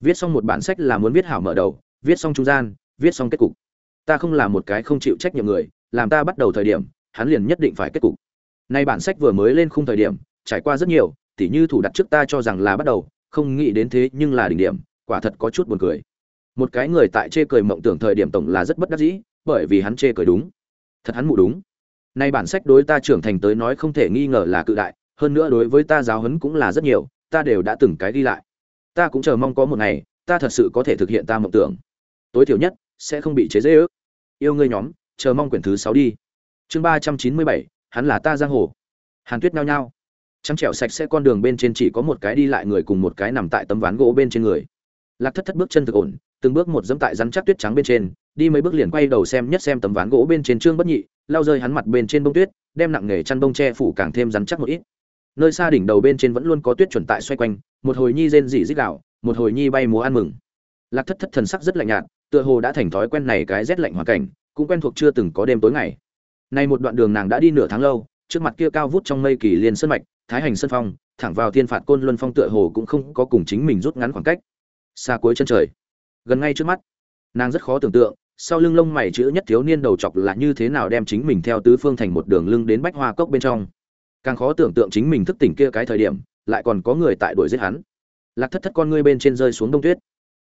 Viết xong một bản sách là muốn viết hảo mở đầu, viết xong trung gian, viết xong kết cục. Ta không là một cái không chịu trách nhiệm người, làm ta bắt đầu thời điểm, hắn liền nhất định phải kết cục. Nay bản sách vừa mới lên khung thời điểm, trải qua rất nhiều, tỉ như thủ đặt trước ta cho rằng là bắt đầu, không nghĩ đến thế nhưng là đỉnh điểm, quả thật có chút buồn cười. Một cái người tại chê cười mộng tưởng thời điểm tổng là rất bất đắc dĩ, bởi vì hắn chê cười đúng. Thật hắn mụ đúng nay bản sách đối ta trưởng thành tới nói không thể nghi ngờ là cự đại, hơn nữa đối với ta giáo huấn cũng là rất nhiều, ta đều đã từng cái đi lại. Ta cũng chờ mong có một ngày, ta thật sự có thể thực hiện ta mộng tưởng. Tối thiểu nhất, sẽ không bị chế dễ ước yêu ngươi nhóm, chờ mong quyển thứ sáu đi. Chương ba trăm chín mươi bảy, hắn là ta giang hồ. Hàn tuyết nhao nhao. Trắng trẻo sạch sẽ con đường bên trên chỉ có một cái đi lại người cùng một cái nằm tại tấm ván gỗ bên trên người. Lạc thất thất bước chân thực ổn, từng bước một dẫm tại rắn chắc tuyết trắng bên trên, đi mấy bước liền quay đầu xem nhất xem tấm ván gỗ bên trên trương bất nhị lao rơi hắn mặt bên trên bông tuyết, đem nặng nghề chăn bông che phủ càng thêm rắn chắc một ít. Nơi xa đỉnh đầu bên trên vẫn luôn có tuyết chuẩn tại xoay quanh, một hồi nhi rên rỉ rít gạo một hồi nhi bay múa ăn mừng. Lạc thất thất thần sắc rất lạnh nhạt, tựa hồ đã thành thói quen này cái rét lạnh hoàn cảnh, cũng quen thuộc chưa từng có đêm tối ngày. Nay một đoạn đường nàng đã đi nửa tháng lâu, trước mặt kia cao vút trong mây kỳ liên sơn mạch, thái hành sơn phong, thẳng vào thiên phạt côn luân phong tựa hồ cũng không có cùng chính mình rút ngắn khoảng cách. Xa cuối chân trời, gần ngay trước mắt, nàng rất khó tưởng tượng sau lưng lông mày chữ nhất thiếu niên đầu chọc là như thế nào đem chính mình theo tứ phương thành một đường lưng đến bách hoa cốc bên trong. Càng khó tưởng tượng chính mình thức tỉnh kia cái thời điểm, lại còn có người tại đuổi giết hắn. Lạc thất thất con ngươi bên trên rơi xuống đông tuyết.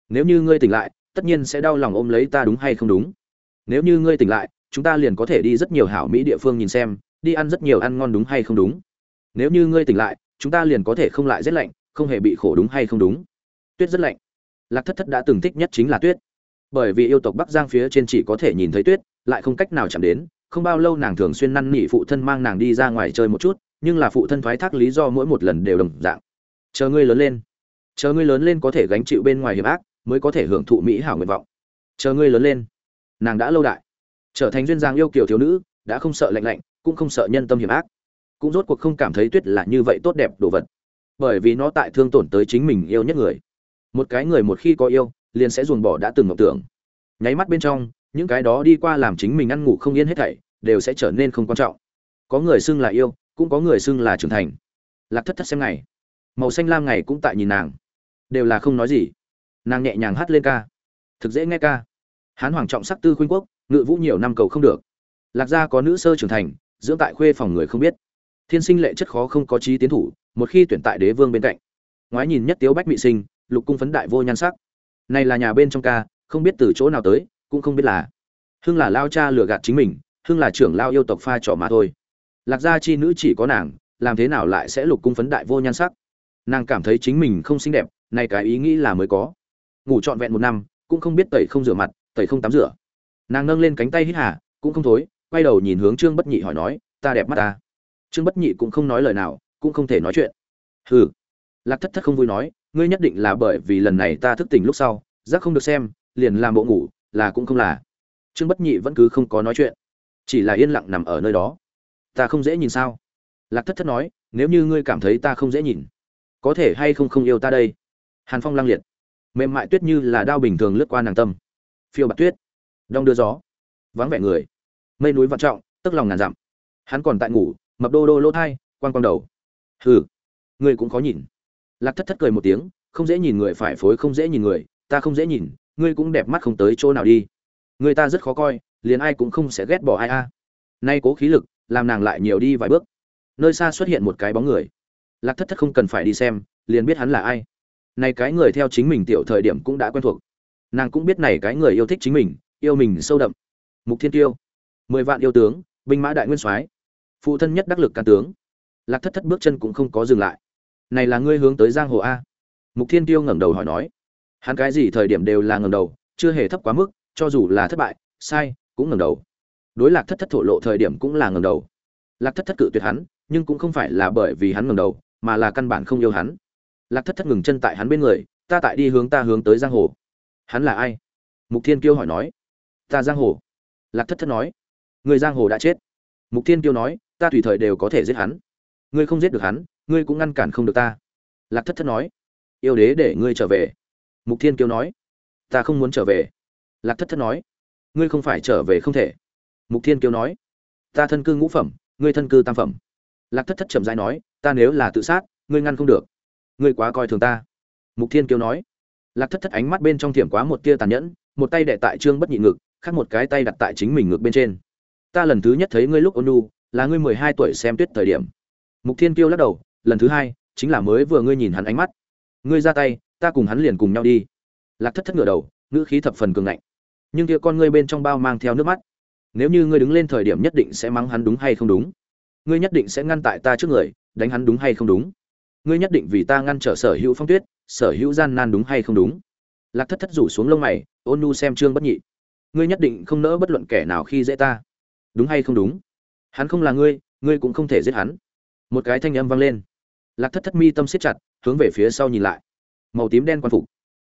Nếu như ngươi tỉnh lại, tất nhiên sẽ đau lòng ôm lấy ta đúng hay không đúng. Nếu như ngươi tỉnh lại, chúng ta liền có thể đi rất nhiều hảo mỹ địa phương nhìn xem, đi ăn rất nhiều ăn ngon đúng hay không đúng. Nếu như ngươi tỉnh lại, chúng ta liền có thể không lại rét lạnh, không hề bị khổ đúng hay không đúng. Tuyết rất lạnh. Lạc thất thất đã từng thích nhất chính là tuyết bởi vì yêu tộc bắc giang phía trên chỉ có thể nhìn thấy tuyết, lại không cách nào chạm đến, không bao lâu nàng thường xuyên năn nỉ phụ thân mang nàng đi ra ngoài chơi một chút, nhưng là phụ thân thoái thác lý do mỗi một lần đều đồng dạng. Chờ ngươi lớn lên, chờ ngươi lớn lên có thể gánh chịu bên ngoài hiểm ác, mới có thể hưởng thụ mỹ hảo nguyện vọng. Chờ ngươi lớn lên, nàng đã lâu đại, trở thành duyên giang yêu kiều thiếu nữ, đã không sợ lạnh lạnh, cũng không sợ nhân tâm hiểm ác. Cũng rốt cuộc không cảm thấy tuyết là như vậy tốt đẹp đồ vật, bởi vì nó tại thương tổn tới chính mình yêu nhất người. Một cái người một khi có yêu liền sẽ ruồng bỏ đã từng ngọc tưởng. Nháy mắt bên trong, những cái đó đi qua làm chính mình ăn ngủ không yên hết thảy, đều sẽ trở nên không quan trọng. Có người xưng là yêu, cũng có người xưng là trưởng thành. Lạc thất thất xem ngày. Màu xanh lam ngày cũng tại nhìn nàng. Đều là không nói gì. Nàng nhẹ nhàng hát lên ca. Thực dễ nghe ca. Hán hoàng trọng sắc tư khuynh quốc, ngự vũ nhiều năm cầu không được. Lạc gia có nữ sơ trưởng thành, dưỡng tại khuê phòng người không biết. Thiên sinh lệ chất khó không có trí tiến thủ, một khi tuyển tại đế vương bên cạnh. Ngoái nhìn nhất tiếu bách mị sinh, lục cung phấn đại vô nhan sắc này là nhà bên trong ca, không biết từ chỗ nào tới, cũng không biết là hưng là lao cha lừa gạt chính mình, hưng là trưởng lao yêu tộc pha trò mà thôi. Lạc gia chi nữ chỉ có nàng, làm thế nào lại sẽ lục cung phấn đại vô nhan sắc? Nàng cảm thấy chính mình không xinh đẹp, này cái ý nghĩ là mới có. Ngủ trọn vẹn một năm, cũng không biết tẩy không rửa mặt, tẩy không tắm rửa. Nàng nâng lên cánh tay hít hà, cũng không thối, quay đầu nhìn hướng trương bất nhị hỏi nói, ta đẹp mắt ta. Trương bất nhị cũng không nói lời nào, cũng không thể nói chuyện. Hừ. Lạc thất thất không vui nói ngươi nhất định là bởi vì lần này ta thức tỉnh lúc sau giác không được xem, liền làm bộ ngủ, là cũng không là. Trương bất nhị vẫn cứ không có nói chuyện, chỉ là yên lặng nằm ở nơi đó. Ta không dễ nhìn sao? Lạc thất thất nói, nếu như ngươi cảm thấy ta không dễ nhìn, có thể hay không không yêu ta đây? Hàn phong lăng liệt, mềm mại tuyết như là đao bình thường lướt qua nàng tâm. Phiêu bạc tuyết đong đưa gió, vắng vẻ người, mây núi vạn trọng, tức lòng ngàn dặm. Hắn còn tại ngủ, mập đô đô lỗ thai quan quang đầu. Hừ, ngươi cũng khó nhìn lạc thất thất cười một tiếng, không dễ nhìn người phải phối không dễ nhìn người, ta không dễ nhìn, ngươi cũng đẹp mắt không tới chỗ nào đi. Người ta rất khó coi, liền ai cũng không sẽ ghét bỏ ai a. Nay cố khí lực, làm nàng lại nhiều đi vài bước. Nơi xa xuất hiện một cái bóng người. Lạc thất thất không cần phải đi xem, liền biết hắn là ai. Này cái người theo chính mình tiểu thời điểm cũng đã quen thuộc. Nàng cũng biết này cái người yêu thích chính mình, yêu mình sâu đậm. Mục thiên tiêu, mười vạn yêu tướng, binh mã đại nguyên soái, phụ thân nhất đắc lực can tướng. Lạc thất thất bước chân cũng không có dừng lại này là ngươi hướng tới giang hồ a? Mục thiên tiêu ngẩng đầu hỏi nói. Hắn cái gì thời điểm đều là ngẩng đầu, chưa hề thấp quá mức, cho dù là thất bại, sai, cũng ngẩng đầu. Đối lạc thất thất thổ lộ thời điểm cũng là ngẩng đầu. Lạc thất thất cự tuyệt hắn, nhưng cũng không phải là bởi vì hắn ngẩng đầu, mà là căn bản không yêu hắn. Lạc thất thất ngừng chân tại hắn bên người, ta tại đi hướng ta hướng tới giang hồ. Hắn là ai? Mục thiên kiêu hỏi nói. Ta giang hồ. Lạc thất thất nói. Người giang hồ đã chết. Mục thiên kiêu nói, ta tùy thời đều có thể giết hắn. Ngươi không giết được hắn ngươi cũng ngăn cản không được ta. Lạc thất thất nói. Yêu đế để ngươi trở về. Mục thiên kiêu nói. Ta không muốn trở về. Lạc thất thất nói. Ngươi không phải trở về không thể. Mục thiên kiêu nói. Ta thân cư ngũ phẩm, ngươi thân cư tam phẩm. Lạc thất thất chậm rãi nói. Ta nếu là tự sát, ngươi ngăn không được. Ngươi quá coi thường ta. Mục thiên kiêu nói. Lạc thất thất ánh mắt bên trong thiểm quá một tia tàn nhẫn, một tay đệ tại trương bất nhị ngực, khác một cái tay đặt tại chính mình ngực bên trên. Ta lần thứ nhất thấy ngươi lúc ônu là ngươi mười hai tuổi xem tuyết thời điểm. Mục thiên kiêu lắc đầu lần thứ hai chính là mới vừa ngươi nhìn hắn ánh mắt. Ngươi ra tay, ta cùng hắn liền cùng nhau đi. Lạc thất thất ngửa đầu, ngữ khí thập phần cường ngạnh. Nhưng kia con ngươi bên trong bao mang theo nước mắt. Nếu như ngươi đứng lên thời điểm nhất định sẽ mắng hắn đúng hay không đúng? Ngươi nhất định sẽ ngăn tại ta trước người, đánh hắn đúng hay không đúng? Ngươi nhất định vì ta ngăn trở sở hữu phong tuyết, sở hữu gian nan đúng hay không đúng? Lạc thất thất rủ xuống lông mày, ôn nu xem trương bất nhị. Ngươi nhất định không nỡ bất luận kẻ nào khi dễ ta. Đúng hay không đúng? Hắn không là ngươi ngươi cũng không thể giết hắn. Một cái thanh âm vang lên lạc thất thất mi tâm siết chặt hướng về phía sau nhìn lại. Màu tím đen quan phục.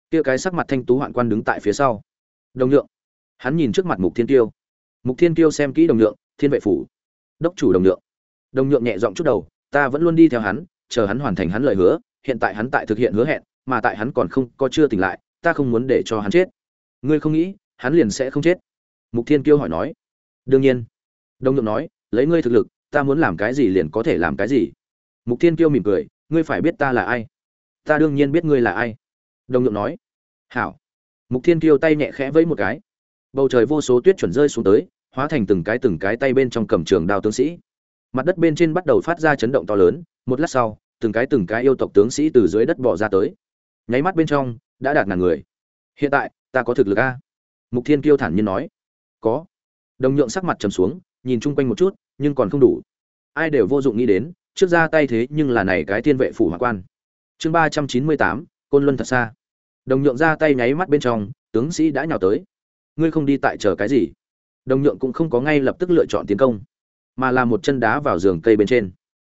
Kia cái sắc mặt thanh tú hoạn quan đứng tại phía sau. Đồng lượng, hắn nhìn trước mặt mục thiên tiêu mục thiên tiêu xem kỹ đồng lượng, thiên vệ phủ. Đốc chủ đồng lượng, đồng lượng nhẹ giọng chút đầu ta vẫn luôn đi theo hắn chờ hắn hoàn thành hắn lời hứa hiện tại hắn tại thực hiện hứa hẹn mà tại hắn còn không có chưa tỉnh lại ta không muốn để cho hắn chết. Ngươi không nghĩ hắn liền sẽ không chết? Mục thiên kiêu hỏi nói. Đương nhiên. Đồng nhượng nói lấy ngươi thực lực ta muốn làm cái gì liền có thể làm cái gì mục thiên kiêu mỉm cười, ngươi phải biết ta là ai. Ta đương nhiên biết ngươi là ai. Đồng nhượng nói, hảo. Mục thiên kiêu tay nhẹ khẽ vẫy một cái. Bầu trời vô số tuyết chuẩn rơi xuống tới, hóa thành từng cái từng cái tay bên trong cầm trường đao tướng sĩ. Mặt đất bên trên bắt đầu phát ra chấn động to lớn, một lát sau, từng cái từng cái yêu tộc tướng sĩ từ dưới đất bỏ ra tới. Nháy mắt bên trong, đã đạt ngàn người. Hiện tại, ta có thực lực a? Mục thiên kiêu thản nhiên nói. Có. Đồng nhượng sắc mặt trầm xuống, nhìn chung quanh một chút, nhưng còn không đủ. Ai đều vô dụng nghĩ đến trước ra tay thế nhưng là này cái thiên vệ phủ hỏa quan. Chương ba trăm chín mươi tám, côn luân thật xa. Đồng nhượng ra tay nháy mắt bên trong, tướng sĩ đã nhào tới. Ngươi không đi tại chờ cái gì? Đồng nhượng cũng không có ngay lập tức lựa chọn tiến công, mà là một chân đá vào giường cây bên trên.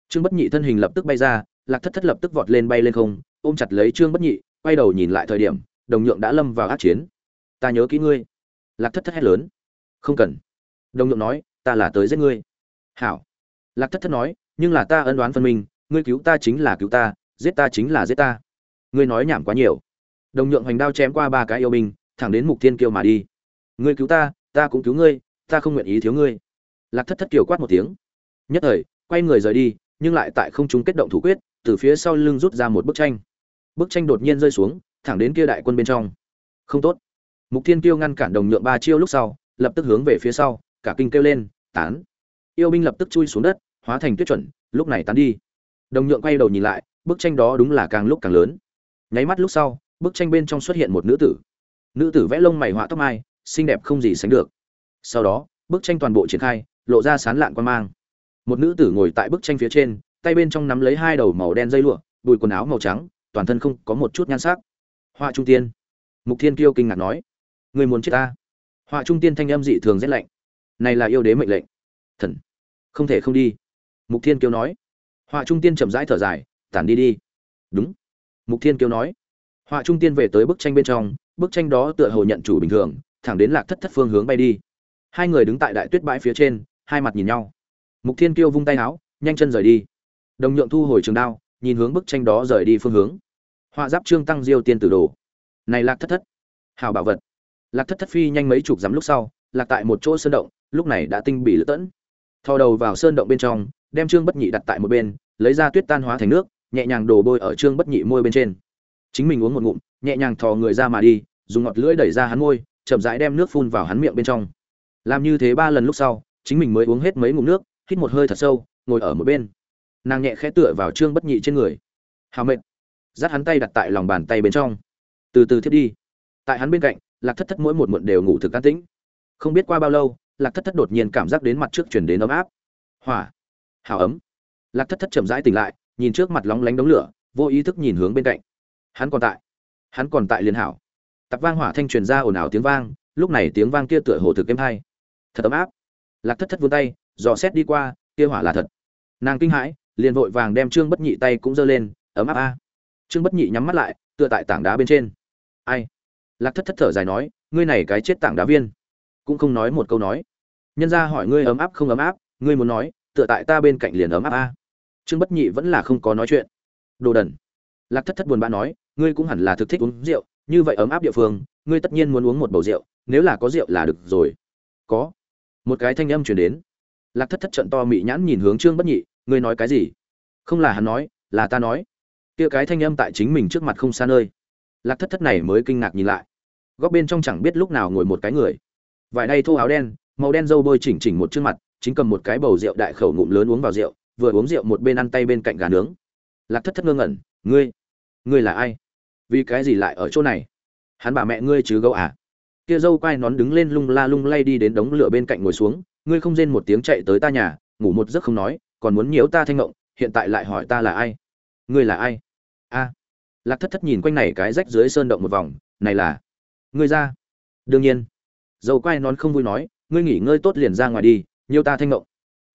Trương bất nhị thân hình lập tức bay ra, lạc thất thất lập tức vọt lên bay lên không, ôm chặt lấy trương bất nhị, quay đầu nhìn lại thời điểm, đồng nhượng đã lâm vào ác chiến. Ta nhớ kỹ ngươi. Lạc thất thất hét lớn. Không cần. Đồng nhượng nói, ta là tới giết ngươi. Hảo. Lạc thất thất nói nhưng là ta ân đoán phân minh, ngươi cứu ta chính là cứu ta, giết ta chính là giết ta. Ngươi nói nhảm quá nhiều. Đồng nhượng hoành đao chém qua ba cái yêu binh, thẳng đến mục thiên kiêu mà đi. Ngươi cứu ta ta cũng cứu ngươi, ta không nguyện ý thiếu ngươi. Lạc thất thất kiều quát một tiếng. Nhất thời, quay người rời đi, nhưng lại tại không chúng kết động thủ quyết, từ phía sau lưng rút ra một bức tranh. Bức tranh đột nhiên rơi xuống, thẳng đến kia đại quân bên trong. Không tốt. Mục thiên kiêu ngăn cản đồng nhượng ba chiêu lúc sau, lập tức hướng về phía sau, cả kinh kêu lên, tán. Yêu binh lập tức chui xuống đất hóa thành tuyết chuẩn, lúc này tán đi. Đồng nhượng quay đầu nhìn lại, bức tranh đó đúng là càng lúc càng lớn. Nháy mắt lúc sau, bức tranh bên trong xuất hiện một nữ tử. Nữ tử vẽ lông mày họa tóc mai, xinh đẹp không gì sánh được. Sau đó, bức tranh toàn bộ triển khai, lộ ra sán lạn quan mang. Một nữ tử ngồi tại bức tranh phía trên, tay bên trong nắm lấy hai đầu màu đen dây lụa, bùi quần áo màu trắng, toàn thân không có một chút nhan sắc. Họa trung tiên. Mục thiên kiêu kinh ngạc nói người muốn chết ta? Họa trung tiên thanh âm dị thường rét lạnh, này là yêu đế mệnh lệnh. Thần, không thể không đi mục thiên kiêu nói. Họa trung tiên chậm rãi thở dài, tản đi đi. Đúng. Mục thiên kiêu nói. Họa trung tiên về tới bức tranh bên trong, bức tranh đó tựa hồ nhận chủ bình thường, thẳng đến lạc thất thất phương hướng bay đi. Hai người đứng tại đại tuyết bãi phía trên, hai mặt nhìn nhau. Mục thiên kiêu vung tay áo, nhanh chân rời đi. Đồng nhượng thu hồi trường đao, nhìn hướng bức tranh đó rời đi phương hướng. Họa giáp trương tăng diêu tiên tử đồ. Này lạc thất thất. Hào bảo vật. Lạc thất thất phi nhanh mấy chục dặm lúc sau, lạc tại một chỗ sơn động, lúc này đã tinh bị lỡ tẫn. Thò đầu vào sơn động bên trong đem trương bất nhị đặt tại một bên, lấy ra tuyết tan hóa thành nước, nhẹ nhàng đổ bôi ở trương bất nhị môi bên trên. Chính mình uống một ngụm, nhẹ nhàng thò người ra mà đi, dùng ngọt lưỡi đẩy ra hắn môi, chậm rãi đem nước phun vào hắn miệng bên trong. Làm như thế ba lần lúc sau, chính mình mới uống hết mấy ngụm nước, hít một hơi thật sâu, ngồi ở một bên. Nàng nhẹ khẽ tựa vào trương bất nhị trên người. Hào mệt. Dắt hắn tay đặt tại lòng bàn tay bên trong. Từ từ thiết đi. Tại hắn bên cạnh, lạc thất thất mỗi một muộn đều ngủ thực an tĩnh. Không biết qua bao lâu, lạc thất thất đột nhiên cảm giác đến mặt trước chuyển đến ấm áp. Hỏa hào ấm. Lạc thất thất chậm rãi tỉnh lại, nhìn trước mặt lóng lánh đống lửa, vô ý thức nhìn hướng bên cạnh. Hắn còn tại. Hắn còn tại liên hảo. Tập vang hỏa thanh truyền ra ồn ào tiếng vang, lúc này tiếng vang kia tựa hồ thực êm hai thật ấm áp. Lạc thất thất vươn tay, dò xét đi qua, kia hỏa là thật. Nàng kinh hãi, liền vội vàng đem trương bất nhị tay cũng giơ lên, ấm áp a. Trương bất nhị nhắm mắt lại, tựa tại tảng đá bên trên. Ai? Lạc thất thất thở dài nói, ngươi này cái chết tảng đá viên. Cũng không nói một câu nói. Nhân ra hỏi ngươi ấm áp không ấm áp, ngươi muốn nói tựa tại ta bên cạnh liền ấm áp a. Trương bất nhị vẫn là không có nói chuyện. Đồ đần. Lạc thất thất buồn bã nói, ngươi cũng hẳn là thực thích uống rượu, như vậy ấm áp địa phương, ngươi tất nhiên muốn uống một bầu rượu, nếu là có rượu là được rồi. Có. Một cái thanh âm chuyển đến. Lạc thất thất trận to mị nhãn nhìn hướng trương bất nhị, ngươi nói cái gì? Không là hắn nói, là ta nói. Kia cái thanh âm tại chính mình trước mặt không xa nơi. Lạc thất thất này mới kinh ngạc nhìn lại. Góc bên trong chẳng biết lúc nào ngồi một cái người. Vải đay thô áo đen, màu đen dâu bôi chỉnh chỉnh một trước mặt chính cầm một cái bầu rượu đại khẩu ngụm lớn uống vào rượu, vừa uống rượu một bên ăn tay bên cạnh gà nướng. Lạc thất thất ngơ ngẩn, ngươi ngươi là ai? Vì cái gì lại ở chỗ này? Hắn bà mẹ ngươi chứ gấu à? Kia dâu quai nón đứng lên lung la lung lay đi đến đống lửa bên cạnh ngồi xuống, ngươi không rên một tiếng chạy tới ta nhà, ngủ một giấc không nói, còn muốn nhiễu ta thanh ngộng, hiện tại lại hỏi ta là ai? Ngươi là ai? A. Lạc thất thất nhìn quanh này cái rách dưới sơn động một vòng, này là, ngươi ra. Đương nhiên. Dâu quai nón không vui nói, ngươi nghỉ ngơi tốt liền ra ngoài đi nhiều ta thanh ngộng.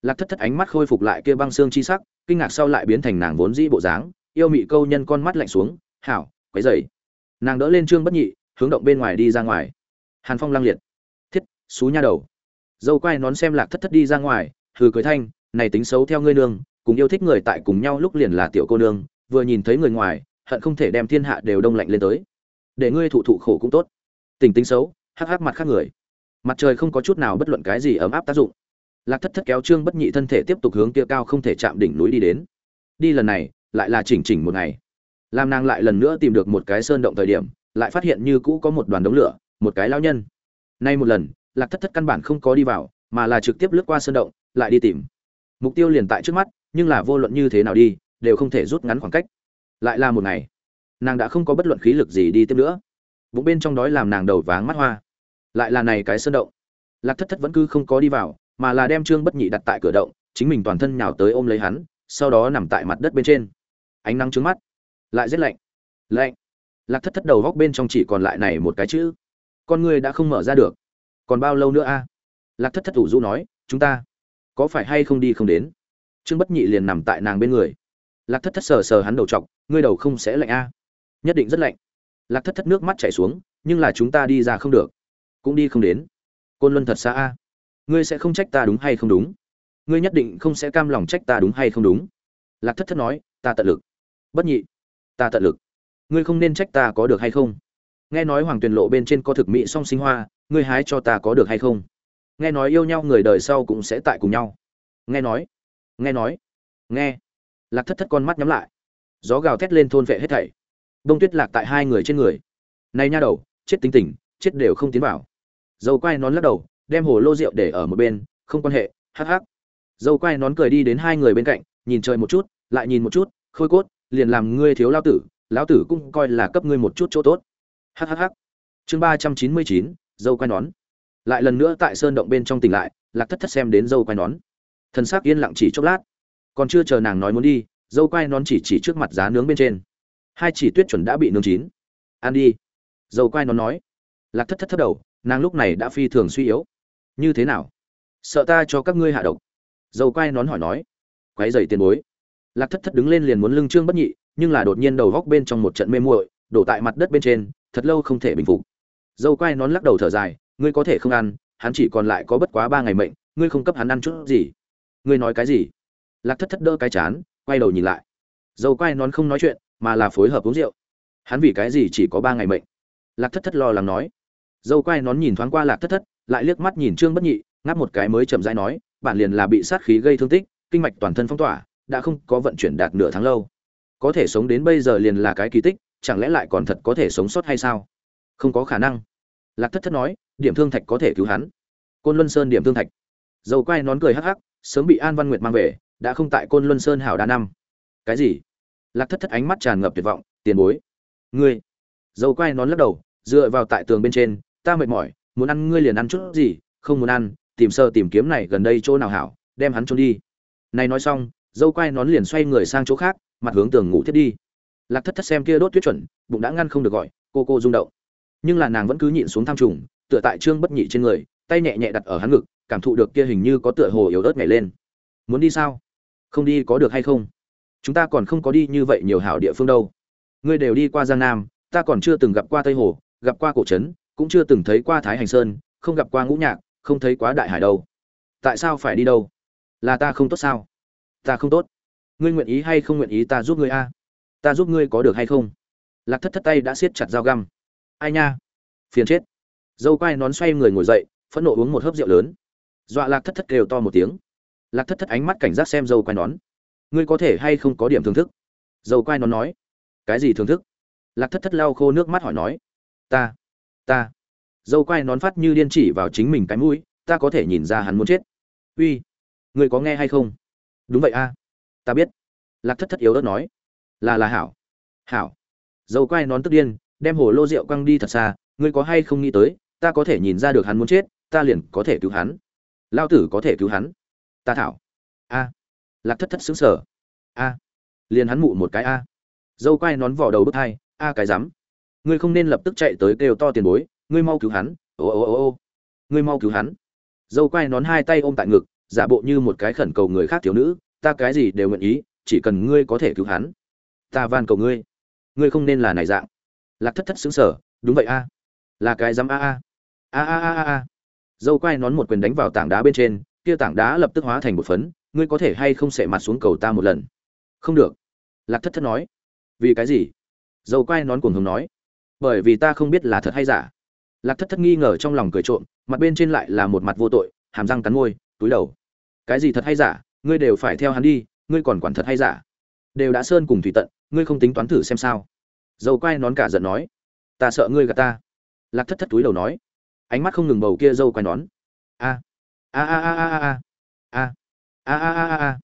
Lạc thất thất ánh mắt khôi phục lại kia băng xương chi sắc, kinh ngạc sau lại biến thành nàng vốn dĩ bộ dáng, yêu mị câu nhân con mắt lạnh xuống, hảo, quấy dậy nàng đỡ lên trương bất nhị, hướng động bên ngoài đi ra ngoài. Hàn phong lăng liệt. Thiết, xú nha đầu. Dâu quai nón xem lạc thất thất đi ra ngoài, hừ cười thanh, này tính xấu theo ngươi nương, cùng yêu thích người tại cùng nhau lúc liền là tiểu cô nương, vừa nhìn thấy người ngoài, hận không thể đem thiên hạ đều đông lạnh lên tới. Để ngươi thụ thụ khổ cũng tốt. Tình tính xấu, hắc hắc mặt khác người. Mặt trời không có chút nào bất luận cái gì ấm áp tác dụng lạc thất thất kéo trương bất nhị thân thể tiếp tục hướng kia cao không thể chạm đỉnh núi đi đến. Đi lần này, lại là chỉnh chỉnh một ngày. Làm nàng lại lần nữa tìm được một cái sơn động thời điểm, lại phát hiện như cũ có một đoàn đống lửa, một cái lao nhân. Nay một lần, lạc thất thất căn bản không có đi vào, mà là trực tiếp lướt qua sơn động, lại đi tìm. Mục tiêu liền tại trước mắt, nhưng là vô luận như thế nào đi, đều không thể rút ngắn khoảng cách. Lại là một ngày, nàng đã không có bất luận khí lực gì đi tiếp nữa. Bụng bên trong đói làm nàng đầu váng mắt hoa. Lại là này cái sơn động. Lạc thất thất vẫn cứ không có đi vào mà là đem trương bất nhị đặt tại cửa động, chính mình toàn thân nhào tới ôm lấy hắn, sau đó nằm tại mặt đất bên trên. Ánh nắng trướng mắt, lại rét lạnh. Lạnh. Lạc thất thất đầu góc bên trong chỉ còn lại này một cái chữ. Con người đã không mở ra được. Còn bao lâu nữa a? Lạc thất thất ủ u nói, chúng ta có phải hay không đi không đến? Trương bất nhị liền nằm tại nàng bên người. Lạc thất thất sờ sờ hắn đầu t ngươi đầu không sẽ lạnh a? Nhất định rất lạnh. Lạc thất thất nước mắt chảy xuống, nhưng là chúng ta đi ra không được. Cũng đi không đến. Côn luân thật xa a? Ngươi sẽ không trách ta đúng hay không đúng? Ngươi nhất định không sẽ cam lòng trách ta đúng hay không đúng. Lạc thất thất nói, ta tận lực. Bất nhị, ta tận lực. Ngươi không nên trách ta có được hay không? Nghe nói hoàng tuyền lộ bên trên có thực mỹ song sinh hoa, ngươi hái cho ta có được hay không? Nghe nói yêu nhau người đời sau cũng sẽ tại cùng nhau. Nghe nói nghe nói, nghe. Lạc thất thất con mắt nhắm lại. Gió gào thét lên thôn vệ hết thảy. Đông tuyết lạc tại hai người trên người. Này nha đầu, chết tính tình, chết đều không tiến vào. Dầu quai nón lắc đầu đem hồ lô rượu để ở một bên, không quan hệ, hắc hắc. Dâu quai nón cười đi đến hai người bên cạnh, nhìn trời một chút, lại nhìn một chút, khôi cốt, liền làm ngươi thiếu lao tử, lão tử cũng coi là cấp ngươi một chút chỗ tốt. Hắc chương ba trăm chín mươi chín, dâu quai nón. Lại lần nữa tại sơn động bên trong tỉnh lại, lạc thất thất xem đến dâu quai nón. Thân xác yên lặng chỉ chốc lát. Còn chưa chờ nàng nói muốn đi, dâu quai nón chỉ chỉ trước mặt giá nướng bên trên. Hai chỉ tuyết chuẩn đã bị nướng chín. Ăn đi. Dâu quai nón nói. Lạc thất thất thất đầu, nàng lúc này đã phi thường suy yếu như thế nào? Sợ ta cho các ngươi hạ độc. Dâu quai nón hỏi nói. Quái dày tiền bối. Lạc thất thất đứng lên liền muốn lưng trương bất nhị, nhưng là đột nhiên đầu góc bên trong một trận mê muội, đổ tại mặt đất bên trên, thật lâu không thể bình phục. Dâu quai nón lắc đầu thở dài, ngươi có thể không ăn, hắn chỉ còn lại có bất quá ba ngày mệnh, ngươi không cấp hắn ăn chút gì. Ngươi nói cái gì? Lạc thất thất đỡ cái chán, quay đầu nhìn lại. Dâu quai nón không nói chuyện, mà là phối hợp uống rượu. Hắn vì cái gì chỉ có ba ngày mệnh? Lạc thất thất lo lắng nói dâu quai nón nhìn thoáng qua lạc thất thất, lại liếc mắt nhìn trương bất nhị, ngáp một cái mới chậm rãi nói, bản liền là bị sát khí gây thương tích, kinh mạch toàn thân phong tỏa, đã không có vận chuyển đạt nửa tháng lâu. Có thể sống đến bây giờ liền là cái kỳ tích, chẳng lẽ lại còn thật có thể sống sót hay sao? Không có khả năng. Lạc thất thất nói, điểm thương thạch có thể cứu hắn. Côn luân sơn điểm thương thạch. Dầu quay nón cười hắc hắc, sớm bị an văn nguyệt mang về, đã không tại côn luân sơn hảo đa năm. Cái gì? Lạc thất thất ánh mắt tràn ngập tuyệt vọng, tiền bối. Ngươi. Dầu quay nón lắc đầu, dựa vào tại tường bên trên ta mệt mỏi, muốn ăn ngươi liền ăn chút gì, không muốn ăn, tìm sơ tìm kiếm này gần đây chỗ nào hảo, đem hắn trốn đi. Này nói xong, dâu quay nón liền xoay người sang chỗ khác, mặt hướng tường ngủ thiết đi. Lạc thất thất xem kia đốt tuyết chuẩn, bụng đã ngăn không được gọi, cô cô rung động. Nhưng là nàng vẫn cứ nhịn xuống tham trùng, tựa tại trương bất nhị trên người, tay nhẹ nhẹ đặt ở hắn ngực, cảm thụ được kia hình như có tựa hồ yếu ớt nhảy lên. Muốn đi sao? Không đi có được hay không? Chúng ta còn không có đi như vậy nhiều hảo địa phương đâu. Ngươi đều đi qua giang nam, ta còn chưa từng gặp qua tây hồ, gặp qua cổ trấn cũng chưa từng thấy qua thái hành sơn, không gặp qua ngũ nhạc, không thấy quá đại hải đâu. Tại sao phải đi đâu? Là ta không tốt sao? Ta không tốt. Ngươi nguyện ý hay không nguyện ý ta giúp ngươi a? Ta giúp ngươi có được hay không? Lạc thất thất tay đã siết chặt dao găm. Ai nha? Phiền chết. Dâu quai nón xoay người ngồi dậy, phẫn nộ uống một hớp rượu lớn. Dọa lạc thất thất kêu to một tiếng. Lạc thất thất ánh mắt cảnh giác xem dâu quai nón. Ngươi có thể hay không có điểm thưởng thức? Dâu quai nón nói. Cái gì thưởng thức? Lạc thất thất lau khô nước mắt hỏi nói. Ta ta. Dâu quai nón phát như điên chỉ vào chính mình cái mũi, ta có thể nhìn ra hắn muốn chết. Uy ngươi có nghe hay không? Đúng vậy a. Ta biết. Lạc thất thất yếu ớt nói. Là là hảo. Hảo. Dâu quai nón tức điên, đem hồ lô rượu quăng đi thật xa, ngươi có hay không nghĩ tới, ta có thể nhìn ra được hắn muốn chết, ta liền có thể cứu hắn. Lao tử có thể cứu hắn. Ta thảo. A. Lạc thất thất xứng sở a. Liền hắn mụ một cái a. Dâu quai nón vỏ đầu bức hai, a cái rắm ngươi không nên lập tức chạy tới kêu to tiền bối, ngươi mau cứu hắn, ô ô ô ô, ngươi mau cứu hắn. Dâu quai nón hai tay ôm tại ngực, giả bộ như một cái khẩn cầu người khác thiếu nữ, ta cái gì đều nguyện ý, chỉ cần ngươi có thể cứu hắn. Ta van cầu ngươi ngươi không nên là này dạng. Lạc thất thất xứng sở đúng vậy a, là cái dám a a a a a a dâu quai nón một quyền đánh vào tảng đá bên trên, kia tảng đá lập tức hóa thành một phấn, ngươi có thể hay không sệ mặt xuống cầu ta một lần? Không được. Lạc thất thất nói. Vì cái gì? Dâu quai nón cuồng hùng nói bởi vì ta không biết là thật hay giả lạc thất thất nghi ngờ trong lòng cười trộm mặt bên trên lại là một mặt vô tội hàm răng cắn môi túi đầu cái gì thật hay giả ngươi đều phải theo hắn đi ngươi còn quản thật hay giả đều đã sơn cùng thủy tận ngươi không tính toán thử xem sao dâu quai nón cả giận nói ta sợ ngươi gạt ta lạc thất thất túi đầu nói ánh mắt không ngừng bầu kia dâu quai nón a a a a a a a a a a a a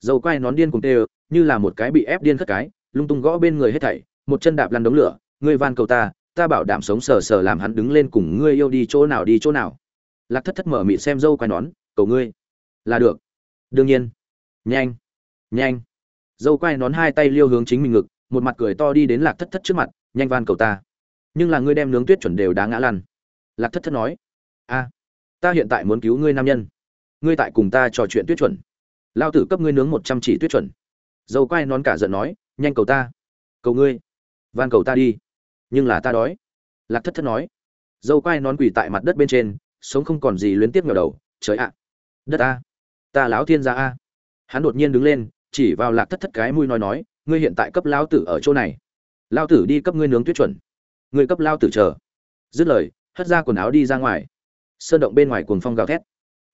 dâu quai nón điên cùng tê như là một cái bị ép điên khất cái lung tung gõ bên người hết thảy một chân đạp lăn đống lửa ngươi van cầu ta ta bảo đảm sống sờ sờ làm hắn đứng lên cùng ngươi yêu đi chỗ nào đi chỗ nào. Lạc thất thất mở mịt xem dâu quai nón, cầu ngươi. Là được. Đương nhiên. Nhanh. Nhanh. Dâu quai nón hai tay liêu hướng chính mình ngực, một mặt cười to đi đến lạc thất thất trước mặt, nhanh van cầu ta. Nhưng là ngươi đem nướng tuyết chuẩn đều đá ngã lăn. Lạc thất thất nói. A, ta hiện tại muốn cứu ngươi nam nhân. Ngươi tại cùng ta trò chuyện tuyết chuẩn. Lao tử cấp ngươi nướng một trăm chỉ tuyết chuẩn. Dâu quai nón cả giận nói, nhanh cầu ta. Cầu ngươi. Van cầu ta đi nhưng là ta đói. Lạc thất thất nói. Dâu quai nón quỳ tại mặt đất bên trên, sống không còn gì luyến tiếc ngờ đầu. Trời ạ. Đất a ta láo thiên gia a. Hắn đột nhiên đứng lên, chỉ vào lạc thất thất cái mũi nói nói, ngươi hiện tại cấp lao tử ở chỗ này. Lao tử đi cấp ngươi nướng tuyết chuẩn. Ngươi cấp lao tử chờ. Dứt lời, hất ra quần áo đi ra ngoài. Sơn động bên ngoài cuồng phong gào thét.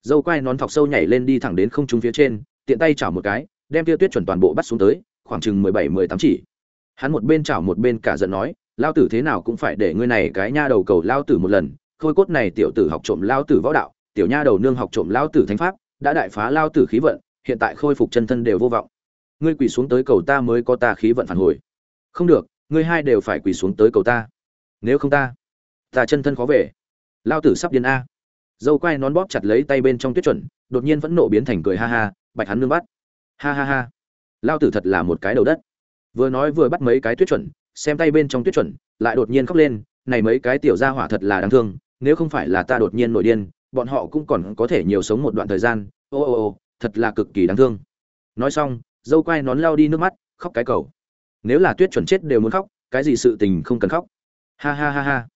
Dâu quai nón thọc sâu nhảy lên đi thẳng đến không trung phía trên, tiện tay chảo một cái, đem tiêu tuyết chuẩn toàn bộ bắt xuống tới, khoảng chừng mười bảy, mười tám chỉ. Hắn một bên chảo một bên cả giận nói lao tử thế nào cũng phải để ngươi này cái nha đầu cầu lao tử một lần, khôi cốt này tiểu tử học trộm lao tử võ đạo, tiểu nha đầu nương học trộm lao tử thánh pháp, đã đại phá lao tử khí vận, hiện tại khôi phục chân thân đều vô vọng. Ngươi quỳ xuống tới cầu ta mới có ta khí vận phản hồi. Không được, ngươi hai đều phải quỳ xuống tới cầu ta. Nếu không ta ta chân thân khó về. Lao tử sắp điên a. Dâu quai nón bóp chặt lấy tay bên trong tuyết chuẩn, đột nhiên vẫn nộ biến thành cười ha ha, bạch hắn nương bắt. Ha ha ha. Lao tử thật là một cái đầu đất. Vừa nói vừa bắt mấy cái tuyết chuẩn xem tay bên trong tuyết chuẩn, lại đột nhiên khóc lên, này mấy cái tiểu gia hỏa thật là đáng thương, nếu không phải là ta đột nhiên nổi điên, bọn họ cũng còn có thể nhiều sống một đoạn thời gian, ô ô ô, thật là cực kỳ đáng thương. Nói xong, dâu quai nón lao đi nước mắt, khóc cái cầu. Nếu là tuyết chuẩn chết đều muốn khóc, cái gì sự tình không cần khóc. Ha ha ha ha.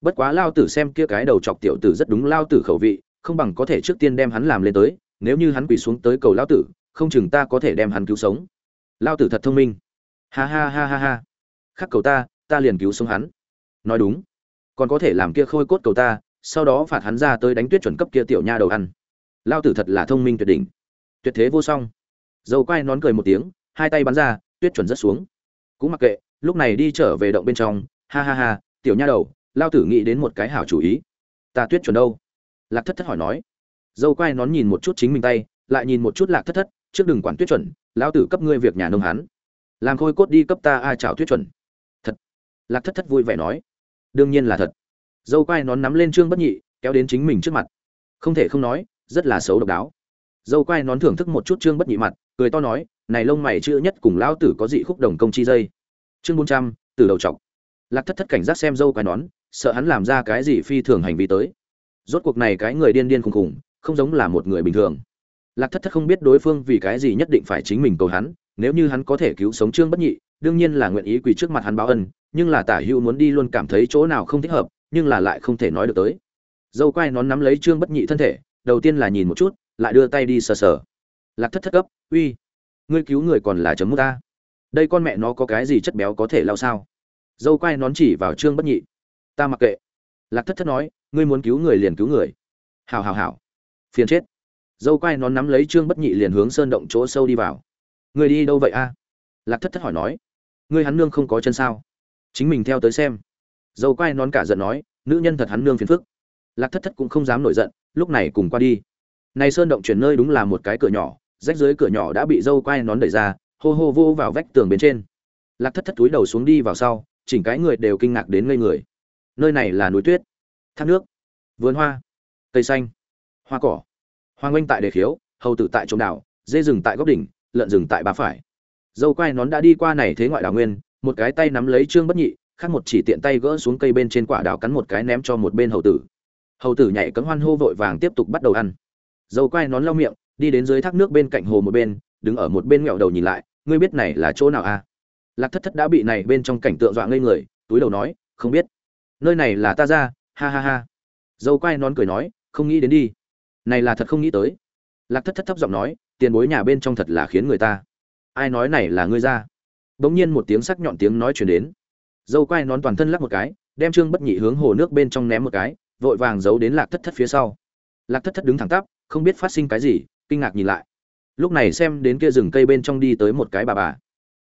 Bất quá lao tử xem kia cái đầu chọc tiểu tử rất đúng lao tử khẩu vị, không bằng có thể trước tiên đem hắn làm lên tới, nếu như hắn quỳ xuống tới cầu lao tử, không chừng ta có thể đem hắn cứu sống. Lao tử thật thông minh. Ha ha ha ha ha khắc cầu ta ta liền cứu sống hắn. Nói đúng. Còn có thể làm kia khôi cốt cầu ta, sau đó phạt hắn ra tới đánh tuyết chuẩn cấp kia tiểu nha đầu ăn. Lao tử thật là thông minh tuyệt đỉnh. Tuyệt thế vô song. Dầu quai nón cười một tiếng, hai tay bắn ra, tuyết chuẩn rất xuống. Cũng mặc kệ, lúc này đi trở về động bên trong, ha ha ha, tiểu nha đầu, lao tử nghĩ đến một cái hảo chủ ý. Ta tuyết chuẩn đâu? Lạc thất thất hỏi nói. Dâu quai nón nhìn một chút chính mình tay, lại nhìn một chút lạc thất thất, trước đừng quản tuyết chuẩn, lao tử cấp ngươi việc nhà nông hán làm khôi cốt đi cấp ta ai chào tuyết chuẩn lạc thất thất vui vẻ nói, đương nhiên là thật. Dâu quai nón nắm lên trương bất nhị, kéo đến chính mình trước mặt. Không thể không nói, rất là xấu độc đáo. Dâu quai nón thưởng thức một chút trương bất nhị mặt, cười to nói, này lông mày chữ nhất cùng lão tử có dị khúc đồng công chi dây. Chương bốn trăm, từ đầu chọc. Lạc thất thất cảnh giác xem dâu quai nón, sợ hắn làm ra cái gì phi thường hành vi tới. Rốt cuộc này cái người điên điên khùng khùng, không giống là một người bình thường. Lạc thất thất không biết đối phương vì cái gì nhất định phải chính mình cầu hắn, nếu như hắn có thể cứu sống trương bất nhị đương nhiên là nguyện ý quỳ trước mặt hắn báo ân, nhưng là tả hữu muốn đi luôn cảm thấy chỗ nào không thích hợp, nhưng là lại không thể nói được tới. Dâu quai nón nắm lấy trương bất nhị thân thể, đầu tiên là nhìn một chút, lại đưa tay đi sờ sờ. Lạc thất thất cấp uy, ngươi cứu người còn là chấm mút ta. Đây con mẹ nó có cái gì chất béo có thể lao sao? Dâu quai nón chỉ vào trương bất nhị. Ta mặc kệ. Lạc thất thất nói, ngươi muốn cứu người liền cứu người. Hảo hảo hảo. Phiền chết. Dâu quai nón nắm lấy trương bất nhị liền hướng sơn động chỗ sâu đi vào. Ngươi đi đâu vậy a? Lạc thất thất hỏi nói ngươi hắn nương không có chân sao? Chính mình theo tới xem. Dâu quai nón cả giận nói, nữ nhân thật hắn nương phiền phức. Lạc thất thất cũng không dám nổi giận, lúc này cùng qua đi. Này sơn động chuyển nơi đúng là một cái cửa nhỏ, rách dưới cửa nhỏ đã bị dâu quai nón đẩy ra, hô hô vô vào vách tường bên trên. Lạc thất thất túi đầu xuống đi vào sau, chỉnh cái người đều kinh ngạc đến ngây người. Nơi này là núi tuyết, thác nước, vườn hoa, cây xanh, hoa cỏ. Hoa oanh tại đề khiếu, hầu tử tại trống đảo, dê rừng tại góc đỉnh, lợn rừng tại bá phải dâu quai nón đã đi qua này thế ngoại đảo nguyên, một cái tay nắm lấy trương bất nhị, khác một chỉ tiện tay gỡ xuống cây bên trên quả đào cắn một cái ném cho một bên hầu tử. Hầu tử nhảy cấm hoan hô vội vàng tiếp tục bắt đầu ăn. Dâu quai nón lau miệng, đi đến dưới thác nước bên cạnh hồ một bên, đứng ở một bên nghẹo đầu nhìn lại, ngươi biết này là chỗ nào à? Lạc thất thất đã bị này bên trong cảnh tượng dọa ngây người, túi đầu nói, không biết. Nơi này là ta ra, ha ha ha. Dâu quai nón cười nói, không nghĩ đến đi. Này là thật không nghĩ tới. Lạc thất thất thấp giọng nói, tiền bối nhà bên trong thật là khiến người ta ai nói này là ngươi ra? Bỗng nhiên một tiếng sắc nhọn tiếng nói chuyển đến. Dâu quai nón toàn thân lắc một cái, đem trương bất nhị hướng hồ nước bên trong ném một cái, vội vàng giấu đến lạc thất thất phía sau. Lạc thất thất đứng thẳng tắp, không biết phát sinh cái gì, kinh ngạc nhìn lại. Lúc này xem đến kia rừng cây bên trong đi tới một cái bà bà.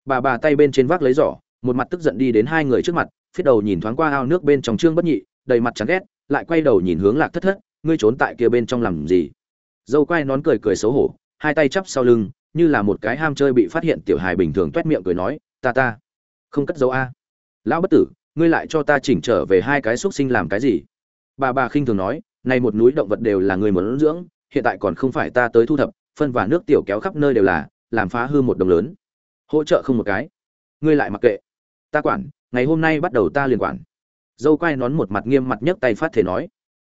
Bà bà tay bên trên vác lấy giỏ, một mặt tức giận đi đến hai người trước mặt phiết đầu nhìn thoáng qua ao nước bên trong trương bất nhị, đầy mặt chán ghét, lại quay đầu nhìn hướng lạc thất thất, ngươi trốn tại kia bên trong làm gì? Dâu quai nón cười cười xấu hổ hai tay chắp sau lưng, như là một cái ham chơi bị phát hiện tiểu hài bình thường toét miệng cười nói, ta ta, không cất dấu a. Lão bất tử, ngươi lại cho ta chỉnh trở về hai cái xúc sinh làm cái gì? Bà bà khinh thường nói, này một núi động vật đều là người muốn dưỡng, hiện tại còn không phải ta tới thu thập, phân và nước tiểu kéo khắp nơi đều là, làm phá hư một đồng lớn. Hỗ trợ không một cái. Ngươi lại mặc kệ. Ta quản, ngày hôm nay bắt đầu ta liền quản. Dâu quai nón một mặt nghiêm mặt nhấc tay phát thể nói,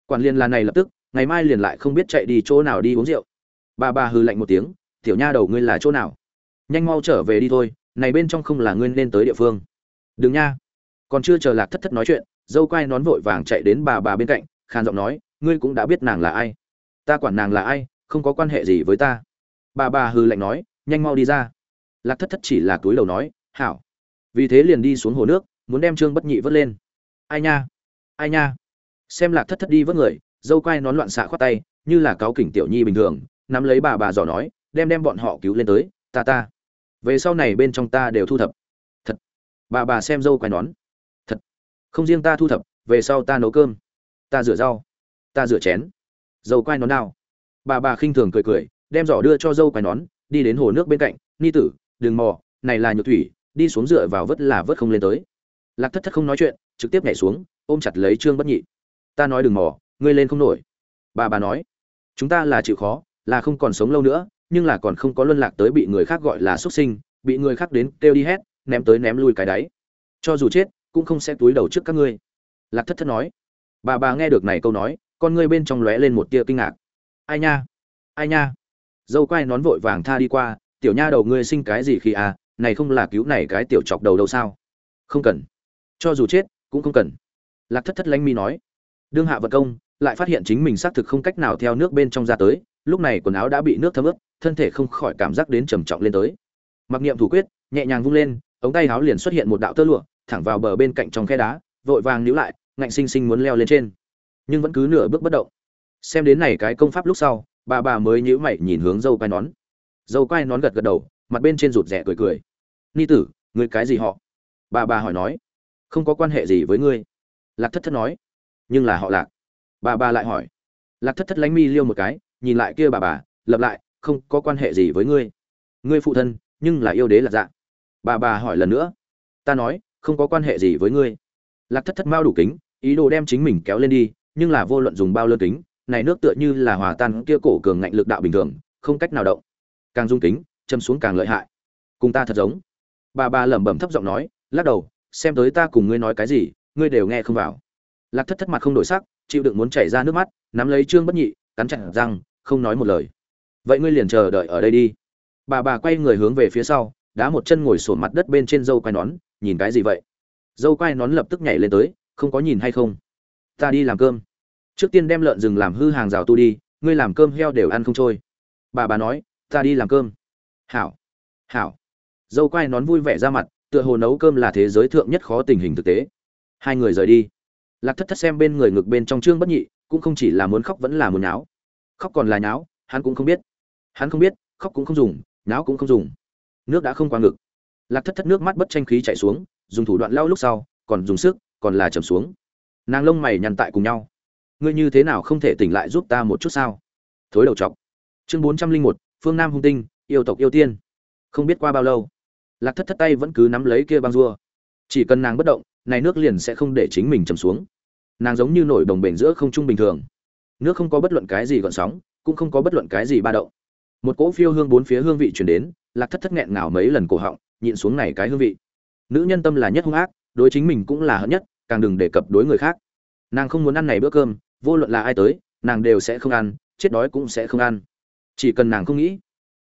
quản liên là này lập tức, ngày mai liền lại không biết chạy đi chỗ nào đi uống rượu bà bà hư lạnh một tiếng, tiểu nha đầu ngươi là chỗ nào? Nhanh mau trở về đi thôi, này bên trong không là ngươi nên tới địa phương. Đừng nha. Còn chưa chờ lạc thất thất nói chuyện, dâu quai nón vội vàng chạy đến bà bà bên cạnh, khàn giọng nói, ngươi cũng đã biết nàng là ai. Ta quản nàng là ai, không có quan hệ gì với ta. Bà bà hư lạnh nói, nhanh mau đi ra. Lạc thất thất chỉ là túi đầu nói, hảo. Vì thế liền đi xuống hồ nước, muốn đem trương bất nhị vớt lên. Ai nha ai nha. Xem lạc thất thất đi vớt người, dâu quai nón loạn xạ khoát tay, như là cáo kỉnh tiểu nhi bình thường nắm lấy bà bà dò nói, đem đem bọn họ cứu lên tới, ta ta. Về sau này bên trong ta đều thu thập. Thật. Bà bà xem dâu quai nón. Thật. Không riêng ta thu thập, về sau ta nấu cơm. Ta rửa rau. Ta rửa chén. Dâu quai nón nào. Bà bà khinh thường cười cười, đem giỏ đưa cho dâu quai nón, đi đến hồ nước bên cạnh, ni tử, đừng mò, này là nhược thủy, đi xuống dựa vào vớt là vớt không lên tới. Lạc thất thất không nói chuyện, trực tiếp nhảy xuống, ôm chặt lấy trương bất nhị. Ta nói đừng mò, ngươi lên không nổi. Bà bà nói, chúng ta là chịu khó là không còn sống lâu nữa, nhưng là còn không có luân lạc tới bị người khác gọi là xuất sinh, bị người khác đến kêu đi hết, ném tới ném lui cái đáy. Cho dù chết, cũng không sẽ túi đầu trước các ngươi. Lạc thất thất nói. Bà bà nghe được này câu nói, con ngươi bên trong lóe lên một tia kinh ngạc. Ai nha ai nha, dâu quai nón vội vàng tha đi qua, tiểu nha đầu ngươi sinh cái gì khi à này không là cứu này cái tiểu chọc đầu đâu sao? Không cần, cho dù chết, cũng không cần. Lạc thất thất lanh mi nói. Đương hạ vật công lại phát hiện chính mình xác thực không cách nào theo nước bên trong ra tới lúc này quần áo đã bị nước thấm ướt, thân thể không khỏi cảm giác đến trầm trọng lên tới. Mặc niệm thủ quyết, nhẹ nhàng vung lên, ống tay áo liền xuất hiện một đạo tơ lụa, thẳng vào bờ bên cạnh trong khe đá, vội vàng níu lại, ngạnh sinh sinh muốn leo lên trên. Nhưng vẫn cứ nửa bước bất động. Xem đến này cái công pháp lúc sau, bà bà mới nhíu mày nhìn hướng dâu quai nón. Dâu quai nón gật gật đầu, mặt bên trên rụt rẻ cười cười. Ni tử người cái gì họ? Bà bà hỏi nói. Không có quan hệ gì với ngươi. Lạc thất thất nói. Nhưng là họ lạc. Bà bà lại hỏi. Lạc thất thất lánh mi liêu một cái nhìn lại kia bà bà, lập lại, không có quan hệ gì với ngươi. Ngươi phụ thân, nhưng là yêu đế lạc dạ. Bà bà hỏi lần nữa. Ta nói, không có quan hệ gì với ngươi. Lạc thất thất mau đủ kính, ý đồ đem chính mình kéo lên đi, nhưng là vô luận dùng bao lơ kính, này nước tựa như là hòa tan kia cổ cường ngạnh lực đạo bình thường, không cách nào động. Càng dung kính, châm xuống càng lợi hại. Cùng ta thật giống. Bà bà lẩm bẩm thấp giọng nói, lắc đầu, xem tới ta cùng ngươi nói cái gì, ngươi đều nghe không vào. Lạc thất thất mặt không đổi sắc, chịu đựng muốn chảy ra nước mắt, nắm lấy trương bất nhị, cắn chặt răng không nói một lời. Vậy ngươi liền chờ đợi ở đây đi. Bà bà quay người hướng về phía sau, đá một chân ngồi sổn mặt đất bên trên dâu quai nón, nhìn cái gì vậy? Dâu quai nón lập tức nhảy lên tới, không có nhìn hay không? Ta đi làm cơm. Trước tiên đem lợn rừng làm hư hàng rào tu đi, ngươi làm cơm heo đều ăn không trôi. Bà bà nói, ta đi làm cơm. Hảo. Hảo. Dâu quai nón vui vẻ ra mặt, tựa hồ nấu cơm là thế giới thượng nhất khó tình hình thực tế. Hai người rời đi. Lạc thất thất xem bên người ngực bên trong trương bất nhị, cũng không chỉ là muốn khóc vẫn là muốn náo khóc còn là nháo, hắn cũng không biết. Hắn không biết, khóc cũng không dùng, nháo cũng không dùng. Nước đã không qua ngực. Lạc thất thất nước mắt bất tranh khí chạy xuống, dùng thủ đoạn lau lúc sau, còn dùng sức, còn là chầm xuống. Nàng lông mày nhằn tại cùng nhau. Ngươi như thế nào không thể tỉnh lại giúp ta một chút sao? Thối đầu chọc. Chương bốn trăm linh một, phương nam hung tinh, yêu tộc yêu tiên. Không biết qua bao lâu, lạc thất thất tay vẫn cứ nắm lấy kia băng rua. Chỉ cần nàng bất động, này nước liền sẽ không để chính mình chầm xuống. Nàng giống như nổi đồng bể giữa không trung bình thường nước không có bất luận cái gì gợn sóng, cũng không có bất luận cái gì ba động. Một cỗ phiêu hương bốn phía hương vị chuyển đến, lạc thất thất nghẹn ngào mấy lần cổ họng, nhịn xuống này cái hương vị. Nữ nhân tâm là nhất hung ác, đối chính mình cũng là hận nhất, càng đừng đề cập đối người khác. Nàng không muốn ăn này bữa cơm, vô luận là ai tới, nàng đều sẽ không ăn, chết đói cũng sẽ không ăn. Chỉ cần nàng không nghĩ.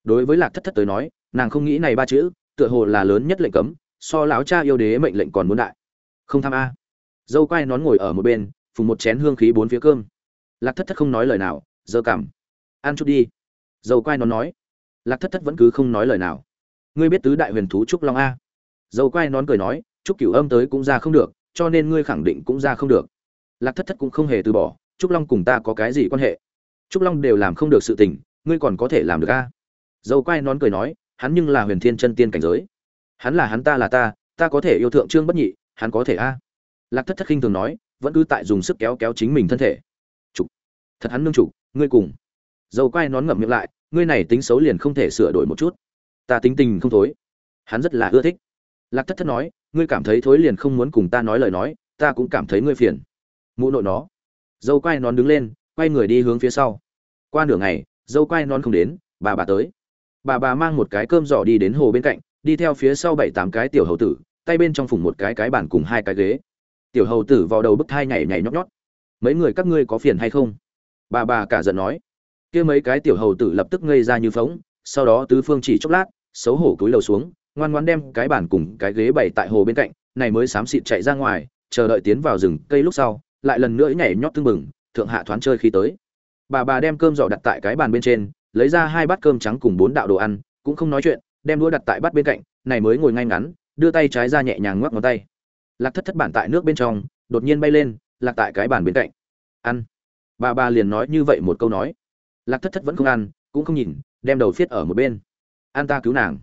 Đối với lạc thất thất tới nói, nàng không nghĩ này ba chữ, tựa hồ là lớn nhất lệnh cấm, so lão cha yêu đế mệnh lệnh còn muốn đại. Không tham a. Dâu quai nón ngồi ở một bên, phùng một chén hương khí bốn phía cơm lạc thất thất không nói lời nào dơ cảm ăn chút đi. Dâu quai nón nói. Lạc thất thất vẫn cứ không nói lời nào. Ngươi biết tứ đại huyền thú trúc long a. Dâu quai nón cười nói, trúc cửu âm tới cũng ra không được, cho nên ngươi khẳng định cũng ra không được. Lạc thất thất cũng không hề từ bỏ, trúc long cùng ta có cái gì quan hệ? Trúc long đều làm không được sự tình, ngươi còn có thể làm được a. Dâu quai nón cười nói, hắn nhưng là huyền thiên chân tiên cảnh giới. Hắn là hắn ta là ta ta có thể yêu thượng trương bất nhị, hắn có thể a. Lạc thất thất khinh thường nói, vẫn cứ tại dùng sức kéo kéo chính mình thân thể thật hắn nương chủ, ngươi cùng. Dâu quai nón ngậm miệng lại ngươi này tính xấu liền không thể sửa đổi một chút. Ta tính tình không thối. Hắn rất là ưa thích. Lạc thất thất nói ngươi cảm thấy thối liền không muốn cùng ta nói lời nói ta cũng cảm thấy ngươi phiền. Mụ nội nó. Dâu quai nón đứng lên quay người đi hướng phía sau. Qua nửa ngày dâu quai nón không đến bà bà tới. Bà bà mang một cái cơm giỏ đi đến hồ bên cạnh đi theo phía sau bảy tám cái tiểu hầu tử tay bên trong phủng một cái cái bàn cùng hai cái ghế. Tiểu hầu tử vào đầu bức thai nhảy nhảy nhót nhót. Mấy người các ngươi có phiền hay không? Bà bà cả giận nói. Kia mấy cái tiểu hầu tử lập tức ngây ra như phóng sau đó tứ phương chỉ chốc lát, xấu hổ cúi đầu xuống, ngoan ngoan đem cái bàn cùng cái ghế bày tại hồ bên cạnh, này mới xám xịt chạy ra ngoài, chờ đợi tiến vào rừng cây lúc sau, lại lần nữa nhảy nhót tưng bừng, thượng hạ thoáng chơi khi tới. Bà bà đem cơm giỏ đặt tại cái bàn bên trên, lấy ra hai bát cơm trắng cùng bốn đạo đồ ăn, cũng không nói chuyện, đem đũa đặt tại bát bên cạnh, này mới ngồi ngay ngắn, đưa tay trái ra nhẹ nhàng ngoắc ngón tay. Lạc thất thất bản tại nước bên trong, đột nhiên bay lên, lạc tại cái bàn bên cạnh. Ăn bà bà liền nói như vậy một câu nói. Lạc thất thất vẫn không ăn, cũng không nhìn, đem đầu phiết ở một bên. An ta cứu nàng.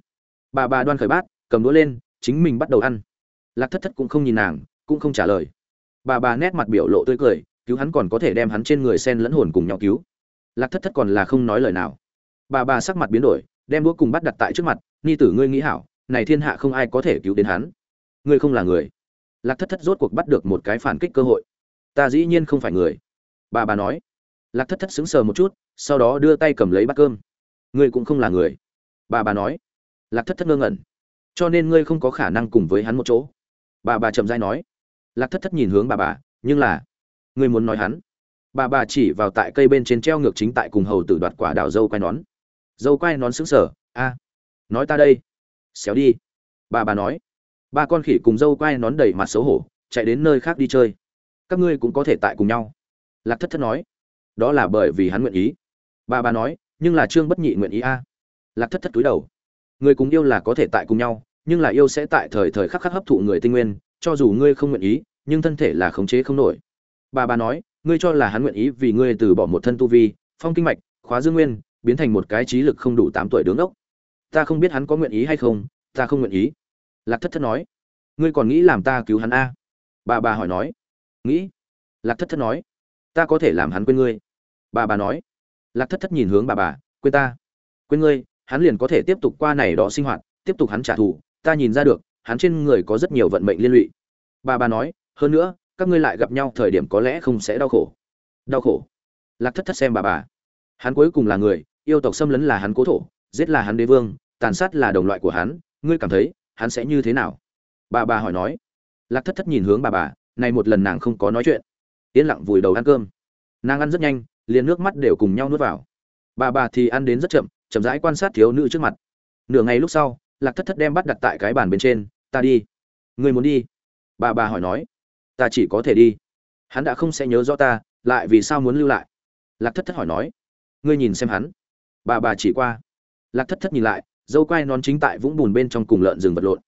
Bà bà đoan khởi bát, cầm đũa lên, chính mình bắt đầu ăn. Lạc thất thất cũng không nhìn nàng, cũng không trả lời. Bà bà nét mặt biểu lộ tươi cười, cứu hắn còn có thể đem hắn trên người sen lẫn hồn cùng nhau cứu. Lạc thất thất còn là không nói lời nào. Bà bà sắc mặt biến đổi, đem đũa cùng bắt đặt tại trước mặt, ni tử ngươi nghĩ hảo, này thiên hạ không ai có thể cứu đến hắn. Ngươi không là người. Lạc thất thất rốt cuộc bắt được một cái phản kích cơ hội. Ta dĩ nhiên không phải người bà bà nói. Lạc thất thất sững sờ một chút, sau đó đưa tay cầm lấy bát cơm. Ngươi cũng không là người. Bà bà nói. Lạc thất thất ngơ ngẩn. Cho nên ngươi không có khả năng cùng với hắn một chỗ. Bà bà chậm dai nói. Lạc thất thất nhìn hướng bà bà, nhưng là, ngươi muốn nói hắn. Bà bà chỉ vào tại cây bên trên treo ngược chính tại cùng hầu tử đoạt quả đào dâu quai nón. Dâu quai nón xứng sở a, nói ta đây. Xéo đi. Bà bà nói. Ba con khỉ cùng dâu quai nón đầy mặt xấu hổ, chạy đến nơi khác đi chơi. Các ngươi cũng có thể tại cùng nhau lạc thất thất nói, đó là bởi vì hắn nguyện ý. Bà bà nói, nhưng là trương bất nhị nguyện ý a. Lạc thất thất túi đầu, người cùng yêu là có thể tại cùng nhau, nhưng là yêu sẽ tại thời thời khắc khắc hấp thụ người tinh nguyên, cho dù ngươi không nguyện ý, nhưng thân thể là khống chế không nổi. Bà bà nói, ngươi cho là hắn nguyện ý vì ngươi từ bỏ một thân tu vi, phong kinh mạch, khóa dương nguyên, biến thành một cái trí lực không đủ tám tuổi đứng ốc. Ta không biết hắn có nguyện ý hay không, ta không nguyện ý. Lạc thất thất nói, ngươi còn nghĩ làm ta cứu hắn a? Bà bà hỏi nói, nghĩ. Lạc thất thất nói ta có thể làm hắn quên ngươi. Bà bà nói. Lạc thất thất nhìn hướng bà bà, quên ta. Quên ngươi, hắn liền có thể tiếp tục qua này đó sinh hoạt, tiếp tục hắn trả thù, ta nhìn ra được, hắn trên người có rất nhiều vận mệnh liên lụy. Bà bà nói, hơn nữa, các ngươi lại gặp nhau thời điểm có lẽ không sẽ đau khổ. Đau khổ. Lạc thất thất xem bà bà. Hắn cuối cùng là người, yêu tộc xâm lấn là hắn cố thổ, giết là hắn đế vương, tàn sát là đồng loại của hắn, ngươi cảm thấy, hắn sẽ như thế nào? Bà bà hỏi nói. Lạc thất thất nhìn hướng bà bà, này một lần nàng không có nói chuyện yên lặng vùi đầu ăn cơm. Nàng ăn rất nhanh, liền nước mắt đều cùng nhau nuốt vào. Bà bà thì ăn đến rất chậm chậm rãi quan sát thiếu nữ trước mặt. Nửa ngày lúc sau, lạc thất thất đem bắt đặt tại cái bàn bên trên, ta đi. Người muốn đi? Bà bà hỏi nói. Ta chỉ có thể đi. Hắn đã không sẽ nhớ rõ ta, lại vì sao muốn lưu lại? Lạc thất thất hỏi nói. Ngươi nhìn xem hắn. Bà bà chỉ qua. Lạc thất thất nhìn lại, dâu quai non chính tại vũng bùn bên trong cùng lợn rừng vật lộn.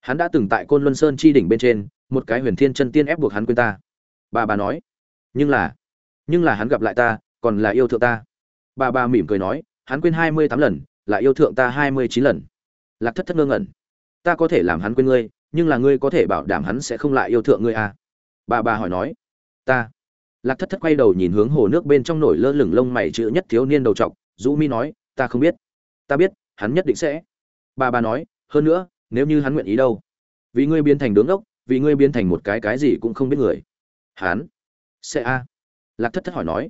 Hắn đã từng tại côn luân sơn chi đỉnh bên trên, một cái huyền thiên chân tiên ép buộc hắn quên ta. Bà bà nói nhưng là nhưng là hắn gặp lại ta, còn là yêu thượng ta. Bà bà mỉm cười nói, hắn quên hai mươi tám lần lại yêu thượng ta hai mươi chín lần. Lạc thất thất ngơ ngẩn. Ta có thể làm hắn quên ngươi, nhưng là ngươi có thể bảo đảm hắn sẽ không lại yêu thượng ngươi à? Bà bà hỏi nói. Ta. Lạc thất thất quay đầu nhìn hướng hồ nước bên trong nổi lơ lửng lông mày chữ nhất thiếu niên đầu trọc dũ mi nói, ta không biết. Ta biết, hắn nhất định sẽ. Bà bà nói, hơn nữa, nếu như hắn nguyện ý đâu? Vì ngươi biến thành đứng ốc vì ngươi biến thành một cái cái gì cũng không biết người. Hắn sẽ a. Lạc thất thất hỏi nói.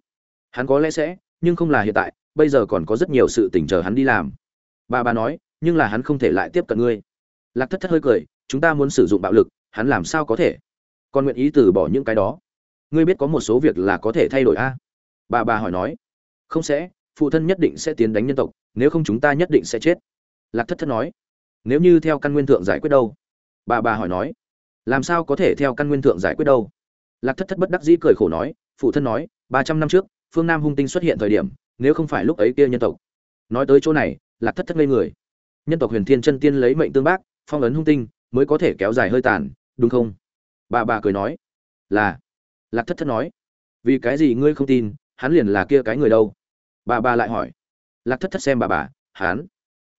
Hắn có lẽ sẽ, nhưng không là hiện tại, bây giờ còn có rất nhiều sự tỉnh chờ hắn đi làm. Bà bà nói, nhưng là hắn không thể lại tiếp cận ngươi. Lạc thất thất hơi cười, chúng ta muốn sử dụng bạo lực, hắn làm sao có thể? Còn nguyện ý từ bỏ những cái đó. Ngươi biết có một số việc là có thể thay đổi a? Bà bà hỏi nói. Không sẽ, phụ thân nhất định sẽ tiến đánh nhân tộc, nếu không chúng ta nhất định sẽ chết. Lạc thất thất nói. Nếu như theo căn nguyên thượng giải quyết đâu? Bà bà hỏi nói. Làm sao có thể theo căn nguyên thượng giải quyết đâu? Lạc thất thất bất đắc dĩ cười khổ nói, phụ thân nói, ba trăm năm trước, phương nam hung tinh xuất hiện thời điểm, nếu không phải lúc ấy kia nhân tộc. Nói tới chỗ này, lạc thất thất ngây người. Nhân tộc huyền thiên chân tiên lấy mệnh tương bác, phong ấn hung tinh, mới có thể kéo dài hơi tàn, đúng không? Bà bà cười nói, là. Lạc thất thất nói, vì cái gì ngươi không tin, hắn liền là kia cái người đâu? Bà bà lại hỏi, lạc thất thất xem bà bà, hắn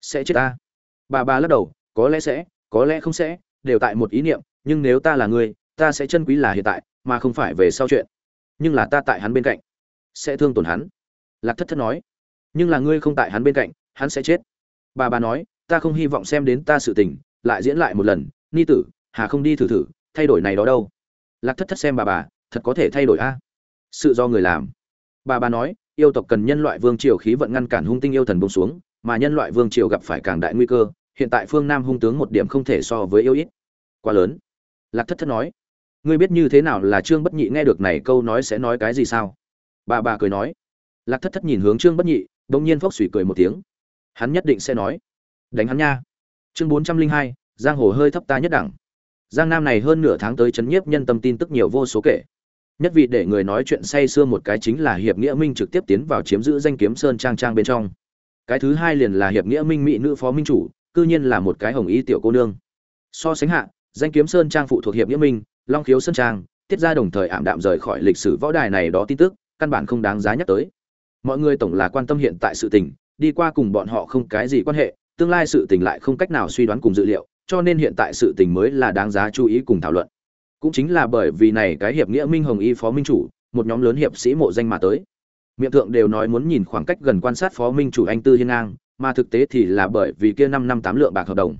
sẽ chết ta? Bà bà lắc đầu, có lẽ sẽ, có lẽ không sẽ, đều tại một ý niệm, nhưng nếu ta là ngươi ta sẽ chân quý là hiện tại mà không phải về sau chuyện. Nhưng là ta tại hắn bên cạnh, sẽ thương tổn hắn. Lạc thất thất nói. Nhưng là ngươi không tại hắn bên cạnh, hắn sẽ chết. Bà bà nói, ta không hy vọng xem đến ta sự tình, lại diễn lại một lần, ni tử, hà không đi thử thử, thay đổi này đó đâu. Lạc thất thất xem bà bà, thật có thể thay đổi a? Sự do người làm. Bà bà nói, yêu tộc cần nhân loại vương triều khí vận ngăn cản hung tinh yêu thần bông xuống, mà nhân loại vương triều gặp phải càng đại nguy cơ, hiện tại phương nam hung tướng một điểm không thể so với yêu ít. Quá lớn. Lạc thất thất nói ngươi biết như thế nào là trương bất nhị nghe được này câu nói sẽ nói cái gì sao? Bà bà cười nói. Lạc thất thất nhìn hướng trương bất nhị đ ỗ n g nhiên phốc suy cười một tiếng. Hắn nhất định sẽ nói. Đánh hắn nha. Chương bốn trăm linh hai, giang hồ hơi thấp ta nhất đẳng. Giang nam này hơn nửa tháng tới chấn nhiếp nhân tâm tin tức nhiều vô số kể. Nhất vị để người nói chuyện say sưa một cái chính là hiệp nghĩa minh trực tiếp tiến vào chiếm giữ danh kiếm sơn trang trang bên trong. Cái thứ hai liền là hiệp nghĩa minh mỹ nữ phó minh chủ, cư nhiên là một cái hồng ý tiểu cô nương. So sánh hạ, danh kiếm sơn trang phụ thuộc hiệp nghĩa minh long khiếu sơn trang, tiết ra đồng thời ảm đạm rời khỏi lịch sử võ đài này đó tin tức, căn bản không đáng giá nhắc tới. Mọi người tổng là quan tâm hiện tại sự tình, đi qua cùng bọn họ không cái gì quan hệ, tương lai sự tình lại không cách nào suy đoán cùng dự liệu, cho nên hiện tại sự tình mới là đáng giá chú ý cùng thảo luận. Cũng chính là bởi vì này cái hiệp nghĩa minh hồng y phó minh chủ, một nhóm lớn hiệp sĩ mộ danh mà tới. Miệng thượng đều nói muốn nhìn khoảng cách gần quan sát phó minh chủ anh tư hiên ngang, mà thực tế thì là bởi vì kia năm năm tám lượng bạc hợp đồng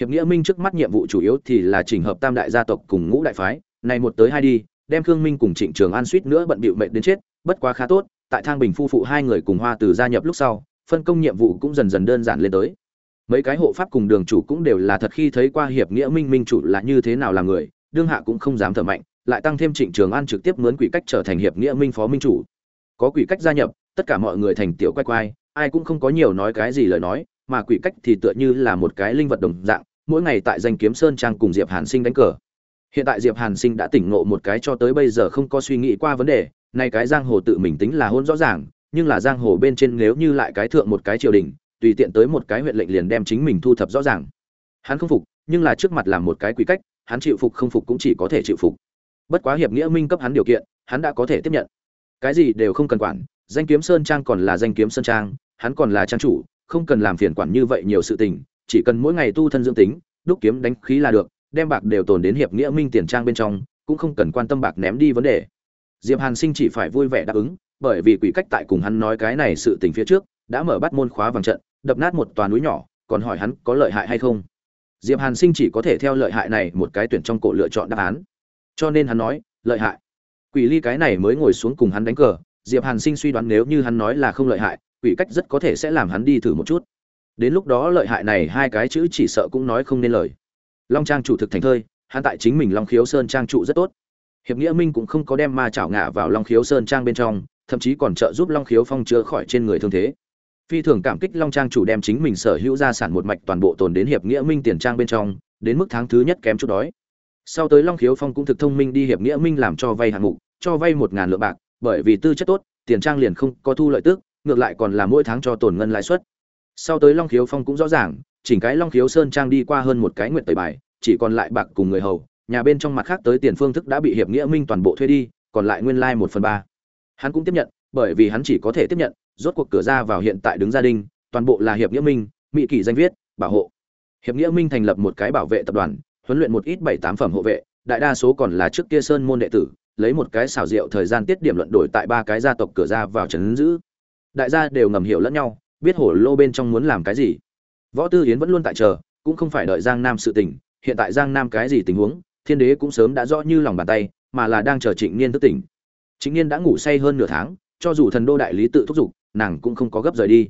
hiệp nghĩa minh trước mắt nhiệm vụ chủ yếu thì là chỉnh hợp tam đại gia tộc cùng ngũ đại phái, này một tới hai đi, đem khương minh cùng trịnh trường an suýt nữa bận bịu mệnh đến chết, bất quá khá tốt, tại thang bình phu phụ hai người cùng hoa từ gia nhập lúc sau, phân công nhiệm vụ cũng dần dần đơn giản lên tới. Mấy cái hộ pháp cùng đường chủ cũng đều là thật khi thấy qua hiệp nghĩa minh minh chủ là như thế nào là người, đương hạ cũng không dám thở mạnh, lại tăng thêm trịnh trường an trực tiếp mướn quỷ cách trở thành hiệp nghĩa minh phó minh chủ. Có quỷ cách gia nhập, tất cả mọi người thành tiểu quay quay, ai cũng không có nhiều nói cái gì lời nói mà quỷ cách thì tựa như là một cái linh vật đồng dạng, mỗi ngày tại danh kiếm sơn trang cùng diệp hàn sinh đánh cờ. Hiện tại diệp hàn sinh đã tỉnh ngộ một cái cho tới bây giờ không có suy nghĩ qua vấn đề, nay cái giang hồ tự mình tính là hôn rõ ràng, nhưng là giang hồ bên trên nếu như lại cái thượng một cái triều đình, tùy tiện tới một cái huyện lệnh liền đem chính mình thu thập rõ ràng. Hắn không phục, nhưng là trước mặt làm một cái quỷ cách, hắn chịu phục không phục cũng chỉ có thể chịu phục. Bất quá hiệp nghĩa minh cấp hắn điều kiện, hắn đã có thể tiếp nhận. Cái gì đều không cần quản, danh kiếm sơn trang còn là danh kiếm sơn trang, hắn còn là trang chủ không cần làm phiền quản như vậy nhiều sự tình, chỉ cần mỗi ngày tu thân dưỡng tính, đúc kiếm đánh khí là được, đem bạc đều tồn đến hiệp nghĩa minh tiền trang bên trong, cũng không cần quan tâm bạc ném đi vấn đề. Diệp hàn sinh chỉ phải vui vẻ đáp ứng, bởi vì quỷ cách tại cùng hắn nói cái này sự tình phía trước, đã mở bắt môn khóa vàng trận, đập nát một tòa núi nhỏ, còn hỏi hắn có lợi hại hay không. Diệp hàn sinh chỉ có thể theo lợi hại này một cái tuyển trong cổ lựa chọn đáp án. Cho nên hắn nói, lợi hại. Quỷ ly cái này mới ngồi xuống cùng hắn đánh cờ, diệp hàn sinh suy đoán nếu như hắn nói là không lợi hại quỷ cách rất có thể sẽ làm hắn đi thử một chút. Đến lúc đó lợi hại này hai cái chữ chỉ sợ cũng nói không nên lời. Long trang chủ thực thành thơi, hắn tại chính mình long khiếu sơn trang trụ rất tốt. Hiệp nghĩa minh cũng không có đem ma chảo ngạ vào long khiếu sơn trang bên trong, thậm chí còn trợ giúp long khiếu phong chữa khỏi trên người thương thế. Phi thường cảm kích long trang chủ đem chính mình sở hữu gia sản một mạch toàn bộ tồn đến hiệp nghĩa minh tiền trang bên trong, đến mức tháng thứ nhất kém chút đói. Sau tới long khiếu phong cũng thực thông minh đi hiệp nghĩa minh làm cho vay hạng mục, cho vay một ngàn lượng bạc, bởi vì tư chất tốt, tiền trang liền không có thu lợi tức ngược lại còn là mỗi tháng cho tổn ngân lãi suất. Sau tới long khiếu phong cũng rõ ràng, chỉnh cái long khiếu sơn trang đi qua hơn một cái nguyện tẩy bài, chỉ còn lại bạc cùng người hầu, nhà bên trong mặt khác tới tiền phương thức đã bị hiệp nghĩa minh toàn bộ thuê đi, còn lại nguyên lai like một phần ba. Hắn cũng tiếp nhận, bởi vì hắn chỉ có thể tiếp nhận, rốt cuộc cửa ra vào hiện tại đứng gia đình, toàn bộ là hiệp nghĩa minh, mỹ kỷ danh viết, bảo hộ. Hiệp nghĩa minh thành lập một cái bảo vệ tập đoàn, huấn luyện một ít bảy tám phẩm hộ vệ, đại đa số còn là trước kia sơn môn đệ tử, lấy một cái xảo diệu thời gian tiết điểm luận đổi tại ba cái gia tộc cửa ra vào trấn giữ đại gia đều ngầm hiểu lẫn nhau, biết hổ lô bên trong muốn làm cái gì. Võ tư yến vẫn luôn tại chờ, cũng không phải đợi giang nam sự tình, hiện tại giang nam cái gì tình huống, thiên đế cũng sớm đã rõ như lòng bàn tay, mà là đang chờ trịnh niên thức tỉnh. Trịnh niên đã ngủ say hơn nửa tháng, cho dù thần đô đại lý tự thúc giục, nàng cũng không có gấp rời đi.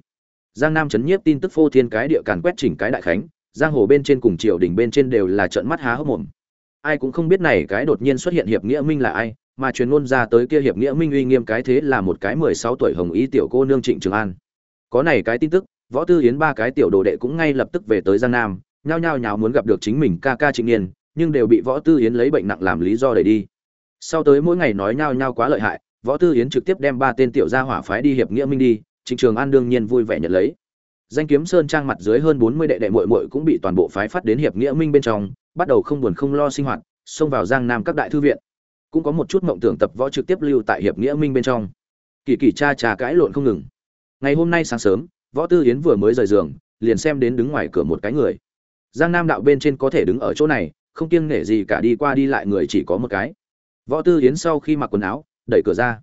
Giang nam chấn nhiếp tin tức phô thiên cái địa càn quét chỉnh cái đại khánh, giang hồ bên trên cùng triều đình bên trên đều là trợn mắt há hốc mồm. Ai cũng không biết này cái đột nhiên xuất hiện hiệp nghĩa minh là ai mà truyền ngôn ra tới kia hiệp nghĩa minh uy nghiêm cái thế là một cái mười sáu tuổi hồng y tiểu cô nương trịnh trường an. Có này cái tin tức, võ tư hiến ba cái tiểu đồ đệ cũng ngay lập tức về tới giang nam, nhao nhao nhào muốn gặp được chính mình ca ca trịnh niên nhưng đều bị võ tư hiến lấy bệnh nặng làm lý do để đi. Sau tới mỗi ngày nói nhao nhao quá lợi hại, võ tư hiến trực tiếp đem ba tên tiểu gia hỏa phái đi hiệp nghĩa minh đi, trịnh trường an đương nhiên vui vẻ nhận lấy. Danh kiếm sơn trang mặt dưới hơn bốn mươi đệ đệ muội muội cũng bị toàn bộ phái phát đến hiệp nghĩa minh bên trong, bắt đầu không buồn không lo sinh hoạt, xông vào giang nam các đại thư viện cũng có một chút mộng tưởng tập võ trực tiếp lưu tại hiệp nghĩa minh bên trong. Kỳ kỳ cha trà cãi lộn không ngừng. Ngày hôm nay sáng sớm, võ tư yến vừa mới rời giường, liền xem đến đứng ngoài cửa một cái người. Giang nam đạo bên trên có thể đứng ở chỗ này, không kiêng nể gì cả đi qua đi lại người chỉ có một cái. Võ tư yến sau khi mặc quần áo, đẩy cửa ra.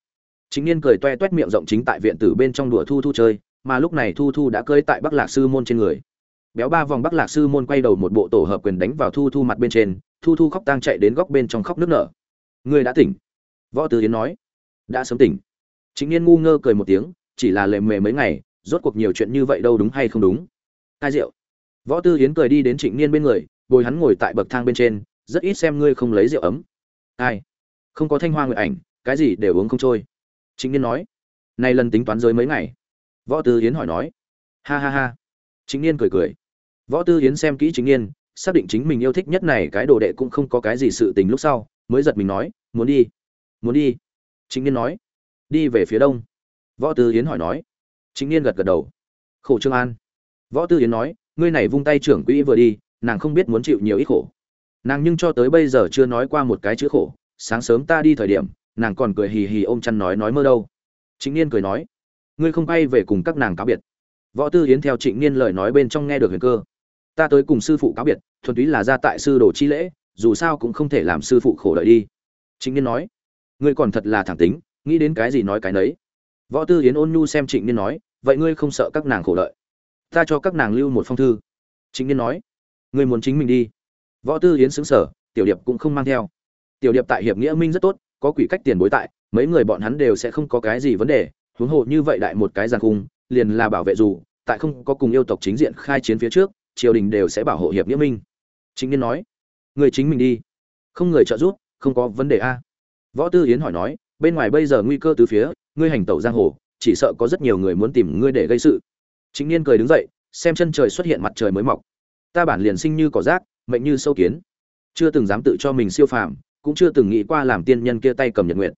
Chính niên cười toe toét miệng rộng chính tại viện tử bên trong đùa thu thu chơi, mà lúc này thu thu đã cơi tại bắc lạc sư môn trên người. Béo ba vòng bắc lạc sư môn quay đầu một bộ tổ hợp quyền đánh vào thu thu mặt bên trên, thu thu khóc tang chạy đến góc bên trong khóc nước nở ngươi đã tỉnh. Võ tư yến nói. Đã sớm tỉnh. Chính niên ngu ngơ cười một tiếng, chỉ là lệ mề mấy ngày, rốt cuộc nhiều chuyện như vậy đâu đúng hay không đúng. Cai rượu võ tư yến cười đi đến trịnh niên bên người, bồi hắn ngồi tại bậc thang bên trên, rất ít xem ngươi không lấy rượu ấm. Ai? Không có thanh hoa nguyện ảnh, cái gì để uống không trôi. Trịnh niên nói. Nay lần tính toán giới mấy ngày? Võ tư yến hỏi nói. Ha ha ha. Trịnh niên cười cười. Võ tư yến xem kỹ trịnh niên, xác định chính mình yêu thích nhất này cái đồ đệ cũng không có cái gì sự tình lúc sau mới giật mình nói, muốn đi muốn đi. Chính niên nói, đi về phía đông. Võ tư yến hỏi nói. Chính niên gật gật đầu. Khổ trương an. Võ tư yến nói, ngươi này vung tay trưởng quỹ vừa đi, nàng không biết muốn chịu nhiều ít khổ. Nàng nhưng cho tới bây giờ chưa nói qua một cái chữ khổ. Sáng sớm ta đi thời điểm, nàng còn cười hì hì ôm chăn nói nói mơ đâu. Chính niên cười nói, ngươi không bay về cùng các nàng cáo biệt. Võ tư yến theo trịnh niên lời nói bên trong nghe được huyền cơ. Ta tới cùng sư phụ cáo biệt, thuần túy là ra tại sư đồ chi lễ dù sao cũng không thể làm sư phụ khổ đợi đi. Trịnh niên nói, ngươi còn thật là thẳng tính, nghĩ đến cái gì nói cái nấy. Võ tư yến ôn nhu xem trịnh niên nói, vậy ngươi không sợ các nàng khổ đợi? ta cho các nàng lưu một phong thư. Trịnh niên nói, ngươi muốn chính mình đi. Võ tư yến xứng sở tiểu điệp cũng không mang theo. Tiểu điệp tại hiệp nghĩa minh rất tốt, có quỷ cách tiền bối tại, mấy người bọn hắn đều sẽ không có cái gì vấn đề, huống hồ như vậy đại một cái giàn khung, liền là bảo vệ dù, tại không có cùng yêu tộc chính diện khai chiến phía trước, triều đình đều sẽ bảo hộ hiệp nghĩa minh. Chính niên nói người chính mình đi. Không người trợ giúp, không có vấn đề a. Võ tư yến hỏi nói, bên ngoài bây giờ nguy cơ từ phía, ngươi hành tẩu giang hồ, chỉ sợ có rất nhiều người muốn tìm ngươi để gây sự. Chính niên cười đứng dậy, xem chân trời xuất hiện mặt trời mới mọc. Ta bản liền sinh như cỏ rác, mệnh như sâu kiến. Chưa từng dám tự cho mình siêu phàm, cũng chưa từng nghĩ qua làm tiên nhân kia tay cầm nhật nguyện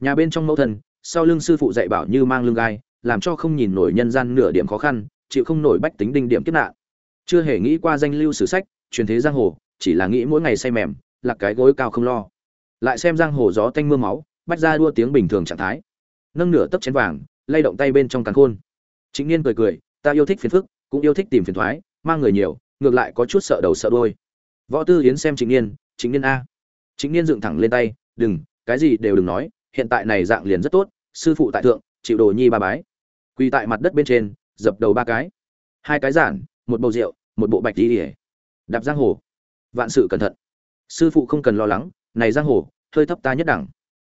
nhà bên trong mẫu thân, sau lưng sư phụ dạy bảo như mang lưng gai, làm cho không nhìn nổi nhân gian nửa điểm khó khăn, chịu không nổi bách tính đinh điểm kiếp nạn. Chưa hề nghĩ qua danh lưu sử sách, truyền thế giang hồ chỉ là nghĩ mỗi ngày say mềm là cái gối cao không lo. Lại xem giang hồ gió tanh mưa máu, bách ra đua tiếng bình thường trạng thái. Nâng nửa tấc chén vàng, lay động tay bên trong càn khôn. Chính niên cười cười, ta yêu thích phiền phức, cũng yêu thích tìm phiền thoái, mang người nhiều, ngược lại có chút sợ đầu sợ đôi võ tư yến xem chính niên chính niên a. Chính niên dựng thẳng lên tay, đừng, cái gì đều đừng nói, hiện tại này dạng liền rất tốt, sư phụ tại thượng, chịu đồ nhi ba bái. Quỳ tại mặt đất bên trên, dập đầu ba cái. Hai cái giản, một bầu rượu, một bộ bạch đi ỉa đạp giang hồ vạn sự cẩn thận. Sư phụ không cần lo lắng, này giang hồ, hơi thấp ta nhất đẳng.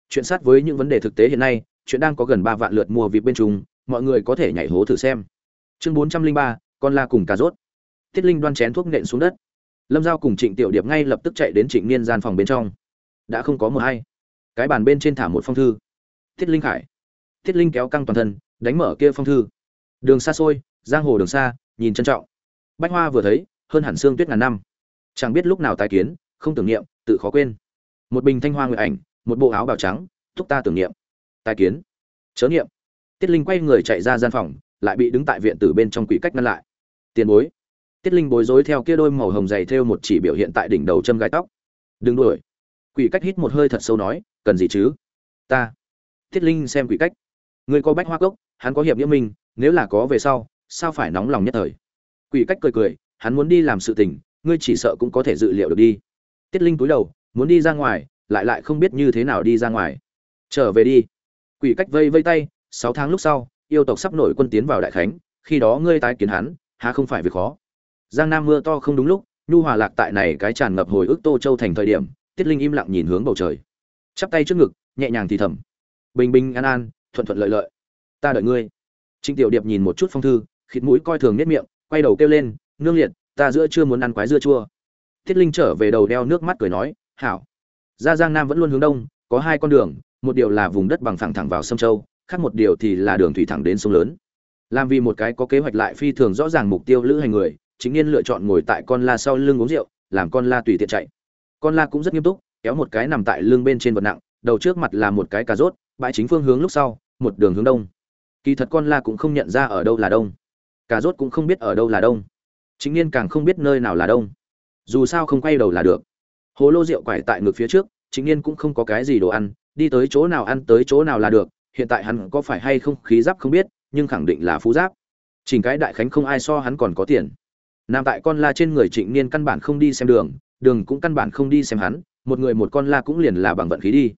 Chuyện sát với những vấn đề thực tế hiện nay, chuyện đang có gần ba vạn lượt mua vịt bên trùng mọi người có thể nhảy hố thử xem. Chương bốn trăm linh ba, con la cùng cà rốt. Tiết linh đoan chén thuốc nện xuống đất. Lâm giao cùng trịnh tiểu điệp ngay lập tức chạy đến trịnh niên gian phòng bên trong. Đã không có một hay. Cái bàn bên trên thả một phong thư. Tiết linh khải. Tiết linh kéo căng toàn thân, đánh mở kia phong thư. Đường xa xôi, giang hồ đường xa, nhìn trân trọng. Bách hoa vừa thấy, hơn hẳn xương tuyết ngàn năm chẳng biết lúc nào tái kiến, không tưởng niệm, tự khó quên. Một bình thanh hoa nguyện ảnh, một bộ áo bào trắng, thúc ta tưởng niệm. Tài kiến. Chớ niệm. Tiết linh quay người chạy ra gian phòng, lại bị đứng tại viện tử bên trong quỷ cách ngăn lại. Tiền bối. Tiết linh bối rối theo kia đôi màu hồng dày theo một chỉ biểu hiện tại đỉnh đầu châm gai tóc. Đừng đuổi. Quỷ cách hít một hơi thật sâu nói, cần gì chứ? Ta. Tiết linh xem quỷ cách. Người có bách hoa cốc, hắn có hiệp nghĩa minh nếu là có về sau, sao phải nóng lòng nhất thời? Quỷ cách cười cười, hắn muốn đi làm sự tình ngươi chỉ sợ cũng có thể dự liệu được đi. Tiết linh cúi đầu, muốn đi ra ngoài, lại lại không biết như thế nào đi ra ngoài. Trở về đi. Quỷ cách vây vây tay, sáu tháng lúc sau, yêu tộc sắp nổi quân tiến vào đại khánh, khi đó ngươi tái kiến hắn, há không phải việc khó. Giang nam mưa to không đúng lúc, nhu hòa lạc tại này cái tràn ngập hồi ức tô châu thành thời điểm, tiết linh im lặng nhìn hướng bầu trời. Chắp tay trước ngực, nhẹ nhàng thì thầm. Bình bình an an, thuận thuận lợi lợi. Ta đợi ngươi. Trịnh tiểu điệp nhìn một chút phong thư, khịt mũi coi thường nết miệng, quay đầu kêu lên, nương liệt ta giữa chưa muốn ăn quái dưa chua. Thiết linh trở về đầu đeo nước mắt cười nói, hảo. Ra giang nam vẫn luôn hướng đông, có hai con đường, một điều là vùng đất bằng phẳng thẳng vào sông châu, khác một điều thì là đường thủy thẳng đến sông lớn. Làm vì một cái có kế hoạch lại phi thường rõ ràng mục tiêu lữ hành người, chính niên lựa chọn ngồi tại con la sau lưng uống rượu, làm con la tùy tiện chạy. Con la cũng rất nghiêm túc, kéo một cái nằm tại lưng bên trên vật nặng, đầu trước mặt là một cái cà rốt, bãi chính phương hướng lúc sau, một đường hướng đông. Kỳ thật con la cũng không nhận ra ở đâu là đông. Cà rốt cũng không biết ở đâu là đông chính niên càng không biết nơi nào là đông. Dù sao không quay đầu là được. Hồ lô rượu quải tại ngực phía trước, chính niên cũng không có cái gì đồ ăn, đi tới chỗ nào ăn tới chỗ nào là được, hiện tại hắn có phải hay không khí giáp không biết, nhưng khẳng định là phú giáp. Chỉnh cái đại khánh không ai so hắn còn có tiền. Nằm tại con la trên người trịnh niên căn bản không đi xem đường đường cũng căn bản không đi xem hắn, một người một con la cũng liền là bằng vận khí đi.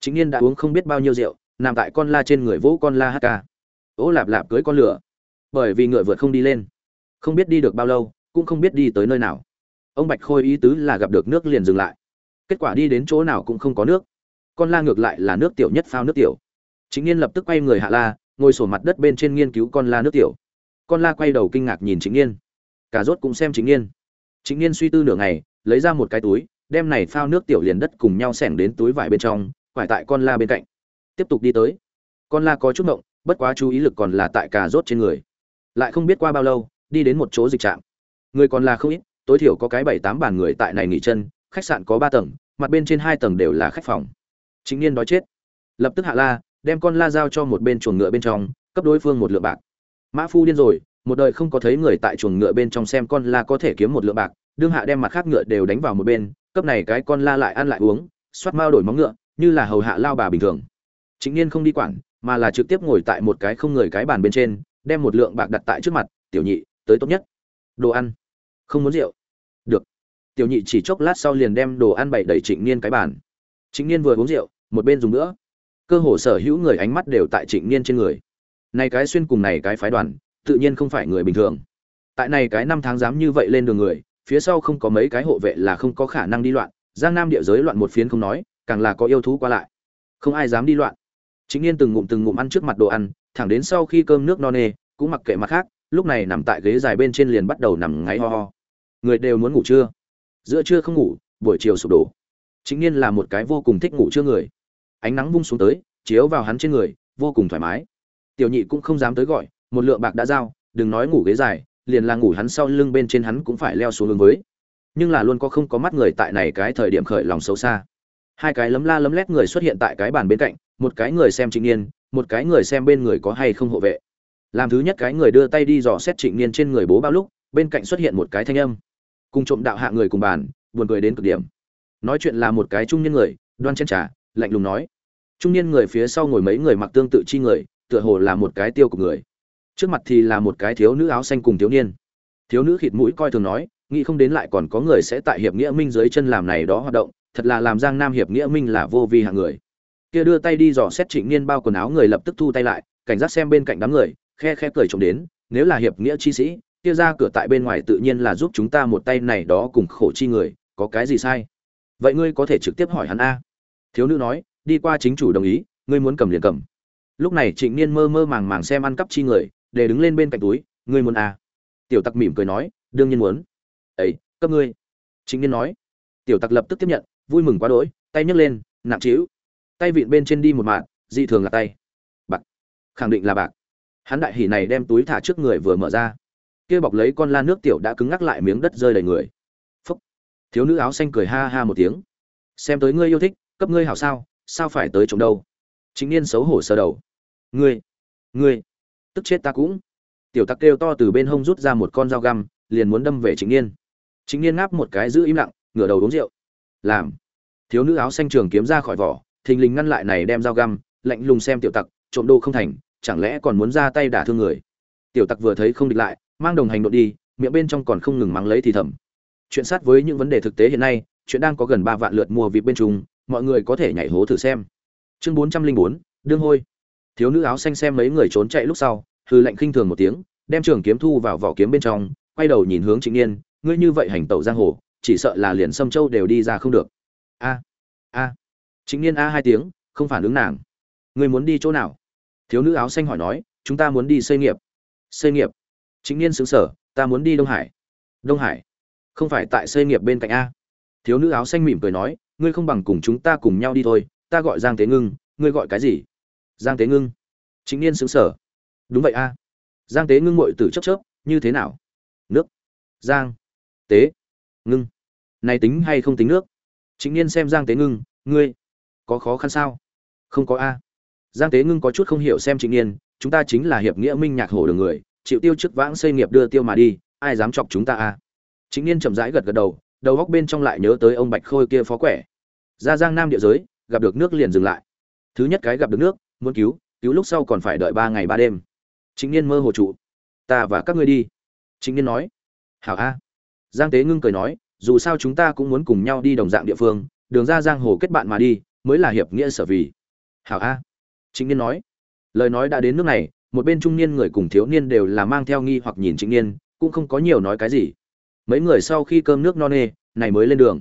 Chính niên đã uống không biết bao nhiêu rượu nằm tại con la trên người vỗ con la hk ố lạp lạp cưới con lửa. Bởi vì ngựa vượt không đi lên không biết đi được bao lâu, cũng không biết đi tới nơi nào. Ông bạch khôi ý tứ là gặp được nước liền dừng lại. Kết quả đi đến chỗ nào cũng không có nước. Con la ngược lại là nước tiểu nhất phao nước tiểu. Chính n lập tức quay người hạ la, ngồi sổ mặt đất bên trên nghiên cứu con la nước tiểu. Con la quay đầu kinh ngạc nhìn chính n cả rốt cũng xem chính n chính n suy tư nửa ngày, lấy ra một cái túi, đem này phao nước tiểu liền đất cùng nhau xẻng đến túi vải bên trong, quải tại con la bên cạnh. Tiếp tục đi tới. Con la có chút mộng bất quá chú ý lực còn là tại cà rốt trên người. Lại không biết qua bao lâu đi đến một chỗ dịch trạm. Người còn là không ít, tối thiểu có cái bảy tám bàn người tại này nghỉ chân, khách sạn có ba tầng, mặt bên trên hai tầng đều là khách phòng. Chính niên đói chết. Lập tức hạ la, đem con la giao cho một bên chuồng ngựa bên trong, cấp đối phương một lượng bạc. Mã phu điên rồi, một đời không có thấy người tại chuồng ngựa bên trong xem con la có thể kiếm một lượng bạc, đương hạ đem mặt khác ngựa đều đánh vào một bên, cấp này cái con la lại ăn lại uống, xoát mao đổi móng ngựa, như là hầu hạ lao bà bình thường. Chính niên không đi quản, mà là trực tiếp ngồi tại một cái không người cái bàn bên trên, đem một lượng bạc đặt tại trước mặt, tiểu nhị tới tốt nhất. Đồ ăn. Không muốn rượu. Được. Tiểu nhị chỉ chốc lát sau liền đem đồ ăn bày đầy trịnh niên cái bàn. Trịnh niên vừa uống rượu, một bên dùng nữa. Cơ hồ sở hữu người ánh mắt đều tại trịnh niên trên người. Này cái xuyên cùng này cái phái đoàn, tự nhiên không phải người bình thường. Tại này cái năm tháng dám như vậy lên đường người, phía sau không có mấy cái hộ vệ là không có khả năng đi loạn. Giang nam địa giới loạn một phiến không nói, càng là có yêu thú qua lại. Không ai dám đi loạn. Chính niên từng ngụm từng ngụm ăn trước mặt đồ ăn, thẳng đến sau khi cơm nước no nê, cũng mặc kệ mặt khác lúc này nằm tại ghế dài bên trên liền bắt đầu nằm ngáy ho ho. Người đều muốn ngủ trưa giữa trưa không ngủ, buổi chiều sụp đổ. Chính niên là một cái vô cùng thích ngủ trưa người. Ánh nắng vung xuống tới, chiếu vào hắn trên người, vô cùng thoải mái. Tiểu nhị cũng không dám tới gọi, một lượng bạc đã giao, đừng nói ngủ ghế dài, liền là ngủ hắn sau lưng bên trên hắn cũng phải leo xuống lưng với. Nhưng là luôn có không có mắt người tại này cái thời điểm khởi lòng xấu xa. Hai cái lấm la lấm lét người xuất hiện tại cái bàn bên cạnh, một cái người xem trịnh niên, một cái người xem bên người có hay không hộ vệ làm thứ nhất cái người đưa tay đi dò xét trịnh niên trên người bố bao lúc, bên cạnh xuất hiện một cái thanh âm. Cùng trộm đạo hạ người cùng bàn, buồn cười đến cực điểm. Nói chuyện là một cái trung niên người, đoan chen trà, lạnh lùng nói. Trung niên người phía sau ngồi mấy người mặc tương tự chi người, tựa hồ là một cái tiêu của người. Trước mặt thì là một cái thiếu nữ áo xanh cùng thiếu niên. Thiếu nữ khịt mũi coi thường nói, nghĩ không đến lại còn có người sẽ tại hiệp nghĩa minh dưới chân làm này đó hoạt động, thật là làm giang nam hiệp nghĩa minh là vô vi hạng người. Kia đưa tay đi dò xét trịnh niên bao quần áo người lập tức thu tay lại, cảnh giác xem bên cạnh đám người khe khe cười trộm đến, nếu là hiệp nghĩa chi sĩ, kia ra cửa tại bên ngoài tự nhiên là giúp chúng ta một tay này đó cùng khổ chi người, có cái gì sai? Vậy ngươi có thể trực tiếp hỏi hắn a. Thiếu nữ nói, đi qua chính chủ đồng ý, ngươi muốn cầm liền cầm. Lúc này trịnh niên mơ mơ màng màng xem ăn cắp chi người, để đứng lên bên cạnh túi, ngươi muốn a tiểu tặc mỉm cười nói, đương nhiên muốn. Ấy, cấp ngươi. Trịnh niên nói. Tiểu tặc lập tức tiếp nhận, vui mừng quá đỗi, tay nhấc lên, nặng trĩu. Tay vịn bên trên đi một mạng, dị thường là tay. Bạc. Khẳng định là bạc hắn đại hỉ này đem túi thả trước người vừa mở ra. Kia bọc lấy con la nước tiểu đã cứng ngắc lại miếng đất rơi đầy người. Phúc. Thiếu nữ áo xanh cười ha ha một tiếng. Xem tới ngươi yêu thích, cấp ngươi hảo sao sao phải tới chồng đâu? Chính niên xấu hổ sơ đầu. Ngươi ngươi, tức chết ta cũng. Tiểu tặc kêu to từ bên hông rút ra một con dao găm, liền muốn đâm về chính niên. Chính niên ngáp một cái giữ im lặng, ngửa đầu uống rượu. Làm. Thiếu nữ áo xanh trường kiếm ra khỏi vỏ, thình lình ngăn lại này đem dao găm, lạnh lùng xem tiểu tặc, trộm đô không thành chẳng lẽ còn muốn ra tay đả thương người? Tiểu tặc vừa thấy không địch lại, mang đồng hành đội đi, miệng bên trong còn không ngừng mắng lấy thì thầm. Chuyện sát với những vấn đề thực tế hiện nay, chuyện đang có gần ba vạn lượt mua vịt bên trung mọi người có thể nhảy hố thử xem. Chương bốn trăm linh bốn, đương hôi. Thiếu nữ áo xanh xem mấy người trốn chạy lúc sau hư lệnh khinh thường một tiếng, đem trường kiếm thu vào vỏ kiếm bên trong, quay đầu nhìn hướng trịnh niên, ngươi như vậy hành tẩu giang hồ, chỉ sợ là liền sâm châu đều đi ra không được. A a. Trịnh niên a hai tiếng, không phản ứng nàng. Ngươi muốn đi chỗ nào? Thiếu nữ áo xanh hỏi nói, chúng ta muốn đi xây nghiệp. Xây nghiệp? Chính niên xứng sở ta muốn đi đông hải. Đông hải? Không phải tại xây nghiệp bên cạnh a? Thiếu nữ áo xanh mỉm cười nói, ngươi không bằng cùng chúng ta cùng nhau đi thôi, ta gọi giang tế ngưng, ngươi gọi cái gì? Giang tế ngưng. Chính niên xứng sở đúng vậy a. Giang tế ngưng mội từ chấp chớp, như thế nào? Nước. Giang tế ngưng. Này tính hay không tính nước? Chính niên xem giang tế ngưng, ngươi có khó khăn sao? Không có a giang tế ngưng có chút không hiểu xem trịnh niên, chúng ta chính là hiệp nghĩa minh nhạc hổ đường người, chịu tiêu chức vãng xây nghiệp đưa tiêu mà đi, ai dám chọc chúng ta à? chính niên chậm rãi gật gật đầu đầu góc bên trong lại nhớ tới ông bạch khôi kia phó quẻ. Ra giang nam địa giới, gặp được nước liền dừng lại. Thứ nhất cái gặp được nước, muốn cứu cứu lúc sau còn phải đợi ba ngày ba đêm. Chính niên mơ hồ trụ. Ta và các ngươi đi. Chính niên nói. Hảo a. Giang tế ngưng cười nói, dù sao chúng ta cũng muốn cùng nhau đi đồng dạng địa phương, đường ra giang hồ kết bạn mà đi, mới là hiệp nghĩa sở vì. Hảo a chính niên nói, lời nói đã đến nước này, một bên trung niên người cùng thiếu niên đều là mang theo nghi hoặc nhìn chính niên, cũng không có nhiều nói cái gì. Mấy người sau khi cơm nước no nê, này mới lên đường.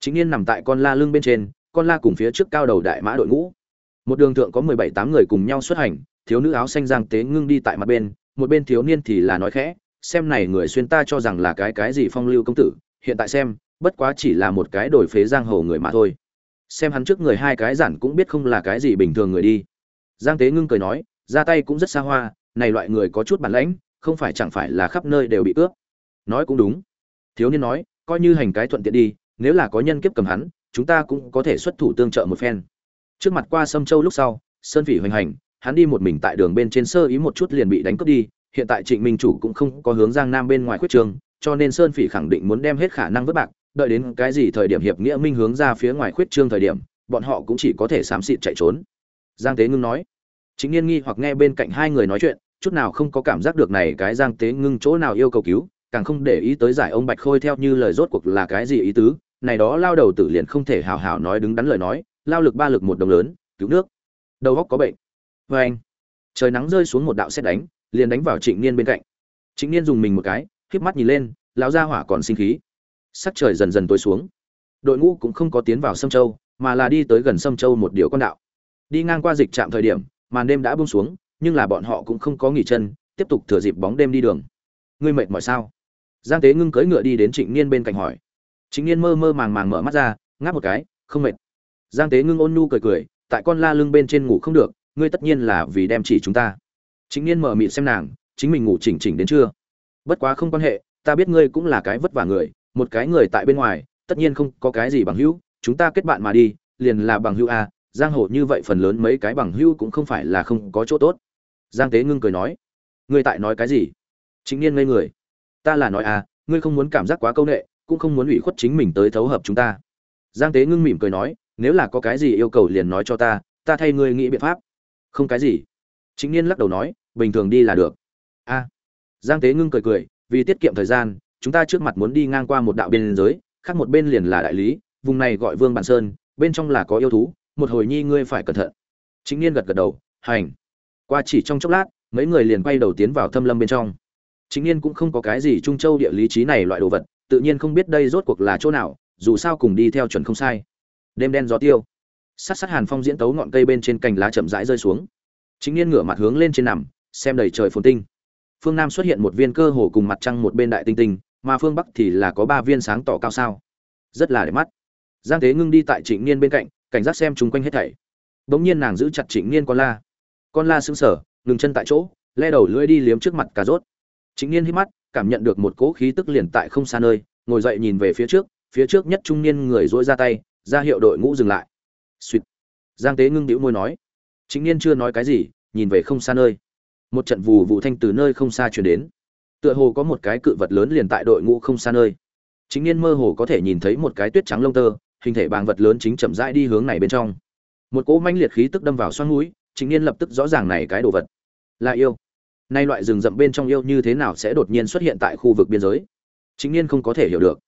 Chính niên nằm tại con la lưng bên trên, con la cùng phía trước cao đầu đại mã đội ngũ. Một đường thượng có mười bảy tám người cùng nhau xuất hành, thiếu nữ áo xanh giang tế ngưng đi tại mặt bên, một bên thiếu niên thì là nói khẽ, xem này người xuyên ta cho rằng là cái cái gì phong lưu công tử, hiện tại xem, bất quá chỉ là một cái đổi phế giang hồ người mà thôi. Xem hắn trước người hai cái giản cũng biết không là cái gì bình thường người đi giang tế ngưng cười nói, ra tay cũng rất xa hoa, này loại người có chút bản lãnh, không phải chẳng phải là khắp nơi đều bị cướp. Nói cũng đúng. Thiếu niên nói, coi như hành cái thuận tiện đi, nếu là có nhân kiếp cầm hắn, chúng ta cũng có thể xuất thủ tương trợ một phen. Trước mặt qua sâm châu lúc sau, sơn phỉ hoành hành, hắn đi một mình tại đường bên trên sơ ý một chút liền bị đánh cướp đi, hiện tại trịnh minh chủ cũng không có hướng giang nam bên ngoài khuyết trường, cho nên sơn phỉ khẳng định muốn đem hết khả năng vứt bạc, đợi đến cái gì thời điểm hiệp nghĩa minh hướng ra phía ngoài khuyết trương thời điểm, bọn họ cũng chỉ có thể xám xịt chạy trốn giang tế ngưng nói. Chính niên nghi hoặc nghe bên cạnh hai người nói chuyện, chút nào không có cảm giác được này cái giang tế ngưng chỗ nào yêu cầu cứu, càng không để ý tới giải ông bạch khôi theo như lời rốt cuộc là cái gì ý tứ. Này đó lao đầu tử liền không thể hào hào nói đứng đắn lời nói, lao lực ba lực một đồng lớn, cứu nước. Đầu góc có bệnh. Vê anh, trời nắng rơi xuống một đạo xét đánh, liền đánh vào trịnh niên bên cạnh. Trịnh niên dùng mình một cái, híp mắt nhìn lên, lão gia hỏa còn sinh khí. Sắc trời dần dần tối xuống. Đội ngũ cũng không có tiến vào sâm châu, mà là đi tới gần sâm châu một điều con đạo đi ngang qua dịch trạm thời điểm, màn đêm đã buông xuống, nhưng là bọn họ cũng không có nghỉ chân, tiếp tục thừa dịp bóng đêm đi đường. Ngươi mệt mỏi sao? Giang tế ngưng cưỡi ngựa đi đến trịnh niên bên cạnh hỏi. Trịnh niên mơ mơ màng màng mở mắt ra, ngáp một cái, không mệt. Giang tế ngưng ôn nhu cười cười, tại con la lưng bên trên ngủ không được, ngươi tất nhiên là vì đem chỉ chúng ta. Trịnh niên mở mịt xem nàng, chính mình ngủ chỉnh chỉnh đến chưa bất quá không quan hệ, ta biết ngươi cũng là cái vất vả người, một cái người tại bên ngoài, tất nhiên không có cái gì bằng hữu, chúng ta kết bạn mà đi, liền là bằng hữu a giang hồ như vậy phần lớn mấy cái bằng hữu cũng không phải là không có chỗ tốt. Giang tế ngưng cười nói, ngươi tại nói cái gì? Chính niên ngây người. Ta là nói à ngươi không muốn cảm giác quá câu nệ, cũng không muốn ủy khuất chính mình tới thấu hợp chúng ta. Giang tế ngưng mỉm cười nói, nếu là có cái gì yêu cầu liền nói cho ta ta thay ngươi nghĩ biện pháp. Không cái gì. Chính niên lắc đầu nói, bình thường đi là được. A. Giang tế ngưng cười cười, vì tiết kiệm thời gian, chúng ta trước mặt muốn đi ngang qua một đạo biên giới, khác một bên liền là đại lý, vùng này gọi vương bản sơn, bên trong là có yêu thú một hồi nhi ngươi phải cẩn thận. Chính niên gật gật đầu, hành. Qua chỉ trong chốc lát, mấy người liền quay đầu tiến vào thâm lâm bên trong. Chính niên cũng không có cái gì trung châu địa lý trí này loại đồ vật, tự nhiên không biết đây rốt cuộc là chỗ nào, dù sao cùng đi theo chuẩn không sai. Đêm đen gió tiêu. Sát sát hàn phong diễn tấu ngọn cây bên trên cành lá chậm rãi rơi xuống. Chính niên ngửa mặt hướng lên trên nằm, xem đầy trời phồn tinh. Phương nam xuất hiện một viên cơ hồ cùng mặt trăng một bên đại tinh tinh, mà phương bắc thì là có ba viên sáng tỏ cao sao. Rất là đẹp mắt. Giang thế ngưng đi tại trịnh niên bên cạnh cảnh giác xem chung quanh hết thảy. Bỗng nhiên nàng giữ chặt trịnh niên con la. Con la sững sờ, ngừng chân tại chỗ, le đầu lưỡi đi liếm trước mặt cà rốt. Trịnh niên hít mắt, cảm nhận được một cỗ khí tức liền tại không xa nơi, ngồi dậy nhìn về phía trước phía trước nhất trung niên người dỗi ra tay, ra hiệu đội ngũ dừng lại. Suýt. Giang tế ngưng đĩu môi nói. Trịnh niên chưa nói cái gì, nhìn về không xa nơi. Một trận vù vụ thanh từ nơi không xa chuyển đến. Tựa hồ có một cái cự vật lớn liền tại đội ngũ không xa nơi. Chính niên mơ hồ có thể nhìn thấy một cái tuyết trắng lông tơ hình thể bàng vật lớn chính chậm rãi đi hướng này bên trong. Một cỗ manh liệt khí tức đâm vào xoắn núi chính niên lập tức rõ ràng này cái đồ vật. Là yêu. Nay loại rừng rậm bên trong yêu như thế nào sẽ đột nhiên xuất hiện tại khu vực biên giới? Chính niên không có thể hiểu được.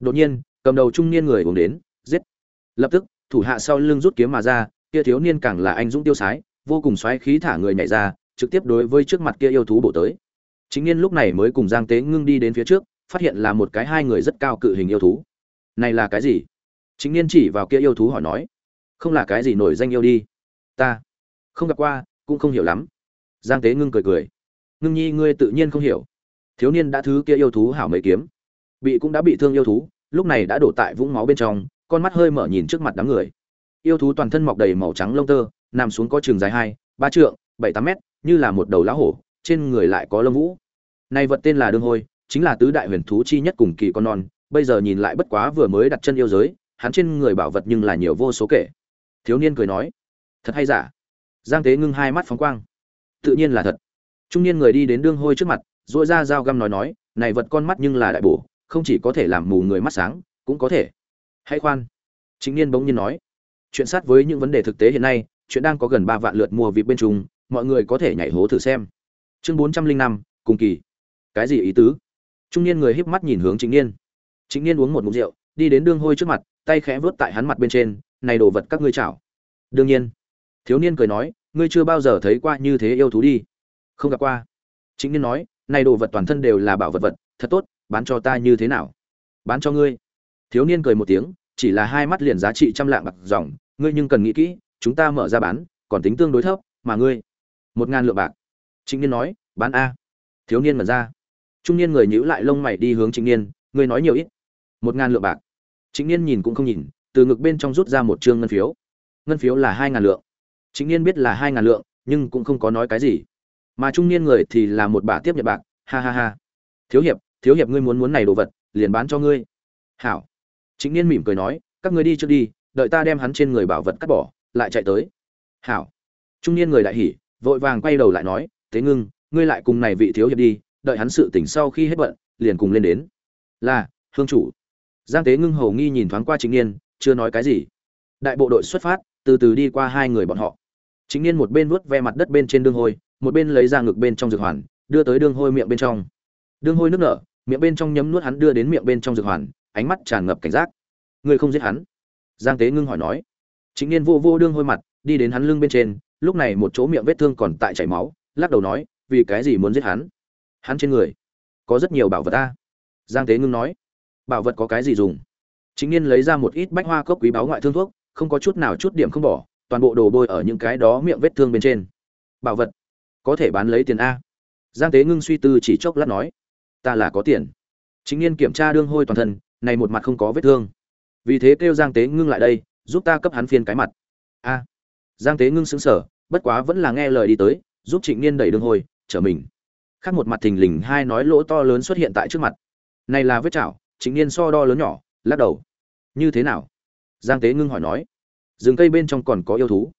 Đột nhiên, cầm đầu trung niên người uống đến, giết. Lập tức, thủ hạ sau lưng rút kiếm mà ra, kia thiếu niên càng là anh dũng tiêu sái, vô cùng xoáy khí thả người nhảy ra, trực tiếp đối với trước mặt kia yêu thú bổ tới. Chính niên lúc này mới cùng giang tế ngưng đi đến phía trước, phát hiện là một cái hai người rất cao cự hình yêu thú. Này là cái gì? Chính niên chỉ vào kia yêu thú hỏi nói, không là cái gì nổi danh yêu đi? Ta không gặp qua, cũng không hiểu lắm. Giang tế ngưng cười cười, ngưng nhi ngươi tự nhiên không hiểu. Thiếu niên đã thứ kia yêu thú hảo mấy kiếm, bị cũng đã bị thương yêu thú, lúc này đã đổ tại vũng máu bên trong, con mắt hơi mở nhìn trước mặt đám người. Yêu thú toàn thân mọc đầy màu trắng lông tơ, nằm xuống có trường dài hai, ba trượng, bảy tám mét, như là một đầu lá hổ, trên người lại có lông vũ. Này vật tên là đương hôi, chính là tứ đại huyền thú chi nhất cùng kỳ con non, bây giờ nhìn lại bất quá vừa mới đặt chân yêu giới hắn trên người bảo vật nhưng là nhiều vô số kể. Thiếu niên cười nói, thật hay giả? Giang tế ngưng hai mắt phóng quang. Tự nhiên là thật. Trung niên người đi đến đương hôi trước mặt dội ra dao găm nói nói, này vật con mắt nhưng là đại bổ, không chỉ có thể làm mù người mắt sáng, cũng có thể. Hãy khoan. Chính niên bỗng nhiên nói, chuyện sát với những vấn đề thực tế hiện nay, chuyện đang có gần ba vạn lượt mua vịt bên trung mọi người có thể nhảy hố thử xem. Chương bốn trăm linh năm, cùng kỳ. Cái gì ý tứ? Trung niên người híp mắt nhìn hướng chính niên. Chính niên uống một ngụm rượu, đi đến đương hôi trước mặt tay khẽ vớt tại hắn mặt bên trên, này đồ vật các ngươi chảo. Đương nhiên. Thiếu niên cười nói, ngươi chưa bao giờ thấy qua như thế yêu thú đi. Không gặp qua. Chính niên nói, này đồ vật toàn thân đều là bảo vật vật, thật tốt, bán cho ta như thế nào? Bán cho ngươi. Thiếu niên cười một tiếng, chỉ là hai mắt liền giá trị trăm lạng bạc dòng, ngươi nhưng cần nghĩ kỹ, chúng ta mở ra bán, còn tính tương đối thấp, mà ngươi, một ngàn lượng bạc. Chính niên nói, bán a. Thiếu niên mở ra. Trung niên người nhíu lại lông mày đi hướng chính niên, ngươi nói nhiều ít? Một ngàn lượng bạc chính niên nhìn cũng không nhìn, từ ngực bên trong rút ra một trương ngân phiếu. Ngân phiếu là hai ngàn lượng. Chính niên biết là hai ngàn lượng, nhưng cũng không có nói cái gì. Mà trung niên người thì là một bà tiếp nhận bạc, ha ha ha. Thiếu hiệp thiếu hiệp ngươi muốn muốn này đồ vật, liền bán cho ngươi. Hảo. Chính niên mỉm cười nói, các ngươi đi trước đi, đợi ta đem hắn trên người bảo vật cắt bỏ, lại chạy tới. Hảo. Trung niên người đại hỉ, vội vàng quay đầu lại nói, thế ngưng, ngươi lại cùng này vị thiếu hiệp đi, đợi hắn sự tỉnh sau khi hết bận, liền cùng lên đến. Là, hương chủ giang tế ngưng hầu nghi nhìn thoáng qua chính niên chưa nói cái gì. Đại bộ đội xuất phát, từ từ đi qua hai người bọn họ. Chính niên một bên vuốt ve mặt đất bên trên đương hôi, một bên lấy ra ngực bên trong dược hoàn, đưa tới đương hôi miệng bên trong. Đương hôi nước nở, miệng bên trong nhấm nuốt hắn đưa đến miệng bên trong dược hoàn, ánh mắt tràn ngập cảnh giác. Ngươi không giết hắn? Giang tế ngưng hỏi nói. Chính niên vô vô đương hôi mặt, đi đến hắn lưng bên trên, lúc này một chỗ miệng vết thương còn tại chảy máu, lắc đầu nói, vì cái gì muốn giết hắn? Hắn trên người có rất nhiều bảo vật ta. Giang tế ngưng nói bảo vật có cái gì dùng? Chính niên lấy ra một ít bách hoa cốc quý báo ngoại thương thuốc, không có chút nào chút điểm không bỏ, toàn bộ đồ bôi ở những cái đó miệng vết thương bên trên. Bảo vật? Có thể bán lấy tiền a. Giang tế ngưng suy tư chỉ chốc lát nói. Ta là có tiền. Chính niên kiểm tra đương hôi toàn thân, này một mặt không có vết thương. Vì thế kêu giang tế ngưng lại đây, giúp ta cấp hắn phiên cái mặt. A. Giang tế ngưng xứng sở bất quá vẫn là nghe lời đi tới, giúp trịnh niên đẩy đương hôi, trở mình. Khác một mặt thình lình hai nói lỗ to lớn xuất hiện tại trước mặt. Này là vết chảo Chính niên so đo lớn nhỏ, lắc đầu. Như thế nào? Giang tế ngưng hỏi nói. Rừng cây bên trong còn có yêu thú.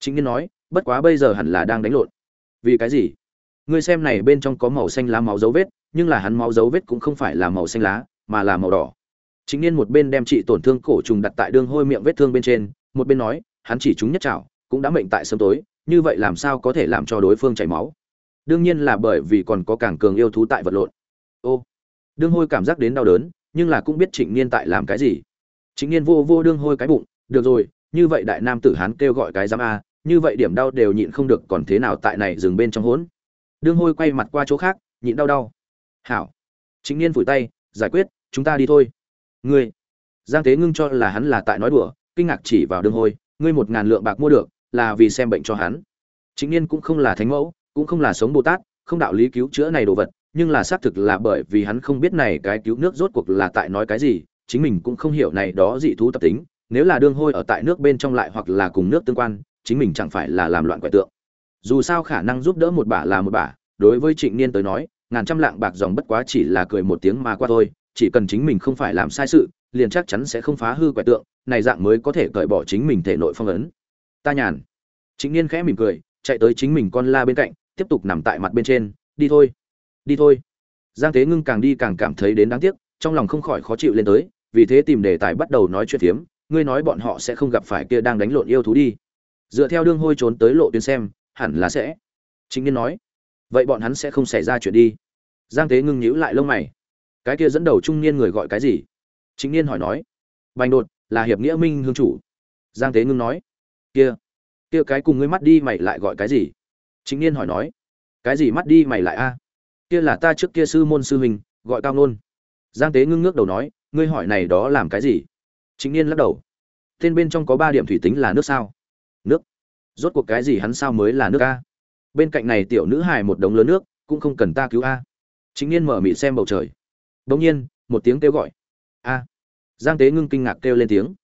Chính niên nói, bất quá bây giờ hẳn là đang đánh lộn. Vì cái gì? Ngươi xem này bên trong có màu xanh lá máu dấu vết, nhưng là hắn máu dấu vết cũng không phải là màu xanh lá, mà là màu đỏ. Chính niên một bên đem chị tổn thương cổ trùng đặt tại đương hôi miệng vết thương bên trên, một bên nói, hắn chỉ chúng nhất chảo cũng đã mệnh tại sớm tối, như vậy làm sao có thể làm cho đối phương chảy máu? Đương nhiên là bởi vì còn có càng cường yêu thú tại vật lộn. Ô, đương hôi cảm giác đến đau đớn nhưng là cũng biết trịnh niên tại làm cái gì. Trịnh niên vô vô đương hôi cái bụng, được rồi, như vậy đại nam tử hán kêu gọi cái giám a, như vậy điểm đau đều nhịn không được, còn thế nào tại này dừng bên trong hỗn đương hôi quay mặt qua chỗ khác, nhịn đau đau. Hảo. Trịnh niên phủi tay, giải quyết, chúng ta đi thôi. Ngươi. Giang Thế ngưng cho là hắn là tại nói đùa, kinh ngạc chỉ vào đương hôi, ngươi một ngàn lượng bạc mua được, là vì xem bệnh cho hắn. Trịnh niên cũng không là thánh mẫu, cũng không là sống bồ tát, không đạo lý cứu chữa này đồ vật nhưng là xác thực là bởi vì hắn không biết này cái cứu nước rốt cuộc là tại nói cái gì, chính mình cũng không hiểu này đó dị thú tập tính, nếu là đương hôi ở tại nước bên trong lại hoặc là cùng nước tương quan, chính mình chẳng phải là làm loạn quẻ tượng. Dù sao khả năng giúp đỡ một bả là một bả, đối với trịnh niên tới nói, ngàn trăm lạng bạc dòng bất quá chỉ là cười một tiếng mà qua thôi, chỉ cần chính mình không phải làm sai sự, liền chắc chắn sẽ không phá hư quẻ tượng, này dạng mới có thể cởi bỏ chính mình thể nội phong ấn. Ta nhàn. Trịnh niên khẽ mỉm cười, chạy tới chính mình con la bên cạnh, tiếp tục nằm tại mặt bên trên, đi thôi đi thôi. Giang thế ngưng càng đi càng cảm thấy đến đáng tiếc, trong lòng không khỏi khó chịu lên tới, vì thế tìm đề tài bắt đầu nói chuyện phiếm, ngươi nói bọn họ sẽ không gặp phải kia đang đánh lộn yêu thú đi. Dựa theo đương hôi trốn tới lộ tuyến xem, hẳn là sẽ. Chính niên nói, vậy bọn hắn sẽ không xảy ra chuyện đi. Giang tế ngưng nhíu lại lông mày. Cái kia dẫn đầu trung niên người gọi cái gì? Chính niên hỏi nói. Bành đột, là hiệp nghĩa minh hương chủ. Giang tế ngưng nói. Kia kia cái cùng ngươi mắt đi mày lại gọi cái gì? Chính niên hỏi nói. Cái gì mắt đi mày lại a? Kia là ta trước kia sư môn sư huynh, gọi cao nôn. Giang tế ngưng ngước đầu nói, ngươi hỏi này đó làm cái gì? Chính niên lắc đầu. Tên bên trong có ba điểm thủy tính là nước sao? Nước. Rốt cuộc cái gì hắn sao mới là nước a? Bên cạnh này tiểu nữ hài một đống lớn nước, cũng không cần ta cứu a. Chính niên mở mịt xem bầu trời. Bỗng nhiên, một tiếng kêu gọi. A. Giang tế ngưng kinh ngạc kêu lên tiếng.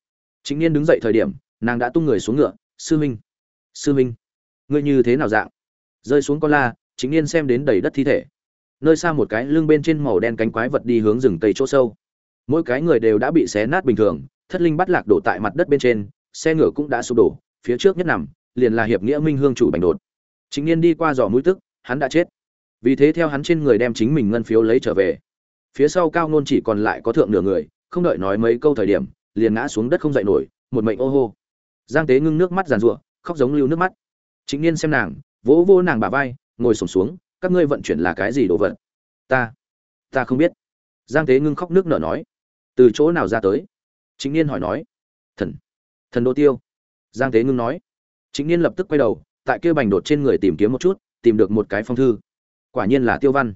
Chính niên đứng dậy thời điểm, nàng đã tung người xuống ngựa, sư minh sư minh ngươi như thế nào dạng? Rơi xuống con la, chính niên xem đến đầy đất thi thể nơi xa một cái lưng bên trên màu đen cánh quái vật đi hướng rừng tây chỗ sâu. Mỗi cái người đều đã bị xé nát bình thường, thất linh bắt lạc đổ tại mặt đất bên trên, xe ngựa cũng đã sụp đổ, phía trước nhất nằm, liền là hiệp nghĩa minh hương chủ bành đột. Chính niên đi qua giò mũi tức, hắn đã chết. Vì thế theo hắn trên người đem chính mình ngân phiếu lấy trở về. Phía sau cao nôn chỉ còn lại có thượng nửa người, không đợi nói mấy câu thời điểm, liền ngã xuống đất không dậy nổi, một mệnh ô hô. Giang tế ngưng nước mắt giàn giụa, khóc giống lưu nước mắt. Chính niên xem nàng, vỗ vỗ nàng bả vai, ngồi sổm xuống các ngươi vận chuyển là cái gì đồ vật? Ta ta không biết. Giang tế ngưng khóc nước nở nói. Từ chỗ nào ra tới? Chính niên hỏi nói. Thần thần đô tiêu. Giang tế ngưng nói. Chính niên lập tức quay đầu, tại kia bành đột trên người tìm kiếm một chút, tìm được một cái phong thư. Quả nhiên là tiêu văn.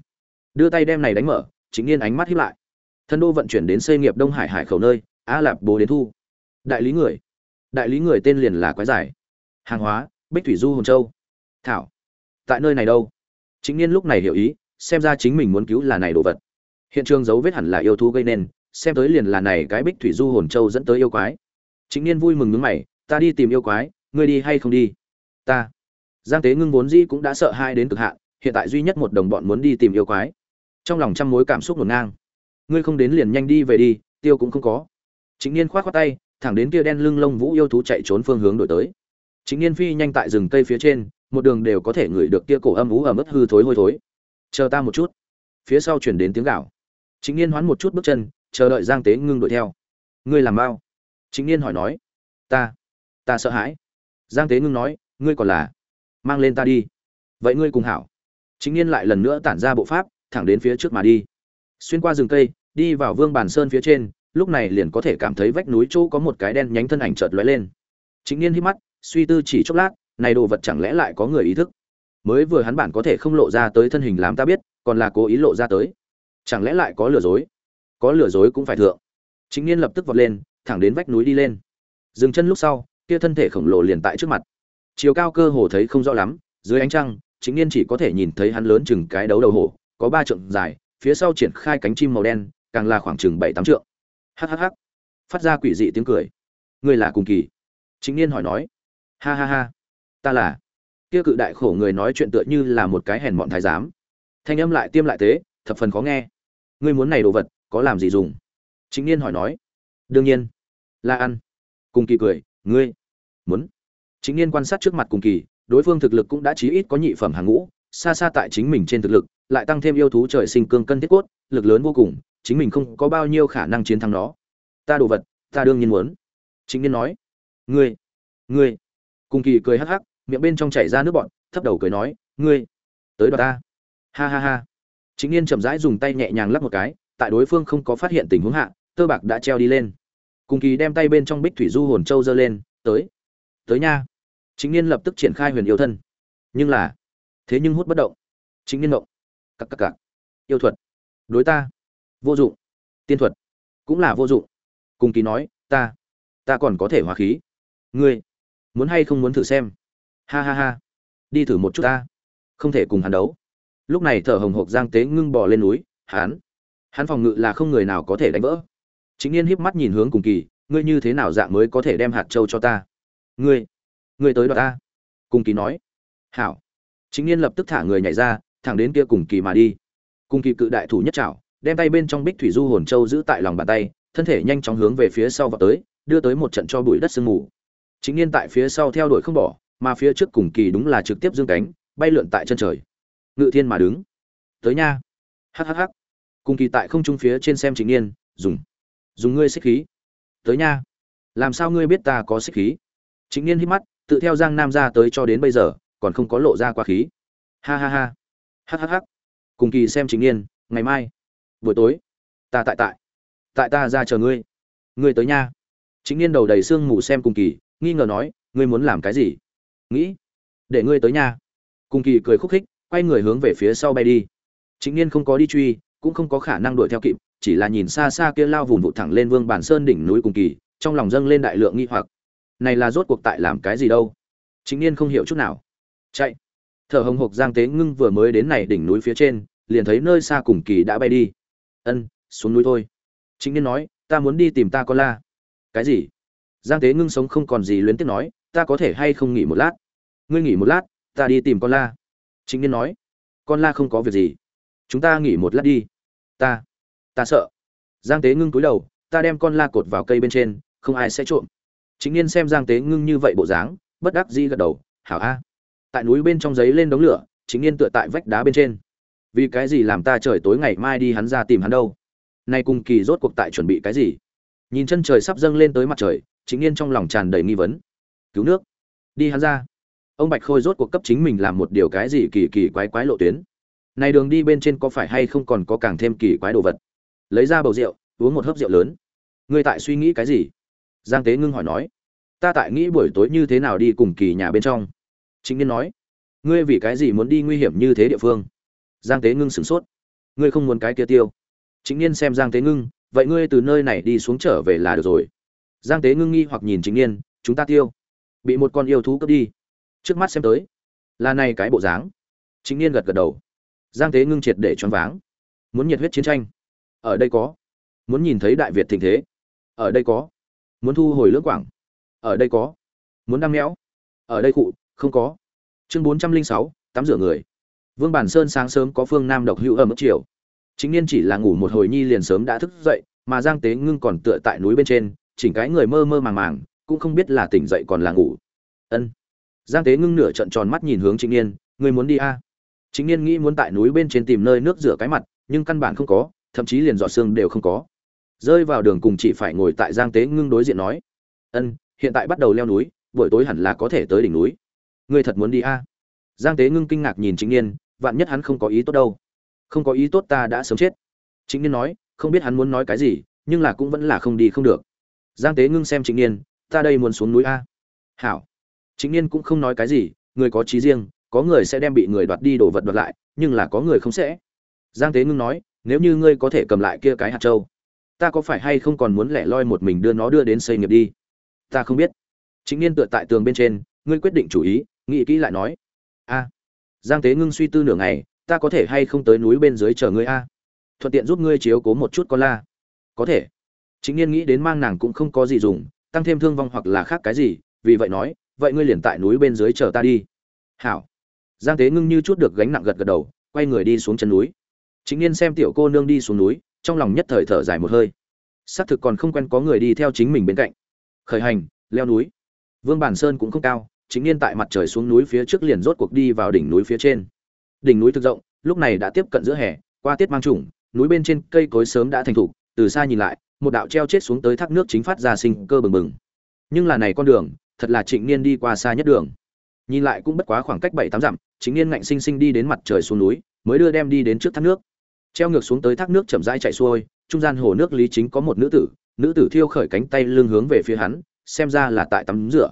Đưa tay đem này đánh mở chính niên ánh mắt hiếp lại. Thần đô vận chuyển đến xây nghiệp đông hải hải khẩu nơi a lạp bố đến thu. Đại lý người. Đại lý người tên liền là quái giải. Hàng hóa, bích thủy du hồn châu. Thảo. Tại nơi này đâu? Chính niên lúc này hiểu ý, xem ra chính mình muốn cứu là này đồ vật. Hiện trường dấu vết hẳn là yêu thú gây nên, xem tới liền là này cái bích thủy du hồn châu dẫn tới yêu quái. Chính niên vui mừng nước mày, ta đi tìm yêu quái, ngươi đi hay không đi? Ta. Giang tế ngưng vốn dĩ cũng đã sợ hai đến cực hạn, hiện tại duy nhất một đồng bọn muốn đi tìm yêu quái. Trong lòng trăm mối cảm xúc ngổn ngang. Ngươi không đến liền nhanh đi về đi, tiêu cũng không có. Chính niên khoát khoát tay, thẳng đến kia đen lưng lông vũ yêu thú chạy trốn phương hướng đổi tới. Chính niên phi nhanh tại rừng cây phía trên một đường đều có thể ngửi được kia cổ âm ú ở mức hư thối hôi thối. Chờ ta một chút. Phía sau chuyển đến tiếng gạo chính niên hoán một chút bước chân, chờ đợi giang tế ngưng đuổi theo. Ngươi làm bao? Chính niên hỏi nói. Ta ta sợ hãi. Giang tế ngưng nói, ngươi còn là mang lên ta đi. Vậy ngươi cùng hảo. Chính niên lại lần nữa tản ra bộ pháp, thẳng đến phía trước mà đi. Xuyên qua rừng cây, đi vào vương bàn sơn phía trên, lúc này liền có thể cảm thấy vách núi chỗ có một cái đen nhánh thân ảnh chợt lóe lên. Chính niên hít mắt, suy tư chỉ chốc lát này đồ vật chẳng lẽ lại có người ý thức? Mới vừa hắn bản có thể không lộ ra tới thân hình làm ta biết, còn là cố ý lộ ra tới. Chẳng lẽ lại có lừa dối? Có lừa dối cũng phải thượng. Chính niên lập tức vọt lên, thẳng đến vách núi đi lên. Dừng chân lúc sau, kia thân thể khổng lồ liền tại trước mặt. Chiều cao cơ hồ thấy không rõ lắm, dưới ánh trăng, chính niên chỉ có thể nhìn thấy hắn lớn chừng cái đấu đầu hổ, có ba trượng dài, phía sau triển khai cánh chim màu đen, càng là khoảng chừng bảy tám trượng. Hhh phát ra quỷ dị tiếng cười. Ngươi là cùng kỳ. Chính niên hỏi nói. Ha ha ha ta là. Kia cự đại khổ người nói chuyện tựa như là một cái hèn mọn thái giám. Thanh âm lại tiêm lại tế, thập phần khó nghe. Ngươi muốn này đồ vật, có làm gì dùng? Chính niên hỏi nói. Đương nhiên. Là ăn. Cùng kỳ cười, ngươi muốn. Chính niên quan sát trước mặt cùng kỳ, đối phương thực lực cũng đã chí ít có nhị phẩm hàng ngũ, xa xa tại chính mình trên thực lực, lại tăng thêm yêu thú trời sinh cương cân thiết cốt, lực lớn vô cùng, chính mình không có bao nhiêu khả năng chiến thắng nó. Ta đồ vật, ta đương nhiên muốn. Chính niên nói. Ngươi ngươi. Cùng kỳ cười hắc hắc miệng bên trong chảy ra nước bọn thấp đầu cười nói, ngươi, tới đoạt ta. Ha ha ha. Chính niên chậm rãi dùng tay nhẹ nhàng lắp một cái, tại đối phương không có phát hiện tình huống hạ, tơ bạc đã treo đi lên. Cùng kỳ đem tay bên trong bích thủy du hồn châu giơ lên, tới tới nha. Chính niên lập tức triển khai huyền yêu thân. Nhưng là, thế nhưng hút bất động. Chính niên động cặc cặc cặc. Yêu thuật. Đối ta. Vô dụng. Tiên thuật. Cũng là vô dụng. Cùng kỳ nói, ta ta còn có thể hóa khí. Ngươi, muốn hay không muốn thử xem? Ha ha ha. Đi thử một chút ta. Không thể cùng hắn đấu. Lúc này thở hồng hộc giang tế ngưng bò lên núi, hắn. Hắn phòng ngự là không người nào có thể đánh vỡ. Chính niên híp mắt nhìn hướng cùng kỳ, ngươi như thế nào dạng mới có thể đem hạt châu cho ta? Ngươi ngươi tới đoạt ta. Cùng kỳ nói. Hảo. Chính niên lập tức thả người nhảy ra, thẳng đến kia cùng kỳ mà đi. Cùng kỳ cự đại thủ nhất trảo, đem tay bên trong bích thủy du hồn châu giữ tại lòng bàn tay, thân thể nhanh chóng hướng về phía sau và tới, đưa tới một trận cho bụi đất sương mù. Chính niên tại phía sau theo đuổi không bỏ mà phía trước cùng kỳ đúng là trực tiếp dương cánh, bay lượn tại chân trời. Ngự thiên mà đứng. Tới nha. Hhh cùng kỳ tại không trung phía trên xem chính niên, dùng. Dùng ngươi xích khí. Tới nha. Làm sao ngươi biết ta có xích khí? Chính niên hít mắt, tự theo giang nam ra tới cho đến bây giờ, còn không có lộ ra qua khí. Ha ha ha. Hhh cùng kỳ xem chính niên, ngày mai. Buổi tối. Ta tại tại. Tại ta ra chờ ngươi. Ngươi tới nha. Chính niên đầu đầy sương mù xem cùng kỳ, nghi ngờ nói, ngươi muốn làm cái gì? Nghĩ, để ngươi tới nhà. Cùng kỳ cười khúc khích, quay người hướng về phía sau bay đi. Chính niên không có đi truy, cũng không có khả năng đuổi theo kịp, chỉ là nhìn xa xa kia lao vùng vụt thẳng lên vương bản sơn đỉnh núi cùng kỳ, trong lòng dâng lên đại lượng nghi hoặc. Này là rốt cuộc tại làm cái gì đâu? Chính niên không hiểu chút nào. Chạy. Thở hồng hộc giang tế ngưng vừa mới đến này đỉnh núi phía trên, liền thấy nơi xa cùng kỳ đã bay đi. Ân, xuống núi thôi. Chính niên nói, ta muốn đi tìm ta con la. Cái gì? Giang tế ngưng sống không còn gì luyến tiếc nói ta có thể hay không nghỉ một lát? Ngươi nghỉ một lát, ta đi tìm con la. Chính niên nói. Con la không có việc gì. Chúng ta nghỉ một lát đi. Ta ta sợ. Giang tế ngưng cúi đầu, ta đem con la cột vào cây bên trên, không ai sẽ trộm. Chính niên xem giang tế ngưng như vậy bộ dáng, bất đắc dĩ gật đầu, hảo a. Tại núi bên trong giấy lên đống lửa chính niên tựa tại vách đá bên trên. Vì cái gì làm ta trời tối ngày mai đi hắn ra tìm hắn đâu? Nay cùng kỳ rốt cuộc tại chuẩn bị cái gì? Nhìn chân trời sắp dâng lên tới mặt trời chính niên trong lòng tràn đầy nghi vấn cứu nước. Đi hắn ra. Ông bạch khôi rốt cuộc cấp chính mình làm một điều cái gì kỳ kỳ quái quái lộ tuyến. Này đường đi bên trên có phải hay không còn có càng thêm kỳ quái đồ vật? Lấy ra bầu rượu, uống một hớp rượu lớn. Ngươi tại suy nghĩ cái gì? Giang tế ngưng hỏi nói. Ta tại nghĩ buổi tối như thế nào đi cùng kỳ nhà bên trong. Chính niên nói. Ngươi vì cái gì muốn đi nguy hiểm như thế địa phương? Giang tế ngưng sửng sốt. Ngươi không muốn cái kia tiêu. Chính niên xem giang tế ngưng. Vậy ngươi từ nơi này đi xuống trở về là được rồi. Giang tế ngưng nghi hoặc nhìn chính niên. Chúng ta tiêu bị một con yêu thú cướp đi. Trước mắt xem tới, là này cái bộ dáng. Chính niên gật gật đầu. Giang tế ngưng triệt để choáng váng. Muốn nhiệt huyết chiến tranh. Ở đây có. Muốn nhìn thấy đại việt thịnh thế. Ở đây có. Muốn thu hồi lưỡng quảng. Ở đây có. Muốn đăng méo. Ở đây cụ, không có. Chương bốn trăm linh sáu, tắm rửa người. Vương bản sơn sáng sớm có phương nam độc hữu ở mức chiều. Chính niên chỉ là ngủ một hồi nhi liền sớm đã thức dậy, mà giang tế ngưng còn tựa tại núi bên trên, chỉnh cái người mơ mơ màng màng cũng không biết là tỉnh dậy còn là ngủ. Ân. Giang tế ngưng nửa trận tròn mắt nhìn hướng chính niên người muốn đi a? À? chính niên nghĩ muốn tại núi bên trên tìm nơi nước rửa cái mặt, nhưng căn bản không có, thậm chí liền giọt xương đều không có. Rơi vào đường cùng chỉ phải ngồi tại giang tế ngưng đối diện nói, ân, hiện tại bắt đầu leo núi, buổi tối hẳn là có thể tới đỉnh núi. Ngươi thật muốn đi a? À? giang tế ngưng kinh ngạc nhìn chính niên, vạn nhất hắn không có ý tốt đâu. Không có ý tốt ta đã sớm chết. Chính niên nói, không biết hắn muốn nói cái gì, nhưng là cũng vẫn là không đi không được. Giang tế ngưng xem chính niên ta đây muốn xuống núi a. Hảo. Chính niên cũng không nói cái gì, người có trí riêng, có người sẽ đem bị người đoạt đi đồ vật đoạt lại, nhưng là có người không sẽ. Giang tế ngưng nói, nếu như ngươi có thể cầm lại kia cái hạt trâu ta có phải hay không còn muốn lẻ loi một mình đưa nó đưa đến xây nghiệp đi? Ta không biết. Chính niên tựa tại tường bên trên, ngươi quyết định chủ ý, nghĩ kỹ lại nói. A. Giang tế ngưng suy tư nửa ngày, ta có thể hay không tới núi bên dưới chờ ngươi a? Thuận tiện giúp ngươi chiếu cố một chút con la. Có thể. Chính niên nghĩ đến mang nàng cũng không có gì dùng tăng thêm thương vong hoặc là khác cái gì, vì vậy nói, vậy ngươi liền tại núi bên dưới chờ ta đi. Hảo. Giang tế ngưng như chút được gánh nặng gật gật đầu, quay người đi xuống chân núi. Chính niên xem tiểu cô nương đi xuống núi, trong lòng nhất thời thở dài một hơi. Xác thực còn không quen có người đi theo chính mình bên cạnh. Khởi hành, leo núi. Vương bản sơn cũng không cao chính niên tại mặt trời xuống núi phía trước liền rốt cuộc đi vào đỉnh núi phía trên. Đỉnh núi thực rộng, lúc này đã tiếp cận giữa hè, qua tiết mang trùng, núi bên trên cây cối sớm đã thành thục, từ xa nhìn lại một đạo treo chết xuống tới thác nước chính phát ra sinh cơ bừng bừng. Nhưng là này con đường, thật là trịnh niên đi qua xa nhất đường. Nhìn lại cũng bất quá khoảng cách bảy tám dặm chính niên ngạnh sinh sinh đi đến mặt trời xuống núi, mới đưa đem đi đến trước thác nước. Treo ngược xuống tới thác nước chậm rãi chạy xuôi, trung gian hồ nước lý chính có một nữ tử nữ tử thiêu khởi cánh tay lưng hướng về phía hắn, xem ra là tại tắm rửa.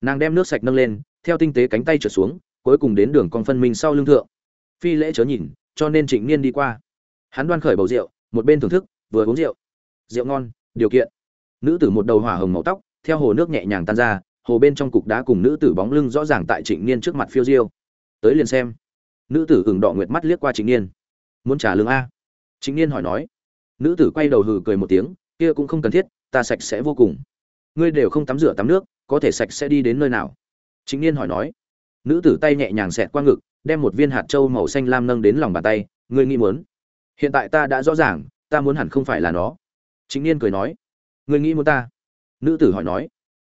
Nàng đem nước sạch nâng lên, theo tinh tế cánh tay trở xuống, cuối cùng đến đường con phân minh sau lưng thượng. Phi lễ chớ nhìn, cho nên trịnh niên đi qua. Hắn đoan khởi bầu rượu, một bên thưởng thức, vừa uống rượu rượu ngon, điều kiện. Nữ tử một đầu hỏa hồng màu tóc, theo hồ nước nhẹ nhàng tan ra, hồ bên trong cục đá cùng nữ tử bóng lưng rõ ràng tại trịnh niên trước mặt phiêu diêu. Tới liền xem. Nữ tử ửng đỏ nguyệt mắt liếc qua trịnh niên. Muốn trả lương a. Trịnh niên hỏi nói. Nữ tử quay đầu hừ cười một tiếng, kia cũng không cần thiết, ta sạch sẽ vô cùng. Ngươi đều không tắm rửa tắm nước, có thể sạch sẽ đi đến nơi nào? Trịnh niên hỏi nói. Nữ tử tay nhẹ nhàng xẹt qua ngực, đem một viên hạt trâu màu xanh lam nâng đến lòng bàn tay, ngươi nghĩ muốn? Hiện tại ta đã rõ ràng, ta muốn hẳn không phải là nó chính niên cười nói người nghĩ muốn ta? Nữ tử hỏi nói,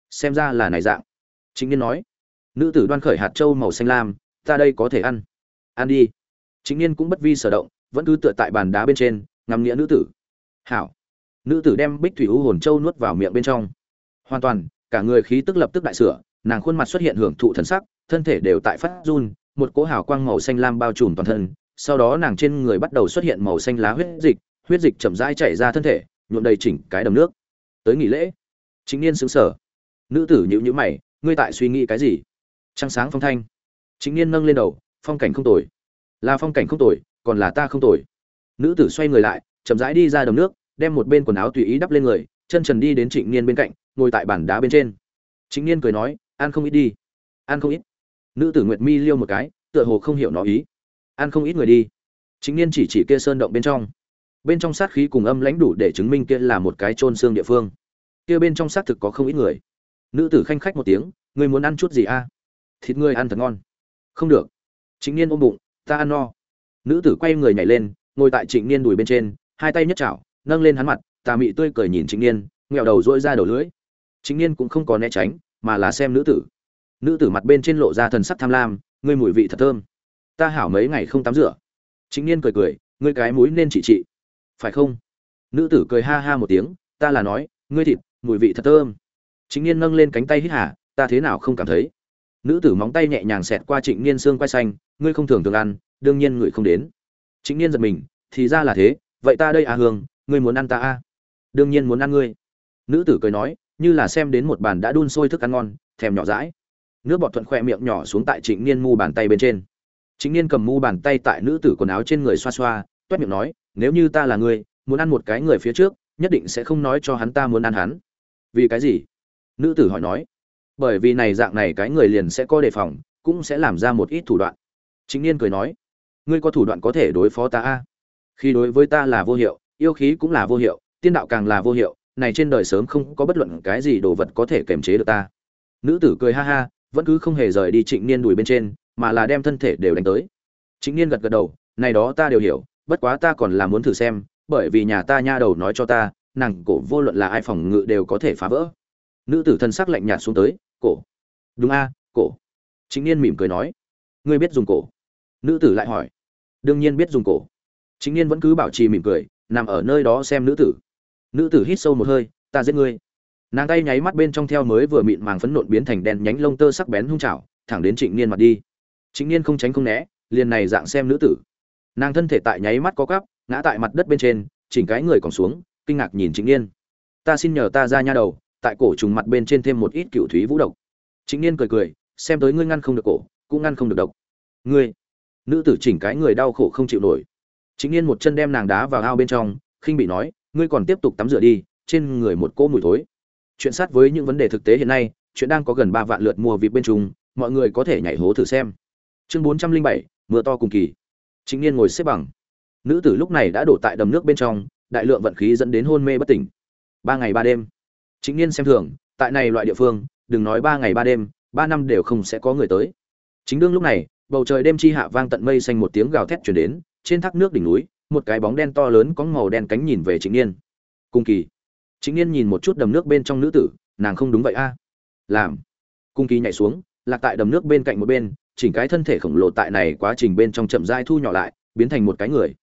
xem ra là này dạng. Chính niên nói, nữ tử đoan khởi hạt trâu màu xanh lam, ta đây có thể ăn. Ăn đi. Chính niên cũng bất vi sở động, vẫn cứ tựa tại bàn đá bên trên, ngắm nghĩa nữ tử. Hảo. Nữ tử đem bích thủy u hồn châu nuốt vào miệng bên trong. Hoàn toàn, cả người khí tức lập tức đại sửa, nàng khuôn mặt xuất hiện hưởng thụ thần sắc, thân thể đều tại phát run, một cỗ hào quang màu xanh lam bao trùm toàn thân, sau đó nàng trên người bắt đầu xuất hiện màu xanh lá huyết dịch huyết dịch chậm rãi chảy ra thân thể nhuộm đầy chỉnh cái đầm nước. Tới nghỉ lễ, chính niên xứng sở nữ tử nhữ nhữ mày, ngươi tại suy nghĩ cái gì? Trăng sáng phong thanh. Chính niên nâng lên đầu, phong cảnh không tồi. Là phong cảnh không tồi, còn là ta không tồi. Nữ tử xoay người lại, chậm rãi đi ra đầm nước, đem một bên quần áo tùy ý đắp lên người, chân trần đi đến trịnh niên bên cạnh, ngồi tại bàn đá bên trên. Trịnh niên cười nói, ăn không ít đi. Ăn không ít? Nữ tử nguyệt mi liêu một cái, tựa hồ không hiểu nó ý. Ăn không ít người đi. Chính niên chỉ chỉ kia sơn động bên trong bên trong sát khí cùng âm lãnh đủ để chứng minh kia là một cái trôn xương địa phương. Kia bên trong xác thực có không ít người. Nữ tử khanh khách một tiếng người muốn ăn chút gì a? Thịt ngươi ăn thật ngon. Không được. Chính niên ôm bụng, ta ăn no. Nữ tử quay người nhảy lên, ngồi tại trịnh niên đùi bên trên, hai tay nhất chảo, nâng lên hắn mặt, tà mị tươi cười nhìn trịnh niên, nghẹo đầu dỗi ra đầu lưỡi. Trịnh niên cũng không có né tránh, mà là xem nữ tử. Nữ tử mặt bên trên lộ ra thần sắc tham lam, ngươi mùi vị thật thơm. Ta hảo mấy ngày không tắm rửa. Trịnh niên cười cười, ngươi cái mũi nên trị trị phải không? Nữ tử cười ha ha một tiếng, ta là nói, ngươi thịt, mùi vị thật thơm. Chính niên nâng lên cánh tay hít hà, ta thế nào không cảm thấy? Nữ tử móng tay nhẹ nhàng xẹt qua trịnh niên xương quay xanh, ngươi không thường thường ăn, đương nhiên người không đến. Trịnh niên giật mình, thì ra là thế, vậy ta đây à hương, ngươi muốn ăn ta a à? đương nhiên muốn ăn ngươi. Nữ tử cười nói, như là xem đến một bàn đã đun sôi thức ăn ngon, thèm nhỏ rãi nước bọt thuận khoe miệng nhỏ xuống tại trịnh niên mu bàn tay bên trên. Trịnh niên cầm mu bàn tay tại nữ tử quần áo trên người xoa xoa, toét miệng nói nếu như ta là ngươi, muốn ăn một cái người phía trước, nhất định sẽ không nói cho hắn ta muốn ăn hắn. Vì cái gì? Nữ tử hỏi nói. Bởi vì này dạng này cái người liền sẽ có đề phòng, cũng sẽ làm ra một ít thủ đoạn. Chính niên cười nói. Ngươi có thủ đoạn có thể đối phó ta a? Khi đối với ta là vô hiệu, yêu khí cũng là vô hiệu, tiên đạo càng là vô hiệu, này trên đời sớm không có bất luận cái gì đồ vật có thể kềm chế được ta. Nữ tử cười ha ha, vẫn cứ không hề rời đi trịnh niên đùi bên trên, mà là đem thân thể đều đánh tới. Trịnh niên gật gật đầu, này đó ta đều hiểu bất quá ta còn là muốn thử xem, bởi vì nhà ta nha đầu nói cho ta, nàng cổ vô luận là ai phòng ngự đều có thể phá vỡ. Nữ tử thân sắc lạnh nhạt xuống tới, cổ. Đúng a, cổ. Chính niên mỉm cười nói. Ngươi biết dùng cổ? Nữ tử lại hỏi. Đương nhiên biết dùng cổ. Chính niên vẫn cứ bảo trì mỉm cười, nằm ở nơi đó xem nữ tử. Nữ tử hít sâu một hơi, ta giết ngươi. Nàng tay nháy mắt bên trong theo mới vừa mịn màng phấn nộn biến thành đèn nhánh lông tơ sắc bén hung trào thẳng đến trịnh niên mặt đi. Trịnh niên không tránh không né, liền này dạng xem nữ tử nàng thân thể tại nháy mắt có cắp ngã tại mặt đất bên trên, chỉnh cái người còn xuống, kinh ngạc nhìn trịnh niên ta xin nhờ ta ra nha đầu, tại cổ trùng mặt bên trên thêm một ít cựu thúy vũ độc. Chính niên cười cười, xem tới ngươi ngăn không được cổ, cũng ngăn không được độc. Ngươi? Nữ tử chỉnh cái người đau khổ không chịu nổi. Chính niên một chân đem nàng đá vào ao bên trong, khinh bị nói, ngươi còn tiếp tục tắm rửa đi, trên người một cỗ mùi thối. Chuyện sát với những vấn đề thực tế hiện nay, chuyện đang có gần ba vạn lượt mua vịt bên trùng mọi người có thể nhảy hố thử xem. Chương bốn trăm linh bảy, mưa to cùng kỳ chính niên ngồi xếp bằng. Nữ tử lúc này đã đổ tại đầm nước bên trong, đại lượng vận khí dẫn đến hôn mê bất tỉnh. Ba ngày ba đêm. Chính niên xem thường, tại này loại địa phương, đừng nói ba ngày ba đêm, ba năm đều không sẽ có người tới. Chính đương lúc này, bầu trời đêm chi hạ vang tận mây xanh một tiếng gào thét truyền đến, trên thác nước đỉnh núi, một cái bóng đen to lớn có màu đen cánh nhìn về chính niên cung kỳ. Chính niên nhìn một chút đầm nước bên trong nữ tử, nàng không đúng vậy a. Làm. Cung kỳ nhảy xuống, lạc tại đầm nước bên cạnh một bên chỉnh cái thân thể khổng lồ tại này quá trình bên trong chậm rãi thu nhỏ lại, biến thành một cái người.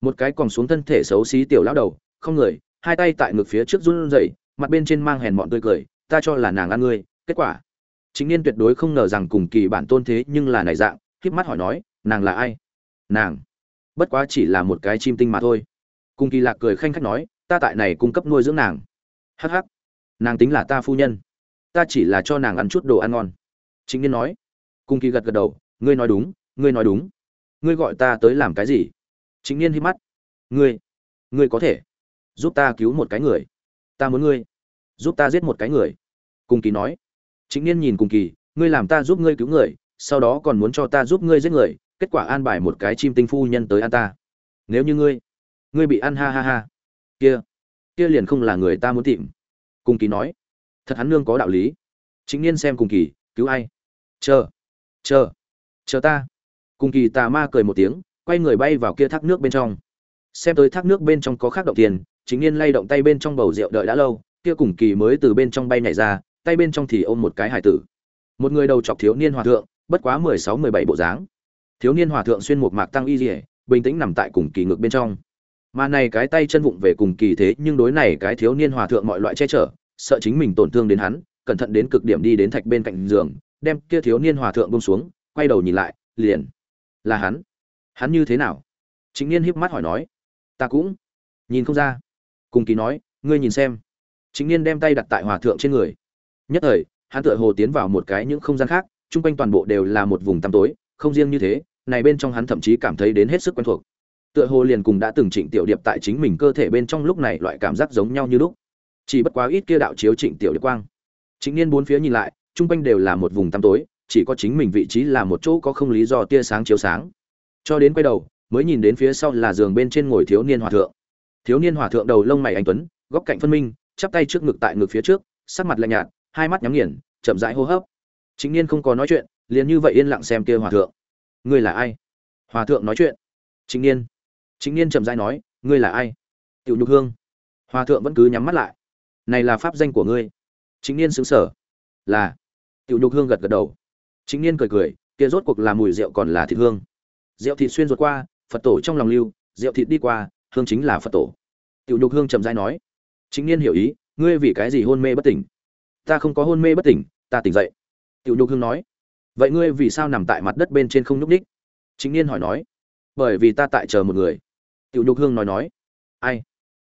Một cái còn xuống thân thể xấu xí tiểu lão đầu, không người, hai tay tại ngực phía trước run rẩy, mặt bên trên mang hèn mọn tươi cười, ta cho là nàng ăn ngươi. Kết quả, chính niên tuyệt đối không ngờ rằng cùng kỳ bản tôn thế nhưng là này dạng khép mắt hỏi nói, nàng là ai? Nàng. Bất quá chỉ là một cái chim tinh mà thôi. Cung kỳ lạc cười khanh khách nói, ta tại này cung cấp nuôi dưỡng nàng. Hắc hắc, nàng tính là ta phu nhân. Ta chỉ là cho nàng ăn chút đồ ăn ngon. Chính niên nói cung kỳ gật gật đầu, ngươi nói đúng, ngươi nói đúng. Ngươi gọi ta tới làm cái gì? Chính niên hít mắt. Ngươi ngươi có thể giúp ta cứu một cái người. Ta muốn ngươi giúp ta giết một cái người. Cung kỳ nói. Chính niên nhìn Cung kỳ, ngươi làm ta giúp ngươi cứu người, sau đó còn muốn cho ta giúp ngươi giết người, kết quả an bài một cái chim tinh phu nhân tới ăn ta. Nếu như ngươi ngươi bị ăn ha ha ha. Kia kia liền không là người ta muốn tìm. Cung kỳ nói. Thật hắn nương có đạo lý. Chính niên xem cùng kỳ, cứu ai? Chờ chờ chờ ta. Cùng kỳ tà ma cười một tiếng, quay người bay vào kia thác nước bên trong. Xem tới thác nước bên trong có khác động tiền, chính niên lay động tay bên trong bầu rượu đợi đã lâu, kia cùng kỳ mới từ bên trong bay nhảy ra, tay bên trong thì ôm một cái hải tử. Một người đầu chọc thiếu niên hòa thượng, bất quá mười sáu, mười bảy bộ dáng. Thiếu niên hòa thượng xuyên một mạc tăng y dỉa bình tĩnh nằm tại cùng kỳ ngực bên trong. Mà này cái tay chân vụng về cùng kỳ thế, nhưng đối này cái thiếu niên hòa thượng mọi loại che chở, sợ chính mình tổn thương đến hắn, cẩn thận đến cực điểm đi đến thạch bên cạnh giường đem kia thiếu niên hòa thượng bông xuống, quay đầu nhìn lại, liền, là hắn. Hắn như thế nào? Chính niên híp mắt hỏi nói. Ta cũng nhìn không ra. Cùng kỳ nói, ngươi nhìn xem. Chính niên đem tay đặt tại hòa thượng trên người. Nhất thời, hắn tựa hồ tiến vào một cái những không gian khác, chung quanh toàn bộ đều là một vùng tăm tối, không riêng như thế, này bên trong hắn thậm chí cảm thấy đến hết sức quen thuộc. Tựa hồ liền cùng đã từng trịnh tiểu điệp tại chính mình cơ thể bên trong lúc này loại cảm giác giống nhau như lúc. Chỉ bất quá ít kia đạo chiếu trịnh tiểu điệp quang. Chính niên bốn phía nhìn lại chung quanh đều là một vùng tăm tối, chỉ có chính mình vị trí là một chỗ có không lý do tia sáng chiếu sáng. Cho đến quay đầu, mới nhìn đến phía sau là giường bên trên ngồi thiếu niên hòa thượng. Thiếu niên hòa thượng đầu lông mày anh tuấn, góc cạnh phân minh, chắp tay trước ngực tại ngực phía trước, sắc mặt lạnh nhạt, hai mắt nhắm nghiền, chậm rãi hô hấp. Chính niên không có nói chuyện, liền như vậy yên lặng xem kia hòa thượng. Ngươi là ai? Hòa thượng nói chuyện. Chính niên. Chính niên chậm rãi nói, ngươi là ai? Tiểu nhục hương. Hòa thượng vẫn cứ nhắm mắt lại. Này là pháp danh của ngươi. Chính niên xứng sở là tiểu nhục hương gật gật đầu. Chính niên cười cười, kia rốt cuộc là mùi rượu còn là thịt hương. Rượu thịt xuyên ruột qua, phật tổ trong lòng lưu, rượu thịt đi qua, hương chính là phật tổ. Tiểu nhục hương trầm rãi nói, chính niên hiểu ý, ngươi vì cái gì hôn mê bất tỉnh? Ta không có hôn mê bất tỉnh, ta tỉnh dậy. Tiểu nhục hương nói, vậy ngươi vì sao nằm tại mặt đất bên trên không nhúc nhích? chính niên hỏi nói, bởi vì ta tại chờ một người. Tiểu nhục hương nói nói, ai?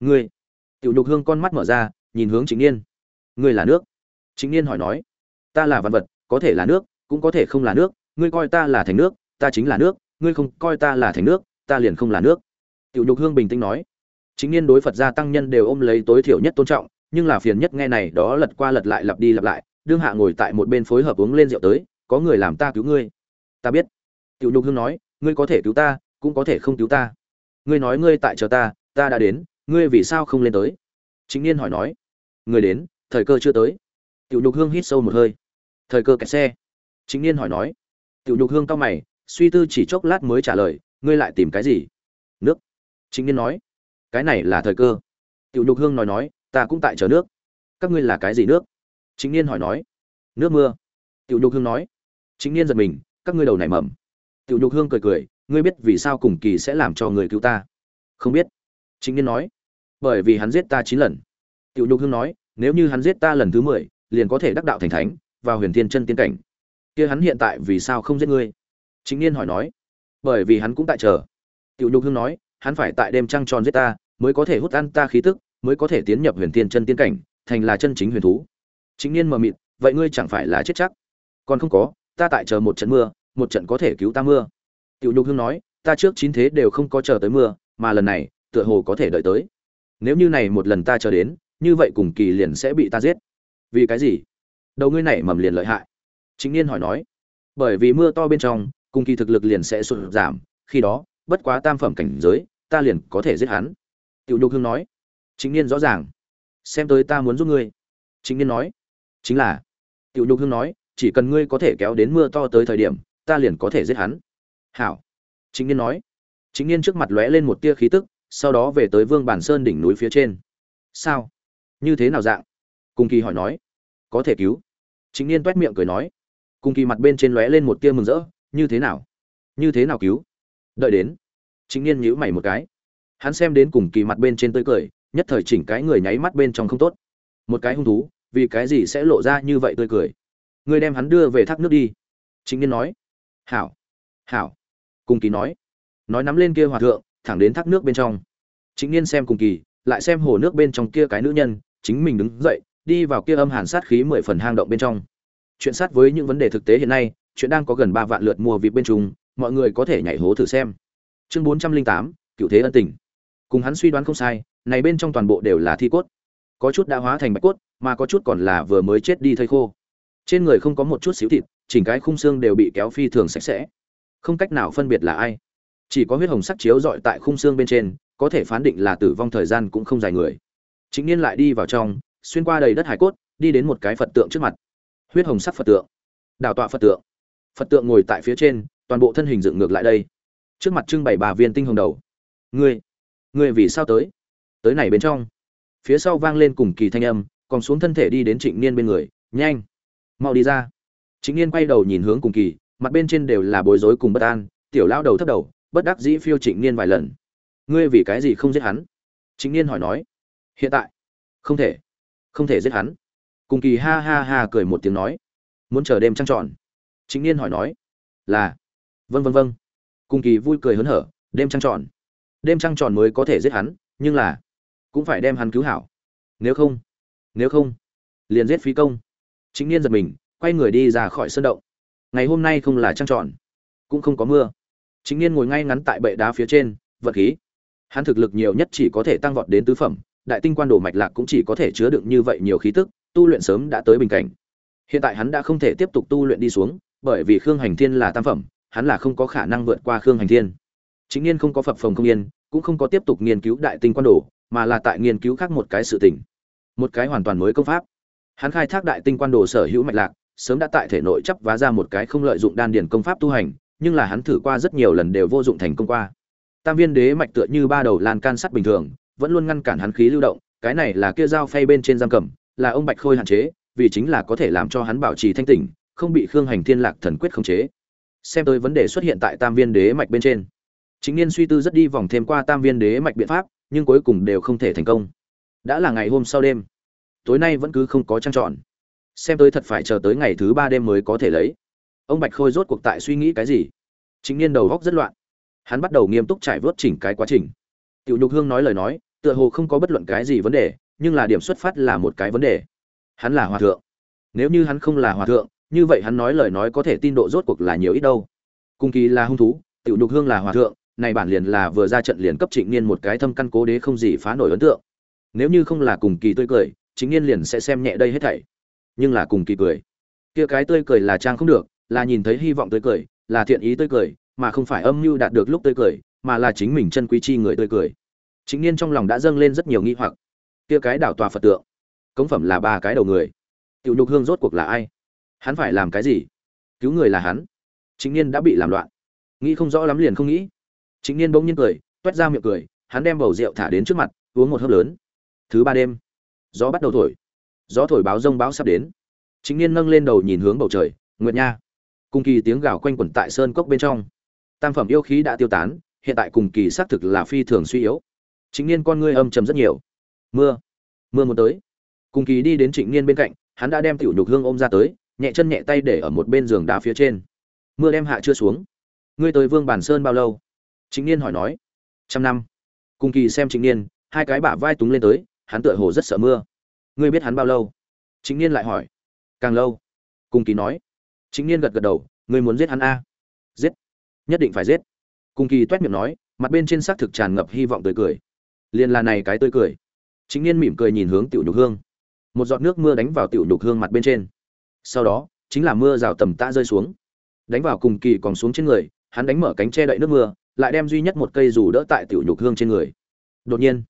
Ngươi? Tiểu nhục hương con mắt mở ra, nhìn hướng chính niên, ngươi là nước? Chính niên hỏi nói ta là văn vật, có thể là nước, cũng có thể không là nước, ngươi coi ta là thành nước, ta chính là nước, ngươi không coi ta là thành nước, ta liền không là nước. Tiểu nhục hương bình tĩnh nói. Chính niên đối phật gia tăng nhân đều ôm lấy tối thiểu nhất tôn trọng, nhưng là phiền nhất nghe này đó lật qua lật lại lặp đi lặp lại, đương hạ ngồi tại một bên phối hợp uống lên rượu tới, có người làm ta cứu ngươi. Ta biết. Tiểu nhục hương nói, ngươi có thể cứu ta, cũng có thể không cứu ta. Ngươi nói ngươi tại chờ ta ta đã đến, ngươi vì sao không lên tới? Chính niên hỏi nói. Người đến, thời cơ chưa tới tiểu nhục hương hít sâu một hơi. Thời cơ kẹt xe. Chính niên hỏi nói. Tiểu nhục hương cao mày, suy tư chỉ chốc lát mới trả lời, ngươi lại tìm cái gì? Nước. Chính niên nói. Cái này là thời cơ. Tiểu nhục hương nói nói, ta cũng tại chờ nước. Các ngươi là cái gì nước? Chính niên hỏi nói. Nước mưa. Tiểu nhục hương nói. Chính niên giật mình, các ngươi đầu này mầm. Tiểu nhục hương cười cười, ngươi biết vì sao cùng kỳ sẽ làm cho người cứu ta? Không biết. Chính niên nói. Bởi vì hắn giết ta chín lần. Tiểu nhục hương nói, nếu như hắn giết ta lần thứ mười liền có thể đắc đạo thành thánh, vào huyền thiên chân tiên cảnh. Kia hắn hiện tại vì sao không giết ngươi? Chính niên hỏi nói. Bởi vì hắn cũng tại chờ. Tiểu nhục hương nói, hắn phải tại đêm trăng tròn giết ta, mới có thể hút ăn ta khí tức, mới có thể tiến nhập huyền thiên chân tiên cảnh, thành là chân chính huyền thú. Chính niên mờ mịt, vậy ngươi chẳng phải là chết chắc? Còn không có, ta tại chờ một trận mưa, một trận có thể cứu ta mưa. Tiểu nhục hương nói, ta trước chín thế đều không có chờ tới mưa, mà lần này, tựa hồ có thể đợi tới. Nếu như này một lần ta chờ đến, như vậy cùng kỳ liền sẽ bị ta giết vì cái gì? Đầu ngươi này mầm liền lợi hại. Chính niên hỏi nói. Bởi vì mưa to bên trong, cùng kỳ thực lực liền sẽ sụt giảm, khi đó, bất quá tam phẩm cảnh giới, ta liền có thể giết hắn. Tiểu nhục hương nói. Chính niên rõ ràng. Xem tới ta muốn giúp ngươi. Chính niên nói. Chính là. Tiểu nhục hương nói, chỉ cần ngươi có thể kéo đến mưa to tới thời điểm, ta liền có thể giết hắn. Hảo. Chính niên nói. Chính niên trước mặt lóe lên một tia khí tức, sau đó về tới vương bản sơn đỉnh núi phía trên. Sao? Như thế nào dạng? Cùng kỳ hỏi nói, có thể cứu? Chính niên toét miệng cười nói cùng kỳ mặt bên trên lóe lên một tia mừng rỡ, như thế nào? Như thế nào cứu? Đợi đến. Chính niên nhíu mày một cái. Hắn xem đến cùng kỳ mặt bên trên tươi cười, nhất thời chỉnh cái người nháy mắt bên trong không tốt. Một cái hung thú, vì cái gì sẽ lộ ra như vậy tươi cười? Ngươi đem hắn đưa về thác nước đi. Chính niên nói, hảo hảo. Cùng kỳ nói nói nắm lên kia hòa thượng, thẳng đến thác nước bên trong. Chính niên xem cùng kỳ, lại xem hồ nước bên trong kia cái nữ nhân, chính mình đứng dậy đi vào kia âm hàn sát khí mười phần hang động bên trong. Chuyện sát với những vấn đề thực tế hiện nay, chuyện đang có gần ba vạn lượt mua vịt bên trùng mọi người có thể nhảy hố thử xem. Chương bốn trăm linh tám, cựu thế ân tình. Cùng hắn suy đoán không sai, này bên trong toàn bộ đều là thi cốt. Có chút đã hóa thành bạch cốt, mà có chút còn là vừa mới chết đi thây khô. Trên người không có một chút xíu thịt, chỉnh cái khung xương đều bị kéo phi thường sạch sẽ. Không cách nào phân biệt là ai. Chỉ có huyết hồng sắc chiếu dọi tại khung xương bên trên, có thể phán định là tử vong thời gian cũng không dài người. Chính niên lại đi vào trong xuyên qua đầy đất hải cốt, đi đến một cái phật tượng trước mặt. Huyết hồng sắc phật tượng. Đào tọa phật tượng. Phật tượng ngồi tại phía trên, toàn bộ thân hình dựng ngược lại đây. Trước mặt trưng bày bà viên tinh hồng đầu. Ngươi ngươi vì sao tới? Tới này bên trong. Phía sau vang lên cùng kỳ thanh âm, còn xuống thân thể đi đến trịnh niên bên người. Nhanh, mau đi ra. Trịnh niên quay đầu nhìn hướng cùng kỳ, mặt bên trên đều là bối rối cùng bất an. Tiểu lao đầu thấp đầu, bất đắc dĩ phiêu trịnh niên vài lần. Ngươi vì cái gì không giết hắn? Trịnh niên hỏi nói. Hiện tại. Không thể không thể giết hắn. Cùng kỳ ha ha ha cười một tiếng nói. Muốn chờ đêm trăng tròn. Chính niên hỏi nói. Là. Vân vân vân cùng kỳ vui cười hớn hở. Đêm trăng tròn. Đêm trăng tròn mới có thể giết hắn, nhưng là cũng phải đem hắn cứu hảo. Nếu không nếu không, liền giết phí công. Chính niên giật mình, quay người đi ra khỏi sân động. Ngày hôm nay không là trăng tròn, cũng không có mưa. Chính niên ngồi ngay ngắn tại bệ đá phía trên, vật khí. Hắn thực lực nhiều nhất chỉ có thể tăng vọt đến tứ phẩm đại tinh quan đồ mạch lạc cũng chỉ có thể chứa đựng như vậy nhiều khí tức, tu luyện sớm đã tới bình cảnh. Hiện tại hắn đã không thể tiếp tục tu luyện đi xuống, bởi vì khương hành thiên là tam phẩm, hắn là không có khả năng vượt qua khương hành thiên. Chính niên không có phập phòng không yên, cũng không có tiếp tục nghiên cứu đại tinh quan đồ, mà là tại nghiên cứu khác một cái sự tình. Một cái hoàn toàn mới công pháp. Hắn khai thác đại tinh quan đồ sở hữu mạch lạc, sớm đã tại thể nội chấp vá ra một cái không lợi dụng đan điền công pháp tu hành, nhưng là hắn thử qua rất nhiều lần đều vô dụng thành công qua. Tam viên đế mạch tựa như ba đầu lan can sắt bình thường vẫn luôn ngăn cản hắn khí lưu động, cái này là kia dao phay bên trên giam cầm, là ông bạch khôi hạn chế, vì chính là có thể làm cho hắn bảo trì thanh tỉnh, không bị khương hành thiên lạc thần quyết khống chế. Xem tới vấn đề xuất hiện tại tam viên đế mạch bên trên. Chính niên suy tư rất đi vòng thêm qua tam viên đế mạch biện pháp, nhưng cuối cùng đều không thể thành công. Đã là ngày hôm sau đêm. Tối nay vẫn cứ không có trang trọn. Xem tới thật phải chờ tới ngày thứ ba đêm mới có thể lấy. Ông bạch khôi rốt cuộc tại suy nghĩ cái gì? Chính niên đầu góc rất loạn. Hắn bắt đầu nghiêm túc trải vớt chỉnh cái quá trình. Tiểu nhục hương nói lời nói tựa hồ không có bất luận cái gì vấn đề, nhưng là điểm xuất phát là một cái vấn đề. Hắn là hòa thượng. Nếu như hắn không là hòa thượng, như vậy hắn nói lời nói có thể tin độ rốt cuộc là nhiều ít đâu. Cung kỳ là hung thú, tiểu nhục hương là hòa thượng, này bản liền là vừa ra trận liền cấp trịnh niên một cái thâm căn cố đế không gì phá nổi ấn tượng. Nếu như không là cùng kỳ tươi cười chính niên liền sẽ xem nhẹ đây hết thảy. Nhưng là cùng kỳ cười. Kia cái tươi cười là trang không được, là nhìn thấy hy vọng tươi cười, là thiện ý tươi cười, mà không phải âm mưu đạt được lúc tươi cười, mà là chính mình chân quý chi người tươi cười chính niên trong lòng đã dâng lên rất nhiều nghi hoặc. Kia cái đảo tòa phật tượng, cống phẩm là ba cái đầu người. Tiểu nhục hương rốt cuộc là ai? Hắn phải làm cái gì? Cứu người là hắn. Chính niên đã bị làm loạn. Nghĩ không rõ lắm liền không nghĩ. Chính niên bỗng nhiên cười, toét ra miệng cười, hắn đem bầu rượu thả đến trước mặt, uống một hớp lớn. Thứ ba đêm, gió bắt đầu thổi. Gió thổi báo rông báo sắp đến. Chính niên nâng lên đầu nhìn hướng bầu trời, nguyệt nha. Cùng kỳ tiếng gào quanh quẩn tại sơn cốc bên trong. Tam phẩm yêu khí đã tiêu tán, hiện tại cùng kỳ xác thực là phi thường suy yếu chính niên con ngươi âm trầm rất nhiều. Mưa mưa muốn tới. Cùng kỳ đi đến trịnh niên bên cạnh, hắn đã đem tiểu nhục hương ôm ra tới, nhẹ chân nhẹ tay để ở một bên giường đá phía trên. Mưa đem hạ chưa xuống. Ngươi tới vương bản sơn bao lâu? Trịnh niên hỏi nói. Trăm năm. Cùng kỳ xem trịnh niên, hai cái bả vai túng lên tới, hắn tựa hồ rất sợ mưa. Ngươi biết hắn bao lâu? Trịnh niên lại hỏi. Càng lâu? Cùng kỳ nói. Trịnh niên gật gật đầu, ngươi muốn giết hắn a? Giết. Nhất định phải giết. Cùng kỳ toét miệng nói, mặt bên trên xác thực tràn ngập hy vọng tươi cười liền là này cái tươi cười. Chính niên mỉm cười nhìn hướng tiểu nhục hương. Một giọt nước mưa đánh vào tiểu nhục hương mặt bên trên. Sau đó, chính là mưa rào tầm tã rơi xuống. Đánh vào cùng kỳ còn xuống trên người, hắn đánh mở cánh che đậy nước mưa, lại đem duy nhất một cây dù đỡ tại tiểu nhục hương trên người. Đột nhiên